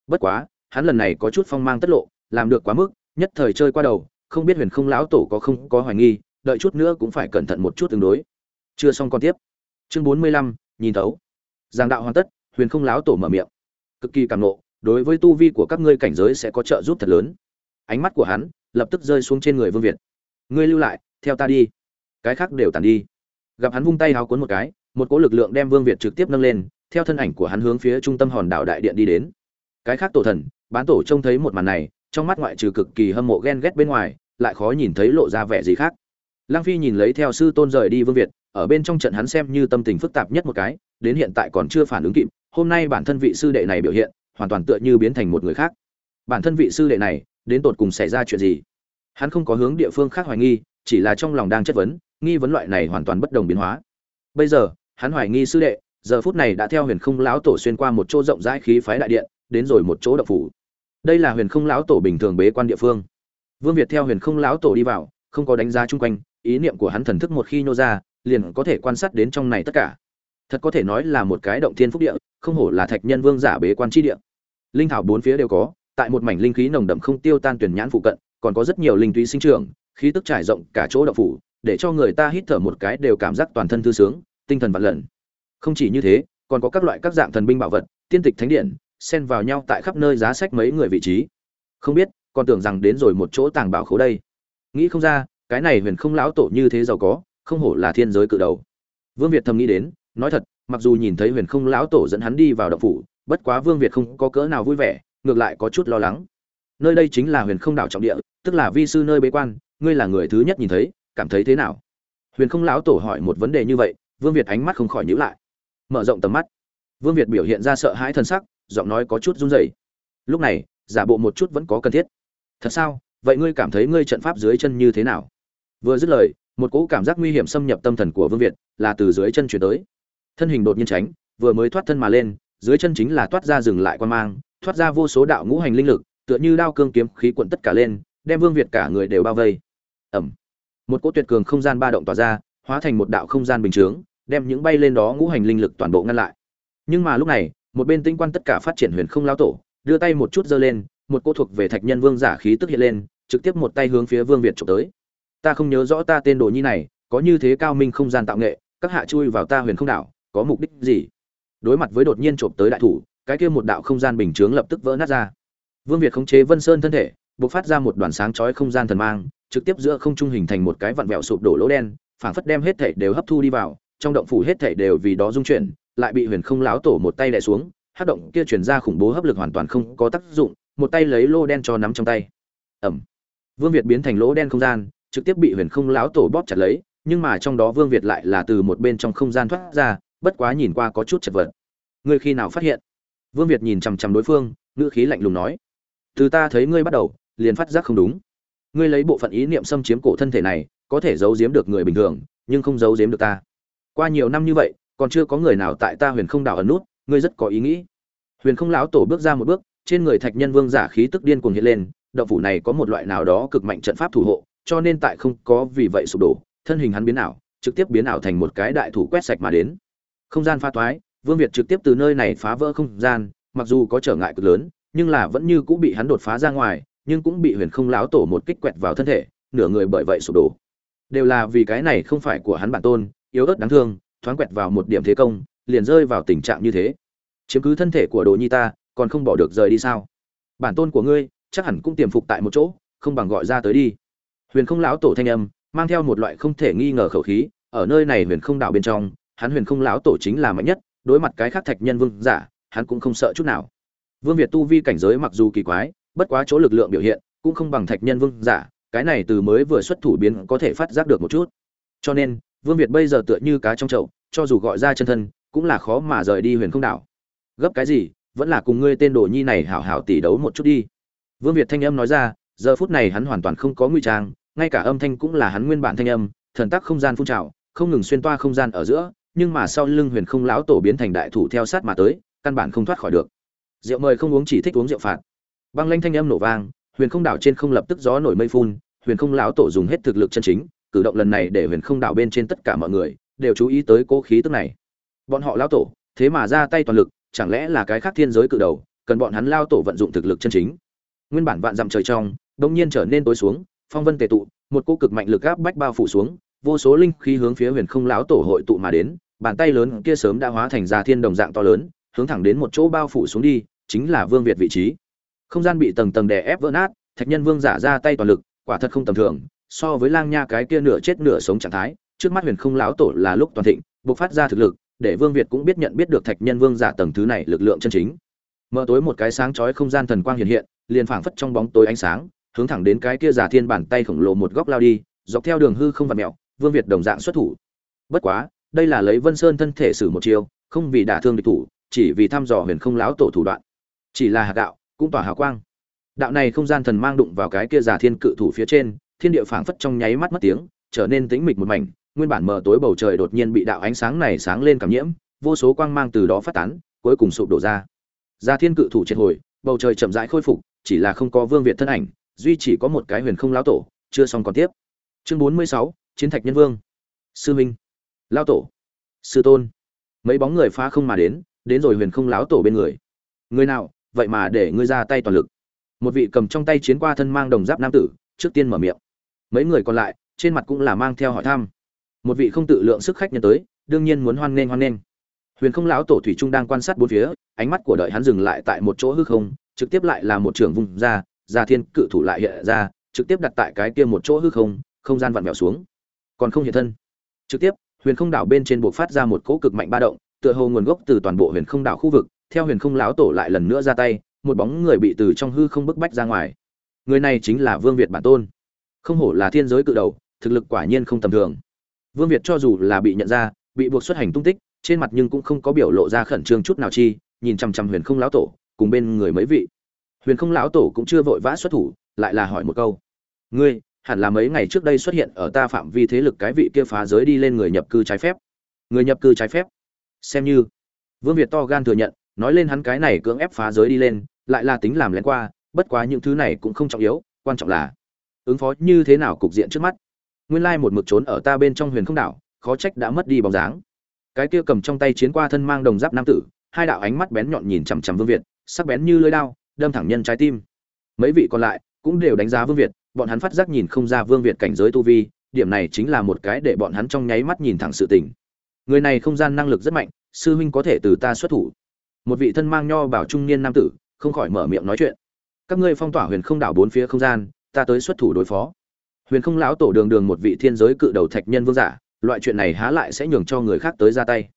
Bất quá, hắn lần này có chút phong mang tất lộ, làm được quá mức, nhất thời chơi qua đầu, không biết huyền không lão tổ có không có hoài nghi, đợi chút nữa cũng phải cẩn thận một chút tương đối chưa xong còn tiếp. Chương bốn mươi lăm nhìn thấu. Giang đạo hoàn tất huyền không láo tổ mở miệng. Cực kỳ cảm nộ đối với tu vi của các ngươi cảnh giới sẽ có trợ giúp thật lớn. Ánh mắt của hắn lập tức rơi xuống trên người vương việt. Ngươi lưu lại theo ta đi. Cái khác đều tàn đi. Gặp hắn vung tay háo cuốn một cái một cỗ lực lượng đem vương việt trực tiếp nâng lên theo thân ảnh của hắn hướng phía trung tâm hòn đảo đại điện đi đến. Cái khác tổ thần bán tổ trông thấy một màn này trong mắt ngoại trừ cực kỳ hâm mộ ghen ghét bên ngoài lại khó nhìn thấy lộ ra vẻ gì khác. Lang Phi nhìn lấy theo sư tôn rời đi Vương Việt, ở bên trong trận hắn xem như tâm tình phức tạp nhất một cái, đến hiện tại còn chưa phản ứng kịp, hôm nay bản thân vị sư đệ này biểu hiện, hoàn toàn tựa như biến thành một người khác. Bản thân vị sư đệ này, đến tột cùng xảy ra chuyện gì? Hắn không có hướng địa phương khác hoài nghi, chỉ là trong lòng đang chất vấn, nghi vấn loại này hoàn toàn bất đồng biến hóa. Bây giờ, hắn hoài nghi sư đệ, giờ phút này đã theo Huyền Không lão tổ xuyên qua một chỗ rộng rãi khí phái đại điện, đến rồi một chỗ động phủ. Đây là Huyền Không lão tổ bình thường bế quan địa phương. Vương Việt theo Huyền Không lão tổ đi vào, không có đánh giá chung quanh, ý niệm của hắn thần thức một khi nô ra, liền có thể quan sát đến trong này tất cả. Thật có thể nói là một cái động thiên phúc địa, không hổ là thạch nhân vương giả bế quan chi địa. Linh thảo bốn phía đều có, tại một mảnh linh khí nồng đậm không tiêu tan tuyển nhãn phụ cận, còn có rất nhiều linh túy sinh trưởng, khí tức trải rộng cả chỗ đậu phủ, để cho người ta hít thở một cái đều cảm giác toàn thân thư sướng, tinh thần vạn lần. Không chỉ như thế, còn có các loại các dạng thần binh bảo vật, tiên tịch thánh điện, xen vào nhau tại khắp nơi giá sách mấy người vị trí. Không biết, còn tưởng rằng đến rồi một chỗ tàng bảo khố đây. Nghĩ không ra, cái này huyền không lão tổ như thế giàu có không hổ là thiên giới cự đầu. Vương việt thầm nghĩ đến, nói thật, mặc dù nhìn thấy huyền không lão tổ dẫn hắn đi vào động phủ, bất quá vương việt không có cỡ nào vui vẻ, ngược lại có chút lo lắng. Nơi đây chính là huyền không đảo trọng địa, tức là vi sư nơi bế quan, ngươi là người thứ nhất nhìn thấy, cảm thấy thế nào? Huyền không lão tổ hỏi một vấn đề như vậy, vương việt ánh mắt không khỏi nhữ lại. Mở rộng tầm mắt. Vương việt biểu hiện ra sợ hãi t sắc, giọng nói có chút run rẩy. Lúc này, giả bộ một chút vẫn có cần thiết. Thật sao? Vậy ngươi cảm thấy ngươi trận pháp dưới chân như thế nào? Vừa dứt lời một cỗ cảm giác nguy hiểm xâm nhập tâm thần của vương việt, là từ dưới chân chuyển tới. Thân hình đột nhiên tránh, vừa mới thoát thân mà lên, dưới chân chính là toát ra dừng lại quan mang, thoát ra vô số đạo ngũ hành linh lực, tựa như đao cương kiếm khí cuộn tất cả lên, đem vương việt cả người đều bao vây. Ẩm một cỗ tuyệt cường không gian ba động tỏa ra, hóa thành một đạo không gian bình chướng, đem những bay lên đó ngũ hành linh lực toàn bộ ngăn lại. Nhưng mà lúc này, một bên tinh quan tất cả phát triển huyền không lao tổ, đưa tay một chút giơ lên, một cỗ thuộc về thạch nhân vương giả khí tức hiện lên, trực tiếp một tay hướng phía vương việt trộm tới ta không nhớ rõ ta tên đồ nhi này, có như thế cao minh không gian tạo nghệ, các hạ chui vào ta huyền không đảo, có mục đích gì? Đối mặt với đột nhiên trộm tới đại thủ, cái kia một đạo không gian bình chướng lập tức vỡ nát ra. Vương việt khống chế vân sơn thân thể, bộc phát ra một đoàn sáng chói không gian thần mang, trực tiếp giữa không trung hình thành một cái vặn vẹo sụp đổ lỗ đen, phảng phất đem hết thảy đều hấp thu đi vào, trong động phủ hết thảy đều vì đó dung chuyển, lại bị huyền không láo tổ một tay đè xuống hát động kia chuyển ra khủng bố hấp lực hoàn toàn không có tác dụng, một tay lấy lô đen cho nắm trong tay. Ẩm vương việt biến thành lỗ đen không gian trực tiếp bị huyền không lão tổ bóp chặt lấy, nhưng mà trong đó vương việt lại là từ một bên trong không gian thoát ra, bất quá nhìn qua có chút chật vật. Ngươi khi nào phát hiện? Vương việt nhìn chằm chằm đối phương, ngữ khí lạnh lùng nói. Từ ta thấy ngươi bắt đầu, liền phát giác không đúng. Ngươi lấy bộ phận ý niệm xâm chiếm cổ thân thể này, có thể giấu giếm được người bình thường, nhưng không giấu giếm được ta. Qua nhiều năm như vậy, còn chưa có người nào tại ta huyền không đảo ẩn nút, ngươi rất có ý nghĩ. Huyền không lão tổ bước ra một bước, trên người thạch nhân vương giả khí tức điên cuồng hiện lên, động phủ này có một loại nào đó cực mạnh trận pháp thủ hộ cho nên tại không có vì vậy sụp đổ, thân hình hắn biến ảo, trực tiếp biến ảo thành một cái đại thủ quét sạch mà đến. Không gian pha toái, Vương Việt trực tiếp từ nơi này phá vỡ không gian, mặc dù có trở ngại cực lớn, nhưng là vẫn như cũng bị hắn đột phá ra ngoài, nhưng cũng bị Huyền Không lão tổ một kích quẹt vào thân thể, nửa người bởi vậy sụp đổ. Đều là vì cái này không phải của hắn bản tôn, yếu ớt đáng thương, thoáng quẹt vào một điểm thế công, liền rơi vào tình trạng như thế. Chiếm cứ thân thể của Đồ Nhi ta, còn không bỏ được rời đi sao? Bản tôn của ngươi, chắc hẳn cũng tiềm phục tại một chỗ, không bằng gọi ra tới đi huyền không lão tổ thanh âm mang theo một loại không thể nghi ngờ khẩu khí, ở nơi này huyền không đạo bên trong, hắn huyền không lão tổ chính là mạnh nhất, đối mặt cái khác thạch nhân vương giả, hắn cũng không sợ chút nào. Vương việt tu vi cảnh giới mặc dù kỳ quái, bất quá chỗ lực lượng biểu hiện cũng không bằng thạch nhân vương giả, cái này từ mới vừa xuất thủ biến có thể phát giác được một chút. Cho nên, vương việt bây giờ tựa như cá trong chậu, cho dù gọi ra chân thân, cũng là khó mà rời đi huyền không đảo gấp cái gì, vẫn là cùng ngươi tên đồ nhi này hảo hảo tỷ đấu một chút đi. Vương việt thanh âm nói ra giờ phút này hắn hoàn toàn không có nguy trang, ngay cả âm thanh cũng là hắn nguyên bản thanh âm, thần tắc không gian phun trào, không ngừng xuyên toa không gian ở giữa, nhưng mà sau lưng huyền không lão tổ biến thành đại thủ theo sát mà tới, căn bản không thoát khỏi được. Rượu mời không uống chỉ thích uống rượu phạt. Băng lanh thanh âm nổ vang, huyền không đảo trên không lập tức gió nổi mây phun, huyền không lão tổ dùng hết thực lực chân chính, cử động lần này để huyền không đảo bên trên tất cả mọi người đều chú ý tới cố khí tức này. Bọn họ lão tổ, thế mà ra tay toàn lực, chẳng lẽ là cái khác thiên giới cự đầu, cần bọn hắn lao tổ vận dụng thực lực chân chính? Nguyên bản vạn dặm trời trong đông nhiên trở nên tối xuống, phong vân tề tụ, một cô cực mạnh lực áp bách bao phủ xuống, vô số linh khí hướng phía huyền không lão tổ hội tụ mà đến, bàn tay lớn kia sớm đã hóa thành ra thiên đồng dạng to lớn, hướng thẳng đến một chỗ bao phủ xuống đi, chính là vương việt vị trí. Không gian bị tầng tầng đè ép vỡ nát, thạch nhân vương giả ra tay toàn lực, quả thật không tầm thường, so với lang nha cái kia nửa chết nửa sống trạng thái, trước mắt huyền không lão tổ là lúc toàn thịnh buộc phát ra thực lực, để vương việt cũng biết nhận biết được thạch nhân vương giả tầng thứ này lực lượng chân chính. Mở tối một cái sáng chói không gian thần quang hiện hiện, liền phảng phất trong bóng tối ánh sáng hướng thẳng đến cái kia giả thiên bàn tay khổng lồ một góc lao đi, dọc theo đường hư không vặt mẹo, vương việt đồng dạng xuất thủ. Bất quá, đây là lấy vân sơn thân thể xử một chiêu, không vì đả thương địch thủ, chỉ vì thăm dò huyền không lão tổ thủ đoạn. Chỉ là hạt đạo cũng tỏa hào quang. Đạo này không gian thần mang đụng vào cái kia giả thiên cự thủ phía trên, thiên địa phảng phất trong nháy mắt mất tiếng, trở nên tĩnh mịch một mảnh, nguyên bản mờ tối bầu trời đột nhiên bị đạo ánh sáng này sáng lên cảm nhiễm, vô số quang mang từ đó phát tán, cuối cùng sụp đổ ra. Giả thiên cự thủ triệt hồi, bầu trời chậm rãi khôi phục, chỉ là không có vương việt thân ảnh duy chỉ có một cái huyền không lão tổ, chưa xong còn tiếp. Chương bốn mươi sáu, chiến thạch nhân vương. Sư minh. Lão tổ. Sư tôn. Mấy bóng người phá không mà đến đến rồi huyền không lão tổ bên người. Người nào, vậy mà để ngươi ra tay toàn lực. Một vị cầm trong tay chiến qua thân mang đồng giáp nam tử, trước tiên mở miệng. Mấy người còn lại, trên mặt cũng là mang theo hỏi thăm. Một vị không tự lượng sức khách nhân tới, đương nhiên muốn hoan nghênh hoan nghênh. Huyền không lão tổ thủy trung đang quan sát bốn phía, ánh mắt của đợi hắn dừng lại tại một chỗ hư không, trực tiếp lại là một trưởng vùng ra gia thiên cự thủ lại hiện ra, trực tiếp đặt tại cái kia một chỗ hư không không gian vặn vẹo xuống. Còn không hiện thân. Trực tiếp, huyền không đảo bên trên buộc phát ra một cỗ cực mạnh ba động, tựa hồ nguồn gốc từ toàn bộ huyền không đảo khu vực, theo huyền không lão tổ lại lần nữa ra tay, một bóng người bị từ trong hư không bức bách ra ngoài. Người này chính là vương việt bản tôn. Không hổ là thiên giới cự đầu, thực lực quả nhiên không tầm thường. Vương việt cho dù là bị nhận ra, bị buộc xuất hành tung tích, trên mặt nhưng cũng không có biểu lộ ra khẩn trương chút nào chi, nhìn chằm chằm huyền không lão tổ, cùng bên người mấy vị huyền không lão tổ cũng chưa vội vã xuất thủ, lại là hỏi một câu. Ngươi, hẳn là mấy ngày trước đây xuất hiện ở ta phạm vi thế lực cái vị kia phá giới đi lên người nhập cư trái phép. Người nhập cư trái phép. Xem như. Vương việt to gan thừa nhận, nói lên hắn cái này cưỡng ép phá giới đi lên, lại là tính làm lén qua, bất quá những thứ này cũng không trọng yếu, quan trọng là ứng phó như thế nào cục diện trước mắt. Nguyên lai một mực trốn ở ta bên trong huyền không đảo, khó trách đã mất đi bóng dáng. Cái kia cầm trong tay chiến qua thân mang đồng giáp nam tử, hai đạo ánh mắt bén nhọn nhìn chằm chằm vương việt, sắc bén như lưỡi đao đâm thẳng nhân trái tim. Mấy vị còn lại cũng đều đánh giá vương việt, bọn hắn phát giác nhìn không ra vương việt cảnh giới tu vi, điểm này chính là một cái để bọn hắn trong nháy mắt nhìn thẳng sự tình. Người này không gian năng lực rất mạnh, sư huynh có thể từ ta xuất thủ. Một vị thân mang nho bảo trung niên nam tử, không khỏi mở miệng nói chuyện. Các ngươi phong tỏa huyền không đảo bốn phía không gian, ta tới xuất thủ đối phó. Huyền không lão tổ đường đường một vị thiên giới cự đầu thạch nhân vương giả, loại chuyện này há lại sẽ nhường cho người khác tới ra tay.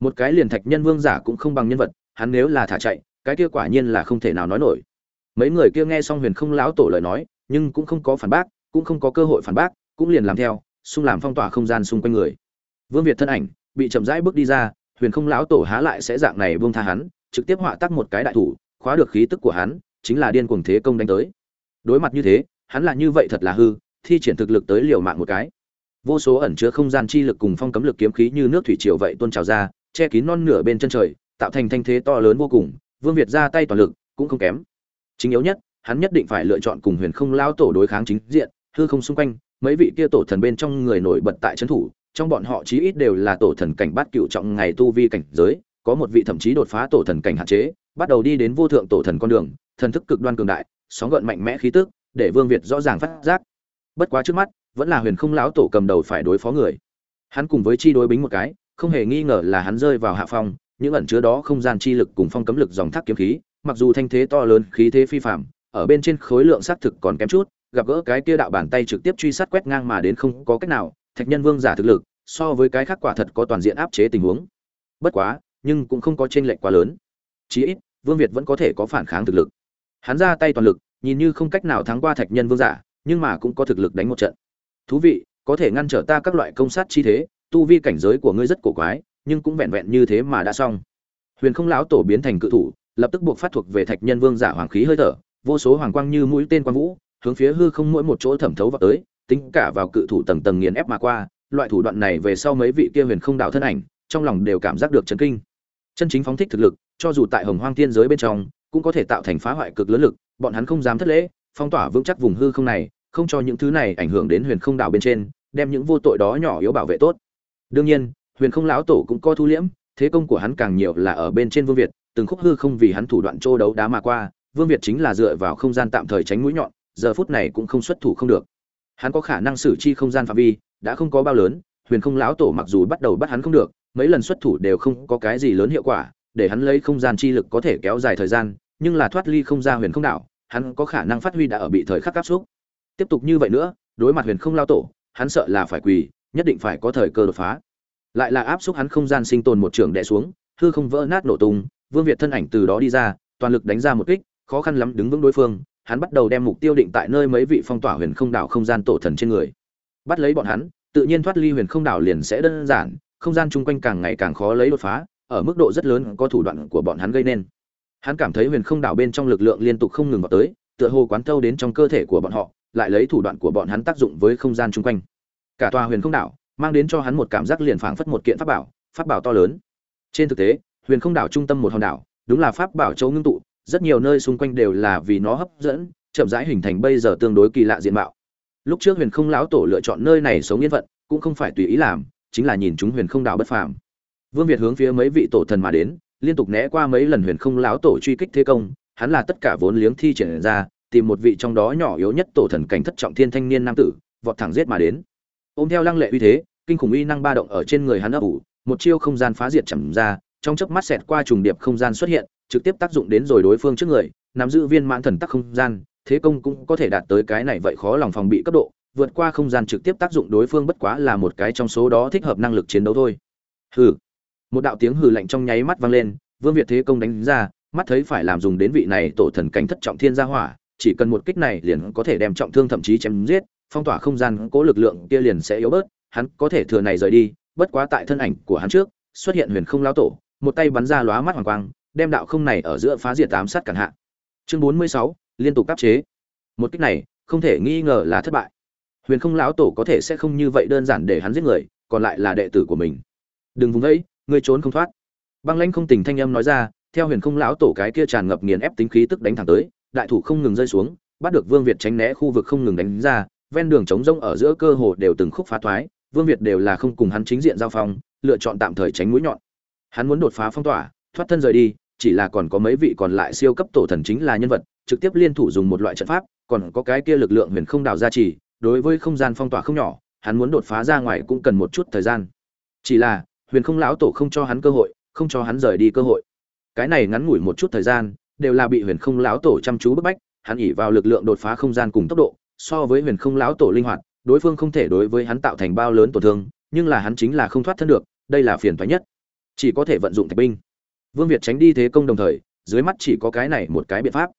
Một cái liền thạch nhân vương giả cũng không bằng nhân vật, hắn nếu là thả chạy cái kia quả nhiên là không thể nào nói nổi. Mấy người kia nghe xong huyền không lão tổ lời nói, nhưng cũng không có phản bác, cũng không có cơ hội phản bác, cũng liền làm theo, xung làm phong tỏa không gian xung quanh người. Vương việt thân ảnh bị chậm rãi bước đi ra, huyền không lão tổ há lại sẽ dạng này buông tha hắn, trực tiếp họa tác một cái đại thủ, khóa được khí tức của hắn, chính là điên cuồng thế công đánh tới. Đối mặt như thế, hắn là như vậy thật là hư, thi triển thực lực tới liều mạng một cái. Vô số ẩn chứa không gian chi lực cùng phong cấm lực kiếm khí như nước thủy triều vậy tuôn trào ra, che kín non nửa bên chân trời, tạo thành thanh thế to lớn vô cùng vương việt ra tay toàn lực, cũng không kém. Chính yếu nhất, hắn nhất định phải lựa chọn cùng huyền không lão tổ đối kháng chính diện, hư không xung quanh, mấy vị kia tổ thần bên trong người nổi bật tại trấn thủ, trong bọn họ chí ít đều là tổ thần cảnh bát cựu trọng ngày tu vi cảnh giới, có một vị thậm chí đột phá tổ thần cảnh hạn chế, bắt đầu đi đến vô thượng tổ thần con đường, thần thức cực đoan cường đại, sóng gợn mạnh mẽ khí tức, để vương việt rõ ràng phát giác. Bất quá trước mắt, vẫn là huyền không lão tổ cầm đầu phải đối phó người. Hắn cùng với chi đối bính một cái, không hề nghi ngờ là hắn rơi vào hạ phong những ẩn chứa đó không gian chi lực cùng phong cấm lực dòng thác kiếm khí mặc dù thanh thế to lớn khí thế phi phàm, ở bên trên khối lượng xác thực còn kém chút gặp gỡ cái kia đạo bàn tay trực tiếp truy sát quét ngang mà đến không có cách nào thạch nhân vương giả thực lực so với cái khác quả thật có toàn diện áp chế tình huống. Bất quá nhưng cũng không có chênh lệch quá lớn. Chí ít vương việt vẫn có thể có phản kháng thực lực. Hắn ra tay toàn lực nhìn như không cách nào thắng qua thạch nhân vương giả nhưng mà cũng có thực lực đánh một trận. Thú vị có thể ngăn trở ta các loại công sát chi thế tu vi cảnh giới của ngươi rất cổ quái nhưng cũng vẹn vẹn như thế mà đã xong. Huyền không lão tổ biến thành cự thủ, lập tức buộc phát thuộc về thạch nhân vương giả hoàng khí hơi thở, vô số hoàng quang như mũi tên quang vũ, hướng phía hư không mỗi một chỗ thẩm thấu vào tới, tính cả vào cự thủ tầng tầng nghiền ép mà qua, loại thủ đoạn này về sau mấy vị kia huyền không đạo thân ảnh, trong lòng đều cảm giác được chấn kinh. Chân chính phóng thích thực lực, cho dù tại hồng hoang thiên giới bên trong, cũng có thể tạo thành phá hoại cực lớn lực, bọn hắn không dám thất lễ, phong tỏa vững chắc vùng hư không này, không cho những thứ này ảnh hưởng đến huyền không đạo bên trên, đem những vô tội đó nhỏ yếu bảo vệ tốt. Đương nhiên huyền không lão tổ cũng có thu liễm, thế công của hắn càng nhiều là ở bên trên vương việt, từng khúc hư không vì hắn thủ đoạn trô đấu đá mà qua, vương việt chính là dựa vào không gian tạm thời tránh mũi nhọn, giờ phút này cũng không xuất thủ không được. Hắn có khả năng xử chi không gian phạm vi, đã không có bao lớn, huyền không lão tổ mặc dù bắt đầu bắt hắn không được, mấy lần xuất thủ đều không có cái gì lớn hiệu quả, để hắn lấy không gian chi lực có thể kéo dài thời gian, nhưng là thoát ly không ra huyền không đảo hắn có khả năng phát huy đã ở bị thời khắc áp xúc. Tiếp tục như vậy nữa, đối mặt huyền không lao tổ, hắn sợ là phải quỳ, nhất định phải có thời cơ đột phá lại là áp xúc hắn không gian sinh tồn một trường đè xuống, hư không vỡ nát nổ tung, vương việt thân ảnh từ đó đi ra, toàn lực đánh ra một kích, khó khăn lắm đứng vững đối phương, hắn bắt đầu đem mục tiêu định tại nơi mấy vị phong tỏa huyền không đảo không gian tổ thần trên người. Bắt lấy bọn hắn, tự nhiên thoát ly huyền không đảo liền sẽ đơn giản, không gian chung quanh càng ngày càng khó lấy đột phá, ở mức độ rất lớn có thủ đoạn của bọn hắn gây nên. Hắn cảm thấy huyền không đảo bên trong lực lượng liên tục không ngừng vào tới, tựa hồ quán thâu đến trong cơ thể của bọn họ, lại lấy thủ đoạn của bọn hắn tác dụng với không gian chung quanh. Cả tòa huyền không đảo mang đến cho hắn một cảm giác liền phảng phất một kiện pháp bảo pháp bảo to lớn. Trên thực tế, huyền không đảo trung tâm một hòn đảo, đúng là pháp bảo châu ngưng tụ, rất nhiều nơi xung quanh đều là vì nó hấp dẫn, chậm rãi hình thành bây giờ tương đối kỳ lạ diện mạo. Lúc trước huyền không lão tổ lựa chọn nơi này sống yên phận, cũng không phải tùy ý làm, chính là nhìn chúng huyền không đảo bất phàm. Vương việt hướng phía mấy vị tổ thần mà đến, liên tục né qua mấy lần huyền không lão tổ truy kích thế công, hắn là tất cả vốn liếng thi triển ra, tìm một vị trong đó nhỏ yếu nhất tổ thần cảnh thất trọng thiên thanh niên nam tử, vọt thẳng giết mà đến ôm theo lăng lệ uy thế, kinh khủng uy năng ba động ở trên người hắn ấp ủ, một chiêu không gian phá diệt chầm ra, trong chớp mắt xẹt qua trùng điệp không gian xuất hiện, trực tiếp tác dụng đến rồi đối phương trước người, nắm giữ viên mãn thần tắc không gian, thế công cũng có thể đạt tới cái này vậy khó lòng phòng bị cấp độ, vượt qua không gian trực tiếp tác dụng đối phương bất quá là một cái trong số đó thích hợp năng lực chiến đấu thôi. Hừ. Một đạo tiếng hừ lạnh trong nháy mắt vang lên, vương việt thế công đánh ra, mắt thấy phải làm dùng đến vị này tổ thần cảnh thất trọng thiên gia hỏa, chỉ cần một kích này liền có thể đem trọng thương thậm chí chém giết phong tỏa không gian cố lực lượng kia liền sẽ yếu bớt, hắn có thể thừa này rời đi, bất quá tại thân ảnh của hắn trước, xuất hiện huyền không lao tổ, một tay bắn ra lóa mắt hoàng quang, đem đạo không này ở giữa phá diệt tám sát cản hạ. Chương bốn mươi sáu, liên tục áp chế. Một kích này, không thể nghi ngờ là thất bại. Huyền không lão tổ có thể sẽ không như vậy đơn giản để hắn giết người, còn lại là đệ tử của mình. Đừng vùng vẫy, ngươi trốn không thoát. Băng lãnh không tình thanh âm nói ra, theo huyền không lão tổ cái kia tràn ngập nghiền ép tính khí tức đánh thẳng tới, đại thủ không ngừng rơi xuống, bắt được vương việt tránh né khu vực không ngừng đánh ra ven đường trống rông ở giữa cơ hồ đều từng khúc phá thoái, vương việt đều là không cùng hắn chính diện giao phong, lựa chọn tạm thời tránh mũi nhọn. Hắn muốn đột phá phong tỏa, thoát thân rời đi, chỉ là còn có mấy vị còn lại siêu cấp tổ thần chính là nhân vật, trực tiếp liên thủ dùng một loại trận pháp, còn có cái kia lực lượng huyền không đào gia trì, đối với không gian phong tỏa không nhỏ, hắn muốn đột phá ra ngoài cũng cần một chút thời gian. Chỉ là, huyền không lão tổ không cho hắn cơ hội, không cho hắn rời đi cơ hội. Cái này ngắn ngủi một chút thời gian, đều là bị huyền không lão tổ chăm chú bức bách, hắn ỉ vào lực lượng đột phá không gian cùng tốc độ so với huyền không lão tổ linh hoạt, đối phương không thể đối với hắn tạo thành bao lớn tổn thương, nhưng là hắn chính là không thoát thân được, đây là phiền toái nhất. Chỉ có thể vận dụng thạch binh. Vương việt tránh đi thế công đồng thời, dưới mắt chỉ có cái này một cái biện pháp.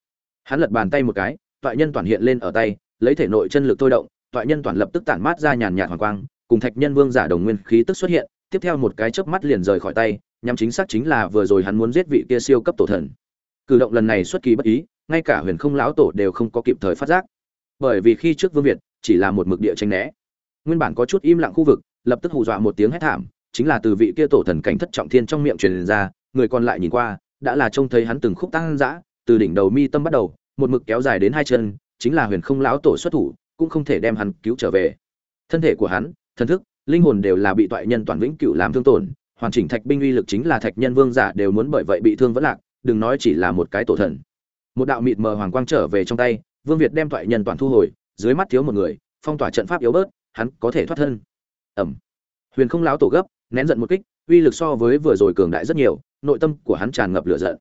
Hắn lật bàn tay một cái, toại nhân toàn hiện lên ở tay, lấy thể nội chân lực thôi động, toại nhân toàn lập tức tản mát ra nhàn nhạt hoàng quang, cùng thạch nhân vương giả đồng nguyên khí tức xuất hiện, tiếp theo một cái chớp mắt liền rời khỏi tay nhằm chính xác chính là vừa rồi hắn muốn giết vị kia siêu cấp tổ thần. Cử động lần này xuất kỳ bất ý, ngay cả huyền không lão tổ đều không có kịp thời phát giác bởi vì khi trước vương việt chỉ là một mực địa tranh né, nguyên bản có chút im lặng khu vực, lập tức hù dọa một tiếng hét thảm, chính là từ vị kia tổ thần cảnh thất trọng thiên trong miệng truyền ra, người còn lại nhìn qua, đã là trông thấy hắn từng khúc tăng dã, từ đỉnh đầu mi tâm bắt đầu, một mực kéo dài đến hai chân, chính là huyền không lão tổ xuất thủ, cũng không thể đem hắn cứu trở về. Thân thể của hắn, thần thức, linh hồn đều là bị toại nhân toàn vĩnh cửu làm thương tổn, hoàn chỉnh thạch binh uy lực chính là thạch nhân vương giả đều muốn bởi vậy bị thương vẫn lạc, đừng nói chỉ là một cái tổ thần. Một đạo mịt mờ hoàng quang trở về trong tay vương việt đem thoại nhân toàn thu hồi dưới mắt thiếu một người phong tỏa trận pháp yếu bớt hắn có thể thoát thân. Ẩm. Huyền không láo tổ gấp nén giận một kích uy lực so với vừa rồi cường đại rất nhiều nội tâm của hắn tràn ngập lửa giận.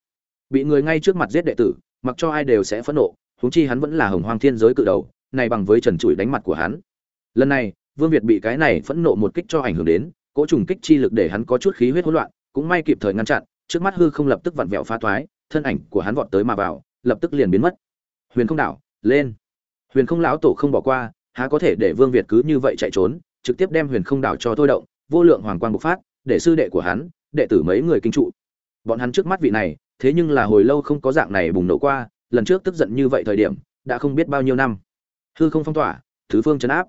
Bị người ngay trước mặt giết đệ tử mặc cho ai đều sẽ phẫn nộ huống chi hắn vẫn là hồng hoang thiên giới cự đầu này bằng với trần trụi đánh mặt của hắn. Lần này vương việt bị cái này phẫn nộ một kích cho ảnh hưởng đến cỗ trùng kích chi lực để hắn có chút khí huyết hỗn loạn cũng may kịp thời ngăn chặn trước mắt hư không lập tức vặn vẹo phá toái, thân ảnh của hắn vọt tới mà vào lập tức liền biến mất. Huyền không đảo lên. Huyền không lão tổ không bỏ qua, há có thể để vương việt cứ như vậy chạy trốn, trực tiếp đem huyền không đảo cho thôi động, vô lượng hoàng quang bộc phát, để sư đệ của hắn, đệ tử mấy người kinh trụ. Bọn hắn trước mắt vị này, thế nhưng là hồi lâu không có dạng này bùng nổ qua, lần trước tức giận như vậy thời điểm, đã không biết bao nhiêu năm. Hư không phong tỏa, thứ phương chấn áp.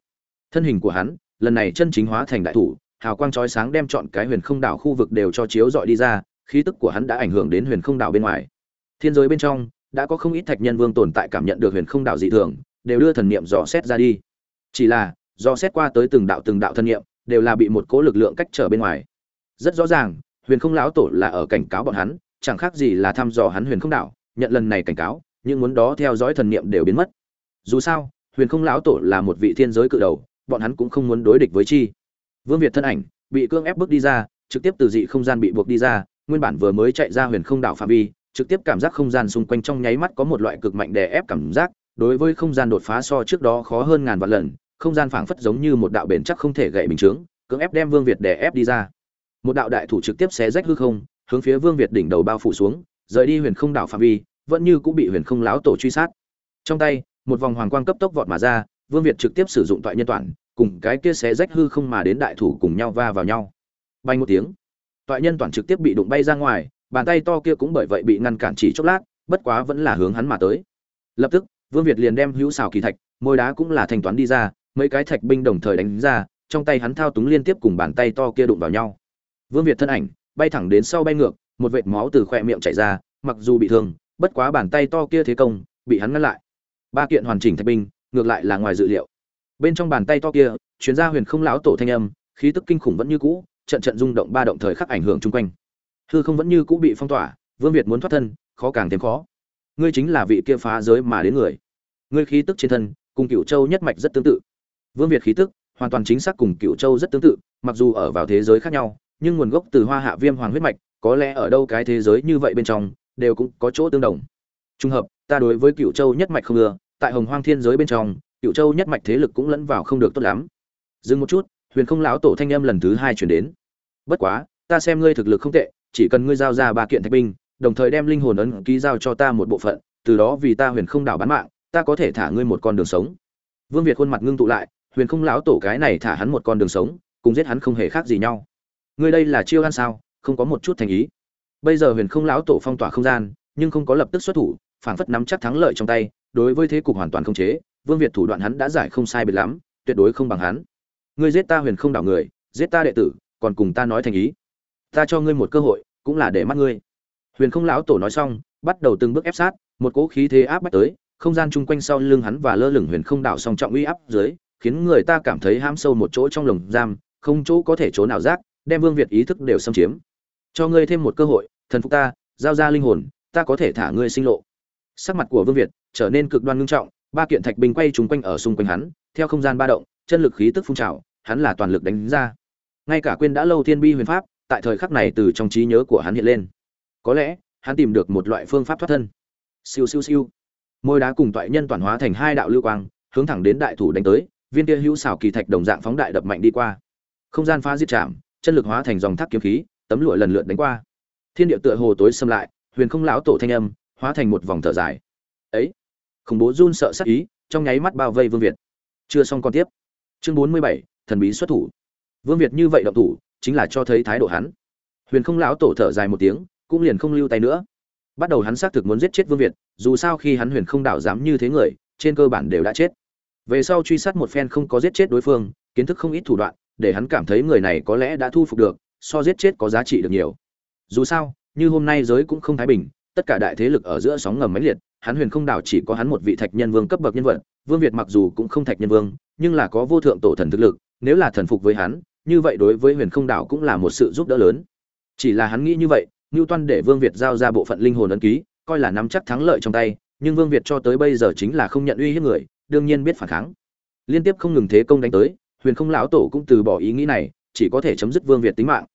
Thân hình của hắn, lần này chân chính hóa thành đại thủ, hào quang chói sáng đem chọn cái huyền không đảo khu vực đều cho chiếu dọi đi ra, khí tức của hắn đã ảnh hưởng đến huyền không đảo bên ngoài. Thiên giới bên trong đã có không ít thạch nhân vương tồn tại cảm nhận được huyền không đạo dị thường, đều đưa thần niệm dò xét ra đi. Chỉ là do xét qua tới từng đạo từng đạo thần niệm, đều là bị một cố lực lượng cách trở bên ngoài. Rất rõ ràng, huyền không lão tổ là ở cảnh cáo bọn hắn, chẳng khác gì là thăm dò hắn huyền không đạo. nhận lần này cảnh cáo, nhưng muốn đó theo dõi thần niệm đều biến mất. Dù sao, huyền không lão tổ là một vị thiên giới cự đầu, bọn hắn cũng không muốn đối địch với chi. Vương việt thân ảnh, bị cương ép bước đi ra, trực tiếp từ dị không gian bị buộc đi ra, nguyên bản vừa mới chạy ra huyền không đảo phạm vi trực tiếp cảm giác không gian xung quanh trong nháy mắt có một loại cực mạnh đè ép cảm giác, đối với không gian đột phá so trước đó khó hơn ngàn vạn lần, không gian phảng phất giống như một đạo bền chắc không thể gãy bình chướng, cưỡng ép đem vương việt đè ép đi ra. Một đạo đại thủ trực tiếp xé rách hư không, hướng phía vương việt đỉnh đầu bao phủ xuống, rời đi huyền không đảo phạm vi, vẫn như cũng bị huyền không lão tổ truy sát. Trong tay, một vòng hoàng quang cấp tốc vọt mà ra, vương việt trực tiếp sử dụng toại nhân toàn, cùng cái kia xé rách hư không mà đến đại thủ cùng nhau va vào nhau. Bay một tiếng toại nhân toàn trực tiếp bị đụng bay ra ngoài bàn tay to kia cũng bởi vậy bị ngăn cản chỉ chốc lát, bất quá vẫn là hướng hắn mà tới. Lập tức, vương việt liền đem hữu xào kỳ thạch, môi đá cũng là thanh toán đi ra, mấy cái thạch binh đồng thời đánh ra, trong tay hắn thao túng liên tiếp cùng bàn tay to kia đụng vào nhau. Vương việt thân ảnh, bay thẳng đến sau bay ngược, một vệt máu từ khoe miệng chảy ra, mặc dù bị thương, bất quá bàn tay to kia thế công, bị hắn ngăn lại. Ba kiện hoàn chỉnh thạch binh, ngược lại là ngoài dự liệu. Bên trong bàn tay to kia, chuyến ra huyền không lão tổ thanh âm, khí tức kinh khủng vẫn như cũ, trận trận rung động ba động thời khắc ảnh hưởng chung quanh hư không vẫn như cũ bị phong tỏa, vương việt muốn thoát thân, khó càng thêm khó. Ngươi chính là vị kia phá giới mà đến người. Ngươi khí tức trên thân, cùng cựu châu nhất mạch rất tương tự. Vương việt khí tức, hoàn toàn chính xác cùng cựu châu rất tương tự, mặc dù ở vào thế giới khác nhau, nhưng nguồn gốc từ hoa hạ viêm hoàng huyết mạch, có lẽ ở đâu cái thế giới như vậy bên trong, đều cũng có chỗ tương đồng. Trùng hợp, ta đối với cựu châu nhất mạch không ưa, tại hồng hoang thiên giới bên trong cựu châu nhất mạch thế lực cũng lẫn vào không được tốt lắm. Dừng một chút, huyền không lão tổ thanh âm lần thứ hai chuyển đến. Bất quá, ta xem ngươi thực lực không tệ chỉ cần ngươi giao ra ba kiện thạch binh, đồng thời đem linh hồn ấn ký giao cho ta một bộ phận, từ đó vì ta huyền không đảo bán mạng, ta có thể thả ngươi một con đường sống. Vương việt khuôn mặt ngưng tụ lại, huyền không lão tổ cái này thả hắn một con đường sống, cùng giết hắn không hề khác gì nhau. Ngươi đây là chiêu ăn sao? Không có một chút thành ý. Bây giờ huyền không lão tổ phong tỏa không gian, nhưng không có lập tức xuất thủ, phảng phất nắm chắc thắng lợi trong tay, đối với thế cục hoàn toàn không chế, vương việt thủ đoạn hắn đã giải không sai biệt lắm, tuyệt đối không bằng hắn. Ngươi giết ta huyền không đảo người, giết ta đệ tử, còn cùng ta nói thành ý ta cho ngươi một cơ hội, cũng là để mắt ngươi. Huyền không lão tổ nói xong, bắt đầu từng bước ép sát, một cỗ khí thế áp bách tới, không gian chung quanh sau lưng hắn và lơ lửng huyền không đảo song trọng uy áp dưới, khiến người ta cảm thấy ham sâu một chỗ trong lồng giam, không chỗ có thể trốn nào rác đem vương việt ý thức đều xâm chiếm. Cho ngươi thêm một cơ hội, thần phục ta, giao ra linh hồn, ta có thể thả ngươi sinh lộ. Sắc mặt của vương việt trở nên cực đoan ngưng trọng, ba kiện thạch binh quay trúng quanh ở xung quanh hắn, theo không gian ba động, chân lực khí tức phun trào, hắn là toàn lực đánh ra. Ngay cả quên đã lâu thiên bi huyền pháp tại thời khắc này từ trong trí nhớ của hắn hiện lên. Có lẽ, hắn tìm được một loại phương pháp thoát thân. Siêu siêu siêu. Môi đá cùng toại nhân toàn hóa thành hai đạo lưu quang, hướng thẳng đến đại thủ đánh tới, viên kia hữu xảo kỳ thạch đồng dạng phóng đại đập mạnh đi qua. Không gian phá diệt chạm, chân lực hóa thành dòng thác kiếm khí, tấm lụa lần lượt đánh qua. Thiên địa tựa hồ tối xâm lại, huyền không lão tổ thanh âm, hóa thành một vòng thở dài. Ấy, khủng bố run sợ sắc ý, trong nháy mắt bao vây vương việt. Chưa xong còn tiếp. Chương bốn mươi bảy, thần bí xuất thủ. Vương việt như vậy động thủ chính là cho thấy thái độ hắn. Huyền không lão tổ thở dài một tiếng, cũng liền không lưu tay nữa. Bắt đầu hắn xác thực muốn giết chết vương việt, dù sao khi hắn huyền không đảo dám như thế người, trên cơ bản đều đã chết. Về sau truy sát một phen không có giết chết đối phương, kiến thức không ít thủ đoạn, để hắn cảm thấy người này có lẽ đã thu phục được, so giết chết có giá trị được nhiều. Dù sao, như hôm nay giới cũng không thái bình, tất cả đại thế lực ở giữa sóng ngầm máy liệt, hắn huyền không đảo chỉ có hắn một vị thạch nhân vương cấp bậc nhân vật, vương việt mặc dù cũng không thạch nhân vương, nhưng là có vô thượng tổ thần thực lực, nếu là thần phục với hắn như vậy đối với huyền không đảo cũng là một sự giúp đỡ lớn. Chỉ là hắn nghĩ như vậy ngưu toan để vương việt giao ra bộ phận linh hồn ấn ký, coi là nắm chắc thắng lợi trong tay, nhưng vương việt cho tới bây giờ chính là không nhận uy hiếp người, đương nhiên biết phản kháng. Liên tiếp không ngừng thế công đánh tới, huyền không lão tổ cũng từ bỏ ý nghĩ này, chỉ có thể chấm dứt vương việt tính mạng.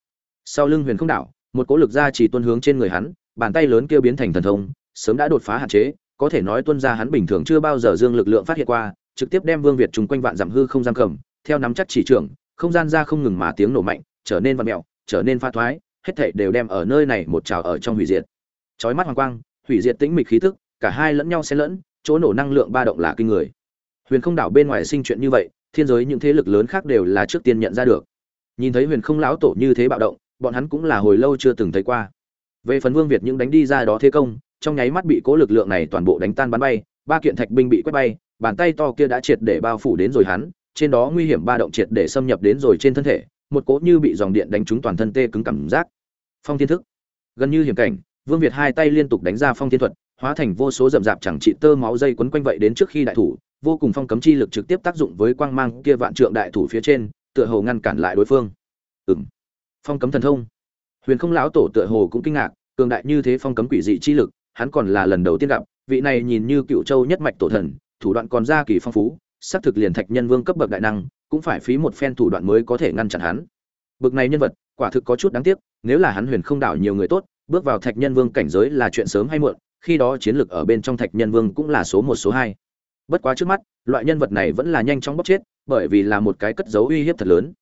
Sau lưng huyền không đảo, một cỗ lực ra chỉ tuân hướng trên người hắn, bàn tay lớn kia biến thành thần thông, sớm đã đột phá hạn chế, có thể nói tuân ra hắn bình thường chưa bao giờ dương lực lượng phát hiện qua, trực tiếp đem vương việt trùng quanh vạn giảm hư không giam cầm, theo nắm chắc chỉ trưởng không gian ra không ngừng mà tiếng nổ mạnh, trở nên vặn mẹo trở nên pha thoái, hết thảy đều đem ở nơi này một trào ở trong hủy diệt. Chói mắt hoàng quang, hủy diệt tĩnh mịch khí tức, cả hai lẫn nhau xen lẫn, chỗ nổ năng lượng ba động là kinh người. Huyền không đảo bên ngoài sinh chuyện như vậy, thiên giới những thế lực lớn khác đều là trước tiên nhận ra được. Nhìn thấy huyền không lão tổ như thế bạo động, bọn hắn cũng là hồi lâu chưa từng thấy qua. Về phần vương việt những đánh đi ra đó thế công, trong nháy mắt bị cố lực lượng này toàn bộ đánh tan bắn bay, ba kiện thạch binh bị quét bay, bàn tay to kia đã triệt để bao phủ đến rồi hắn trên đó nguy hiểm ba động triệt để xâm nhập đến rồi trên thân thể, một cỗ như bị dòng điện đánh trúng toàn thân tê cứng cảm giác. Phong thiên thức. Gần như hiểm cảnh, vương việt hai tay liên tục đánh ra phong thiên thuật, hóa thành vô số rậm rạp chẳng trị tơ máu dây quấn quanh vậy đến trước khi đại thủ, vô cùng phong cấm chi lực trực tiếp tác dụng với quang mang kia vạn trượng đại thủ phía trên, tựa hồ ngăn cản lại đối phương. Ừng phong cấm thần thông. Huyền không lão tổ tựa hồ cũng kinh ngạc, cường đại như thế phong cấm quỷ dị chi lực, hắn còn là lần đầu tiên gặp, vị này nhìn như cựu châu nhất mạch tổ thần, thủ đoạn còn ra kỳ phong phú xác thực liền thạch nhân vương cấp bậc đại năng, cũng phải phí một phen thủ đoạn mới có thể ngăn chặn hắn. Bậc này nhân vật, quả thực có chút đáng tiếc, nếu là hắn huyền không đảo nhiều người tốt, bước vào thạch nhân vương cảnh giới là chuyện sớm hay muộn, khi đó chiến lực ở bên trong thạch nhân vương cũng là số một, số hai. Bất quá trước mắt, loại nhân vật này vẫn là nhanh chóng bóc chết, bởi vì là một cái cất dấu uy hiếp thật lớn.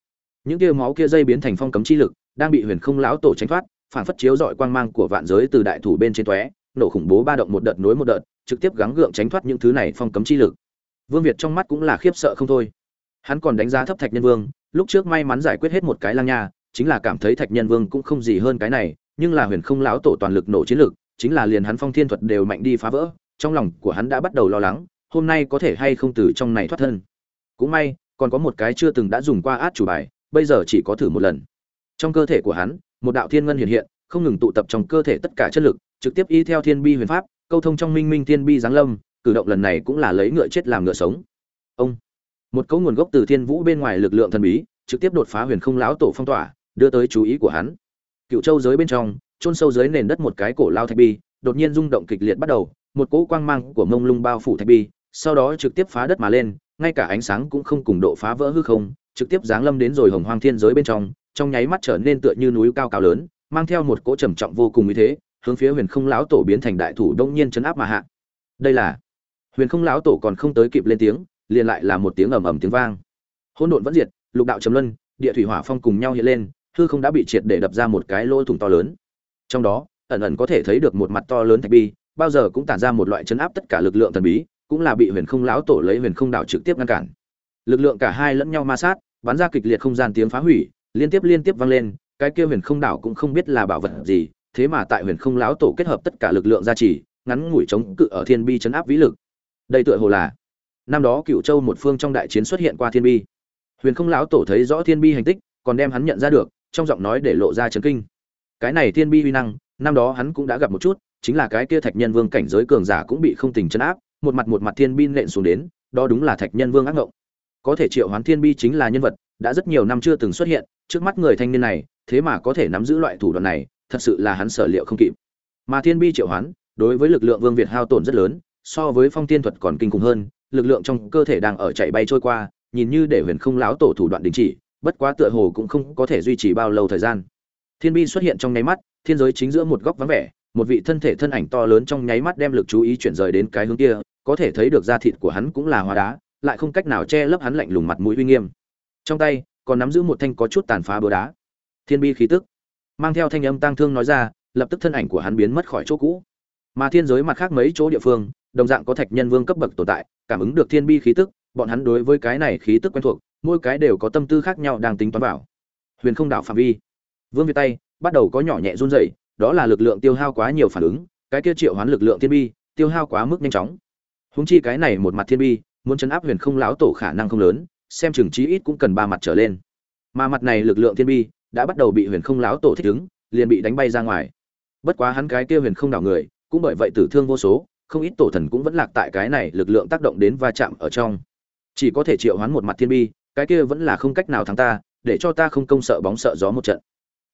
Những kia máu kia dây biến thành phong cấm chi lực, đang bị huyền không lão tổ tránh thoát, phản phất chiếu dọi quang mang của vạn giới từ đại thủ bên trên tóe, nổ khủng bố ba động một đợt nối một đợt, trực tiếp gắng gượng tránh thoát những thứ này phong cấm chi lực vương việt trong mắt cũng là khiếp sợ không thôi. Hắn còn đánh giá thấp thạch nhân vương, lúc trước may mắn giải quyết hết một cái lang nha, chính là cảm thấy thạch nhân vương cũng không gì hơn cái này, nhưng là huyền không lão tổ toàn lực nổ chiến lực chính là liền hắn phong thiên thuật đều mạnh đi phá vỡ, trong lòng của hắn đã bắt đầu lo lắng, hôm nay có thể hay không từ trong này thoát thân. Cũng may, còn có một cái chưa từng đã dùng qua át chủ bài, bây giờ chỉ có thử một lần. Trong cơ thể của hắn, một đạo thiên ngân hiện hiện, không ngừng tụ tập trong cơ thể tất cả chất lực, trực tiếp y theo thiên bi huyền pháp, câu thông trong minh minh thiên bi giáng lâm cử động lần này cũng là lấy ngựa chết làm ngựa sống. Ông, một cấu nguồn gốc từ thiên vũ bên ngoài lực lượng thần bí, trực tiếp đột phá huyền không lão tổ phong tỏa, đưa tới chú ý của hắn. Cựu châu giới bên trong, chôn sâu dưới nền đất một cái cổ lao thạch bi, đột nhiên rung động kịch liệt bắt đầu, một cỗ quang mang của mông lung bao phủ thạch bi, sau đó trực tiếp phá đất mà lên, ngay cả ánh sáng cũng không cùng độ phá vỡ hư không, trực tiếp giáng lâm đến rồi hồng hoang thiên giới bên trong trong nháy mắt trở nên tựa như núi cao cao lớn, mang theo một cỗ trầm trọng vô cùng như thế, hướng phía huyền không lão tổ biến thành đại thủ đông nhiên chấn áp mà hạ. Đây là huyền không lão tổ còn không tới kịp lên tiếng, liền lại là một tiếng ầm ầm tiếng vang. Hỗn độn vẫn diệt, lục đạo trầm luân, địa thủy hỏa phong cùng nhau hiện lên, hư không đã bị triệt để đập ra một cái lỗ thủng to lớn. Trong đó, ẩn ẩn có thể thấy được một mặt to lớn thạch bi, bao giờ cũng tản ra một loại chấn áp tất cả lực lượng thần bí, cũng là bị huyền không lão tổ lấy huyền không đảo trực tiếp ngăn cản. Lực lượng cả hai lẫn nhau ma sát, bắn ra kịch liệt không gian tiếng phá hủy, liên tiếp liên tiếp vang lên, cái kia huyền không đảo cũng không biết là bảo vật gì, thế mà tại huyền không lão tổ kết hợp tất cả lực lượng gia trì, ngắn ngủi chống cự ở thiên bi chấn áp vĩ lực đây tựa hồ là năm đó cựu châu một phương trong đại chiến xuất hiện qua thiên bi. Huyền không lão tổ thấy rõ thiên bi hành tích, còn đem hắn nhận ra được, trong giọng nói để lộ ra chấn kinh. Cái này thiên bi uy năng, năm đó hắn cũng đã gặp một chút, chính là cái kia thạch nhân vương cảnh giới cường giả cũng bị không tình chấn áp, một mặt một mặt thiên bi nện xuống đến, đó đúng là thạch nhân vương ác ngộng. Có thể triệu hoán thiên bi chính là nhân vật, đã rất nhiều năm chưa từng xuất hiện, trước mắt người thanh niên này, thế mà có thể nắm giữ loại thủ đoạn này, thật sự là hắn sở liệu không kịp. Mà thiên bi triệu hoán, đối với lực lượng vương việt hao tổn rất lớn so với phong tiên thuật còn kinh khủng hơn, lực lượng trong cơ thể đang ở chạy bay trôi qua, nhìn như để huyền không láo tổ thủ đoạn đình chỉ, bất quá tựa hồ cũng không có thể duy trì bao lâu thời gian. Thiên bi xuất hiện trong nháy mắt, thiên giới chính giữa một góc vắng vẻ, một vị thân thể thân ảnh to lớn trong nháy mắt đem lực chú ý chuyển rời đến cái hướng kia, có thể thấy được da thịt của hắn cũng là hóa đá, lại không cách nào che lấp hắn lạnh lùng mặt mũi uy nghiêm. Trong tay, còn nắm giữ một thanh có chút tàn phá búa đá. Thiên bi khí tức, mang theo thanh âm tang thương nói ra, lập tức thân ảnh của hắn biến mất khỏi chỗ cũ. Mà thiên giới mặt khác mấy chỗ địa phương đồng dạng có thạch nhân vương cấp bậc tồn tại, cảm ứng được thiên bi khí tức, bọn hắn đối với cái này khí tức quen thuộc, mỗi cái đều có tâm tư khác nhau đang tính toán vào. Huyền không đảo phạm vi. Vương việt tay, bắt đầu có nhỏ nhẹ run rẩy, đó là lực lượng tiêu hao quá nhiều phản ứng, cái kia triệu hoán lực lượng thiên bi, tiêu hao quá mức nhanh chóng. Húng chi cái này một mặt thiên bi, muốn chấn áp huyền không lão tổ khả năng không lớn, xem chừng chí ít cũng cần ba mặt trở lên. Mà mặt này lực lượng thiên bi, đã bắt đầu bị huyền không lão tổ thích ứng, liền bị đánh bay ra ngoài. Bất quá hắn cái kia huyền không đảo người, cũng bởi vậy tử thương vô số không ít tổ thần cũng vẫn lạc tại cái này lực lượng tác động đến va chạm ở trong. Chỉ có thể triệu hoán một mặt thiên bi, cái kia vẫn là không cách nào thắng ta, để cho ta không công sợ bóng sợ gió một trận.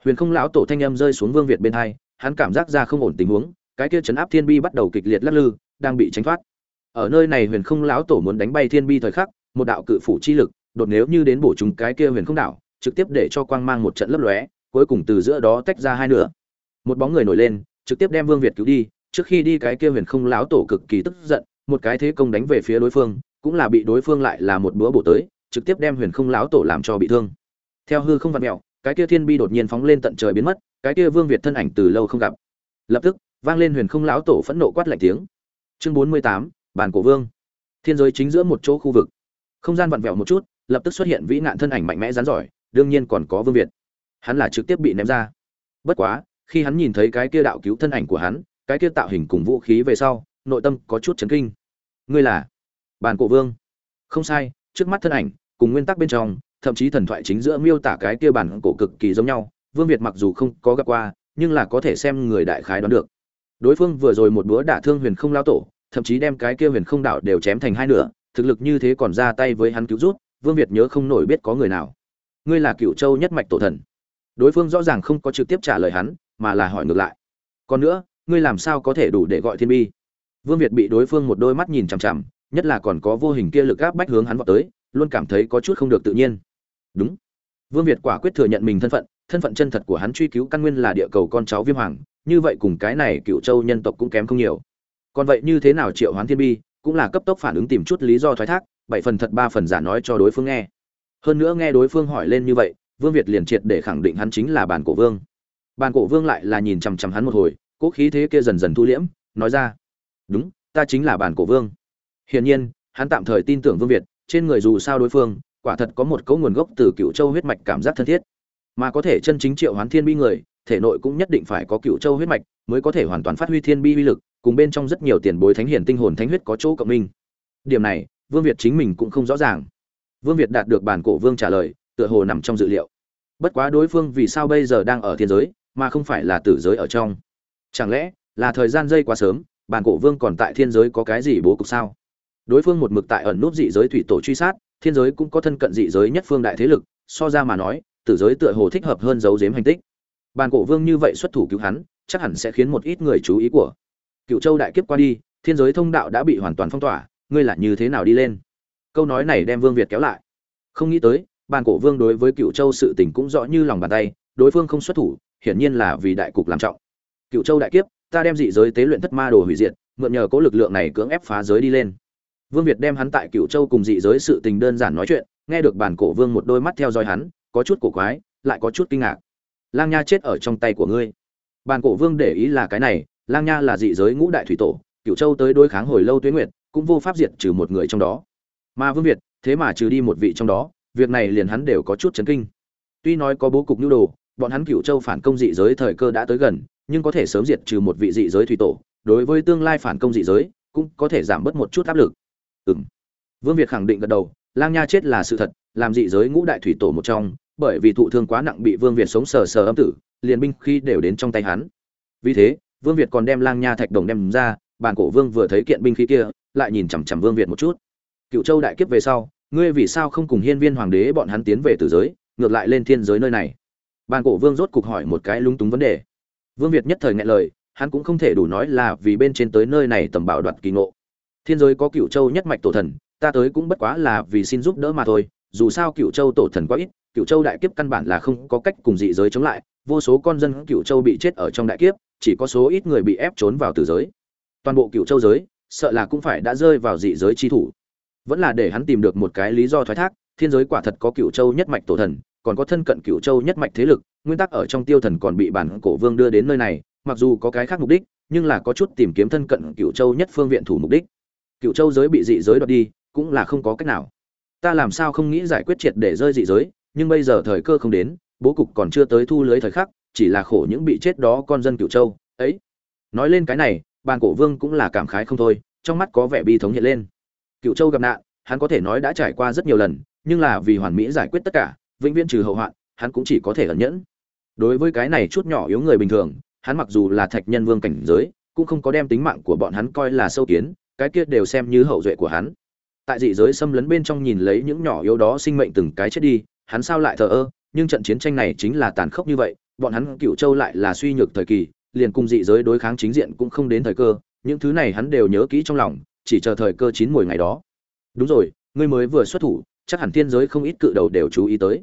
Huyền không lão tổ thanh âm rơi xuống vương việt bên hai, hắn cảm giác ra không ổn tình huống, cái kia chấn áp thiên bi bắt đầu kịch liệt lắc lư, đang bị tránh thoát. Ở nơi này huyền không lão tổ muốn đánh bay thiên bi thời khắc, một đạo cự phủ chi lực, đột nếu như đến bổ chúng cái kia huyền không đảo, trực tiếp để cho quang mang một trận lấp lóe, cuối cùng từ giữa đó tách ra hai nửa. Một bóng người nổi lên, trực tiếp đem vương việt cứu đi trước khi đi cái kia huyền không lão tổ cực kỳ tức giận, một cái thế công đánh về phía đối phương, cũng là bị đối phương lại là một búa bổ tới, trực tiếp đem huyền không lão tổ làm cho bị thương. Theo hư không vặt mẹo cái kia thiên bi đột nhiên phóng lên tận trời biến mất, cái kia vương việt thân ảnh từ lâu không gặp. Lập tức, vang lên huyền không lão tổ phẫn nộ quát lạnh tiếng. Chương bốn mươi tám bàn cổ vương. Thiên giới chính giữa một chỗ khu vực. Không gian vặn vẹo một chút, lập tức xuất hiện vĩ nạn thân ảnh mạnh mẽ rắn giỏi, đương nhiên còn có vương việt. Hắn là trực tiếp bị ném ra. Bất quá, khi hắn nhìn thấy cái kia đạo cứu thân ảnh của hắn cái kia tạo hình cùng vũ khí về sau, nội tâm có chút chấn kinh. Ngươi là bàn cổ vương. Không sai, trước mắt thân ảnh, cùng nguyên tắc bên trong, thậm chí thần thoại chính giữa miêu tả cái kia bản cổ cực kỳ giống nhau, vương việt mặc dù không có gặp qua, nhưng là có thể xem người đại khái đoán được. Đối phương vừa rồi một búa đả thương huyền không lao tổ, thậm chí đem cái kia huyền không đảo đều chém thành hai nửa, thực lực như thế còn ra tay với hắn cứu rút, vương việt nhớ không nổi biết có người nào. Ngươi là cựu châu nhất mạch tổ thần. Đối phương rõ ràng không có trực tiếp trả lời hắn, mà là hỏi ngược lại. Còn nữa ngươi làm sao có thể đủ để gọi thiên bi? Vương việt bị đối phương một đôi mắt nhìn chằm chằm, nhất là còn có vô hình kia lực áp bách hướng hắn vào tới, luôn cảm thấy có chút không được tự nhiên. Đúng. Vương việt quả quyết thừa nhận mình thân phận thân phận chân thật của hắn truy cứu căn nguyên là địa cầu con cháu viêm hoàng, như vậy cùng cái này cựu châu nhân tộc cũng kém không nhiều. Còn vậy như thế nào triệu hoán thiên bi, cũng là cấp tốc phản ứng tìm chút lý do thoái thác, bảy phần thật ba phần giả nói cho đối phương nghe. Hơn nữa nghe đối phương hỏi lên như vậy, vương việt liền triệt để khẳng định hắn chính là bản cổ vương. Bản cổ vương lại là nhìn chằm chằm hắn một hồi cỗ khí thế kia dần dần thu liễm, nói ra, đúng, ta chính là bản cổ vương. Hiển nhiên, hắn tạm thời tin tưởng vương việt, trên người dù sao đối phương, quả thật có một cấu nguồn gốc từ cựu châu huyết mạch cảm giác thân thiết. Mà có thể chân chính triệu hoán thiên bi người, thể nội cũng nhất định phải có cựu châu huyết mạch mới có thể hoàn toàn phát huy thiên bi uy lực, cùng bên trong rất nhiều tiền bối thánh hiển tinh hồn thánh huyết có chỗ cộng minh. Điểm này, vương việt chính mình cũng không rõ ràng. Vương việt đạt được bản cổ vương trả lời, tựa hồ nằm trong dự liệu. Bất quá đối phương vì sao bây giờ đang ở thiên giới, mà không phải là tử giới ở trong? Chẳng lẽ là thời gian dây quá sớm, bản cổ vương còn tại thiên giới có cái gì bố cục sao? Đối phương một mực tại ẩn nút dị giới thủy tổ truy sát, thiên giới cũng có thân cận dị giới nhất phương đại thế lực, so ra mà nói, tử giới tựa hồ thích hợp hơn giấu giếm hành tích. Bàn cổ vương như vậy xuất thủ cứu hắn, chắc hẳn sẽ khiến một ít người chú ý của cựu châu đại kiếp qua đi, thiên giới thông đạo đã bị hoàn toàn phong tỏa, ngươi là như thế nào đi lên? Câu nói này đem vương việt kéo lại. Không nghĩ tới bàn cổ vương đối với cựu châu sự tình cũng rõ như lòng bàn tay, đối phương không xuất thủ, hiển nhiên là vì đại cục làm trọng cựu châu đại kiếp, ta đem dị giới tế luyện thất ma đồ hủy diệt, mượn nhờ cố lực lượng này cưỡng ép phá giới đi lên. Vương việt đem hắn tại cựu châu cùng dị giới sự tình đơn giản nói chuyện, nghe được bản cổ vương một đôi mắt theo dõi hắn, có chút cổ quái, lại có chút kinh ngạc. Lang nha chết ở trong tay của ngươi. Bản cổ vương để ý là cái này, lang nha là dị giới ngũ đại thủy tổ, cựu châu tới đối kháng hồi lâu tuyến nguyệt, cũng vô pháp diệt trừ một người trong đó. Mà vương việt, thế mà trừ đi một vị trong đó, việc này liền hắn đều có chút chấn kinh. Tuy nói có bố cục nhu đồ, bọn hắn cựu châu phản công dị giới thời cơ đã tới gần nhưng có thể sớm diệt trừ một vị dị giới thủy tổ, đối với tương lai phản công dị giới, cũng có thể giảm bớt một chút áp lực. Ừm. Vương việt khẳng định gật đầu, lang nha chết là sự thật, làm dị giới ngũ đại thủy tổ một trong, bởi vì thụ thương quá nặng bị vương việt sống sờ sờ âm tử, liền binh khi đều đến trong tay hắn. Vì thế, vương việt còn đem lang nha thạch đồng đem ra, bàn cổ vương vừa thấy kiện binh khí kia, lại nhìn chằm chằm vương việt một chút. Cựu châu đại kiếp về sau, ngươi vì sao không cùng hiên viên hoàng đế bọn hắn tiến về tử giới, ngược lại lên thiên giới nơi này? Bàn cổ vương rốt cục hỏi một cái lung túng vấn đề vương việt nhất thời nghẹn lời, hắn cũng không thể đủ nói là vì bên trên tới nơi này tầm bảo đoạt kỳ ngộ. Thiên giới có cửu châu nhất mạch tổ thần, ta tới cũng bất quá là vì xin giúp đỡ mà thôi, dù sao cửu châu tổ thần quá ít, cửu châu đại kiếp căn bản là không có cách cùng dị giới chống lại, vô số con dân cửu châu bị chết ở trong đại kiếp, chỉ có số ít người bị ép trốn vào tử giới. Toàn bộ cửu châu giới, sợ là cũng phải đã rơi vào dị giới chi thủ. Vẫn là để hắn tìm được một cái lý do thoái thác, thiên giới quả thật có cửu châu nhất mạch tổ thần, còn có thân cận cửu châu nhất mạch thế lực nguyên tắc ở trong tiêu thần còn bị bản cổ vương đưa đến nơi này, mặc dù có cái khác mục đích, nhưng là có chút tìm kiếm thân cận cựu châu nhất phương viện thủ mục đích. Cựu châu giới bị dị giới đoạt đi, cũng là không có cách nào. Ta làm sao không nghĩ giải quyết triệt để rơi dị giới, nhưng bây giờ thời cơ không đến, bố cục còn chưa tới thu lưới thời khắc, chỉ là khổ những bị chết đó con dân cựu châu, ấy. Nói lên cái này bàn cổ vương cũng là cảm khái không thôi, trong mắt có vẻ bi thống hiện lên. Cựu châu gặp nạn, hắn có thể nói đã trải qua rất nhiều lần, nhưng là vì hoàn mỹ giải quyết tất cả, vĩnh viễn trừ hậu hoạn, hắn cũng chỉ có thể ẩn nhẫn đối với cái này chút nhỏ yếu người bình thường, hắn mặc dù là thạch nhân vương cảnh giới, cũng không có đem tính mạng của bọn hắn coi là sâu kiến, cái kia đều xem như hậu duệ của hắn. Tại dị giới xâm lấn bên trong nhìn lấy những nhỏ yếu đó sinh mệnh từng cái chết đi, hắn sao lại thờ ơ, nhưng trận chiến tranh này chính là tàn khốc như vậy, bọn hắn cựu châu lại là suy nhược thời kỳ, liền cùng dị giới đối kháng chính diện cũng không đến thời cơ, những thứ này hắn đều nhớ kỹ trong lòng, chỉ chờ thời cơ chín mùi ngày đó. Đúng rồi, ngươi mới vừa xuất thủ, chắc hẳn thiên giới không ít cự đầu đều chú ý tới.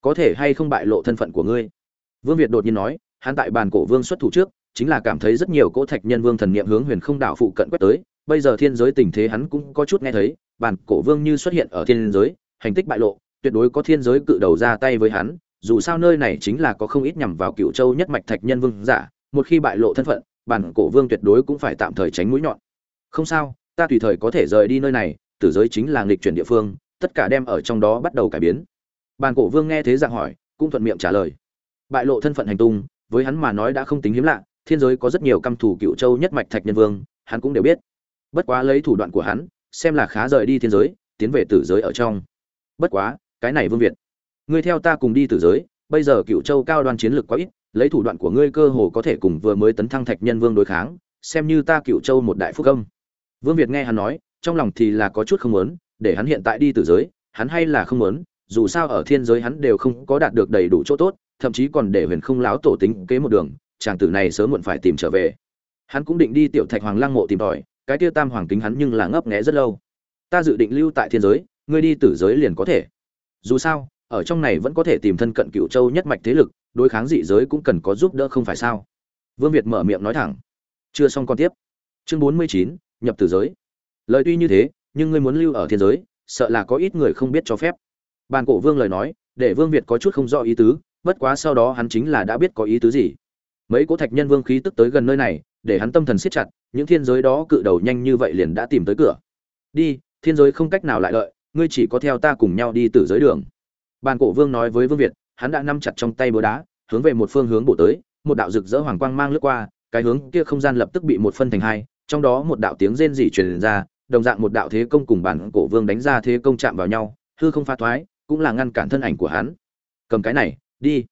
Có thể hay không bại lộ thân phận của ngươi? Vương việt đột nhiên nói, hắn tại bàn cổ vương xuất thủ trước, chính là cảm thấy rất nhiều cỗ thạch nhân vương thần niệm hướng huyền không đạo phụ cận quét tới, bây giờ thiên giới tình thế hắn cũng có chút nghe thấy, bàn cổ vương như xuất hiện ở thiên giới, hành tích bại lộ, tuyệt đối có thiên giới cự đầu ra tay với hắn, dù sao nơi này chính là có không ít nhằm vào cựu châu nhất mạch thạch nhân vương giả, một khi bại lộ thân phận bản cổ vương tuyệt đối cũng phải tạm thời tránh mũi nhọn. Không sao, ta tùy thời có thể rời đi nơi này, tử giới chính là nghịch chuyển địa phương, tất cả đem ở trong đó bắt đầu cải biến. Bàn cổ vương nghe thế dạng hỏi, cũng thuận miệng trả lời bại lộ thân phận hành tung, với hắn mà nói đã không tính hiếm lạ, thiên giới có rất nhiều căm thủ cựu châu nhất mạch thạch nhân vương, hắn cũng đều biết. Bất quá lấy thủ đoạn của hắn, xem là khá rời đi thiên giới, tiến về tử giới ở trong. Bất quá, cái này vương việt, ngươi theo ta cùng đi tử giới, bây giờ cựu châu cao đoan chiến lược quá ít, lấy thủ đoạn của ngươi cơ hồ có thể cùng vừa mới tấn thăng thạch nhân vương đối kháng, xem như ta cựu châu một đại phúc công vương việt nghe hắn nói, trong lòng thì là có chút không muốn, để hắn hiện tại đi tử giới, hắn hay là không muốn, dù sao ở thiên giới hắn đều không có đạt được đầy đủ chỗ tốt thậm chí còn để huyền không láo tổ tính kế một đường, chàng tử này sớm muộn phải tìm trở về. Hắn cũng định đi tiểu thạch hoàng lăng mộ tìm tòi, cái tiêu tam hoàng kính hắn nhưng là ngấp nghẽ rất lâu. Ta dự định lưu tại thiên giới, ngươi đi tử giới liền có thể. Dù sao, ở trong này vẫn có thể tìm thân cận cựu châu nhất mạch thế lực, đối kháng dị giới cũng cần có giúp đỡ không phải sao? Vương việt mở miệng nói thẳng. Chưa xong con tiếp. Chương bốn mươi chín, nhập tử giới. Lời tuy như thế, nhưng ngươi muốn lưu ở thiên giới, sợ là có ít người không biết cho phép. Bàn cổ vương lời nói, để vương việt có chút không rõ ý tứ bất quá sau đó hắn chính là đã biết có ý tứ gì. Mấy cỗ thạch nhân vương khí tức tới gần nơi này, để hắn tâm thần siết chặt, những thiên giới đó cự đầu nhanh như vậy liền đã tìm tới cửa. Đi, thiên giới không cách nào lại lợi, ngươi chỉ có theo ta cùng nhau đi tử giới đường. Bàn cổ vương nói với vương việt, hắn đã nắm chặt trong tay búa đá, hướng về một phương hướng bổ tới, một đạo rực rỡ hoàng quang mang lướt qua, cái hướng kia không gian lập tức bị một phân thành hai, trong đó một đạo tiếng rên rỉ truyền ra, đồng dạng một đạo thế công cùng bản cổ vương đánh ra thế công chạm vào nhau, hư không phá thoái, cũng là ngăn cản thân ảnh của hắn. Cầm cái này đi.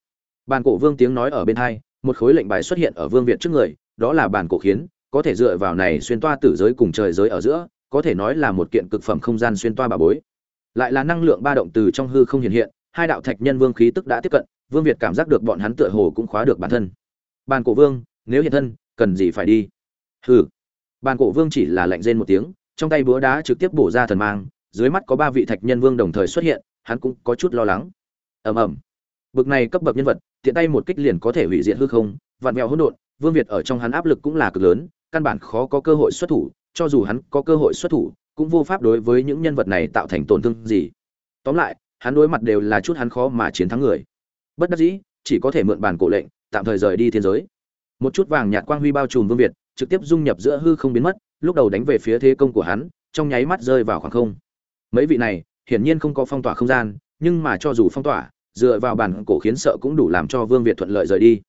Bàn cổ vương tiếng nói ở bên hai, một khối lệnh bài xuất hiện ở vương việt trước người, đó là bàn cổ khiến, có thể dựa vào này xuyên toa tử giới cùng trời giới ở giữa, có thể nói là một kiện cực phẩm không gian xuyên toa bà bối. Lại là năng lượng ba động từ trong hư không hiện hiện, hai đạo thạch nhân vương khí tức đã tiếp cận, vương việt cảm giác được bọn hắn tựa hồ cũng khóa được bản thân. Bàn cổ vương, nếu hiện thân, cần gì phải đi? Hừ. Bàn cổ vương chỉ là lạnh rên một tiếng, trong tay búa đá trực tiếp bổ ra thần mang, dưới mắt có ba vị thạch nhân vương đồng thời xuất hiện, hắn cũng có chút lo lắng. Ầm ầm bực này cấp bậc nhân vật, tiện tay một kích liền có thể hủy diệt hư không, vạn mèo hỗn độn, vương việt ở trong hắn áp lực cũng là cực lớn, căn bản khó có cơ hội xuất thủ, cho dù hắn có cơ hội xuất thủ, cũng vô pháp đối với những nhân vật này tạo thành tổn thương gì. Tóm lại, hắn đối mặt đều là chút hắn khó mà chiến thắng người. Bất đắc dĩ, chỉ có thể mượn bản cổ lệnh, tạm thời rời đi thiên giới. Một chút vàng nhạt quang huy bao trùm vương việt, trực tiếp dung nhập giữa hư không biến mất, lúc đầu đánh về phía thế công của hắn, trong nháy mắt rơi vào khoảng không. Mấy vị này, hiển nhiên không có phong tỏa không gian, nhưng mà cho dù phong tỏa dựa vào bản cổ khiến sợ cũng đủ làm cho vương việt thuận lợi rời đi.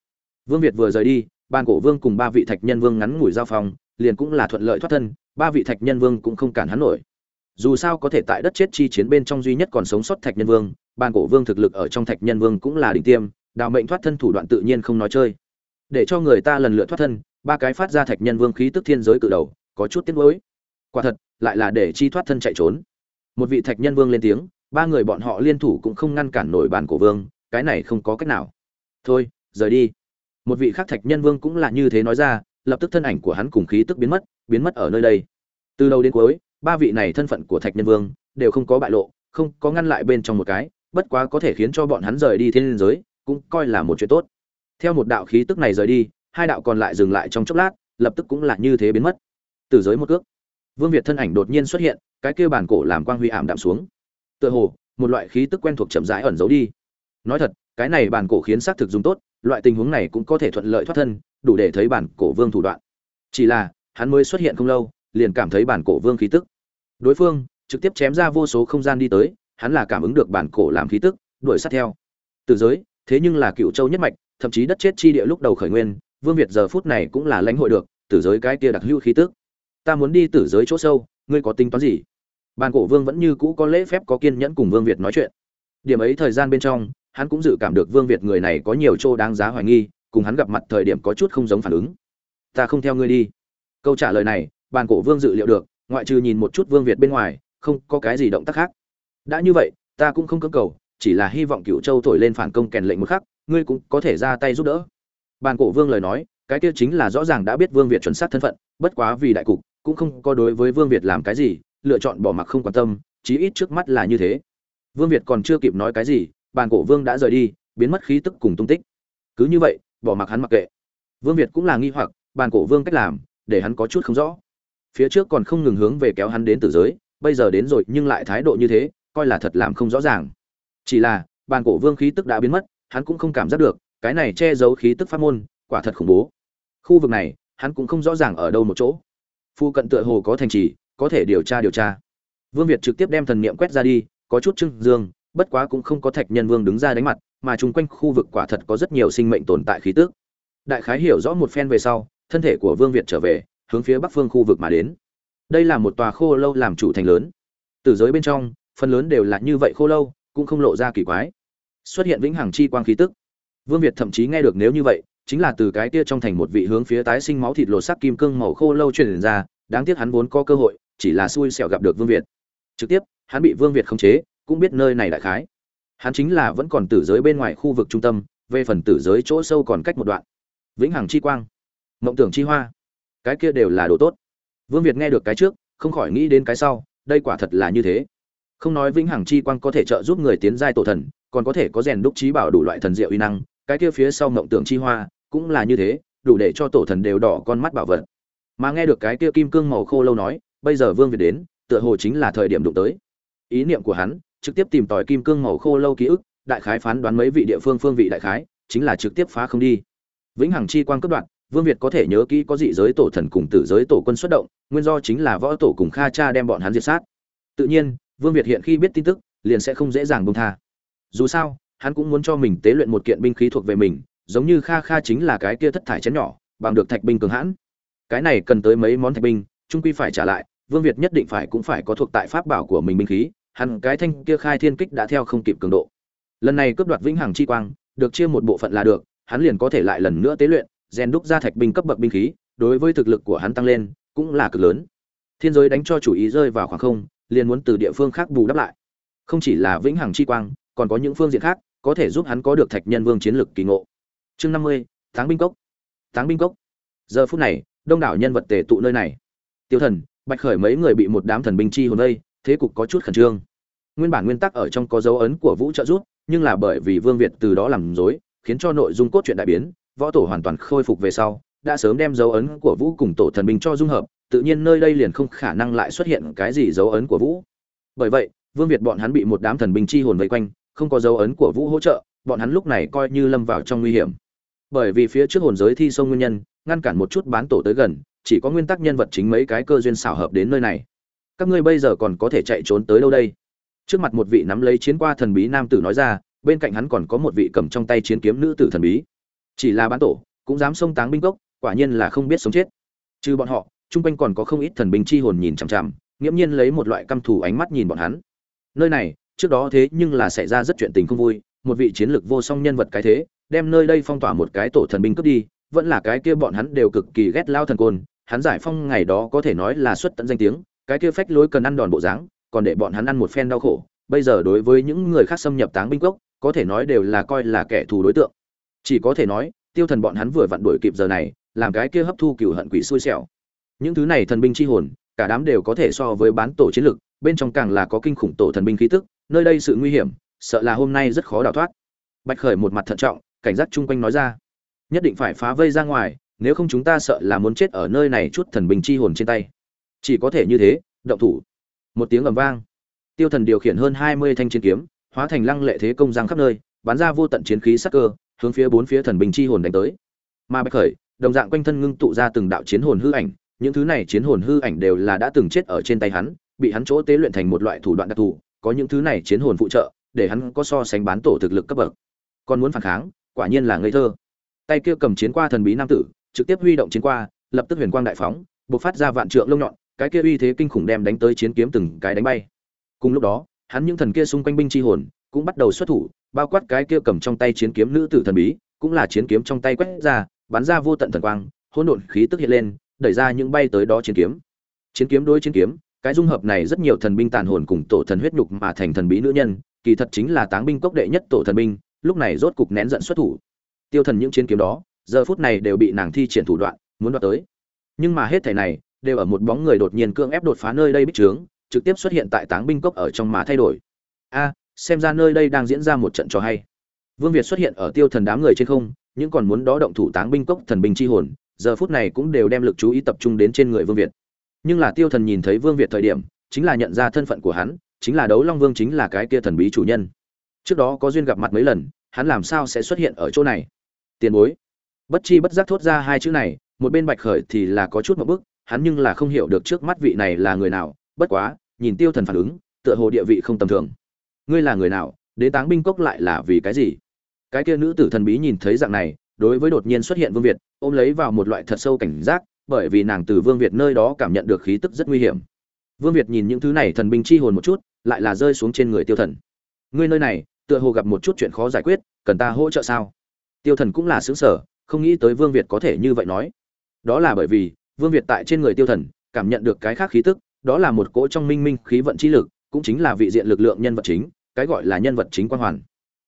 Vương việt vừa rời đi bàn cổ vương cùng ba vị thạch nhân vương ngắn ngủi giao phòng, liền cũng là thuận lợi thoát thân, ba vị thạch nhân vương cũng không cản hắn nổi. Dù sao có thể tại đất chết chi chiến bên trong duy nhất còn sống sót thạch nhân vương bàn cổ vương thực lực ở trong thạch nhân vương cũng là đỉnh tiêm, đào mệnh thoát thân thủ đoạn tự nhiên không nói chơi. Để cho người ta lần lượt thoát thân, ba cái phát ra thạch nhân vương khí tức thiên giới cự đầu, có chút tiếc nuối. Quả thật, lại là để chi thoát thân chạy trốn. Một vị thạch nhân vương lên tiếng ba người bọn họ liên thủ cũng không ngăn cản nổi bàn cổ vương, cái này không có cách nào. Thôi, rời đi. Một vị khác thạch nhân vương cũng là như thế nói ra, lập tức thân ảnh của hắn cùng khí tức biến mất biến mất ở nơi đây. Từ đầu đến cuối, ba vị này thân phận của thạch nhân vương đều không có bại lộ, không có ngăn lại bên trong một cái, bất quá có thể khiến cho bọn hắn rời đi thiên liên giới, cũng coi là một chuyện tốt. Theo một đạo khí tức này rời đi, hai đạo còn lại dừng lại trong chốc lát, lập tức cũng là như thế biến mất. Từ giới một cước, vương việt thân ảnh đột nhiên xuất hiện, cái kia bản cổ làm quang huy ảm đạm xuống tựa hồ, một loại khí tức quen thuộc chậm rãi ẩn giấu đi. Nói thật, cái này bản cổ khiến xác thực dùng tốt, loại tình huống này cũng có thể thuận lợi thoát thân, đủ để thấy bản cổ vương thủ đoạn. Chỉ là, hắn mới xuất hiện không lâu, liền cảm thấy bản cổ vương khí tức. Đối phương, trực tiếp chém ra vô số không gian đi tới, hắn là cảm ứng được bản cổ làm khí tức, đuổi sát theo. Từ giới, thế nhưng là cựu châu nhất mạch, thậm chí đất chết chi địa lúc đầu khởi nguyên, vương việt giờ phút này cũng là lãnh hội được, tử giới cái kia đặc hữu khí tức. Ta muốn đi tử giới chỗ sâu, ngươi có tính toán gì? Bàn cổ vương vẫn như cũ có lễ phép có kiên nhẫn cùng vương việt nói chuyện điểm ấy thời gian bên trong hắn cũng dự cảm được Vương Việt người này có nhiều chỗ đáng giá hoài nghi, cùng hắn gặp mặt thời điểm có chút không giống phản ứng. "Ta không theo ngươi đi." Câu trả lời này, bàn cổ Vương dự liệu được, ngoại trừ nhìn một chút Vương Việt bên ngoài, không có cái gì động tác khác. Đã như vậy, ta cũng không cưỡng cầu, chỉ là hy vọng Cựu Châu thổi lên phản công kèn lệnh một khắc, ngươi cũng có thể ra tay giúp đỡ. Bàn cổ Vương lời nói, cái kia chính là rõ ràng đã biết Vương Việt chuẩn xác thân phận, bất quá vì đại cục, cũng không có đối với Vương Việt làm cái gì, lựa chọn bỏ mặc không quan tâm, chí ít trước mắt là như thế. Vương Việt còn chưa kịp nói cái gì, bàn cổ vương đã rời đi biến mất khí tức cùng tung tích. Cứ như vậy bỏ mặc hắn mặc kệ. Vương việt cũng là nghi hoặc bàn cổ vương cách làm để hắn có chút không rõ. Phía trước còn không ngừng hướng về kéo hắn đến tử giới bây giờ đến rồi nhưng lại thái độ như thế coi là thật làm không rõ ràng. Chỉ là bàn cổ vương khí tức đã biến mất hắn cũng không cảm giác được cái này che giấu khí tức pháp môn quả thật khủng bố. Khu vực này hắn cũng không rõ ràng ở đâu một chỗ. Phu cận tựa hồ có thành trì có thể điều tra điều tra. Vương việt trực tiếp đem thần niệm quét ra đi, có chút trưng dương, bất quá cũng không có thạch nhân vương đứng ra đánh mặt, mà chung quanh khu vực quả thật có rất nhiều sinh mệnh tồn tại khí tức. Đại khái hiểu rõ một phen về sau, thân thể của vương việt trở về, hướng phía bắc phương khu vực mà đến. Đây là một tòa khô lâu làm chủ thành lớn. Từ giới bên trong, phần lớn đều là như vậy khô lâu, cũng không lộ ra kỳ quái. Xuất hiện vĩnh hằng chi quang khí tức. Vương việt thậm chí nghe được nếu như vậy, chính là từ cái kia trong thành một vị hướng phía tái sinh máu thịt lột sắc kim cương màu khô lâu truyền ra, đáng tiếc hắn vốn có cơ hội chỉ là xui xẻo gặp được vương việt. Trực tiếp, hắn bị vương việt khống chế, cũng biết nơi này đại khái. Hắn chính là vẫn còn tử giới bên ngoài khu vực trung tâm, về phần tử giới chỗ sâu còn cách một đoạn. Vĩnh hằng chi quang, mộng tưởng chi hoa, cái kia đều là đồ tốt. Vương việt nghe được cái trước, không khỏi nghĩ đến cái sau, đây quả thật là như thế. Không nói vĩnh hằng chi quang có thể trợ giúp người tiến giai tổ thần, còn có thể có rèn đúc trí bảo đủ loại thần diệu uy năng, cái kia phía sau mộng tưởng chi hoa cũng là như thế, đủ để cho tổ thần đều đỏ con mắt bảo vật. Mà nghe được cái kia kim cương màu khô lâu nói bây giờ vương việt đến, tựa hồ chính là thời điểm đụng tới. Ý niệm của hắn, trực tiếp tìm tòi kim cương màu khô lâu ký ức, đại khái phán đoán mấy vị địa phương phương vị đại khái, chính là trực tiếp phá không đi. Vĩnh hằng chi quang cấp đoạn, vương việt có thể nhớ kỹ có dị giới tổ thần cùng tử giới tổ quân xuất động, nguyên do chính là võ tổ cùng kha cha đem bọn hắn diệt sát. Tự nhiên, vương việt hiện khi biết tin tức, liền sẽ không dễ dàng bông tha. Dù sao, hắn cũng muốn cho mình tế luyện một kiện binh khí thuộc về mình, giống như kha kha chính là cái kia thất thải chén nhỏ, bằng được thạch binh cường hãn. Cái này cần tới mấy món thạch binh trung quy phải trả lại, vương việt nhất định phải cũng phải có thuộc tại pháp bảo của mình binh khí, hắn cái thanh kia khai thiên kích đã theo không kịp cường độ. Lần này cướp đoạt vĩnh hằng chi quang, được chia một bộ phận là được, hắn liền có thể lại lần nữa tế luyện, rèn đúc ra thạch binh cấp bậc binh khí, đối với thực lực của hắn tăng lên, cũng là cực lớn. Thiên giới đánh cho chủ ý rơi vào khoảng không, liền muốn từ địa phương khác bù đắp lại. Không chỉ là vĩnh hằng chi quang, còn có những phương diện khác, có thể giúp hắn có được thạch nhân vương chiến lược kỳ ngộ. Chương năm mươi tháng binh cốc. Tháng binh cốc. Giờ phút này, đông đảo nhân vật tề tụ nơi này tiêu thần, bạch khởi mấy người bị một đám thần binh chi hồn vây, thế cục có chút khẩn trương. Nguyên bản nguyên tắc ở trong có dấu ấn của vũ trợ rút nhưng là bởi vì vương việt từ đó làm dối khiến cho nội dung cốt truyện đại biến, võ tổ hoàn toàn khôi phục về sau, đã sớm đem dấu ấn của vũ cùng tổ thần binh cho dung hợp, tự nhiên nơi đây liền không khả năng lại xuất hiện cái gì dấu ấn của vũ. Bởi vậy, vương việt bọn hắn bị một đám thần binh chi hồn vây quanh, không có dấu ấn của vũ hỗ trợ, bọn hắn lúc này coi như lâm vào trong nguy hiểm. Bởi vì phía trước hồn giới thi sông nguyên nhân, ngăn cản một chút bán tổ tới gần chỉ có nguyên tắc nhân vật chính mấy cái cơ duyên xảo hợp đến nơi này. Các ngươi bây giờ còn có thể chạy trốn tới đâu đây? Trước mặt một vị nắm lấy chiến qua thần bí nam tử nói ra, bên cạnh hắn còn có một vị cầm trong tay chiến kiếm nữ tử thần bí. Chỉ là bán tổ, cũng dám xông táng binh cốc quả nhiên là không biết sống chết. Trừ bọn họ, chung quanh còn có không ít thần binh chi hồn nhìn chằm chằm, nghiễm nhiên lấy một loại căm thù ánh mắt nhìn bọn hắn. Nơi này, trước đó thế nhưng là xảy ra rất chuyện tình không vui, một vị chiến lược vô song nhân vật cái thế, đem nơi đây phong tỏa một cái tổ thần binh cướp đi, vẫn là cái kia bọn hắn đều cực kỳ ghét lao thần côn hắn giải phong ngày đó có thể nói là xuất tận danh tiếng, cái kia phách lối cần ăn đòn bộ dáng, còn để bọn hắn ăn một phen đau khổ, bây giờ đối với những người khác xâm nhập táng binh cốc có thể nói đều là coi là kẻ thù đối tượng. Chỉ có thể nói, tiêu thần bọn hắn vừa vặn đuổi kịp giờ này, làm cái kia hấp thu cừu hận quỷ xui xẻo. Những thứ này thần binh chi hồn, cả đám đều có thể so với bán tổ chiến lực, bên trong càng là có kinh khủng tổ thần binh khí tức, nơi đây sự nguy hiểm, sợ là hôm nay rất khó đào thoát. Bạch khởi một mặt thận trọng, cảnh giác chung quanh nói ra, nhất định phải phá vây ra ngoài nếu không chúng ta sợ là muốn chết ở nơi này chút thần bình chi hồn trên tay. Chỉ có thể như thế, động thủ. Một tiếng ầm vang. Tiêu thần điều khiển hơn hai mươi thanh chiến kiếm, hóa thành lăng lệ thế công giang khắp nơi, bắn ra vô tận chiến khí sắc cơ, hướng phía bốn phía thần bình chi hồn đánh tới. Mà bạch khởi, đồng dạng quanh thân ngưng tụ ra từng đạo chiến hồn hư ảnh, những thứ này chiến hồn hư ảnh đều là đã từng chết ở trên tay hắn, bị hắn chỗ tế luyện thành một loại thủ đoạn đặc thù, có những thứ này chiến hồn phụ trợ, để hắn có so sánh bán tổ thực lực cấp bậc. Còn muốn phản kháng, quả nhiên là ngây thơ. Tay kia cầm chiến qua thần bí nam tử trực tiếp huy động chiến qua, lập tức huyền quang đại phóng, bộc phát ra vạn trượng lông nhọn, cái kia uy thế kinh khủng đem đánh tới chiến kiếm từng cái đánh bay. Cùng lúc đó, hắn những thần kia xung quanh binh chi hồn cũng bắt đầu xuất thủ, bao quát cái kia cầm trong tay chiến kiếm nữ tử thần bí, cũng là chiến kiếm trong tay quét ra, bắn ra vô tận thần quang, hỗn độn khí tức hiện lên, đẩy ra những bay tới đó chiến kiếm. Chiến kiếm đối chiến kiếm, cái dung hợp này rất nhiều thần binh tàn hồn cùng tổ thần huyết nhục mà thành thần bí nữ nhân, kỳ thật chính là táng binh cốc đệ nhất tổ thần binh, lúc này rốt cục nén giận xuất thủ. Tiêu thần những chiến kiếm đó giờ phút này đều bị nàng thi triển thủ đoạn, muốn đoạt tới. Nhưng mà hết thảy này, đều ở một bóng người đột nhiên cưỡng ép đột phá nơi đây bích trướng, trực tiếp xuất hiện tại táng binh cốc ở trong mà thay đổi. A, xem ra nơi đây đang diễn ra một trận trò hay. Vương việt xuất hiện ở tiêu thần đám người trên không, những còn muốn đó động thủ táng binh cốc thần binh chi hồn, giờ phút này cũng đều đem lực chú ý tập trung đến trên người vương việt. Nhưng là tiêu thần nhìn thấy vương việt thời điểm, chính là nhận ra thân phận của hắn, chính là đấu long vương chính là cái kia thần bí chủ nhân. Trước đó có duyên gặp mặt mấy lần, hắn làm sao sẽ xuất hiện ở chỗ này? Tiền bối bất chi bất giác thốt ra hai chữ này, một bên bạch khởi thì là có chút một bức, hắn nhưng là không hiểu được trước mắt vị này là người nào, bất quá, nhìn tiêu thần phản ứng, tựa hồ địa vị không tầm thường. Ngươi là người nào đến táng binh cốc lại là vì cái gì? Cái kia nữ tử thần bí nhìn thấy dạng này, đối với đột nhiên xuất hiện vương việt, ôm lấy vào một loại thật sâu cảnh giác, bởi vì nàng từ vương việt nơi đó cảm nhận được khí tức rất nguy hiểm. Vương việt nhìn những thứ này thần binh chi hồn một chút, lại là rơi xuống trên người tiêu thần. Ngươi nơi này, tựa hồ gặp một chút chuyện khó giải quyết, cần ta hỗ trợ sao? Tiêu thần cũng là xứng sở không nghĩ tới vương việt có thể như vậy nói. Đó là bởi vì, vương việt tại trên người tiêu thần, cảm nhận được cái khác khí tức, đó là một cỗ trong minh minh khí vận chi lực, cũng chính là vị diện lực lượng nhân vật chính, cái gọi là nhân vật chính quan hoàn.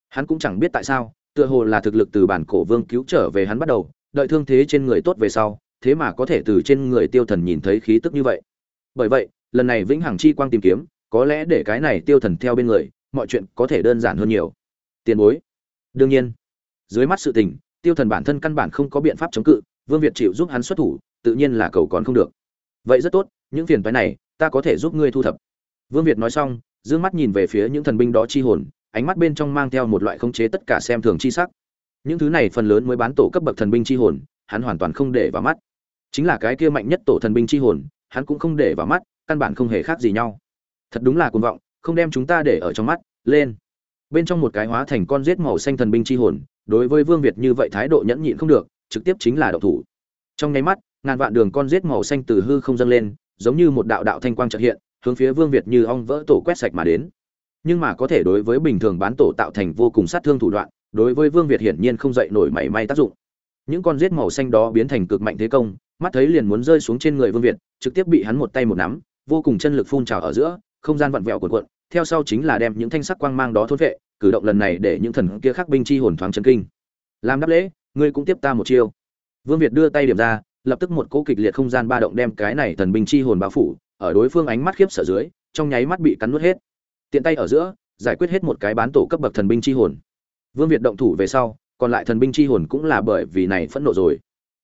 Hắn cũng chẳng biết tại sao, tựa hồ là thực lực từ bản cổ vương cứu trở về hắn bắt đầu, đợi thương thế trên người tốt về sau, thế mà có thể từ trên người tiêu thần nhìn thấy khí tức như vậy. Bởi vậy, lần này vĩnh hằng chi quang tìm kiếm, có lẽ để cái này tiêu thần theo bên người, mọi chuyện có thể đơn giản hơn nhiều. Tiền bối. Đương nhiên. Dưới mắt sự tình tiêu thần bản thân căn bản không có biện pháp chống cự, vương việt chịu giúp hắn xuất thủ, tự nhiên là cầu còn không được. Vậy rất tốt, những phiền phái này, ta có thể giúp ngươi thu thập. Vương việt nói xong d ư ơ n g mắt nhìn về phía những thần binh đó chi hồn, ánh mắt bên trong mang theo một loại khống chế tất cả xem thường chi sắc. Những thứ này phần lớn mới bán tổ cấp bậc thần binh chi hồn, hắn hoàn toàn không để vào mắt. Chính là cái kia mạnh nhất tổ thần binh chi hồn, hắn cũng không để vào mắt, căn bản không hề khác gì nhau. Thật đúng là cuồng vọng, không đem chúng ta để ở trong mắt, lên. Bên trong một cái hóa thành con rết màu xanh thần binh chi hồn đối với vương việt như vậy thái độ nhẫn nhịn không được, trực tiếp chính là động thủ. Trong nháy mắt, ngàn vạn đường con rết màu xanh từ hư không dâng lên, giống như một đạo đạo thanh quang chợt hiện, hướng phía vương việt như ong vỡ tổ quét sạch mà đến. Nhưng mà có thể đối với bình thường bán tổ tạo thành vô cùng sát thương thủ đoạn, đối với vương việt hiển nhiên không dậy nổi mảy may tác dụng. Những con rết màu xanh đó biến thành cực mạnh thế công, mắt thấy liền muốn rơi xuống trên người vương việt, trực tiếp bị hắn một tay một nắm, vô cùng chân lực phun trào ở giữa, không gian vặn vẹo cuộn cuộn, theo sau chính là đem những thanh sắc quang mang đó thôn vệ cử động lần này để những thần kia khắc binh chi hồn thoáng chấn kinh. Làm đáp lễ, ngươi cũng tiếp ta một chiêu. Vương việt đưa tay điểm ra, lập tức một cỗ kịch liệt không gian ba động đem cái này thần binh chi hồn bao phủ, ở đối phương ánh mắt khiếp sợ dưới, trong nháy mắt bị cắn nuốt hết. Tiện tay ở giữa, giải quyết hết một cái bán tổ cấp bậc thần binh chi hồn. Vương việt động thủ về sau, còn lại thần binh chi hồn cũng là bởi vì này phẫn nộ rồi.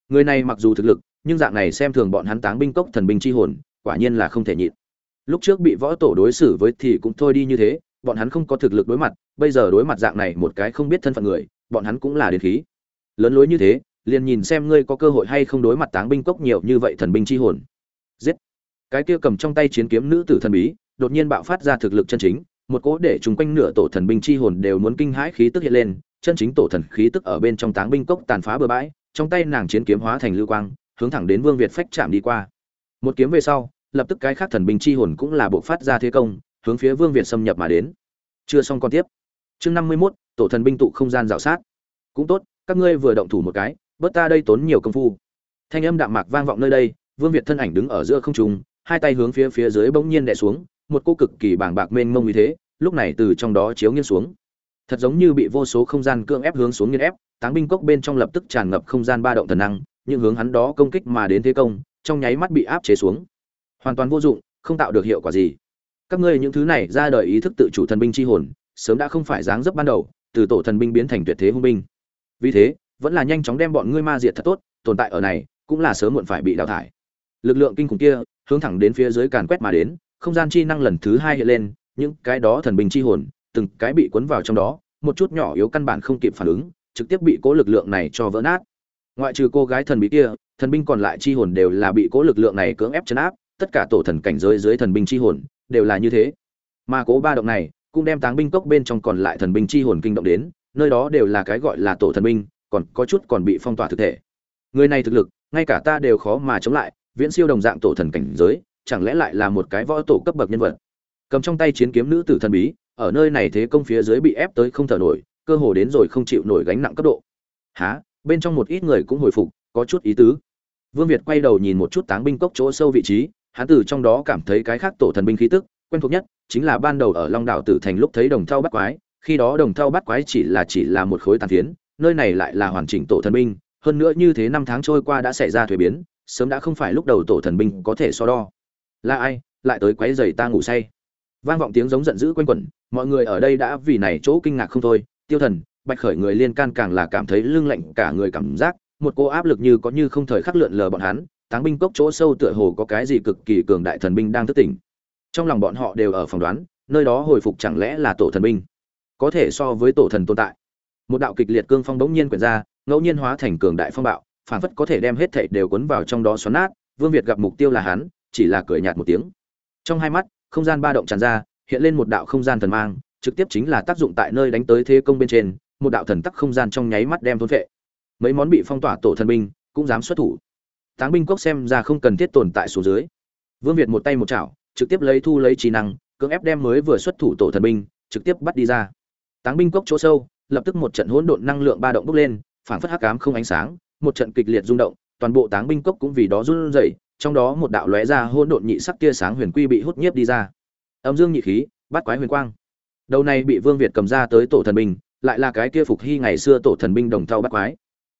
Người này mặc dù thực lực, nhưng dạng này xem thường bọn hắn táng binh cốc thần binh chi hồn, quả nhiên là không thể nhịn. Lúc trước bị võ tổ đối xử với thì cũng thôi đi như thế bọn hắn không có thực lực đối mặt, bây giờ đối mặt dạng này một cái không biết thân phận người, bọn hắn cũng là đến khí. Lớn lối như thế, liền nhìn xem ngươi có cơ hội hay không đối mặt táng binh cốc nhiều như vậy thần binh chi hồn. Giết! Cái kia cầm trong tay chiến kiếm nữ tử thần bí, đột nhiên bạo phát ra thực lực chân chính, một cỗ để chúng quanh nửa tổ thần binh chi hồn đều muốn kinh hãi khí tức hiện lên, chân chính tổ thần khí tức ở bên trong táng binh cốc tàn phá bừa bãi, trong tay nàng chiến kiếm hóa thành lưu quang, hướng thẳng đến vương việt phách chạm đi qua. Một kiếm về sau, lập tức cái khác thần binh chi hồn cũng là bộ phát ra thế công hướng phía vương việt xâm nhập mà đến. Chưa xong còn tiếp. Chương năm mươi mốt, tổ thần binh tụ không gian dạo sát. Cũng tốt, các ngươi vừa động thủ một cái, bớt ta đây tốn nhiều công phu. Thanh âm đạm mạc vang vọng nơi đây, vương việt thân ảnh đứng ở giữa không trung, hai tay hướng phía phía dưới bỗng nhiên đè xuống, một cô cực kỳ bàng bạc mênh mông như thế, lúc này từ trong đó chiếu nghiêng xuống. Thật giống như bị vô số không gian cưỡng ép hướng xuống nghiêng ép, táng binh cốc bên trong lập tức tràn ngập không gian ba động thần năng, những hướng hắn đó công kích mà đến thế công, trong nháy mắt bị áp chế xuống. Hoàn toàn vô dụng, không tạo được hiệu quả gì các ngươi những thứ này ra đời ý thức tự chủ thần binh chi hồn, sớm đã không phải dáng dấp ban đầu, từ tổ thần binh biến thành tuyệt thế hung binh. Vì thế, vẫn là nhanh chóng đem bọn ngươi ma diệt thật tốt, tồn tại ở này, cũng là sớm muộn phải bị đào thải. Lực lượng kinh khủng kia, hướng thẳng đến phía dưới càn quét mà đến, không gian chi năng lần thứ hai hiện lên, những cái đó thần binh chi hồn, từng cái bị cuốn vào trong đó, một chút nhỏ yếu căn bản không kịp phản ứng, trực tiếp bị cố lực lượng này cho vỡ nát. Ngoại trừ cô gái thần bí kia, thần binh còn lại chi hồn đều là bị cố lực lượng này cưỡng ép chấn áp, tất cả tổ thần cảnh giới dưới thần binh chi hồn đều là như thế. Mà cố ba động này cũng đem táng binh cốc bên trong còn lại thần binh chi hồn kinh động đến, nơi đó đều là cái gọi là tổ thần binh, còn có chút còn bị phong tỏa thực thể. Người này thực lực, ngay cả ta đều khó mà chống lại, viễn siêu đồng dạng tổ thần cảnh giới, chẳng lẽ lại là một cái võ tổ cấp bậc nhân vật? Cầm trong tay chiến kiếm nữ tử thần bí, ở nơi này thế công phía dưới bị ép tới không thở nổi, cơ hồ đến rồi không chịu nổi gánh nặng cấp độ. Há bên trong một ít người cũng hồi phục, có chút ý tứ. Vương việt quay đầu nhìn một chút táng binh cốc chỗ sâu vị trí hắn từ trong đó cảm thấy cái khác tổ thần binh khí tức, quen thuộc nhất chính là ban đầu ở long đảo tử thành lúc thấy đồng thau bắt quái, khi đó đồng thau bắt quái chỉ là chỉ là một khối tàn phiến, nơi này lại là hoàn chỉnh tổ thần binh, hơn nữa như thế năm tháng trôi qua đã xảy ra thuế biến, sớm đã không phải lúc đầu tổ thần binh có thể so đo. Là ai? Lại tới quấy giày ta ngủ say. Vang vọng tiếng giống giận dữ quanh quẩn, mọi người ở đây đã vì này chỗ kinh ngạc không thôi. Tiêu thần, bạch khởi người liên can càng là cảm thấy lưng lạnh cả người cảm giác, một cô áp lực như có như không thời khắc lượn lờ bọn hắn táng binh cốc chỗ sâu tựa hồ có cái gì cực kỳ cường đại thần binh đang thức tỉnh. Trong lòng bọn họ đều ở phỏng đoán, nơi đó hồi phục chẳng lẽ là tổ thần binh. Có thể so với tổ thần tồn tại. Một đạo kịch liệt cương phong bỗng nhiên quyển ra, ngẫu nhiên hóa thành cường đại phong bạo phản phất có thể đem hết thảy đều cuốn vào trong đó xoắn nát, vương việt gặp mục tiêu là hắn, chỉ là cười nhạt một tiếng. Trong hai mắt, không gian ba động tràn ra, hiện lên một đạo không gian thần mang, trực tiếp chính là tác dụng tại nơi đánh tới thế công bên trên, một đạo thần tắc không gian trong nháy mắt đem thôn vệ mấy món bị phong tỏa tổ thần binh cũng dám xuất thủ táng binh cốc xem ra không cần thiết tồn tại số dưới. Vương việt một tay một chảo, trực tiếp lấy thu lấy trí năng, cưỡng ép đem mới vừa xuất thủ tổ thần binh, trực tiếp bắt đi ra. Táng binh cốc chỗ sâu, lập tức một trận hỗn độn năng lượng ba động bốc lên, phảng phất hắc ám không ánh sáng, một trận kịch liệt rung động, toàn bộ táng binh cốc cũng vì đó run rẩy, trong đó một đạo lóe ra hỗn độn nhị sắc tia sáng huyền quy bị hút nhiếp đi ra. Âm dương nhị khí, bắt quái huyền quang. Đầu này bị vương việt cầm ra tới tổ thần binh, lại là cái kia phục hy ngày xưa tổ thần binh đồng thau bắt quái.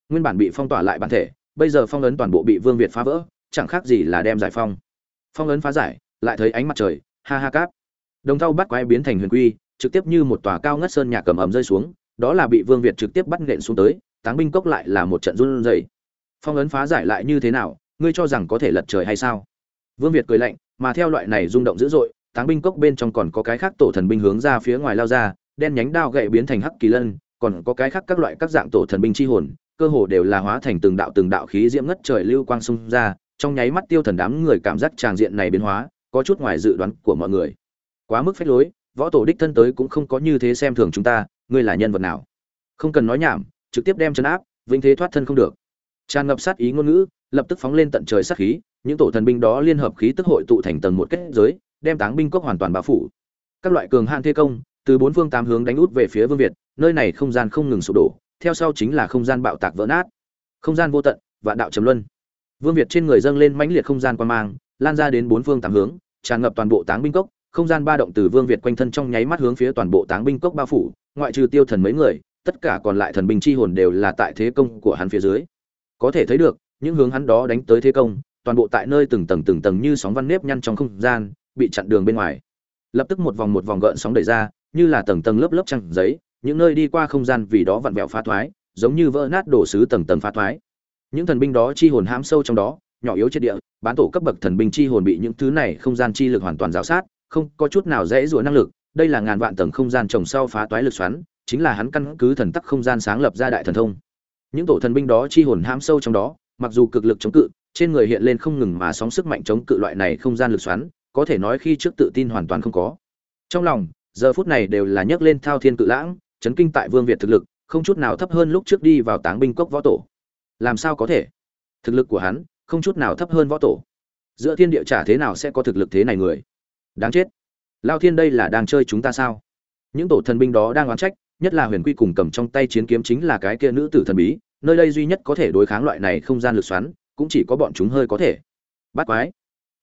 Nguyên bản bị phong tỏa lại bản thể bây giờ phong ấn toàn bộ bị vương việt phá vỡ, chẳng khác gì là đem giải phong. Phong ấn phá giải, lại thấy ánh mặt trời, ha ha cáp. Đồng thau bắt quái biến thành huyền quy, trực tiếp như một tòa cao ngất sơn nhà cầm ầm rơi xuống, đó là bị vương việt trực tiếp bắt nện xuống tới, táng binh cốc lại là một trận run rẩy. Phong ấn phá giải lại như thế nào, ngươi cho rằng có thể lật trời hay sao? Vương việt cười lạnh, mà theo loại này rung động dữ dội, táng binh cốc bên trong còn có cái khác tổ thần binh hướng ra phía ngoài lao ra, đen nhánh đao gậy biến thành hắc kỳ lân, còn có cái khác các loại các dạng tổ thần binh chi hồn cơ hồ đều là hóa thành từng đạo từng đạo khí diễm ngất trời lưu quang xung ra, trong nháy mắt tiêu thần đám người cảm giác tràng diện này biến hóa, có chút ngoài dự đoán của mọi người. Quá mức phách lối, võ tổ đích thân tới cũng không có như thế xem thường chúng ta, ngươi là nhân vật nào? Không cần nói nhảm, trực tiếp đem trấn áp, vĩnh thế thoát thân không được. Tràn ngập sát ý ngôn ngữ, lập tức phóng lên tận trời sát khí, những tổ thần binh đó liên hợp khí tức hội tụ thành tầng một kết giới, đem táng binh cốc hoàn toàn bao phủ. Các loại cường hạn thế công, từ bốn phương tám hướng đánh út về phía vương việt, nơi này không gian không ngừng sụp đổ theo sau chính là không gian bạo tạc vỡ nát. Không gian vô tận và đạo trầm luân. Vương việt trên người dâng lên mãnh liệt không gian quan mang, lan ra đến bốn phương tám hướng, tràn ngập toàn bộ táng binh cốc. Không gian ba động từ vương việt quanh thân trong nháy mắt hướng phía toàn bộ táng binh cốc bao phủ, ngoại trừ tiêu thần mấy người, tất cả còn lại thần binh chi hồn đều là tại thế công của hắn phía dưới. Có thể thấy được, những hướng hắn đó đánh tới thế công, toàn bộ tại nơi từng tầng từng tầng như sóng văn nếp nhăn trong không gian, bị chặn đường bên ngoài. Lập tức một vòng một vòng gợn sóng đẩy ra, như là tầng tầng lớp lớp trăng giấy những nơi đi qua không gian vì đó vặn vẹo phá thoái, giống như vỡ nát đổ sứ tầng tầng phá thoái. Những thần binh đó chi hồn hãm sâu trong đó, nhỏ yếu trên địa, bán tổ cấp bậc thần binh chi hồn bị những thứ này không gian chi lực hoàn toàn rào sát, không có chút nào dễ dụa năng lực. Đây là ngàn vạn tầng không gian trồng sau phá toái lực xoắn, chính là hắn căn cứ thần tắc không gian sáng lập ra đại thần thông. Những tổ thần binh đó chi hồn hãm sâu trong đó, mặc dù cực lực chống cự, trên người hiện lên không ngừng mà sóng sức mạnh chống cự loại này không gian lực xoắn, có thể nói khi trước tự tin hoàn toàn không có. Trong lòng, giờ phút này đều là nhấc lên thao thiên cự lãng chấn kinh tại vương việt thực lực, không chút nào thấp hơn lúc trước đi vào táng binh cốc võ tổ. Làm sao có thể? Thực lực của hắn, không chút nào thấp hơn võ tổ. Giữa thiên địa trả thế nào sẽ có thực lực thế này người? Đáng chết. Lao thiên đây là đang chơi chúng ta sao? Những tổ thần binh đó đang oán trách, nhất là huyền quy cùng cầm trong tay chiến kiếm chính là cái kia nữ tử thần bí, nơi đây duy nhất có thể đối kháng loại này không gian lực xoắn, cũng chỉ có bọn chúng hơi có thể. Bắt quái.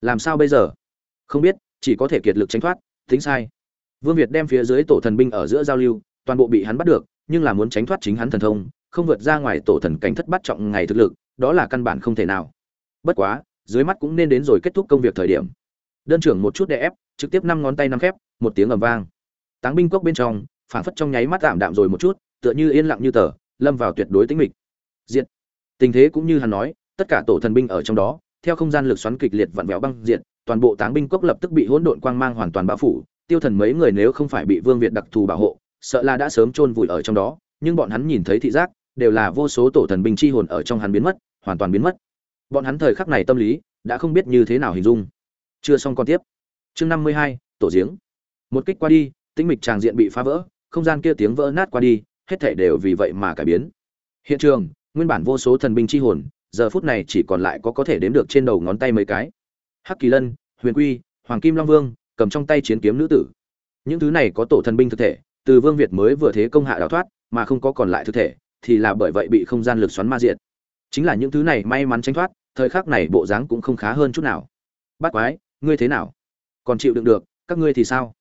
Làm sao bây giờ? Không biết, chỉ có thể kiệt lực tránh thoát, tính sai. Vương việt đem phía dưới tổ thần binh ở giữa giao lưu toàn bộ bị hắn bắt được, nhưng là muốn tránh thoát chính hắn thần thông, không vượt ra ngoài tổ thần cảnh thất bắt trọng ngày thực lực, đó là căn bản không thể nào. Bất quá, dưới mắt cũng nên đến rồi kết thúc công việc thời điểm. Đơn trưởng một chút đè ép, trực tiếp năm ngón tay năm khép, một tiếng ầm vang. Táng binh cốc bên trong, phản phất trong nháy mắt tạm đạm rồi một chút, tựa như yên lặng như tờ, lâm vào tuyệt đối tĩnh mịch. Diện tình thế cũng như hắn nói, tất cả tổ thần binh ở trong đó, theo không gian lực xoắn kịch liệt vặn vẹo băng diện toàn bộ táng binh cốc lập tức bị hỗn độn quang mang hoàn toàn bao phủ, tiêu thần mấy người nếu không phải bị vương việt đặc thù bảo hộ sợ là đã sớm chôn vùi ở trong đó, nhưng bọn hắn nhìn thấy thị giác, đều là vô số tổ thần binh chi hồn ở trong hắn biến mất, hoàn toàn biến mất. Bọn hắn thời khắc này tâm lý, đã không biết như thế nào hình dung. Chưa xong còn tiếp. Chương năm mươi hai, tổ giếng. Một kích qua đi, tĩnh mịch tràng diện bị phá vỡ, không gian kia tiếng vỡ nát qua đi, hết thảy đều vì vậy mà cải biến. Hiện trường, nguyên bản vô số thần binh chi hồn, giờ phút này chỉ còn lại có có thể đếm được trên đầu ngón tay mấy cái. Hắc kỳ lân, huyền quy, hoàng kim long vương, cầm trong tay chiến kiếm nữ tử. Những thứ này có tổ thần binh thực thể từ vương việt mới vừa thế công hạ đào thoát, mà không có còn lại thực thể, thì là bởi vậy bị không gian lực xoắn ma diệt. Chính là những thứ này may mắn tránh thoát, thời khắc này bộ dáng cũng không khá hơn chút nào. Bắt quái, ngươi thế nào? Còn chịu đựng được, các ngươi thì sao?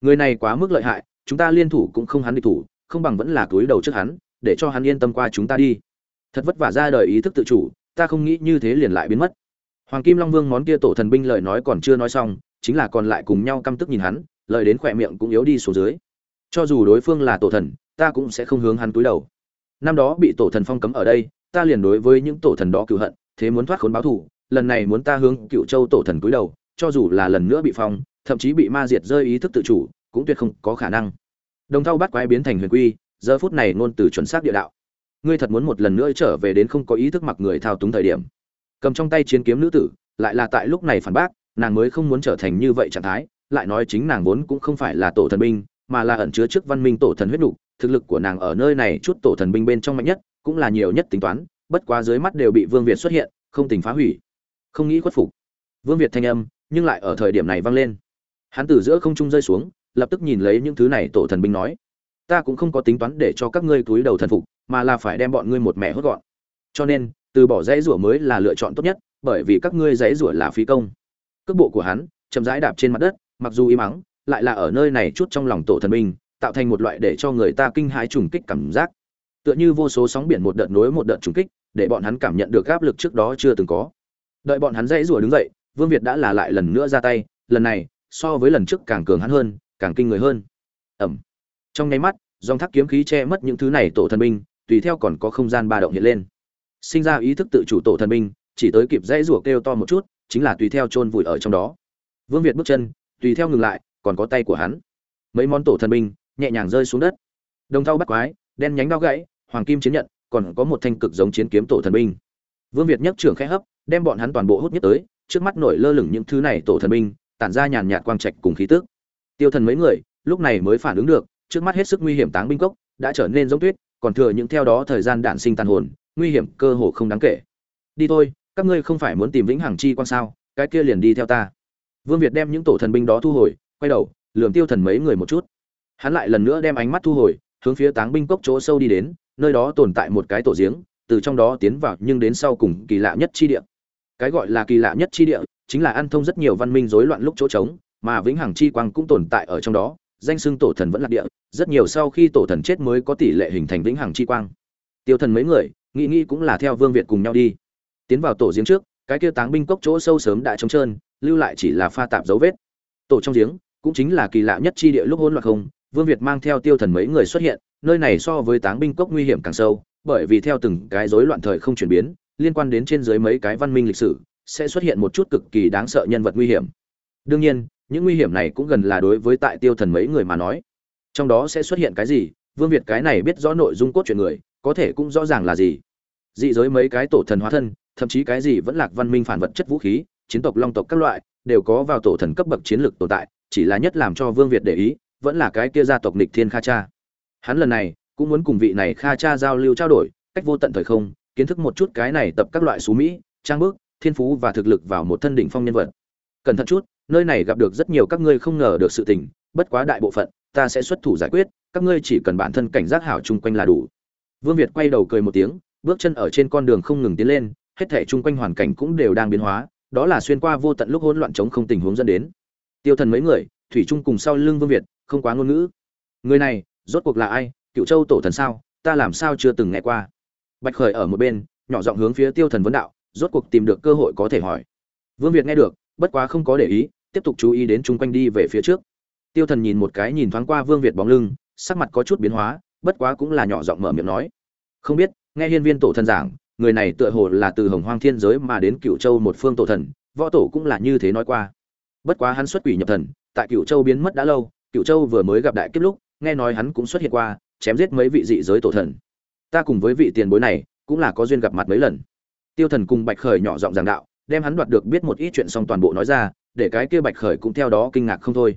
Người này quá mức lợi hại, chúng ta liên thủ cũng không hắn địch thủ, không bằng vẫn là túi đầu trước hắn, để cho hắn yên tâm qua chúng ta đi. Thật vất vả ra đời ý thức tự chủ, ta không nghĩ như thế liền lại biến mất. Hoàng kim long vương món kia tổ thần binh lời nói còn chưa nói xong, chính là còn lại cùng nhau căm tức nhìn hắn, lời đến khỏe miệng cũng yếu đi xuống dưới cho dù đối phương là tổ thần, ta cũng sẽ không hướng hắn túi đầu. Năm đó bị tổ thần phong cấm ở đây, ta liền đối với những tổ thần đó cựu hận, thế muốn thoát khốn báo thù, lần này muốn ta hướng cựu châu tổ thần túi đầu, cho dù là lần nữa bị phong, thậm chí bị ma diệt rơi ý thức tự chủ, cũng tuyệt không có khả năng. Đồng thau bắt quái biến thành huyền quy, giờ phút này ngôn từ chuẩn xác địa đạo. Ngươi thật muốn một lần nữa trở về đến không có ý thức mặc người thao túng thời điểm. Cầm trong tay chiến kiếm nữ tử, lại là tại lúc này phản bác, nàng mới không muốn trở thành như vậy trạng thái, lại nói chính nàng vốn cũng không phải là tổ thần binh mà là ẩn chứa trước văn minh tổ thần huyết đủ thực lực của nàng ở nơi này chút tổ thần binh bên trong mạnh nhất, cũng là nhiều nhất tính toán, bất quá dưới mắt đều bị vương việt xuất hiện, không tình phá hủy. Không nghĩ khuất phục. Vương việt thanh âm, nhưng lại ở thời điểm này vang lên. Hắn từ giữa không trung rơi xuống, lập tức nhìn lấy những thứ này tổ thần binh nói, ta cũng không có tính toán để cho các ngươi túi đầu thần phục, mà là phải đem bọn ngươi một mẹ hốt gọn. Cho nên, từ bỏ dãy rủa mới là lựa chọn tốt nhất, bởi vì các ngươi dãy rủa là phí công. Cước bộ của hắn chậm rãi đạp trên mặt đất, mặc dù im mắng lại là ở nơi này chút trong lòng tổ thần binh tạo thành một loại để cho người ta kinh hãi trùng kích cảm giác. Tựa như vô số sóng biển một đợt nối một đợt trùng kích, để bọn hắn cảm nhận được áp lực trước đó chưa từng có. Đợi bọn hắn dãy rủa đứng dậy, vương việt đã là lại lần nữa ra tay, lần này, so với lần trước càng cường hắn hơn, càng kinh người hơn. Ẩm. Trong nháy mắt, dòng thác kiếm khí che mất những thứ này tổ thần binh tùy theo còn có không gian ba động hiện lên. Sinh ra ý thức tự chủ tổ thần binh chỉ tới kịp dãy rủa kêu to một chút, chính là tùy theo chôn vùi ở trong đó. Vương việt bước chân, tùy theo ngừng lại còn có tay của hắn. Mấy món tổ thần binh nhẹ nhàng rơi xuống đất. Đồng thau bắt quái, đen nhánh đao gãy, hoàng kim chiến nhận, còn có một thanh cực giống chiến kiếm tổ thần binh. Vương việt nhấc trưởng khẽ hấp, đem bọn hắn toàn bộ hút nhất tới, trước mắt nổi lơ lửng những thứ này tổ thần binh, tản ra nhàn nhạt quang trạch cùng khí tức. Tiêu thần mấy người, lúc này mới phản ứng được, trước mắt hết sức nguy hiểm táng binh cốc, đã trở nên giống tuyết, còn thừa những theo đó thời gian đạn sinh tàn hồn, nguy hiểm cơ hồ không đáng kể. Đi thôi, các ngươi không phải muốn tìm vĩnh hằng chi quan sao, cái kia liền đi theo ta. Vương việt đem những tổ thần binh đó thu hồi quay đầu, lườm tiêu thần mấy người một chút. Hắn lại lần nữa đem ánh mắt thu hồi, hướng phía táng binh cốc chỗ sâu đi đến, nơi đó tồn tại một cái tổ giếng, từ trong đó tiến vào nhưng đến sau cùng kỳ lạ nhất chi địa. Cái gọi là kỳ lạ nhất chi địa, chính là ăn thông rất nhiều văn minh rối loạn lúc chỗ trống, mà vĩnh hằng chi quang cũng tồn tại ở trong đó, danh xưng tổ thần vẫn là địa, rất nhiều sau khi tổ thần chết mới có tỷ lệ hình thành vĩnh hằng chi quang. Tiêu thần mấy người, nghĩ nghĩ cũng là theo vương việt cùng nhau đi. Tiến vào tổ giếng trước, cái kia táng binh cốc chỗ sâu sớm đã trống trơn, lưu lại chỉ là pha tạp dấu vết. Tổ trong giếng cũng chính là kỳ lạ nhất chi địa lúc hỗn loạn không, vương việt mang theo tiêu thần mấy người xuất hiện, nơi này so với táng binh cốc nguy hiểm càng sâu, bởi vì theo từng cái rối loạn thời không chuyển biến, liên quan đến trên dưới mấy cái văn minh lịch sử, sẽ xuất hiện một chút cực kỳ đáng sợ nhân vật nguy hiểm. Đương nhiên, những nguy hiểm này cũng gần là đối với tại tiêu thần mấy người mà nói. Trong đó sẽ xuất hiện cái gì, vương việt cái này biết rõ nội dung cốt truyện người, có thể cũng rõ ràng là gì. Dị giới mấy cái tổ thần hóa thân, thậm chí cái gì vẫn lạc văn minh phản vật chất vũ khí, chiến tộc, long tộc các loại, đều có vào tổ thần cấp bậc chiến lược tồn tại chỉ là nhất làm cho vương việt để ý, vẫn là cái kia gia tộc nịch thiên kha cha. Hắn lần này cũng muốn cùng vị này kha cha giao lưu trao đổi, cách vô tận thời không, kiến thức một chút cái này tập các loại xú mỹ, trang bước, thiên phú và thực lực vào một thân đỉnh phong nhân vật. Cẩn thận chút, nơi này gặp được rất nhiều các ngươi không ngờ được sự tình, bất quá đại bộ phận, ta sẽ xuất thủ giải quyết, các ngươi chỉ cần bản thân cảnh giác hảo chung quanh là đủ. Vương việt quay đầu cười một tiếng, bước chân ở trên con đường không ngừng tiến lên, hết thảy chung quanh hoàn cảnh cũng đều đang biến hóa, đó là xuyên qua vô tận lúc hỗn loạn chống không tình huống dẫn đến tiêu thần mấy người, thủy Trung cùng sau lưng vương việt, không quá ngôn ngữ. Người này, rốt cuộc là ai? Cựu châu tổ thần sao? Ta làm sao chưa từng nghe qua? Bạch khởi ở một bên, nhỏ giọng hướng phía tiêu thần vấn đạo, rốt cuộc tìm được cơ hội có thể hỏi. Vương việt nghe được, bất quá không có để ý, tiếp tục chú ý đến chung quanh đi về phía trước. Tiêu thần nhìn một cái nhìn thoáng qua vương việt bóng lưng, sắc mặt có chút biến hóa, bất quá cũng là nhỏ giọng mở miệng nói. Không biết, nghe hiên viên tổ thần giảng, người này tựa hồ là từ hồng hoang thiên giới mà đến cựu châu một phương tổ thần, võ tổ cũng là như thế nói qua bất quá hắn xuất quỷ nhập thần, tại cựu châu biến mất đã lâu cựu châu vừa mới gặp đại kiếp lúc, nghe nói hắn cũng xuất hiện qua, chém giết mấy vị dị giới tổ thần. Ta cùng với vị tiền bối này, cũng là có duyên gặp mặt mấy lần. Tiêu thần cùng bạch khởi nhỏ giọng giảng đạo, đem hắn đoạt được biết một ít chuyện xong toàn bộ nói ra, để cái kia bạch khởi cũng theo đó kinh ngạc không thôi.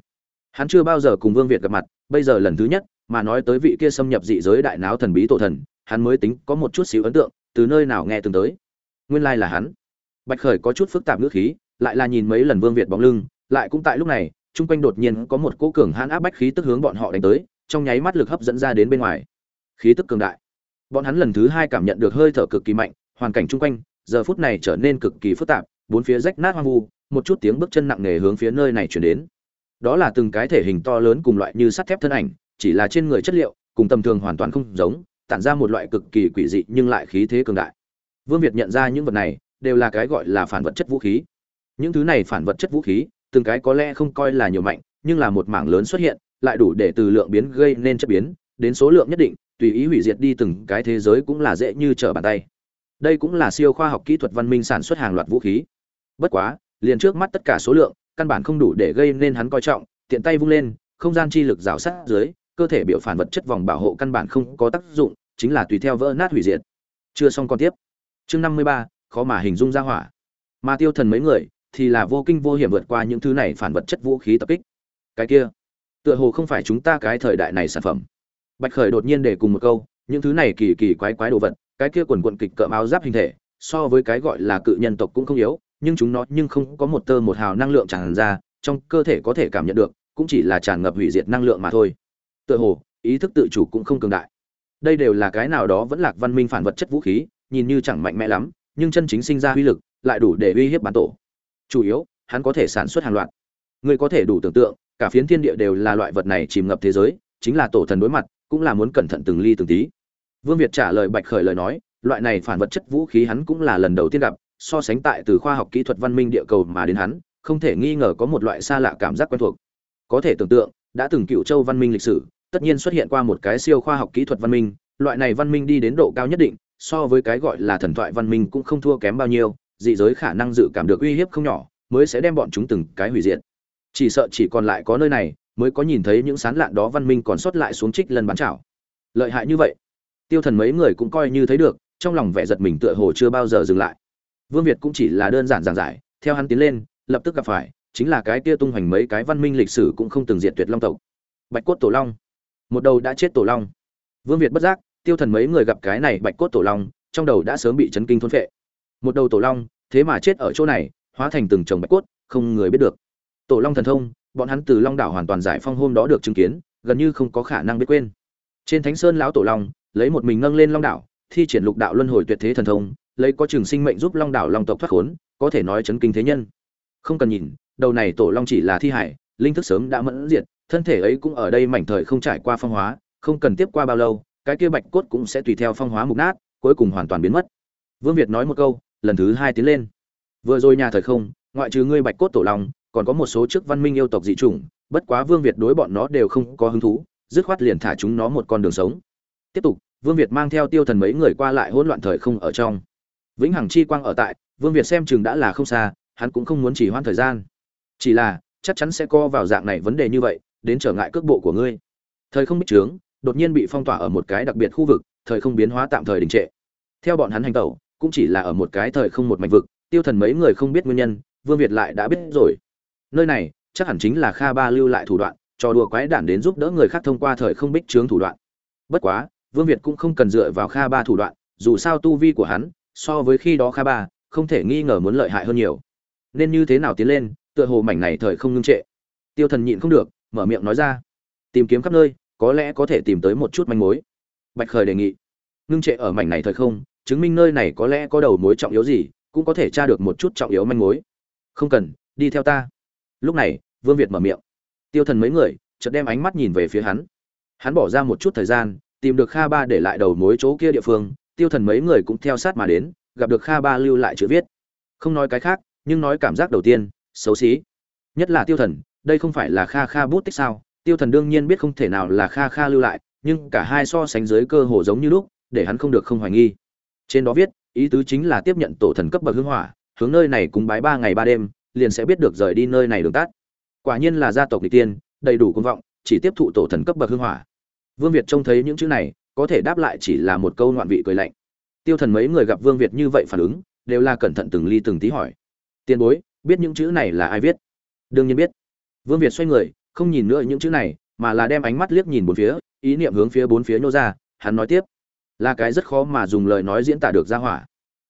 Hắn chưa bao giờ cùng vương việt gặp mặt, bây giờ lần thứ nhất, mà nói tới vị kia xâm nhập dị giới đại náo thần bí tổ thần, hắn mới tính có một chút xíu ấn tượng, từ nơi nào nghe từng tới. Nguyên lai là hắn. Bạch khởi có chút phức tạp ngữ khí, lại là nhìn mấy lần vương việt bóng lưng lại cũng tại lúc này, chung quanh đột nhiên có một cỗ cường hãn áp bách khí tức hướng bọn họ đánh tới, trong nháy mắt lực hấp dẫn ra đến bên ngoài. Khí tức cường đại. Bọn hắn lần thứ hai cảm nhận được hơi thở cực kỳ mạnh, hoàn cảnh chung quanh, giờ phút này trở nên cực kỳ phức tạp, bốn phía rách nát hoang vu, một chút tiếng bước chân nặng nề hướng phía nơi này chuyển đến. Đó là từng cái thể hình to lớn cùng loại như sắt thép thân ảnh, chỉ là trên người chất liệu, cùng tầm thường hoàn toàn không giống, tản ra một loại cực kỳ quỷ dị nhưng lại khí thế cường đại. Vương việt nhận ra những vật này, đều là cái gọi là phản vật chất vũ khí. Những thứ này phản vật chất vũ khí từng cái có lẽ không coi là nhiều mạnh, nhưng là một mảng lớn xuất hiện, lại đủ để từ lượng biến gây nên chất biến, đến số lượng nhất định, tùy ý hủy diệt đi từng cái thế giới cũng là dễ như trở bàn tay. Đây cũng là siêu khoa học kỹ thuật văn minh sản xuất hàng loạt vũ khí. Bất quá, liền trước mắt tất cả số lượng, căn bản không đủ để gây nên hắn coi trọng, tiện tay vung lên, không gian chi lực rào sát dưới, cơ thể biểu phản vật chất vòng bảo hộ căn bản không có tác dụng, chính là tùy theo vỡ nát hủy diệt. Chưa xong còn tiếp. Chương năm mươi ba, khó mà hình dung ra hỏa. Mà tiêu thần mấy người thì là vô kinh vô hiểm vượt qua những thứ này phản vật chất vũ khí tập kích. Cái kia, tựa hồ không phải chúng ta cái thời đại này sản phẩm. Bạch khởi đột nhiên để cùng một câu, những thứ này kỳ kỳ quái quái đồ vật, cái kia quần quận kịch cỡ áo giáp hình thể, so với cái gọi là cự nhân tộc cũng không yếu, nhưng chúng nó nhưng không có một tơ một hào năng lượng tràn ra, trong cơ thể có thể cảm nhận được, cũng chỉ là tràn ngập hủy diệt năng lượng mà thôi. Tựa hồ, ý thức tự chủ cũng không cường đại. Đây đều là cái nào đó vẫn lạc văn minh phản vật chất vũ khí, nhìn như chẳng mạnh mẽ lắm, nhưng chân chính sinh ra uy lực, lại đủ để uy hiếp bản tổ chủ yếu, hắn có thể sản xuất hàng loạt. Người có thể đủ tưởng tượng, cả phiến thiên địa đều là loại vật này chìm ngập thế giới, chính là tổ thần đối mặt, cũng là muốn cẩn thận từng ly từng tí. Vương việt trả lời bạch khởi lời nói, loại này phản vật chất vũ khí hắn cũng là lần đầu tiên gặp, so sánh tại từ khoa học kỹ thuật văn minh địa cầu mà đến hắn, không thể nghi ngờ có một loại xa lạ cảm giác quen thuộc. Có thể tưởng tượng, đã từng cựu châu văn minh lịch sử, tất nhiên xuất hiện qua một cái siêu khoa học kỹ thuật văn minh, loại này văn minh đi đến độ cao nhất định, so với cái gọi là thần thoại văn minh cũng không thua kém bao nhiêu dị giới khả năng dự cảm được uy hiếp không nhỏ, mới sẽ đem bọn chúng từng cái hủy diệt. Chỉ sợ chỉ còn lại có nơi này, mới có nhìn thấy những sán lạn đó văn minh còn sót lại xuống trích lần bán chảo. Lợi hại như vậy, tiêu thần mấy người cũng coi như thấy được, trong lòng vẻ giật mình tựa hồ chưa bao giờ dừng lại. Vương việt cũng chỉ là đơn giản giảng giải, theo hắn tiến lên, lập tức gặp phải, chính là cái kia tung hoành mấy cái văn minh lịch sử cũng không từng diệt tuyệt long tộc. Bạch cốt tổ long. Một đầu đã chết tổ long. Vương việt bất giác, tiêu thần mấy người gặp cái này bạch cốt tổ long, trong đầu đã sớm bị chấn kinh thôn phệ một đầu tổ long, thế mà chết ở chỗ này, hóa thành từng chồng bạch cốt, không người biết được. Tổ long thần thông, bọn hắn từ long đảo hoàn toàn giải phong hôm đó được chứng kiến, gần như không có khả năng biết quên. Trên thánh sơn lão tổ long, lấy một mình nâng lên long đảo, thi triển lục đạo luân hồi tuyệt thế thần thông, lấy có trường sinh mệnh giúp long đảo long tộc thoát khốn, có thể nói chấn kinh thế nhân. Không cần nhìn, đầu này tổ long chỉ là thi hải, linh thức sớm đã mẫn diệt, thân thể ấy cũng ở đây mảnh thời không trải qua phong hóa, không cần tiếp qua bao lâu, cái kia bạch cốt cũng sẽ tùy theo phong hóa mục nát, cuối cùng hoàn toàn biến mất. Vương việt nói một câu lần thứ hai tiến lên. Vừa rồi nhà thời không, ngoại trừ ngươi bạch cốt tổ long, còn có một số trước văn minh yêu tộc dị chủng, bất quá vương việt đối bọn nó đều không có hứng thú, dứt khoát liền thả chúng nó một con đường sống. Tiếp tục, vương việt mang theo tiêu thần mấy người qua lại hỗn loạn thời không ở trong. Vĩnh hằng chi quang ở tại, vương việt xem chừng đã là không xa, hắn cũng không muốn chỉ hoãn thời gian. Chỉ là, chắc chắn sẽ co vào dạng này vấn đề như vậy, đến trở ngại cước bộ của ngươi. Thời không bích trướng, đột nhiên bị phong tỏa ở một cái đặc biệt khu vực, thời không biến hóa tạm thời đình trệ. Theo bọn hắn hành tẩu cũng chỉ là ở một cái thời không một mảnh vực, tiêu thần mấy người không biết nguyên nhân, vương việt lại đã biết rồi. Nơi này, chắc hẳn chính là kha ba lưu lại thủ đoạn, trò đùa quái đản đến giúp đỡ người khác thông qua thời không bích trướng thủ đoạn. Bất quá, vương việt cũng không cần dựa vào kha ba thủ đoạn, dù sao tu vi của hắn, so với khi đó kha ba, không thể nghi ngờ muốn lợi hại hơn nhiều. Nên như thế nào tiến lên, tựa hồ mảnh này thời không ngưng trệ. Tiêu thần nhịn không được, mở miệng nói ra. Tìm kiếm khắp nơi, có lẽ có thể tìm tới một chút manh mối. Bạch khởi đề nghị. Ngưng trệ ở mảnh này thời không chứng minh nơi này có lẽ có đầu mối trọng yếu gì, cũng có thể tra được một chút trọng yếu manh mối. Không cần, đi theo ta. Lúc này, vương việt mở miệng. Tiêu thần mấy người, chợt đem ánh mắt nhìn về phía hắn. Hắn bỏ ra một chút thời gian, tìm được kha ba để lại đầu mối chỗ kia địa phương, tiêu thần mấy người cũng theo sát mà đến, gặp được kha ba lưu lại chữ viết. Không nói cái khác, nhưng nói cảm giác đầu tiên, xấu xí. Nhất là tiêu thần, đây không phải là kha kha bút tích sao, tiêu thần đương nhiên biết không thể nào là kha kha lưu lại, nhưng cả hai so sánh dưới cơ hồ giống như lúc, để hắn không được không hoài nghi trên đó viết, ý tứ chính là tiếp nhận tổ thần cấp bậc hương hỏa, hướng nơi này cúng bái ba ngày ba đêm, liền sẽ biết được rời đi nơi này đường tắt. Quả nhiên là gia tộc n tiên, đầy đủ công vọng, chỉ tiếp thụ tổ thần cấp bậc hương hỏa. Vương việt trông thấy những chữ này, có thể đáp lại chỉ là một câu ngoạn vị cười lạnh. Tiêu thần mấy người gặp vương việt như vậy phản ứng, đều là cẩn thận từng ly từng tí hỏi. Tiền bối, biết những chữ này là ai viết? Đương nhiên biết. Vương việt xoay người, không nhìn nữa những chữ này, mà là đem ánh mắt liếc nhìn bốn phía, ý niệm hướng phía bốn phía nhô ra, hắn nói tiếp là cái rất khó mà dùng lời nói diễn tả được ra hỏa.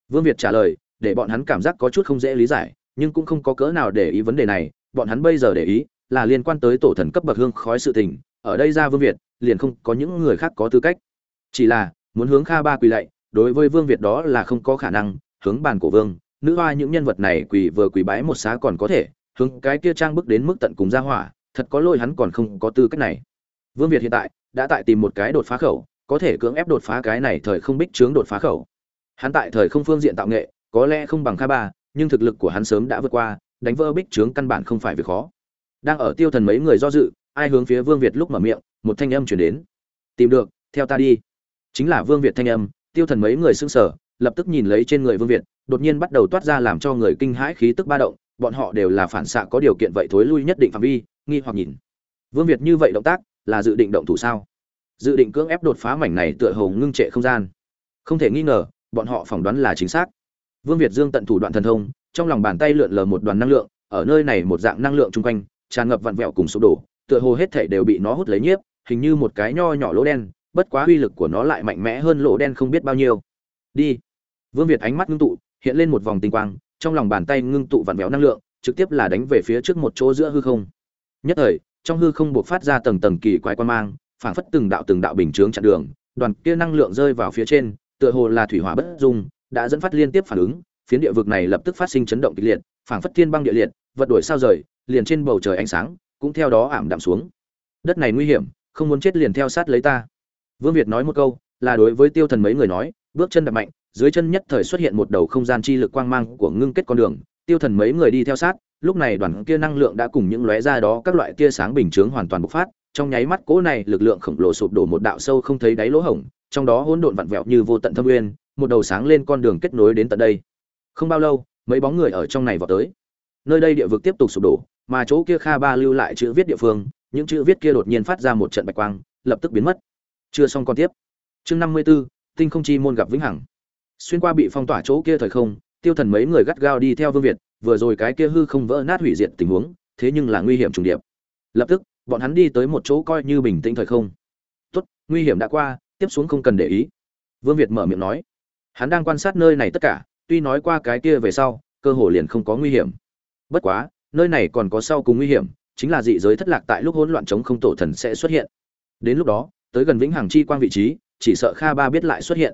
Vương việt trả lời, để bọn hắn cảm giác có chút không dễ lý giải, nhưng cũng không có cỡ nào để ý vấn đề này, bọn hắn bây giờ để ý, là liên quan tới tổ thần cấp bậc hương khói sự tình, ở đây ra vương việt, liền không có những người khác có tư cách. Chỉ là, muốn hướng kha ba quỳ lạy, đối với vương việt đó là không có khả năng, hướng bàn cổ vương, nữ hoa những nhân vật này quỳ vừa quỳ bái một xá còn có thể, hướng cái kia trang bức đến mức tận cùng ra hỏa, thật có lỗi hắn còn không có tư cách này. Vương việt hiện tại, đã tại tìm một cái đột phá khẩu có thể cưỡng ép đột phá cái này thời không bích trướng đột phá khẩu. Hắn tại thời không phương diện tạo nghệ, có lẽ không bằng kha ba, nhưng thực lực của hắn sớm đã vượt qua, đánh vỡ bích trướng căn bản không phải việc khó. Đang ở tiêu thần mấy người do dự, ai hướng phía vương việt lúc mở miệng, một thanh âm truyền đến. Tìm được, theo ta đi. Chính là vương việt thanh âm, tiêu thần mấy người sững sờ, lập tức nhìn lấy trên người vương việt, đột nhiên bắt đầu toát ra làm cho người kinh hãi khí tức ba động, bọn họ đều là phản xạ có điều kiện vậy thối lui nhất định phạm vi, nghi hoặc nhìn. Vương việt như vậy động tác, là dự định động thủ sao? Dự định cưỡng ép đột phá mảnh này tựa hồ ngưng trệ không gian. Không thể nghi ngờ, bọn họ phỏng đoán là chính xác. Vương việt dương tận thủ đoạn thần thông, trong lòng bàn tay lượn lờ một đoàn năng lượng, ở nơi này một dạng năng lượng chung quanh, tràn ngập vặn vẹo cùng sụp đổ, tựa hồ hết thể đều bị nó hút lấy nhiếp, hình như một cái nho nhỏ lỗ đen, bất quá uy lực của nó lại mạnh mẽ hơn lỗ đen không biết bao nhiêu. Đi. Vương việt ánh mắt ngưng tụ, hiện lên một vòng tinh quang, trong lòng bàn tay ngưng tụ vặn vẹo năng lượng, trực tiếp là đánh về phía trước một chỗ giữa hư không. Nhất thời, trong hư không buộc phát ra tầng tầng kỳ quái quan mang phảng phất từng đạo từng đạo bình chướng chặn đường, đoàn kia năng lượng rơi vào phía trên, tựa hồ là thủy hỏa bất dung, đã dẫn phát liên tiếp phản ứng, phiến địa vực này lập tức phát sinh chấn động kịch liệt, phảng phất thiên băng địa liệt, vật đổi sao rời, liền trên bầu trời ánh sáng cũng theo đó ảm đạm xuống. Đất này nguy hiểm, không muốn chết liền theo sát lấy ta. Vương việt nói một câu, là đối với tiêu thần mấy người nói, bước chân đập mạnh, dưới chân nhất thời xuất hiện một đầu không gian chi lực quang mang của ngưng kết con đường, tiêu thần mấy người đi theo sát, lúc này đoàn kia năng lượng đã cùng những lóe ra đó các loại tia sáng bình chướng hoàn toàn bộc phát trong nháy mắt cỗ này lực lượng khổng lồ sụp đổ một đạo sâu không thấy đáy lỗ hổng trong đó hỗn độn vặn vẹo như vô tận thâm nguyên một đầu sáng lên con đường kết nối đến tận đây. Không bao lâu mấy bóng người ở trong này vào tới. Nơi đây địa vực tiếp tục sụp đổ mà chỗ kia kha ba lưu lại chữ viết địa phương những chữ viết kia đột nhiên phát ra một trận bạch quang lập tức biến mất. Chưa xong còn tiếp. Chương năm mươi 54, tinh không chi môn gặp vĩnh hằng. Xuyên qua bị phong tỏa chỗ kia thời không tiêu thần mấy người gắt gao đi theo vương việt vừa rồi cái kia hư không vỡ nát hủy diệt tình huống thế nhưng là nguy hiểm trùng điệp. Lập tức bọn hắn đi tới một chỗ coi như bình tĩnh thời không. Tốt, nguy hiểm đã qua, tiếp xuống không cần để ý. Vương việt mở miệng nói. Hắn đang quan sát nơi này tất cả, tuy nói qua cái kia về sau, cơ hồ liền không có nguy hiểm. Bất quá, nơi này còn có sau cùng nguy hiểm, chính là dị giới thất lạc tại lúc hỗn loạn chống không tổ thần sẽ xuất hiện. Đến lúc đó, tới gần vĩnh hằng chi quang vị trí, chỉ sợ kha ba biết lại xuất hiện.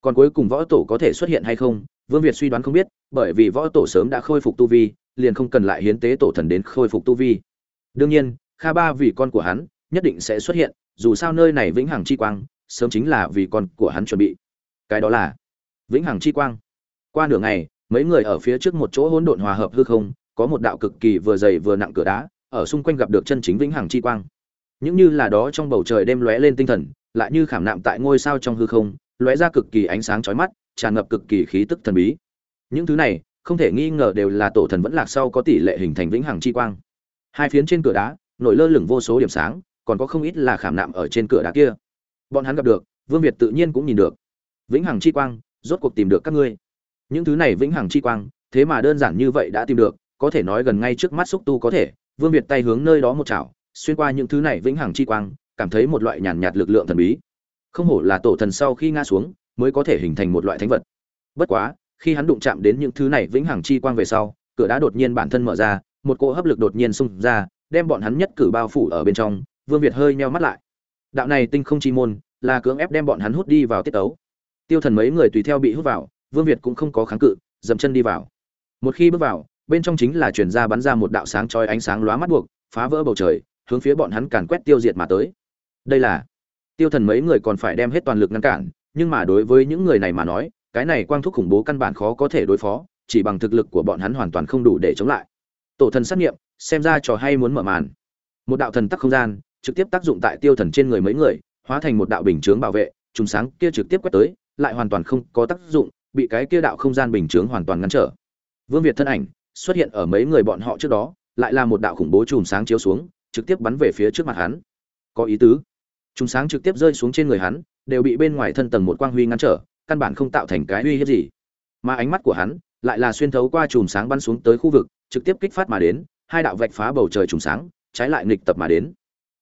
Còn cuối cùng võ tổ có thể xuất hiện hay không, vương việt suy đoán không biết, bởi vì võ tổ sớm đã khôi phục tu vi, liền không cần lại hiến tế tổ thần đến khôi phục tu vi. Đương nhiên kha ba vì con của hắn, nhất định sẽ xuất hiện, dù sao nơi này vĩnh hằng chi quang, sớm chính là vì con của hắn chuẩn bị. Cái đó là vĩnh hằng chi quang. Qua nửa ngày, mấy người ở phía trước một chỗ hỗn độn hòa hợp hư không, có một đạo cực kỳ vừa dày vừa nặng cửa đá, ở xung quanh gặp được chân chính vĩnh hằng chi quang. Những như là đó trong bầu trời đêm lóe lên tinh thần, lại như khảm nạm tại ngôi sao trong hư không, lóe ra cực kỳ ánh sáng chói mắt, tràn ngập cực kỳ khí tức thần bí. Những thứ này, không thể nghi ngờ đều là tổ thần vẫn lạc sau có tỷ lệ hình thành vĩnh hằng chi quang. Hai phiến trên cửa đá nổi lơ lửng vô số điểm sáng, còn có không ít là khảm nạm ở trên cửa đá kia. Bọn hắn gặp được, vương việt tự nhiên cũng nhìn được. Vĩnh hằng chi quang, rốt cuộc tìm được các ngươi. Những thứ này vĩnh hằng chi quang, thế mà đơn giản như vậy đã tìm được, có thể nói gần ngay trước mắt xúc tu có thể. Vương việt tay hướng nơi đó một chảo, xuyên qua những thứ này vĩnh hằng chi quang, cảm thấy một loại nhàn nhạt lực lượng thần bí. Không hổ là tổ thần sau khi ngã xuống, mới có thể hình thành một loại thánh vật. Bất quá, khi hắn đụng chạm đến những thứ này vĩnh hằng chi quang về sau, cửa đá đột nhiên bản thân mở ra, một cỗ hấp lực đột nhiên xung ra đem bọn hắn nhất cử bao phủ ở bên trong, vương việt hơi meo mắt lại. Đạo này tinh không chi môn, là cưỡng ép đem bọn hắn hút đi vào tiết tấu. Tiêu thần mấy người tùy theo bị hút vào, vương việt cũng không có kháng cự, dậm chân đi vào. Một khi bước vào, bên trong chính là chuyển ra bắn ra một đạo sáng chói ánh sáng lóa mắt buộc, phá vỡ bầu trời, hướng phía bọn hắn càn quét tiêu diệt mà tới. Đây là tiêu thần mấy người còn phải đem hết toàn lực ngăn cản, nhưng mà đối với những người này mà nói, cái này quang thúc khủng bố căn bản khó có thể đối phó, chỉ bằng thực lực của bọn hắn hoàn toàn không đủ để chống lại. Tổ thần sát nghiệm xem ra trò hay muốn mở màn. Một đạo thần tắc không gian, trực tiếp tác dụng tại tiêu thần trên người mấy người, hóa thành một đạo bình chướng bảo vệ, trùng sáng kia trực tiếp quét tới, lại hoàn toàn không có tác dụng, bị cái kia đạo không gian bình chướng hoàn toàn ngăn trở. Vương việt thân ảnh xuất hiện ở mấy người bọn họ trước đó, lại là một đạo khủng bố chùm sáng chiếu xuống, trực tiếp bắn về phía trước mặt hắn. Có ý tứ. Chùm sáng trực tiếp rơi xuống trên người hắn, đều bị bên ngoài thân tầng một quang huy ngăn trở, căn bản không tạo thành cái uy hiếp gì. Mà ánh mắt của hắn lại là xuyên thấu qua chùm sáng bắn xuống tới khu vực, trực tiếp kích phát mà đến hai đạo vạch phá bầu trời trùng sáng, trái lại nghịch tập mà đến.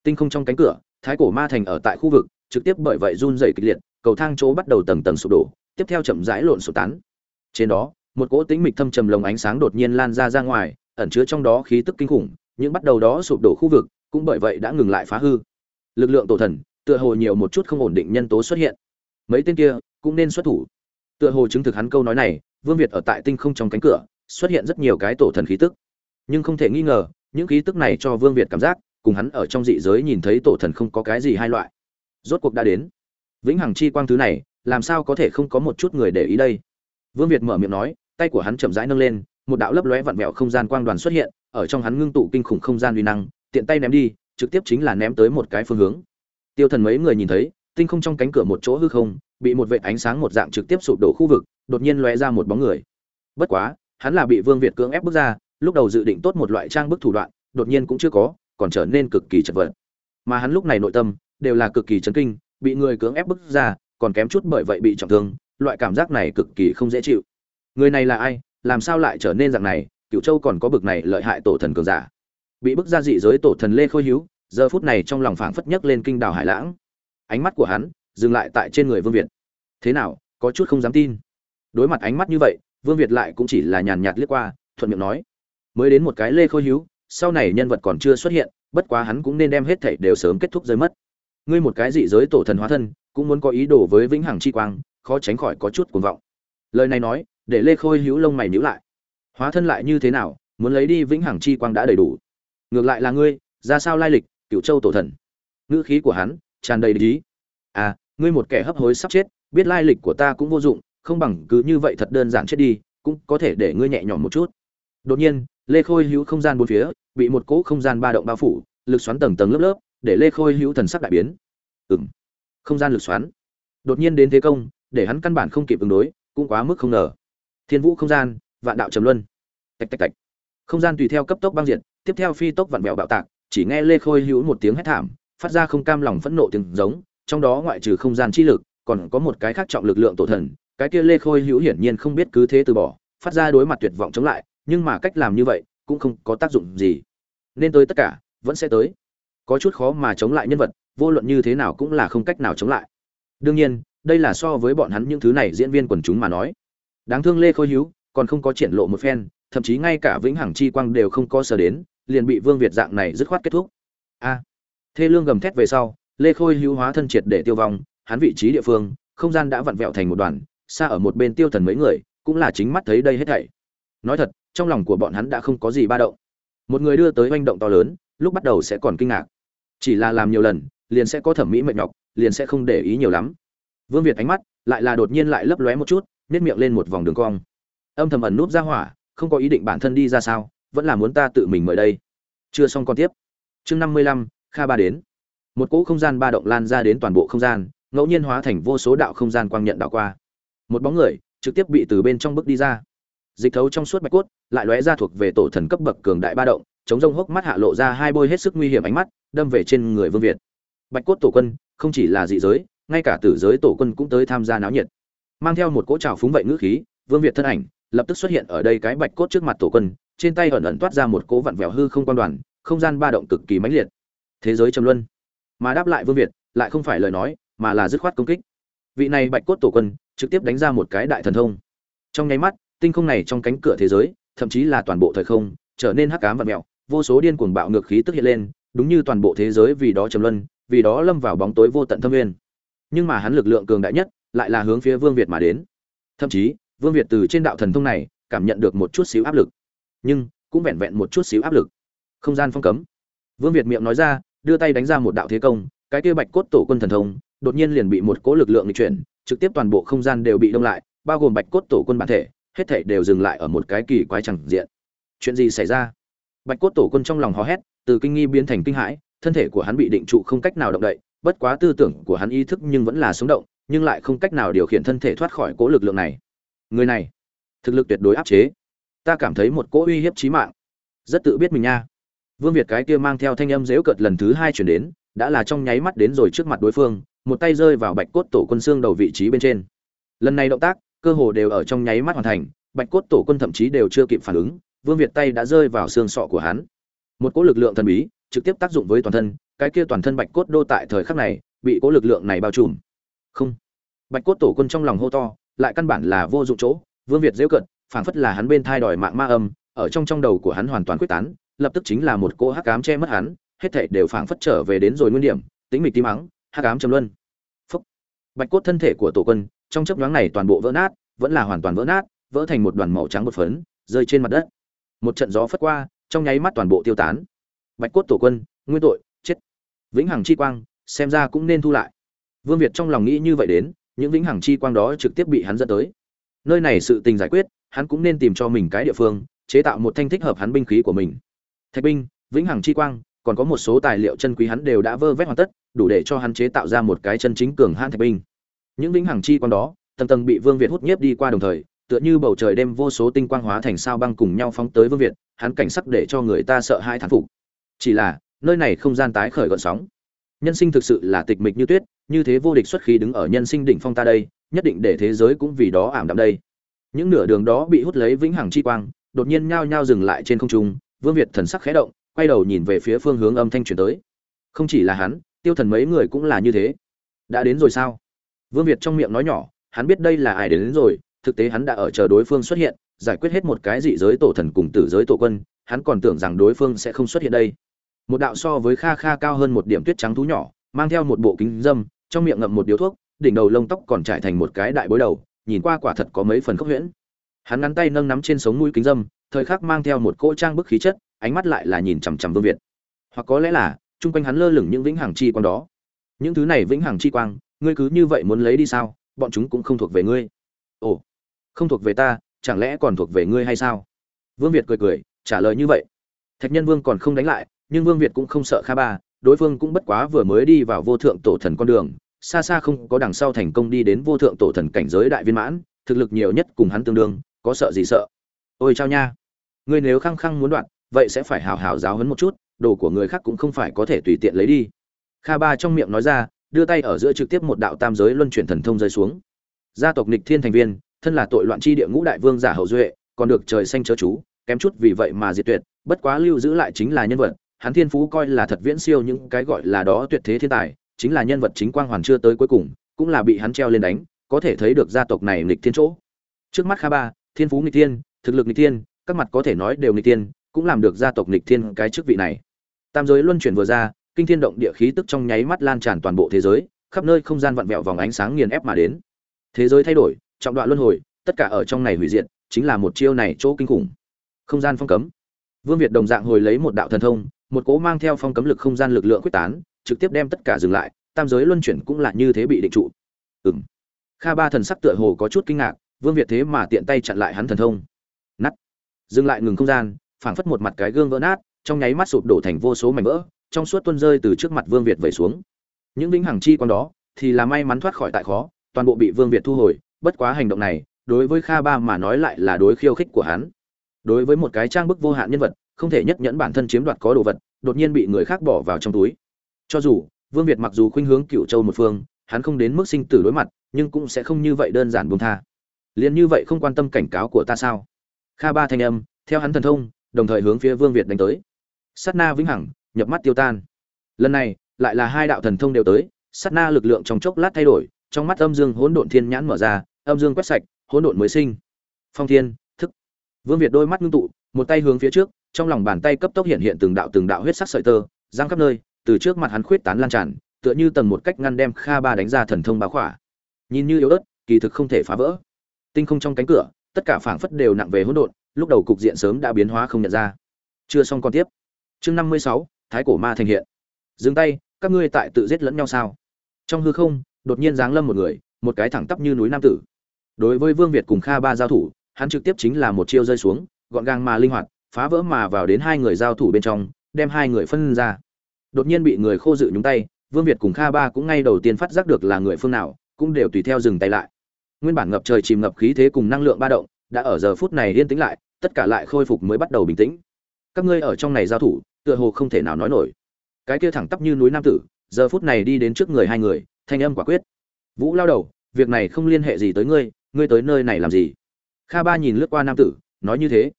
Tinh không trong cánh cửa, thái cổ ma thành ở tại khu vực, trực tiếp bởi vậy run rẩy kịch liệt, cầu thang chỗ bắt đầu tầng tầng sụp đổ, tiếp theo chậm rãi lộn sụp tán. Trên đó, một cỗ tĩnh mịch thâm trầm lồng ánh sáng đột nhiên lan ra ra ngoài, ẩn chứa trong đó khí tức kinh khủng, những bắt đầu đó sụp đổ khu vực, cũng bởi vậy đã ngừng lại phá hư. Lực lượng tổ thần, tựa hồ nhiều một chút không ổn định nhân tố xuất hiện. Mấy tên kia cũng nên xuất thủ. Tựa hồ chứng thực hắn câu nói này, vương việt ở tại tinh không trong cánh cửa, xuất hiện rất nhiều cái tổ thần khí tức nhưng không thể nghi ngờ, những khí tức này cho vương việt cảm giác, cùng hắn ở trong dị giới nhìn thấy tổ thần không có cái gì hai loại. Rốt cuộc đã đến. Vĩnh hằng chi quang thứ này, làm sao có thể không có một chút người để ý đây? Vương việt mở miệng nói, tay của hắn chậm rãi nâng lên, một đạo lấp lóe vặn vẹo không gian quang đoàn xuất hiện, ở trong hắn ngưng tụ kinh khủng không gian uy năng, tiện tay ném đi, trực tiếp chính là ném tới một cái phương hướng. Tiêu thần mấy người nhìn thấy, tinh không trong cánh cửa một chỗ hư không, bị một vệt ánh sáng một dạng trực tiếp sụp đổ khu vực, đột nhiên lóe ra một bóng người. Bất quá, hắn là bị vương việt cưỡng ép bước ra lúc đầu dự định tốt một loại trang bức thủ đoạn, đột nhiên cũng chưa có, còn trở nên cực kỳ chật vật. Mà hắn lúc này nội tâm, đều là cực kỳ chấn kinh, bị người cưỡng ép bức ra, còn kém chút bởi vậy bị trọng thương, loại cảm giác này cực kỳ không dễ chịu. Người này là ai, làm sao lại trở nên dạng này cựu châu còn có bực này lợi hại tổ thần cường giả. Bị bức ra dị giới tổ thần lê khôi hữu giờ phút này trong lòng phảng phất nhấc lên kinh đảo hải lãng. Ánh mắt của hắn, dừng lại tại trên người vương việt. Thế nào, có chút không dám tin. Đối mặt ánh mắt như vậy, vương việt lại cũng chỉ là nhàn nhạt liếc qua, thuận miệng nói mới đến một cái lê khôi hữu, sau này nhân vật còn chưa xuất hiện, bất quá hắn cũng nên đem hết thảy đều sớm kết thúc rơi mất. Ngươi một cái dị giới tổ thần hóa thân, cũng muốn có ý đồ với vĩnh hằng chi quang, khó tránh khỏi có chút cuồng vọng. Lời này nói, để lê khôi hữu lông mày nhíu lại. Hóa thân lại như thế nào, muốn lấy đi vĩnh hằng chi quang đã đầy đủ. Ngược lại là ngươi, ra sao lai lịch cựu châu tổ thần. Ngữ khí của hắn, tràn đầy lý à ngươi một kẻ hấp hối sắp chết, biết lai lịch của ta cũng vô dụng, không bằng cứ như vậy thật đơn giản chết đi, cũng có thể để ngươi nhẹ nhõm một chút. Đột nhiên lê khôi hữu không gian bốn phía, bị một cỗ không gian ba động bao phủ, lực xoắn tầng tầng lớp lớp, để lê khôi hữu thần sắc đại biến. Ừng không gian lực xoắn. Đột nhiên đến thế công, để hắn căn bản không kịp ứng đối, cũng quá mức không ngờ. Thiên vũ không gian, vạn đạo trầm luân. Tạch tạch tạch. Không gian tùy theo cấp tốc băng diện tiếp theo phi tốc vặn vẹo bạo tạc, chỉ nghe lê khôi hữu một tiếng hét thảm, phát ra không cam lòng phẫn nộ tiếng giống, trong đó ngoại trừ không gian chi lực, còn có một cái khác trọng lực lượng tổ thần, cái kia lê khôi hữu hiển nhiên không biết cứ thế từ bỏ, phát ra đối mặt tuyệt vọng chống lại nhưng mà cách làm như vậy cũng không có tác dụng gì. Nên tới tất cả, vẫn sẽ tới. Có chút khó mà chống lại nhân vật, vô luận như thế nào cũng là không cách nào chống lại. Đương nhiên, đây là so với bọn hắn những thứ này diễn viên quần chúng mà nói. Đáng thương lê khôi hữu còn không có triển lộ một phen, thậm chí ngay cả vĩnh hằng chi quang đều không có sờ đến, liền bị vương việt dạng này dứt khoát kết thúc. A. Thê lương gầm thét về sau, lê khôi hữu hóa thân triệt để tiêu vong, hắn vị trí địa phương, không gian đã vặn vẹo thành một đoàn, xa ở một bên tiêu thần mấy người, cũng là chính mắt thấy đây hết thảy. Nói thật trong lòng của bọn hắn đã không có gì ba động. Một người đưa tới oanh động to lớn, lúc bắt đầu sẽ còn kinh ngạc. Chỉ là làm nhiều lần, liền sẽ có thẩm mỹ mệt nhọc, liền sẽ không để ý nhiều lắm. Vương việt ánh mắt lại là đột nhiên lại lấp lóe một chút nếp miệng lên một vòng đường cong. Âm thầm ẩn núp ra hỏa, không có ý định bản thân đi ra sao, vẫn là muốn ta tự mình mời đây. Chưa xong con tiếp. Chương năm mươi lăm, kha ba đến. Một cỗ không gian ba động lan ra đến toàn bộ không gian, ngẫu nhiên hóa thành vô số đạo không gian quang nhận đạo qua. Một bóng người trực tiếp bị từ bên trong bước đi ra dịch thấu trong suốt bạch cốt, lại lóe ra thuộc về tổ thần cấp bậc cường đại ba động, chống rông hốc mắt hạ lộ ra hai bôi hết sức nguy hiểm ánh mắt, đâm về trên người vương việt. Bạch cốt tổ quân, không chỉ là dị giới, ngay cả tử giới tổ quân cũng tới tham gia náo nhiệt. Mang theo một cỗ trào phúng vậy ngữ khí, vương việt thân ảnh, lập tức xuất hiện ở đây cái bạch cốt trước mặt tổ quân, trên tay ẩn ẩn toát ra một cỗ vặn vẹo hư không quan đoàn, không gian ba động cực kỳ mãnh liệt. Thế giới trầm luân. Mà đáp lại vương việt, lại không phải lời nói, mà là dứt khoát công kích. Vị này bạch cốt tổ quân, trực tiếp đánh ra một cái đại thần thông. Trong nháy mắt tinh không này trong cánh cửa thế giới, thậm chí là toàn bộ thời không, trở nên hắc ám và mẹo, vô số điên cuồng bạo ngược khí tức hiện lên, đúng như toàn bộ thế giới vì đó trầm luân, vì đó lâm vào bóng tối vô tận thâm nguyên. Nhưng mà hắn lực lượng cường đại nhất, lại là hướng phía vương việt mà đến. Thậm chí, vương việt từ trên đạo thần thông này, cảm nhận được một chút xíu áp lực. Nhưng, cũng vẹn vẹn một chút xíu áp lực. Không gian phong cấm. Vương việt miệng nói ra, đưa tay đánh ra một đạo thế công, cái kia bạch cốt tổ quân thần thông, đột nhiên liền bị một cỗ lực lượng nghịch chuyển, trực tiếp toàn bộ không gian đều bị đông lại, bao gồm bạch cốt tổ quân bản thể hết thảy đều dừng lại ở một cái kỳ quái chẳng diện. Chuyện gì xảy ra? Bạch cốt tổ quân trong lòng hò hét, từ kinh nghi biến thành kinh hãi, thân thể của hắn bị định trụ không cách nào động đậy, bất quá tư tưởng của hắn ý thức nhưng vẫn là sống động, nhưng lại không cách nào điều khiển thân thể thoát khỏi cỗ lực lượng này. Người này, thực lực tuyệt đối áp chế. Ta cảm thấy một cỗ uy hiếp chí mạng. Rất tự biết mình nha. Vương việt cái kia mang theo thanh âm giễu cợt lần thứ hai chuyển đến, đã là trong nháy mắt đến rồi trước mặt đối phương, một tay rơi vào bạch cốt tổ quân xương đầu vị trí bên trên. Lần này động tác cơ hồ đều ở trong nháy mắt hoàn thành, bạch cốt tổ quân thậm chí đều chưa kịp phản ứng, vương việt tay đã rơi vào xương sọ của hắn. Một cỗ lực lượng thần bí trực tiếp tác dụng với toàn thân, cái kia toàn thân bạch cốt đô tại thời khắc này bị cỗ lực lượng này bao trùm. Không. Bạch cốt tổ quân trong lòng hô to, lại căn bản là vô dụng chỗ, vương việt giễu cận phảng phất là hắn bên thai đòi mạng ma âm, ở trong trong đầu của hắn hoàn toàn quyết tán, lập tức chính là một cỗ hắc ám che mất hắn, hết thảy đều phảng phất trở về đến rồi nguyên điểm tính mịch tim mắng hắc ám trầm luân. Phúc. Bạch cốt thân thể của tổ quân trong chớp nhoáng này toàn bộ vỡ nát, vẫn là hoàn toàn vỡ nát, vỡ thành một đoàn màu trắng bột phấn, rơi trên mặt đất. Một trận gió phất qua, trong nháy mắt toàn bộ tiêu tán. Bạch cốt tổ quân, nguyên tội, chết. Vĩnh hằng chi quang, xem ra cũng nên thu lại. Vương việt trong lòng nghĩ như vậy đến, những vĩnh hằng chi quang đó trực tiếp bị hắn dẫn tới. Nơi này sự tình giải quyết, hắn cũng nên tìm cho mình cái địa phương, chế tạo một thanh thích hợp hắn binh khí của mình. Thạch binh, vĩnh hằng chi quang, còn có một số tài liệu chân quý hắn đều đã vơ vét hoàn tất, đủ để cho hắn chế tạo ra một cái chân chính cường hãn thạch binh những vĩnh hằng chi quang đó, tầng tầng bị vương việt hút nhiếp đi qua đồng thời, tựa như bầu trời đêm vô số tinh quang hóa thành sao băng cùng nhau phóng tới vương việt, hắn cảnh sắc để cho người ta sợ hai thán phục. Chỉ là, nơi này không gian tái khởi gọn sóng. Nhân sinh thực sự là tịch mịch như tuyết, như thế vô địch xuất khí đứng ở nhân sinh đỉnh phong ta đây, nhất định để thế giới cũng vì đó ảm đạm đây. Những nửa đường đó bị hút lấy vĩnh hằng chi quang, đột nhiên nhao nhao dừng lại trên không trung, vương việt thần sắc khẽ động, quay đầu nhìn về phía phương hướng âm thanh truyền tới. Không chỉ là hắn, tiêu thần mấy người cũng là như thế. Đã đến rồi sao? Vương việt trong miệng nói nhỏ hắn biết đây là ai đến, đến rồi thực tế hắn đã ở chờ đối phương xuất hiện giải quyết hết một cái dị giới tổ thần cùng tử giới tổ quân hắn còn tưởng rằng đối phương sẽ không xuất hiện đây. Một đạo so với kha kha cao hơn một điểm tuyết trắng thú nhỏ mang theo một bộ kính dâm trong miệng ngậm một điếu thuốc đỉnh đầu lông tóc còn trải thành một cái đại bối đầu nhìn qua quả thật có mấy phần khốc huyễn. Hắn ngắn tay nâng nắm trên sống mũi kính dâm thời khắc mang theo một cỗ trang bức khí chất ánh mắt lại là nhìn chằm chằm vương việt. Hoặc có lẽ là chung quanh hắn lơ lửng những vĩnh hằng chi quang đó. Những thứ này vĩnh hằng chi quang ngươi cứ như vậy muốn lấy đi sao? Bọn chúng cũng không thuộc về ngươi. Ồ, không thuộc về ta, chẳng lẽ còn thuộc về ngươi hay sao? Vương việt cười cười, trả lời như vậy. Thạch nhân vương còn không đánh lại, nhưng vương việt cũng không sợ kha ba, đối phương cũng bất quá vừa mới đi vào vô thượng tổ thần con đường, xa xa không có đằng sau thành công đi đến vô thượng tổ thần cảnh giới đại viên mãn, thực lực nhiều nhất cùng hắn tương đương, có sợ gì sợ. Ôi chao nha, ngươi nếu khăng khăng muốn đoạn, vậy sẽ phải hào hào giáo hấn một chút, đồ của người khác cũng không phải có thể tùy tiện lấy đi. Kha ba trong miệng nói ra đưa tay ở giữa trực tiếp một đạo tam giới luân chuyển thần thông rơi xuống. Gia tộc nịch thiên thành viên, thân là tội loạn chi địa ngũ đại vương giả hậu duệ, còn được trời xanh chớ chú, kém chút vì vậy mà diệt tuyệt, bất quá lưu giữ lại chính là nhân vật, hắn thiên phú coi là thật viễn siêu những cái gọi là đó tuyệt thế thiên tài, chính là nhân vật chính quang hoàn chưa tới cuối cùng, cũng là bị hắn treo lên đánh, có thể thấy được gia tộc này nghịch thiên chỗ. Trước mắt kha ba, thiên phú nghịch thiên, thực lực nghịch thiên, các mặt có thể nói đều nghịch thiên, cũng làm được gia tộc nghịch thiên cái chức vị này. Tam giới luân chuyển vừa ra kinh thiên động địa khí tức trong nháy mắt lan tràn toàn bộ thế giới, khắp nơi không gian vặn vẹo vòng ánh sáng nghiền ép mà đến. Thế giới thay đổi, trọng đoạn luân hồi, tất cả ở trong này hủy diệt, chính là một chiêu này chỗ kinh khủng. Không gian phong cấm. Vương việt đồng dạng hồi lấy một đạo thần thông, một cỗ mang theo phong cấm lực không gian lực lượng quyết tán, trực tiếp đem tất cả dừng lại, tam giới luân chuyển cũng là như thế bị định trụ. Ừng kha ba thần sắc tựa hồ có chút kinh ngạc, vương việt thế mà tiện tay chặn lại hắn thần thông. Nắt dừng lại ngừng không gian, phảng phất một mặt cái gương vỡ nát, trong nháy mắt sụp đổ thành vô số mảnh vỡ trong suốt tuôn rơi từ trước mặt vương việt vẩy xuống. Những vĩnh hằng chi quan đó thì là may mắn thoát khỏi tại khó, toàn bộ bị vương việt thu hồi, bất quá hành động này, đối với kha ba mà nói lại là đối khiêu khích của hắn. Đối với một cái trang bức vô hạn nhân vật, không thể nhất nhẫn bản thân chiếm đoạt có đồ vật, đột nhiên bị người khác bỏ vào trong túi. Cho dù, vương việt mặc dù khuynh hướng cựu châu một phương, hắn không đến mức sinh tử đối mặt, nhưng cũng sẽ không như vậy đơn giản buông tha. Liền như vậy không quan tâm cảnh cáo của ta sao? Kha ba thanh âm, theo hắn thần thông, đồng thời hướng phía vương việt đánh tới. Sát na vĩnh hằng nhập mắt tiêu tan. Lần này, lại là hai đạo thần thông đều tới, sát na lực lượng trong chốc lát thay đổi, trong mắt âm dương hỗn độn thiên nhãn mở ra, âm dương quét sạch, hỗn độn mới sinh. Phong thiên, thức. Vương việt đôi mắt ngưng tụ, một tay hướng phía trước, trong lòng bàn tay cấp tốc hiện hiện từng đạo từng đạo huyết sắc sợi tơ, giang khắp nơi, từ trước mặt hắn khuyết tán lan tràn, tựa như tầng một cách ngăn đem kha ba đánh ra thần thông bá khỏa. Nhìn như yếu ớt, kỳ thực không thể phá vỡ. Tinh không trong cánh cửa, tất cả phảng phất đều nặng về hỗn độn, lúc đầu cục diện sớm đã biến hóa không nhận ra. Chưa xong còn tiếp. Chương năm mươi sáu thái cổ ma thành hiện. Dừng tay, các ngươi tại tự giết lẫn nhau sao? Trong hư không, đột nhiên giáng lâm một người, một cái thẳng tắp như núi nam tử. Đối với vương việt cùng kha ba giao thủ, hắn trực tiếp chính là một chiêu rơi xuống, gọn gàng mà linh hoạt, phá vỡ mà vào đến hai người giao thủ bên trong, đem hai người phân ra. Đột nhiên bị người khô dự nhúng tay, vương việt cùng kha ba cũng ngay đầu tiên phát giác được là người phương nào, cũng đều tùy theo dừng tay lại. Nguyên bản ngập trời chìm ngập khí thế cùng năng lượng ba động, đã ở giờ phút này yên tĩnh lại, tất cả lại khôi phục mới bắt đầu bình tĩnh. Các ngươi ở trong này giao thủ tựa hồ không thể nào nói nổi. Cái kia thẳng tắp như núi nam tử, giờ phút này đi đến trước người hai người, thanh âm quả quyết. Vũ lao đầu, việc này không liên hệ gì tới ngươi ngươi tới nơi này làm gì? Kha ba nhìn lướt qua nam tử, nói như thế.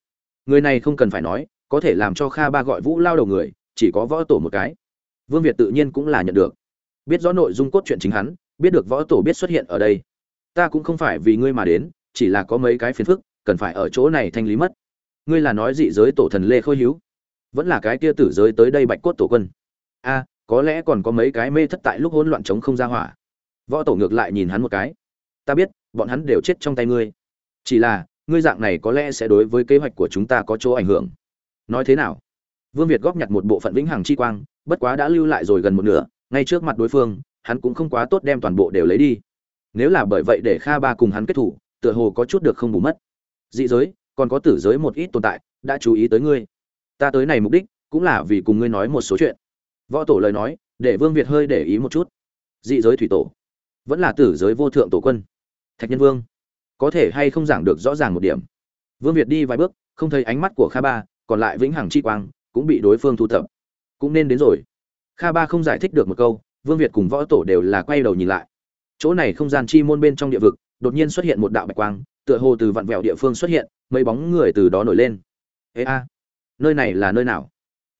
Người này không cần phải nói, có thể làm cho kha ba gọi vũ lao đầu người, chỉ có võ tổ một cái. Vương việt tự nhiên cũng là nhận được. Biết rõ nội dung cốt truyện chính hắn, biết được võ tổ biết xuất hiện ở đây. Ta cũng không phải vì ngươi mà đến, chỉ là có mấy cái phiền phức, cần phải ở chỗ này thanh lý mất. Ngươi là nói dị giới tổ thần lê khôi hữu vẫn là cái kia tử giới tới đây bạch cốt tổ quân. A, có lẽ còn có mấy cái mê thất tại lúc hỗn loạn chống không ra hỏa. Võ tổ ngược lại nhìn hắn một cái. Ta biết, bọn hắn đều chết trong tay ngươi. Chỉ là, ngươi dạng này có lẽ sẽ đối với kế hoạch của chúng ta có chỗ ảnh hưởng. Nói thế nào? Vương việt góp nhặt một bộ phận vĩnh hằng chi quang, bất quá đã lưu lại rồi gần một nửa, ngay trước mặt đối phương, hắn cũng không quá tốt đem toàn bộ đều lấy đi. Nếu là bởi vậy để kha ba cùng hắn kết thủ, tựa hồ có chút được không bù mất. Dị giới, còn có tử giới một ít tồn tại, đã chú ý tới ngươi ta tới này mục đích cũng là vì cùng ngươi nói một số chuyện. Võ tổ lời nói, để vương việt hơi để ý một chút. Dị giới thủy tổ, vẫn là tử giới vô thượng tổ quân. Thạch nhân vương, có thể hay không giảng được rõ ràng một điểm? Vương việt đi vài bước, không thấy ánh mắt của kha ba, còn lại vĩnh hằng chi quang cũng bị đối phương thu thập. Cũng nên đến rồi. Kha ba không giải thích được một câu, vương việt cùng võ tổ đều là quay đầu nhìn lại. Chỗ này không gian chi môn bên trong địa vực, đột nhiên xuất hiện một đạo bạch quang, tựa hồ từ vặn vẹo địa phương xuất hiện, mấy bóng người từ đó nổi lên. Ê a! Nơi này là nơi nào?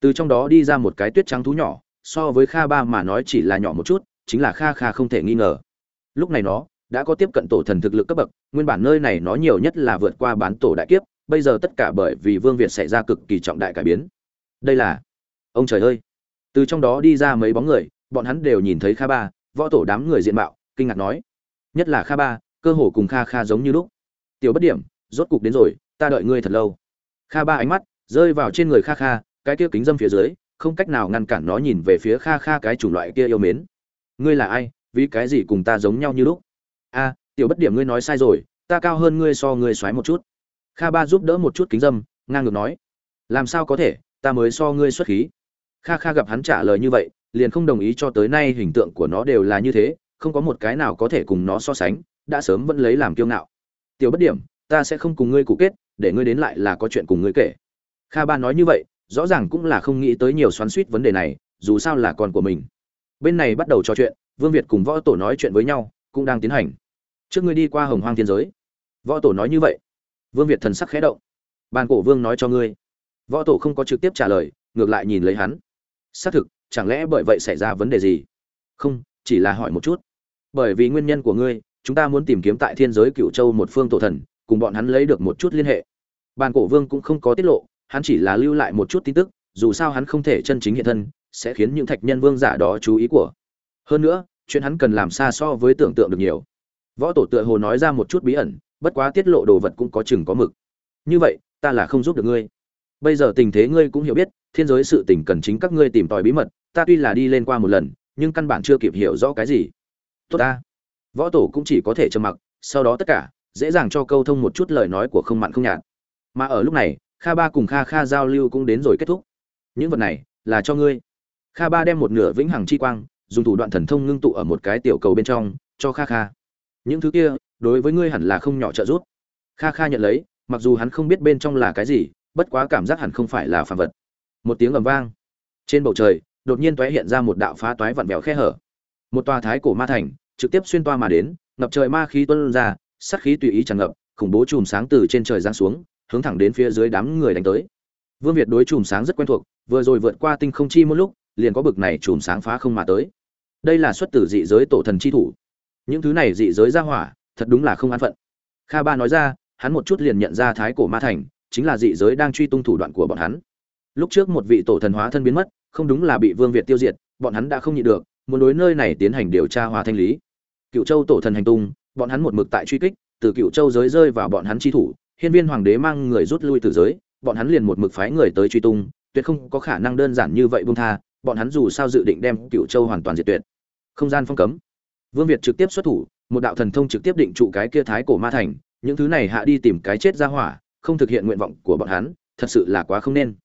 Từ trong đó đi ra một cái tuyết trắng thú nhỏ, so với kha ba mà nói chỉ là nhỏ một chút, chính là kha kha không thể nghi ngờ. Lúc này nó đã có tiếp cận tổ thần thực lực cấp bậc, nguyên bản nơi này nó nhiều nhất là vượt qua bán tổ đại kiếp, bây giờ tất cả bởi vì vương việt xảy ra cực kỳ trọng đại cải biến. Đây là, ông trời ơi! Từ trong đó đi ra mấy bóng người, bọn hắn đều nhìn thấy kha ba, võ tổ đám người diện mạo, kinh ngạc nói. Nhất là kha ba, cơ hồ cùng kha kha giống như lúc. Tiểu bất điểm, rốt cục đến rồi, ta đợi ngươi thật lâu. Kha ba ánh mắt rơi vào trên người kha kha, cái kia kính dâm phía dưới, không cách nào ngăn cản nó nhìn về phía kha kha cái chủng loại kia yêu mến. Ngươi là ai? Vì cái gì cùng ta giống nhau như lúc? A, tiểu bất điểm ngươi nói sai rồi, ta cao hơn ngươi so ngươi xoáy một chút. Kha ba giúp đỡ một chút kính dâm, ngang ngược nói. Làm sao có thể? Ta mới so ngươi xuất khí. Kha kha gặp hắn trả lời như vậy, liền không đồng ý cho tới nay hình tượng của nó đều là như thế, không có một cái nào có thể cùng nó so sánh, đã sớm vẫn lấy làm kiêu ngạo. Tiểu bất điểm, ta sẽ không cùng ngươi cụ kết, để ngươi đến lại là có chuyện cùng ngươi kể kha ba nói như vậy, rõ ràng cũng là không nghĩ tới nhiều xoắn suýt vấn đề này, dù sao là con của mình. Bên này bắt đầu trò chuyện, vương việt cùng võ tổ nói chuyện với nhau, cũng đang tiến hành. Trước ngươi đi qua hồng hoang thiên giới. Võ tổ nói như vậy. Vương việt thần sắc khẽ động. Bàn cổ vương nói cho ngươi. Võ tổ không có trực tiếp trả lời, ngược lại nhìn lấy hắn. Xác thực, chẳng lẽ bởi vậy xảy ra vấn đề gì? Không, chỉ là hỏi một chút. Bởi vì nguyên nhân của ngươi, chúng ta muốn tìm kiếm tại thiên giới cựu châu một phương tổ thần, cùng bọn hắn lấy được một chút liên hệ. Bàn cổ vương cũng không có tiết lộ hắn chỉ là lưu lại một chút tin tức, dù sao hắn không thể chân chính hiện thân, sẽ khiến những thạch nhân vương giả đó chú ý của. Hơn nữa, chuyện hắn cần làm xa so với tưởng tượng được nhiều. Võ tổ tựa hồ nói ra một chút bí ẩn, bất quá tiết lộ đồ vật cũng có chừng có mực. Như vậy, ta là không giúp được ngươi. Bây giờ tình thế ngươi cũng hiểu biết, thiên giới sự tình cần chính các ngươi tìm tòi bí mật, ta tuy là đi lên qua một lần, nhưng căn bản chưa kịp hiểu rõ cái gì. Tốt ta. Võ tổ cũng chỉ có thể trầm mặc, sau đó tất cả, dễ dàng cho câu thông một chút lời nói của không mặn không nhạt. Mà ở lúc này kha ba cùng kha kha giao lưu cũng đến rồi kết thúc. Những vật này là cho ngươi. Kha ba đem một nửa vĩnh hằng chi quang, dùng thủ đoạn thần thông ngưng tụ ở một cái tiểu cầu bên trong, cho kha kha. Những thứ kia, đối với ngươi hẳn là không nhỏ trợ giúp. Kha kha nhận lấy, mặc dù hắn không biết bên trong là cái gì, bất quá cảm giác hẳn không phải là phàm vật. Một tiếng ầm vang. Trên bầu trời, đột nhiên tóe hiện ra một đạo phá toái vặn vẹo khe hở. Một tòa thái cổ ma thành, trực tiếp xuyên toa mà đến, ngập trời ma khí tuôn ra, sát khí tùy ý tràn ngập, khủng bố chùm sáng từ trên trời giáng xuống hướng thẳng đến phía dưới đám người đánh tới. Vương việt đối chùm sáng rất quen thuộc, vừa rồi vượt qua tinh không chi một lúc, liền có bực này chùm sáng phá không mà tới. Đây là xuất tử dị giới tổ thần chi thủ. Những thứ này dị giới ra hỏa, thật đúng là không an phận. Kha ba nói ra, hắn một chút liền nhận ra thái cổ ma thành, chính là dị giới đang truy tung thủ đoạn của bọn hắn. Lúc trước một vị tổ thần hóa thân biến mất, không đúng là bị vương việt tiêu diệt, bọn hắn đã không nhịn được, muốn đối nơi này tiến hành điều tra hòa thanh lý. Cựu châu tổ thần hành tung, bọn hắn một mực tại truy kích, từ cựu châu giới rơi vào bọn hắn chi thủ hiên viên hoàng đế mang người rút lui từ giới, bọn hắn liền một mực phái người tới truy tung, tuyệt không có khả năng đơn giản như vậy buông tha, bọn hắn dù sao dự định đem Cửu châu hoàn toàn diệt tuyệt. Không gian phong cấm. Vương việt trực tiếp xuất thủ, một đạo thần thông trực tiếp định trụ cái kia thái cổ ma thành, những thứ này hạ đi tìm cái chết ra hỏa, không thực hiện nguyện vọng của bọn hắn, thật sự là quá không nên.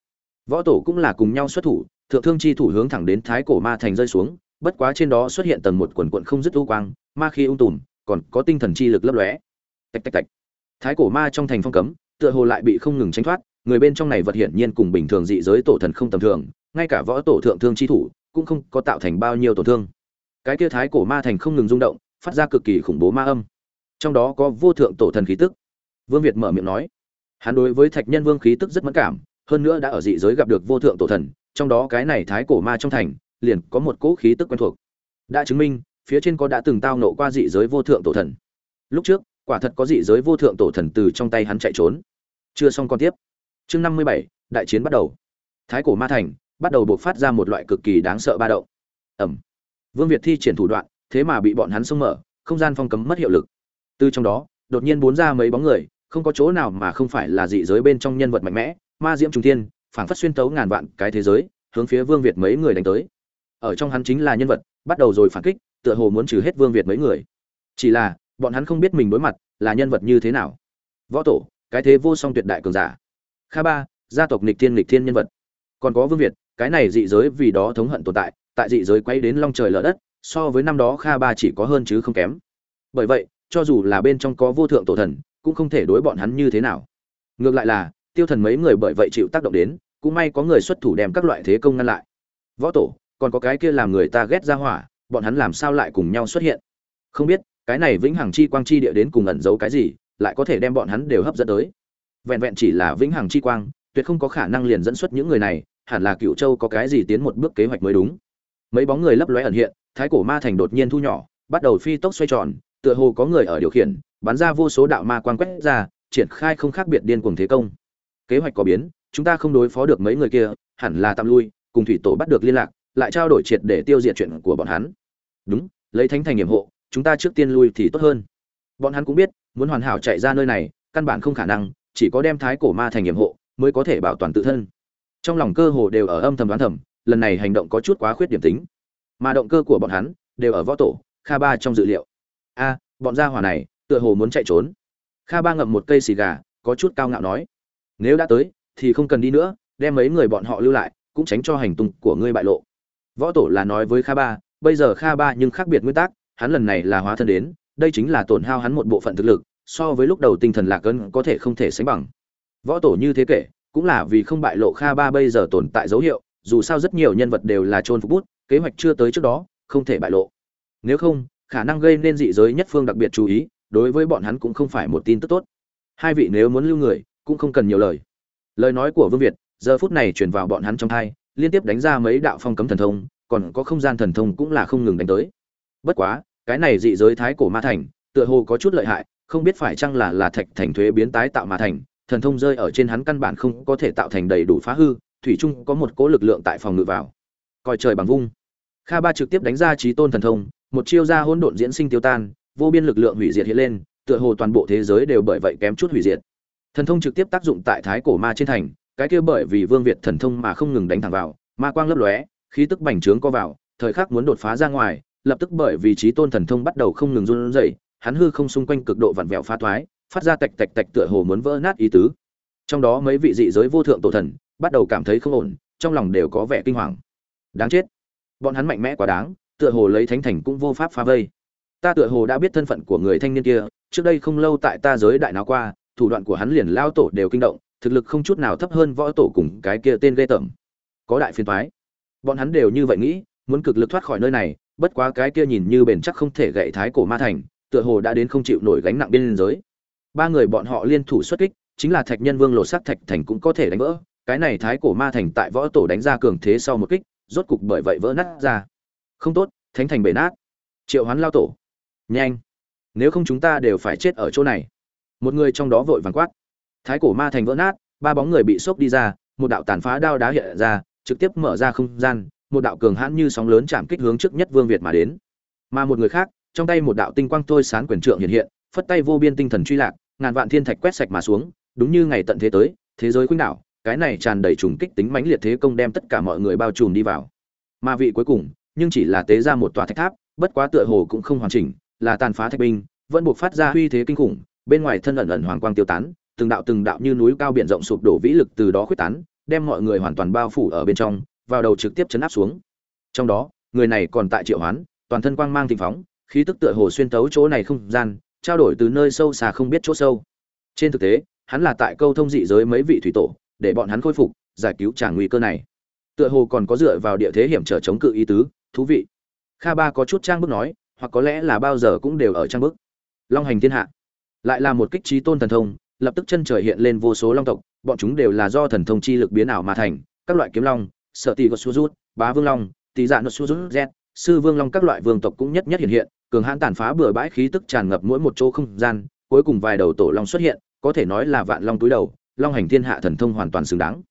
Võ tổ cũng là cùng nhau xuất thủ, thượng thương chi thủ hướng thẳng đến thái cổ ma thành rơi xuống, bất quá trên đó xuất hiện tầng một quần quần không dứt u quang, ma khí ung tùm, còn có tinh thần chi lực lấp lóe. Tạch tạch tạch thái cổ ma trong thành phong cấm, tựa hồ lại bị không ngừng tránh thoát, người bên trong này vật hiển nhiên cùng bình thường dị giới tổ thần không tầm thường, ngay cả võ tổ thượng thương chi thủ cũng không có tạo thành bao nhiêu tổn thương. Cái kia thái cổ ma thành không ngừng rung động, phát ra cực kỳ khủng bố ma âm. Trong đó có vô thượng tổ thần khí tức. Vương việt mở miệng nói, hắn đối với thạch nhân vương khí tức rất mẫn cảm, hơn nữa đã ở dị giới gặp được vô thượng tổ thần, trong đó cái này thái cổ ma trong thành, liền có một cỗ khí tức quen thuộc. Đã chứng minh, phía trên có đã từng tao nộ qua dị giới vô thượng tổ thần. Lúc trước quả thật có dị giới vô thượng tổ thần từ trong tay hắn chạy trốn. Chưa xong con tiếp. Chương năm mươi bảy, đại chiến bắt đầu. Thái cổ ma thành bắt đầu buộc phát ra một loại cực kỳ đáng sợ ba động. Ẩm vương việt thi triển thủ đoạn, thế mà bị bọn hắn xông mở, không gian phong cấm mất hiệu lực. Từ trong đó, đột nhiên bốn ra mấy bóng người, không có chỗ nào mà không phải là dị giới bên trong nhân vật mạnh mẽ, ma diễm trung thiên, phảng phất xuyên tấu ngàn vạn cái thế giới, hướng phía vương việt mấy người đánh tới. Ở trong hắn chính là nhân vật, bắt đầu rồi phản kích, tựa hồ muốn trừ hết vương việt mấy người. Chỉ là bọn hắn không biết mình đối mặt là nhân vật như thế nào. Võ tổ, cái thế vô song tuyệt đại cường giả. Kha ba, gia tộc nịch thiên nịch thiên nhân vật. Còn có vương việt, cái này dị giới vì đó thống hận tồn tại tại dị giới quay đến long trời lở đất, so với năm đó kha ba chỉ có hơn chứ không kém. Bởi vậy, cho dù là bên trong có vô thượng tổ thần, cũng không thể đối bọn hắn như thế nào. Ngược lại là, tiêu thần mấy người bởi vậy chịu tác động đến, cũng may có người xuất thủ đem các loại thế công ngăn lại. Võ tổ, còn có cái kia làm người ta ghét ra hỏa, bọn hắn làm sao lại cùng nhau xuất hiện? Không biết cái này vĩnh hằng chi quang chi địa đến cùng ẩn giấu cái gì, lại có thể đem bọn hắn đều hấp dẫn tới. Vẹn vẹn chỉ là vĩnh hằng chi quang, tuyệt không có khả năng liền dẫn xuất những người này, hẳn là cựu châu có cái gì tiến một bước kế hoạch mới đúng. Mấy bóng người lấp lóe ẩn hiện, thái cổ ma thành đột nhiên thu nhỏ, bắt đầu phi tốc xoay tròn, tựa hồ có người ở điều khiển, bắn ra vô số đạo ma quang quét ra, triển khai không khác biệt điên cuồng thế công. Kế hoạch có biến, chúng ta không đối phó được mấy người kia, hẳn là tạm lui, cùng thủy tổ bắt được liên lạc, lại trao đổi triệt để tiêu diệt chuyện của bọn hắn. Đúng, lấy thánh thành nhiệm hộ chúng ta trước tiên lui thì tốt hơn. Bọn hắn cũng biết, muốn hoàn hảo chạy ra nơi này, căn bản không khả năng, chỉ có đem thái cổ ma thành nghiệm hộ, mới có thể bảo toàn tự thân. Trong lòng cơ hồ đều ở âm thầm đoán thầm, lần này hành động có chút quá khuyết điểm tính. Mà động cơ của bọn hắn, đều ở võ tổ, kha ba trong dự liệu. A, bọn gia hỏa này, tựa hồ muốn chạy trốn. Kha ba ngậm một cây xì gà, có chút cao ngạo nói, nếu đã tới, thì không cần đi nữa, đem mấy người bọn họ lưu lại, cũng tránh cho hành tung của ngươi bại lộ. Võ tổ là nói với kha ba, bây giờ kha ba nhưng khác biệt nguyên tắc hắn lần này là hóa thân đến đây chính là tổn hao hắn một bộ phận thực lực so với lúc đầu tinh thần lạc ấn có thể không thể sánh bằng. Võ tổ như thế kể cũng là vì không bại lộ kha ba bây giờ tồn tại dấu hiệu dù sao rất nhiều nhân vật đều là trôn phục bút kế hoạch chưa tới trước đó không thể bại lộ. Nếu không khả năng gây nên dị giới nhất phương đặc biệt chú ý đối với bọn hắn cũng không phải một tin tức tốt. Hai vị nếu muốn lưu người cũng không cần nhiều lời. Lời nói của vương việt giờ phút này truyền vào bọn hắn trong tai, liên tiếp đánh ra mấy đạo phong cấm thần thông còn có không gian thần thông cũng là không ngừng đánh tới bất quá, cái này dị giới thái cổ ma thành, tựa hồ có chút lợi hại, không biết phải chăng là là thạch thành thuế biến tái tạo ma thành, thần thông rơi ở trên hắn căn bản không có thể tạo thành đầy đủ phá hư, thủy trung có một cỗ lực lượng tại phòng ngự vào. Coi trời bằng vung. Kha ba trực tiếp đánh ra trí tôn thần thông, một chiêu ra hỗn độn diễn sinh tiêu tan, vô biên lực lượng hủy diệt hiện lên, tựa hồ toàn bộ thế giới đều bởi vậy kém chút hủy diệt. Thần thông trực tiếp tác dụng tại thái cổ ma trên thành, cái kia bởi vì vương việt thần thông mà không ngừng đánh thẳng vào, ma quang lấp lóe, khí tức bành trướng co vào, thời khắc muốn đột phá ra ngoài lập tức bởi vì trí tôn thần thông bắt đầu không ngừng run rẩy hắn hư không xung quanh cực độ vặn vẹo phá toái, phát ra tạch tạch tạch tựa hồ muốn vỡ nát ý tứ. Trong đó mấy vị dị giới vô thượng tổ thần bắt đầu cảm thấy không ổn trong lòng đều có vẻ kinh hoàng. Đáng chết. Bọn hắn mạnh mẽ quá đáng tựa hồ lấy thánh thành cũng vô pháp phá vây. Ta tựa hồ đã biết thân phận của người thanh niên kia trước đây không lâu tại ta giới đại nào qua thủ đoạn của hắn liền lao tổ đều kinh động thực lực không chút nào thấp hơn võ tổ cùng cái kia tên ghê tởm. Có đại phiền toái. Bọn hắn đều như vậy nghĩ muốn cực lực thoát khỏi nơi này bất quá cái kia nhìn như bền chắc không thể gậy thái cổ ma thành, tựa hồ đã đến không chịu nổi gánh nặng biên giới. Ba người bọn họ liên thủ xuất kích, chính là thạch nhân vương lộ sắc thạch thành cũng có thể đánh vỡ, cái này thái cổ ma thành tại võ tổ đánh ra cường thế sau một kích, rốt cục bởi vậy vỡ nát ra. Không tốt, thánh thành bể nát. Triệu hoán lao tổ. Nhanh. Nếu không chúng ta đều phải chết ở chỗ này. Một người trong đó vội vàng quát. Thái cổ ma thành vỡ nát, ba bóng người bị sốc đi ra, một đạo tàn phá đao đá hiện ra, trực tiếp mở ra không gian một đạo cường hãn như sóng lớn chạm kích hướng trước nhất vương việt mà đến. Mà một người khác, trong tay một đạo tinh quang thôi sán quyền trượng hiện hiện, phất tay vô biên tinh thần truy lạc, ngàn vạn thiên thạch quét sạch mà xuống, đúng như ngày tận thế tới, thế giới khuynh đảo, cái này tràn đầy trùng kích tính mãnh liệt thế công đem tất cả mọi người bao trùm đi vào. Mà vị cuối cùng, nhưng chỉ là tế ra một tòa thạch tháp, bất quá tựa hồ cũng không hoàn chỉnh, là tàn phá thạch binh, vẫn buộc phát ra uy thế kinh khủng, bên ngoài thân ẩn ẩn hoàng quang tiêu tán, từng đạo từng đạo như núi cao biển rộng sụp đổ vĩ lực từ đó khuyết tán, đem mọi người hoàn toàn bao phủ ở bên trong vào đầu trực tiếp chấn áp xuống. Trong đó, người này còn tại triệu hoán, toàn thân quang mang thịnh phóng, khí tức tựa hồ xuyên tấu chỗ này không gian, trao đổi từ nơi sâu xa không biết chỗ sâu. Trên thực tế, hắn là tại câu thông dị giới mấy vị thủy tổ, để bọn hắn khôi phục, giải cứu trả nguy cơ này. Tựa hồ còn có dựa vào địa thế hiểm trở chống cự ý tứ, thú vị. Kha ba có chút trang bức nói, hoặc có lẽ là bao giờ cũng đều ở trang bức. Long hành thiên hạ. Lại là một kích trí tôn thần thông, lập tức chân trời hiện lên vô số long tộc, bọn chúng đều là do thần thông chi lực biến ảo mà thành, các loại kiếm long sợ tỷ có su rút bá vương long, tỷ dạ nốt su rút z, sư vương long các loại vương tộc cũng nhất nhất hiện hiện, cường hãn tàn phá bừa bãi khí tức tràn ngập mỗi một chỗ không gian, cuối cùng vài đầu tổ long xuất hiện, có thể nói là vạn long túi đầu, long hành thiên hạ thần thông hoàn toàn xứng đáng.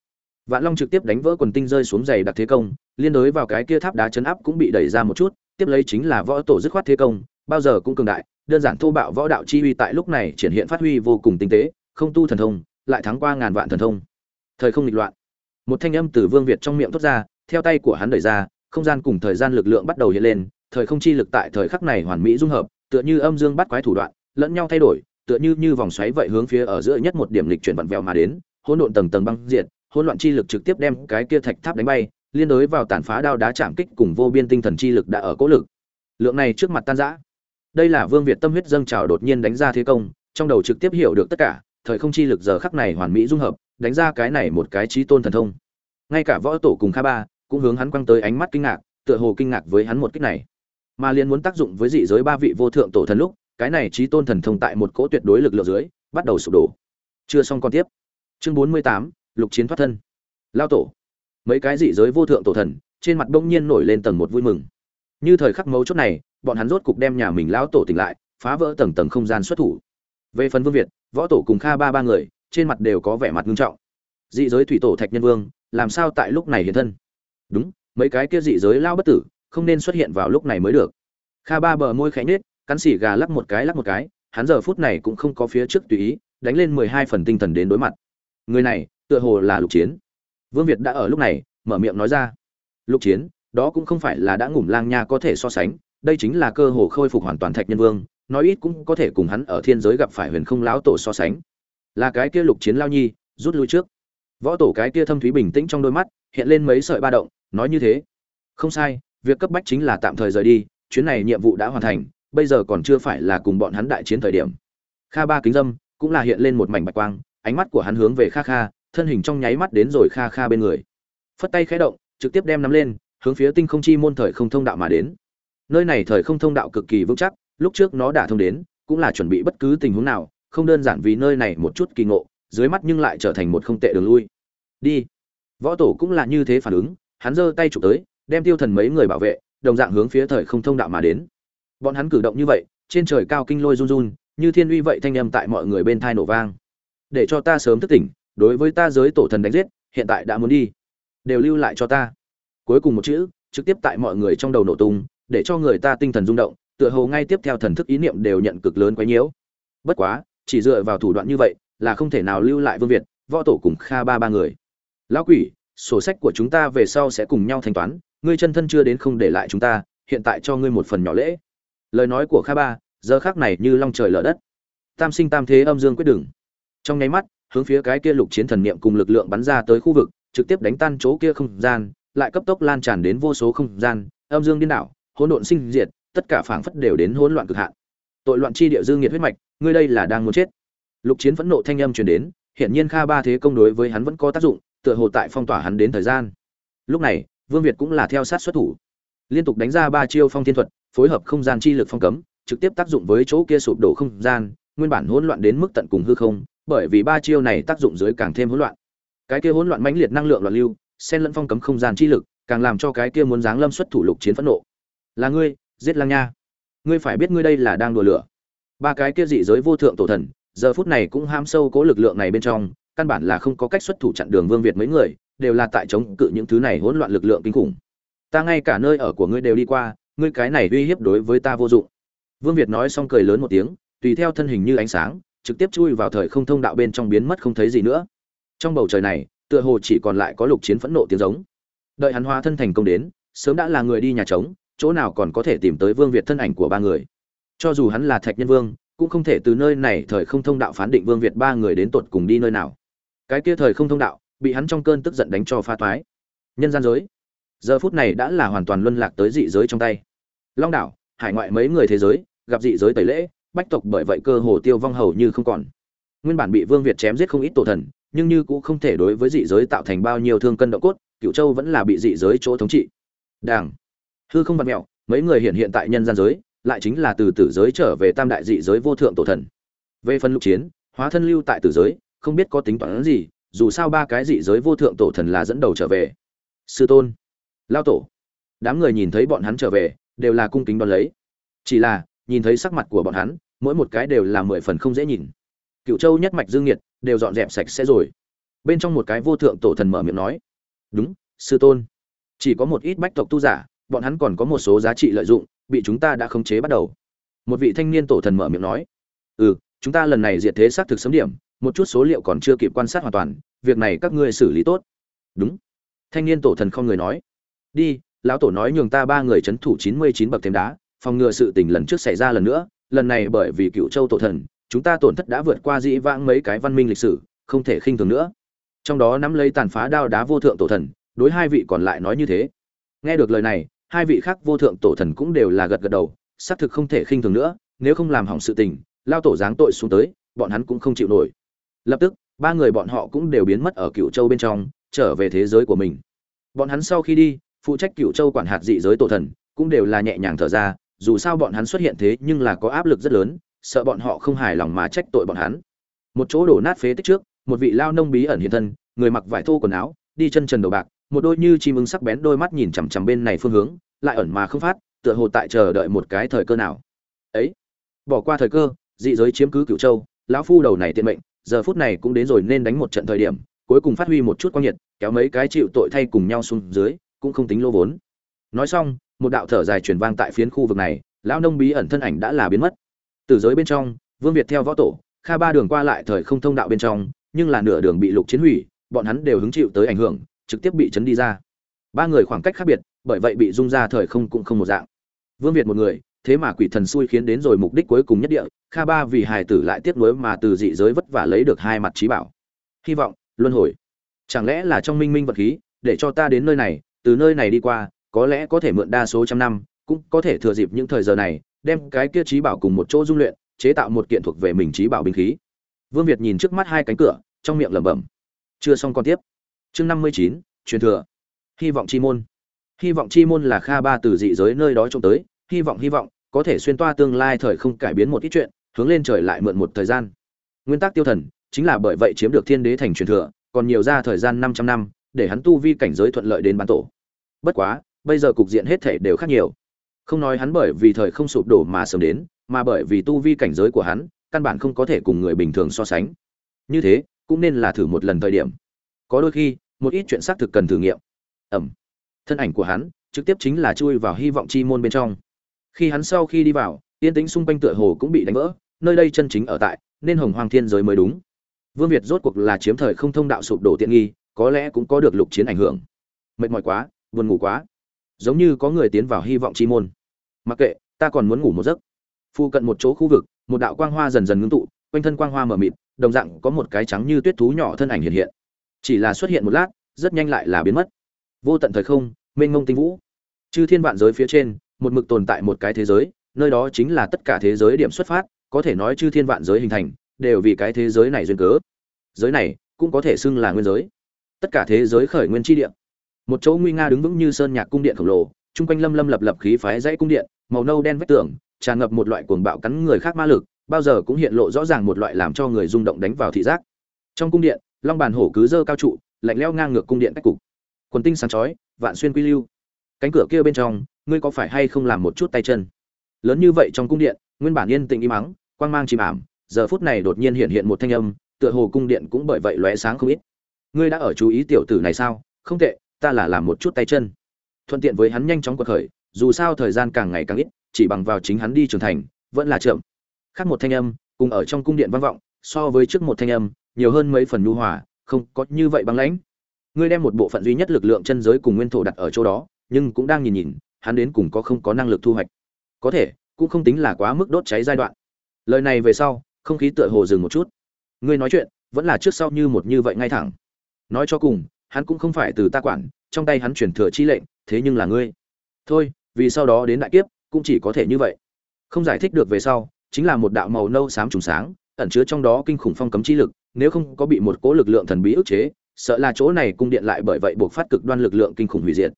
Vạn long trực tiếp đánh vỡ quần tinh rơi xuống giày đặc thế công, liên đối vào cái kia tháp đá chấn áp cũng bị đẩy ra một chút, tiếp lấy chính là võ tổ dứt khoát thế công, bao giờ cũng cường đại, đơn giản thô bạo võ đạo chi uy tại lúc này triển hiện phát huy vô cùng tinh tế, không tu thần thông, lại thắng qua ngàn vạn thần thông. Thời không nghịch loạn một thanh âm từ vương việt trong miệng thốt ra, theo tay của hắn đẩy ra, không gian cùng thời gian lực lượng bắt đầu hiện lên, thời không chi lực tại thời khắc này hoàn mỹ dung hợp, tựa như âm dương bắt quái thủ đoạn, lẫn nhau thay đổi, tựa như như vòng xoáy vậy hướng phía ở giữa nhất một điểm lịch chuyển vặn vẹo mà đến, hỗn độn tầng tầng băng diệt, hỗn loạn chi lực trực tiếp đem cái kia thạch tháp đánh bay, liên đối vào tàn phá đao đá chạm kích cùng vô biên tinh thần chi lực đã ở cố lực. Lượng này trước mặt tan rã. Đây là vương việt tâm huyết dâng trào đột nhiên đánh ra thế công, trong đầu trực tiếp hiểu được tất cả, thời không chi lực giờ khắc này hoàn mỹ dung hợp đánh ra cái này một cái trí tôn thần thông. Ngay cả võ tổ cùng kha ba cũng hướng hắn quăng tới ánh mắt kinh ngạc, tựa hồ kinh ngạc với hắn một kích này. Mà liền muốn tác dụng với dị giới ba vị vô thượng tổ thần lúc, cái này trí tôn thần thông tại một cỗ tuyệt đối lực lượng dưới, bắt đầu sụp đổ. Chưa xong còn tiếp. Chương bốn mươi tám, lục chiến thoát thân. Lao tổ. Mấy cái dị giới vô thượng tổ thần, trên mặt bỗng nhiên nổi lên tầng một vui mừng. Như thời khắc mấu chốt này, bọn hắn rốt cục đem nhà mình lão tổ tỉnh lại, phá vỡ tầng tầng không gian xuất thủ. Về phần vương việt, võ tổ cùng kha ba ba người trên mặt đều có vẻ mặt nghiêm trọng. Dị giới thủy tổ thạch nhân vương, làm sao tại lúc này hiện thân? Đúng, mấy cái kia dị giới lao bất tử, không nên xuất hiện vào lúc này mới được. Kha ba bờ môi khẽ nhếch, cắn xỉ gà lắc một cái lắc một cái, hắn giờ phút này cũng không có phía trước tùy ý, đánh lên mười hai phần tinh thần đến đối mặt. Người này, tựa hồ là lục chiến. Vương việt đã ở lúc này, mở miệng nói ra. Lục chiến, đó cũng không phải là đã ngủm lang nha có thể so sánh, đây chính là cơ hồ khôi phục hoàn toàn thạch nhân vương, nói ít cũng có thể cùng hắn ở thiên giới gặp phải huyền không lão tổ so sánh là cái kia lục chiến lao nhi, rút lui trước. Võ tổ cái kia thâm thúy bình tĩnh trong đôi mắt, hiện lên mấy sợi ba động, nói như thế. Không sai, việc cấp bách chính là tạm thời rời đi, chuyến này nhiệm vụ đã hoàn thành, bây giờ còn chưa phải là cùng bọn hắn đại chiến thời điểm. Kha ba kính dâm, cũng là hiện lên một mảnh bạch quang, ánh mắt của hắn hướng về kha kha, thân hình trong nháy mắt đến rồi kha kha bên người. Phất tay khẽ động, trực tiếp đem nắm lên, hướng phía tinh không chi môn thời không thông đạo mà đến. Nơi này thời không thông đạo cực kỳ vững chắc, lúc trước nó đã thông đến, cũng là chuẩn bị bất cứ tình huống nào không đơn giản vì nơi này một chút kỳ ngộ, dưới mắt nhưng lại trở thành một không tệ đường lui. Đi. Võ tổ cũng là như thế phản ứng, hắn giơ tay chụp tới, đem tiêu thần mấy người bảo vệ, đồng dạng hướng phía thời không thông đạo mà đến. Bọn hắn cử động như vậy, trên trời cao kinh lôi run run, như thiên uy vậy thanh âm tại mọi người bên thai nổ vang. Để cho ta sớm thức tỉnh, đối với ta giới tổ thần đánh giết, hiện tại đã muốn đi. Đều lưu lại cho ta. Cuối cùng một chữ, trực tiếp tại mọi người trong đầu nổ tung, để cho người ta tinh thần rung động, tựa hồ ngay tiếp theo thần thức ý niệm đều nhận cực lớn quấy nhiễu. Bất quá chỉ dựa vào thủ đoạn như vậy là không thể nào lưu lại vương việt, võ tổ cùng kha ba ba người. Lão quỷ, sổ sách của chúng ta về sau sẽ cùng nhau thanh toán, ngươi chân thân chưa đến không để lại chúng ta, hiện tại cho ngươi một phần nhỏ lễ. Lời nói của kha ba, giờ khác này như long trời lở đất. Tam sinh tam thế âm dương quyết đừng. Trong nháy mắt, hướng phía cái kia lục chiến thần niệm cùng lực lượng bắn ra tới khu vực, trực tiếp đánh tan chỗ kia không gian, lại cấp tốc lan tràn đến vô số không gian, âm dương điên đảo, hỗn độn sinh diệt, tất cả phảng phất đều đến hỗn loạn cực hạn tội loạn chi địa dương nghiệt huyết mạch, ngươi đây là đang muốn chết. Lục chiến phẫn nộ thanh âm truyền đến, hiển nhiên kha ba thế công đối với hắn vẫn có tác dụng, tựa hồ tại phong tỏa hắn đến thời gian. Lúc này, vương việt cũng là theo sát xuất thủ. Liên tục đánh ra ba chiêu phong thiên thuật, phối hợp không gian chi lực phong cấm, trực tiếp tác dụng với chỗ kia sụp đổ không gian, nguyên bản hỗn loạn đến mức tận cùng hư không, bởi vì ba chiêu này tác dụng dưới càng thêm hỗn loạn. Cái kia hỗn loạn mãnh liệt năng lượng loạn lưu, xen lẫn phong cấm không gian chi lực, càng làm cho cái kia muốn giáng lâm xuất thủ lục chiến phẫn nộ. Là ngươi, giết lang nha ngươi phải biết ngươi đây là đang đùa lửa. Ba cái kia dị giới vô thượng tổ thần, giờ phút này cũng ham sâu cố lực lượng này bên trong, căn bản là không có cách xuất thủ chặn đường vương việt mấy người, đều là tại chống cự những thứ này hỗn loạn lực lượng kinh khủng. Ta ngay cả nơi ở của ngươi đều đi qua, ngươi cái này uy hiếp đối với ta vô dụng. Vương việt nói xong cười lớn một tiếng, tùy theo thân hình như ánh sáng, trực tiếp chui vào thời không thông đạo bên trong biến mất không thấy gì nữa. Trong bầu trời này, tựa hồ chỉ còn lại có lục chiến phẫn nộ tiếng giống. Đợi hắn hóa thân thành công đến, sớm đã là người đi nhà trống chỗ nào còn có thể tìm tới vương việt thân ảnh của ba người. Cho dù hắn là thạch nhân vương, cũng không thể từ nơi này thời không thông đạo phán định vương việt ba người đến tột cùng đi nơi nào. Cái kia thời không thông đạo, bị hắn trong cơn tức giận đánh cho pha toái. Nhân gian giới. Giờ phút này đã là hoàn toàn luân lạc tới dị giới trong tay. Long đảo, hải ngoại mấy người thế giới, gặp dị giới tẩy lễ, bách tộc bởi vậy cơ hồ tiêu vong hầu như không còn. Nguyên bản bị vương việt chém giết không ít tổ thần, nhưng như cũng không thể đối với dị giới tạo thành bao nhiêu thương cân độ cốt cựu châu vẫn là bị dị giới chỗ thống trị. Đảng hư không văn mẹo, mấy người hiện hiện tại nhân gian giới, lại chính là từ tử giới trở về tam đại dị giới vô thượng tổ thần. Về phần lục chiến, hóa thân lưu tại tử giới, không biết có tính toán gì, dù sao ba cái dị giới vô thượng tổ thần là dẫn đầu trở về. Sư tôn, lao tổ, đám người nhìn thấy bọn hắn trở về, đều là cung kính đón lấy. Chỉ là, nhìn thấy sắc mặt của bọn hắn, mỗi một cái đều là mười phần không dễ nhìn. Cựu châu nhất mạch dương nhiệt đều dọn dẹp sạch sẽ rồi. Bên trong một cái vô thượng tổ thần mở miệng nói, đúng, sư tôn. Chỉ có một ít bách tộc tu giả bọn hắn còn có một số giá trị lợi dụng, bị chúng ta đã khống chế bắt đầu. Một vị thanh niên tổ thần mở miệng nói ừ chúng ta lần này diệt thế xác thực sớm điểm, một chút số liệu còn chưa kịp quan sát hoàn toàn, việc này các ngươi xử lý tốt. Đúng. Thanh niên tổ thần không người nói, đi, lão tổ nói nhường ta ba người c h ấ n thủ chín mươi chín bậc thêm đá, phòng ngừa sự tình lần trước xảy ra lần nữa, lần này bởi vì cựu châu tổ thần, chúng ta tổn thất đã vượt qua dĩ vãng mấy cái văn minh lịch sử, không thể khinh thường nữa. Trong đó nắm lấy tàn phá đao đá vô thượng tổ thần, đối hai vị còn lại nói như thế. Nghe được lời này hai vị khác vô thượng tổ thần cũng đều là gật gật đầu, xác thực không thể khinh thường nữa, nếu không làm hỏng sự tình, lao tổ giáng tội xuống tới, bọn hắn cũng không chịu nổi. Lập tức, ba người bọn họ cũng đều biến mất ở cựu châu bên trong, trở về thế giới của mình. Bọn hắn sau khi đi, phụ trách cựu châu quản hạt dị giới tổ thần, cũng đều là nhẹ nhàng thở ra, dù sao bọn hắn xuất hiện thế nhưng là có áp lực rất lớn, sợ bọn họ không hài lòng mà trách tội bọn hắn. Một chỗ đổ nát phế tích trước, một vị lao nông bí ẩn hiện thân, người mặc vải thô quần áo, đi chân trần đồ bạc một đôi như chim ưng sắc bén đôi mắt nhìn chằm chằm bên này phương hướng, lại ẩn mà không phát, tựa hồ tại chờ đợi một cái thời cơ nào. Ấy, bỏ qua thời cơ, dị giới chiếm cứ cửu châu, lão phu đầu này tiện mệnh, giờ phút này cũng đến rồi nên đánh một trận thời điểm, cuối cùng phát huy một chút quang nhiệt, kéo mấy cái chịu tội thay cùng nhau xuống dưới, cũng không tính lô vốn. Nói xong, một đạo thở dài truyền vang tại phiến khu vực này, lão nông bí ẩn thân ảnh đã là biến mất. Từ giới bên trong, vương việt theo võ tổ, kha ba đường qua lại thời không thông đạo bên trong, nhưng là nửa đường bị lục chiến hủy, bọn hắn đều hứng chịu tới ảnh hưởng trực tiếp bị chấn đi ra. Ba người khoảng cách khác biệt, bởi vậy bị dung ra thời không cũng không một dạng. Vương việt một người, thế mà quỷ thần xui khiến đến rồi mục đích cuối cùng nhất địa, kha ba vì hài tử lại tiếc nuối mà từ dị giới vất vả lấy được hai mặt trí bảo. Hy vọng, luân hồi. Chẳng lẽ là trong minh minh vật khí, để cho ta đến nơi này, từ nơi này đi qua, có lẽ có thể mượn đa số trăm năm, cũng có thể thừa dịp những thời giờ này, đem cái kia trí bảo cùng một chỗ dung luyện, chế tạo một kiện thuộc về mình trí bảo binh khí. Vương việt nhìn trước mắt hai cánh cửa, trong miệng lẩm bẩm. Chưa xong còn tiếp chương năm mươi chín, truyền thừa. Hy vọng chi môn. Hy vọng chi môn là kha ba từ dị giới nơi đó trông tới. Hy vọng hy vọng, có thể xuyên toa tương lai thời không cải biến một ít chuyện, hướng lên trời lại mượn một thời gian. Nguyên tắc tiêu thần chính là bởi vậy chiếm được thiên đế thành truyền thừa, còn nhiều ra thời gian 500 năm, để hắn tu vi cảnh giới thuận lợi đến bán tổ. Bất quá, bây giờ cục diện hết thể đều khác nhiều. Không nói hắn bởi vì thời không sụp đổ mà sớm đến, mà bởi vì tu vi cảnh giới của hắn, căn bản không có thể cùng người bình thường so sánh. Như thế, cũng nên là thử một lần thời điểm có đôi khi, một ít chuyện xác thực cần thử nghiệm. Ẩm. Thân ảnh của hắn, trực tiếp chính là chui vào hy vọng chi môn bên trong. Khi hắn sau khi đi vào, yên tĩnh xung quanh tựa hồ cũng bị đánh vỡ, nơi đây chân chính ở tại, nên hồng hoàng thiên giới mới đúng. Vương việt rốt cuộc là chiếm thời không thông đạo sụp đổ tiện nghi, có lẽ cũng có được lục chiến ảnh hưởng. Mệt mỏi quá, buồn ngủ quá. Giống như có người tiến vào hy vọng chi môn. Mặc kệ, ta còn muốn ngủ một giấc. Phu cận một chỗ khu vực, một đạo quang hoa dần dần ngưng tụ, quanh thân quang hoa mở mịt, đồng dạng có một cái trắng như tuyết thú nhỏ thân ảnh hiện hiện chỉ là xuất hiện một lát, rất nhanh lại là biến mất. Vô tận thời không, mênh mông tinh vũ. Chư thiên vạn giới phía trên, một mực tồn tại một cái thế giới, nơi đó chính là tất cả thế giới điểm xuất phát, có thể nói chư thiên vạn giới hình thành, đều vì cái thế giới này duyên cớ. Giới này cũng có thể xưng là nguyên giới. Tất cả thế giới khởi nguyên tri địa. Một chỗ nguy nga đứng vững như sơn nhạc cung điện khổng lồ, chung quanh lâm lâm lập lập khí phái dãy cung điện, màu nâu đen vách tường, tràn ngập một loại cuồng bạo cắn người khác ma lực, bao giờ cũng hiện lộ rõ ràng một loại làm cho người rung động đánh vào thị giác. Trong cung điện long bàn hổ cứ dơ cao trụ, lạnh leo ngang ngược cung điện cách cục. Quần tinh sáng chói, vạn xuyên quy lưu. Cánh cửa kia bên trong, ngươi có phải hay không làm một chút tay chân? Lớn như vậy trong cung điện, nguyên bản yên tĩnh im mắng quang mang chìm ảm, giờ phút này đột nhiên hiện hiện một thanh âm, tựa hồ cung điện cũng bởi vậy lóe sáng không ít. Ngươi đã ở chú ý tiểu tử này sao? Không tệ, ta là làm một chút tay chân. Thuận tiện với hắn nhanh chóng quật khởi, dù sao thời gian càng ngày càng ít, chỉ bằng vào chính hắn đi trưởng thành, vẫn là chậm. Khác một thanh âm, cùng ở trong cung điện vang vọng, so với trước một thanh âm nhiều hơn mấy phần nhu hòa, không có như vậy băng lãnh. Ngươi đem một bộ phận duy nhất lực lượng chân giới cùng nguyên thổ đặt ở chỗ đó, nhưng cũng đang nhìn nhìn, hắn đến cùng có không có năng lực thu hoạch. Có thể, cũng không tính là quá mức đốt cháy giai đoạn. Lời này về sau, không khí tựa hồ dừng một chút. Ngươi nói chuyện, vẫn là trước sau như một như vậy ngay thẳng. Nói cho cùng, hắn cũng không phải từ ta quản, trong tay hắn chuyển thừa chi lệnh, thế nhưng là ngươi. Thôi, vì sau đó đến đại kiếp, cũng chỉ có thể như vậy. Không giải thích được về sau, chính là một đạo màu nâu xám trùng sáng, ẩn chứa trong đó kinh khủng phong cấm chi lực nếu không có bị một cố lực lượng thần bí ức chế, sợ là chỗ này cung điện lại bởi vậy buộc phát cực đoan lực lượng kinh khủng hủy diệt.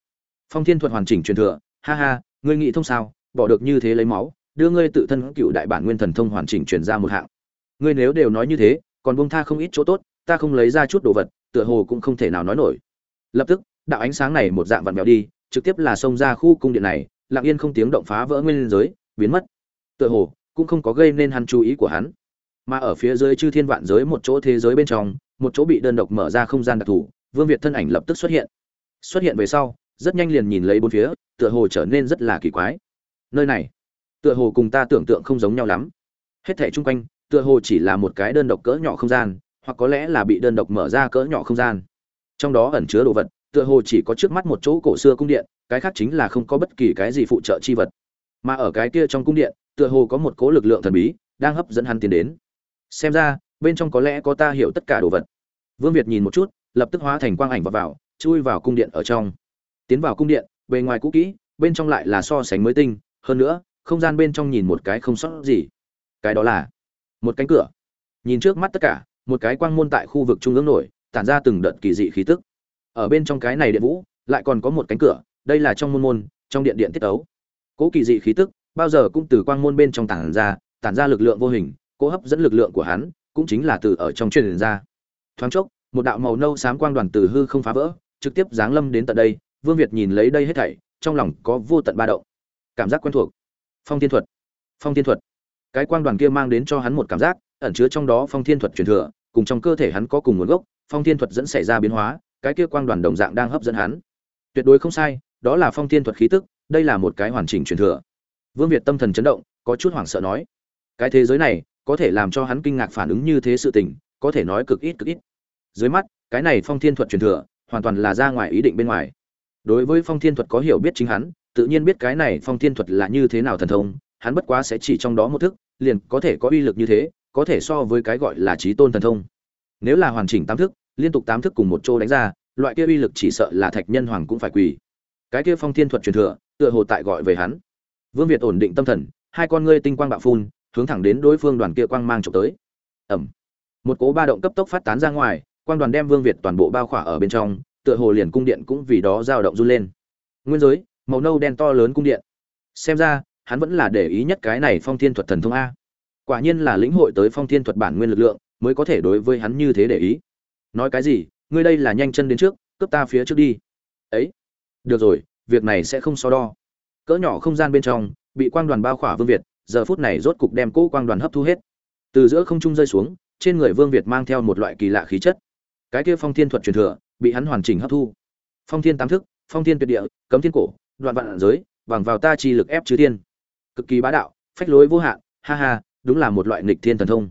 Phong thiên thuật hoàn chỉnh truyền thừa, ha ha, ngươi nghĩ thông sao, bỏ được như thế lấy máu, đưa ngươi tự thân cựu đại bản nguyên thần thông hoàn chỉnh truyền ra một hạng. Ngươi nếu đều nói như thế, còn buông tha không ít chỗ tốt, ta không lấy ra chút đồ vật, tựa hồ cũng không thể nào nói nổi. Lập tức, đạo ánh sáng này một dạng vặn vẹo đi, trực tiếp là xông ra khu cung điện này, lặng yên không tiếng động phá vỡ nguyên giới, biến mất. Tựa hồ, cũng không có gây nên hắn chú ý của hắn mà ở phía dưới chư thiên vạn giới một chỗ thế giới bên trong, một chỗ bị đơn độc mở ra không gian đặc thù, vương việt thân ảnh lập tức xuất hiện. Xuất hiện về sau, rất nhanh liền nhìn lấy bốn phía, tựa hồ trở nên rất là kỳ quái. Nơi này, tựa hồ cùng ta tưởng tượng không giống nhau lắm. Hết thảy chung quanh, tựa hồ chỉ là một cái đơn độc cỡ nhỏ không gian, hoặc có lẽ là bị đơn độc mở ra cỡ nhỏ không gian. Trong đó ẩn chứa đồ vật, tựa hồ chỉ có trước mắt một chỗ cổ xưa cung điện, cái khác chính là không có bất kỳ cái gì phụ trợ chi vật. Mà ở cái kia trong cung điện, tựa hồ có một cố lực lượng thần bí, đang hấp dẫn hắn tiến đến xem ra, bên trong có lẽ có ta hiểu tất cả đồ vật. Vương việt nhìn một chút, lập tức hóa thành quang ảnh vào vào, chui vào cung điện ở trong. Tiến vào cung điện, bề ngoài cũ kỹ, bên trong lại là so sánh mới tinh, hơn nữa, không gian bên trong nhìn một cái không sót gì. Cái đó là một cánh cửa. Nhìn trước mắt tất cả, một cái quang môn tại khu vực trung ương nổi, tản ra từng đợt kỳ dị khí tức. Ở bên trong cái này điện vũ, lại còn có một cánh cửa, đây là trong môn môn, trong điện điện tiết ấu cố kỳ dị khí tức, bao giờ cũng từ quang môn bên trong tản ra tản ra lực lượng vô hình cố hấp dẫn lực lượng của hắn cũng chính là từ ở trong truyền ra. Thoáng chốc, một đạo màu nâu xám quang đoàn từ hư không phá vỡ, trực tiếp giáng lâm đến tận đây. Vương việt nhìn lấy đây hết thảy, trong lòng có vô tận ba động. Cảm giác quen thuộc. Phong thiên thuật. Phong thiên thuật. Cái quang đoàn kia mang đến cho hắn một cảm giác, ẩn chứa trong đó phong thiên thuật truyền thừa, cùng trong cơ thể hắn có cùng nguồn gốc, phong thiên thuật dẫn xảy ra biến hóa, cái kia quang đoàn đồng dạng đang hấp dẫn hắn. Tuyệt đối không sai, đó là phong thiên thuật khí tức, đây là một cái hoàn chỉnh truyền thừa. Vương việt tâm thần chấn động, có chút hoảng sợ nói, cái thế giới này có thể làm cho hắn kinh ngạc phản ứng như thế sự tình, có thể nói cực ít cực ít. Dưới mắt, cái này phong thiên thuật truyền thừa, hoàn toàn là ra ngoài ý định bên ngoài. Đối với phong thiên thuật có hiểu biết chính hắn, tự nhiên biết cái này phong thiên thuật là như thế nào thần thông, hắn bất quá sẽ chỉ trong đó một thức, liền có thể có uy lực như thế, có thể so với cái gọi là trí tôn thần thông. Nếu là hoàn chỉnh tám thức, liên tục tám thức cùng một chỗ đánh ra, loại kia uy lực chỉ sợ là thạch nhân hoàng cũng phải quỳ. Cái kia phong thiên thuật truyền thừa, tựa hồ tại gọi về hắn. Vương việt ổn định tâm thần, hai con ngươi tinh quang bạo phun hướng thẳng đến đối phương đoàn kia quang mang trộm tới. Ẩm. Một cố ba động cấp tốc phát tán ra ngoài, quang đoàn đem vương việt toàn bộ bao khỏa ở bên trong, tựa hồ liền cung điện cũng vì đó dao động run lên. Nguyên giới, màu nâu đen to lớn cung điện. Xem ra, hắn vẫn là để ý nhất cái này phong thiên thuật thần thông a. Quả nhiên là lĩnh hội tới phong thiên thuật bản nguyên lực lượng, mới có thể đối với hắn như thế để ý. Nói cái gì, ngươi đây là nhanh chân đến trước, cướp ta phía trước đi. Ấy. Được rồi, việc này sẽ không so đo. Cỡ nhỏ không gian bên trong, bị quang đoàn bao khỏa vương việt giờ phút này rốt cục đem cỗ quang đoàn hấp thu hết. Từ giữa không trung rơi xuống, trên người vương việt mang theo một loại kỳ lạ khí chất. Cái kia phong thiên thuật truyền thừa, bị hắn hoàn chỉnh hấp thu. Phong thiên tám thức, phong thiên tuyệt địa, cấm thiên cổ, đoạn vạn giới, bằng vào ta chi lực ép chư thiên. Cực kỳ bá đạo, phách lối vô hạn, ha ha, đúng là một loại nghịch thiên thần thông.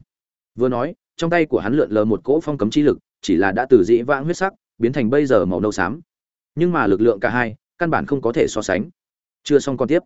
Vừa nói, trong tay của hắn lượn lờ một cỗ phong cấm chi lực, chỉ là đã từ dĩ vãng huyết sắc, biến thành bây giờ màu nâu xám. Nhưng mà lực lượng cả hai, căn bản không có thể so sánh. Chưa xong còn tiếp.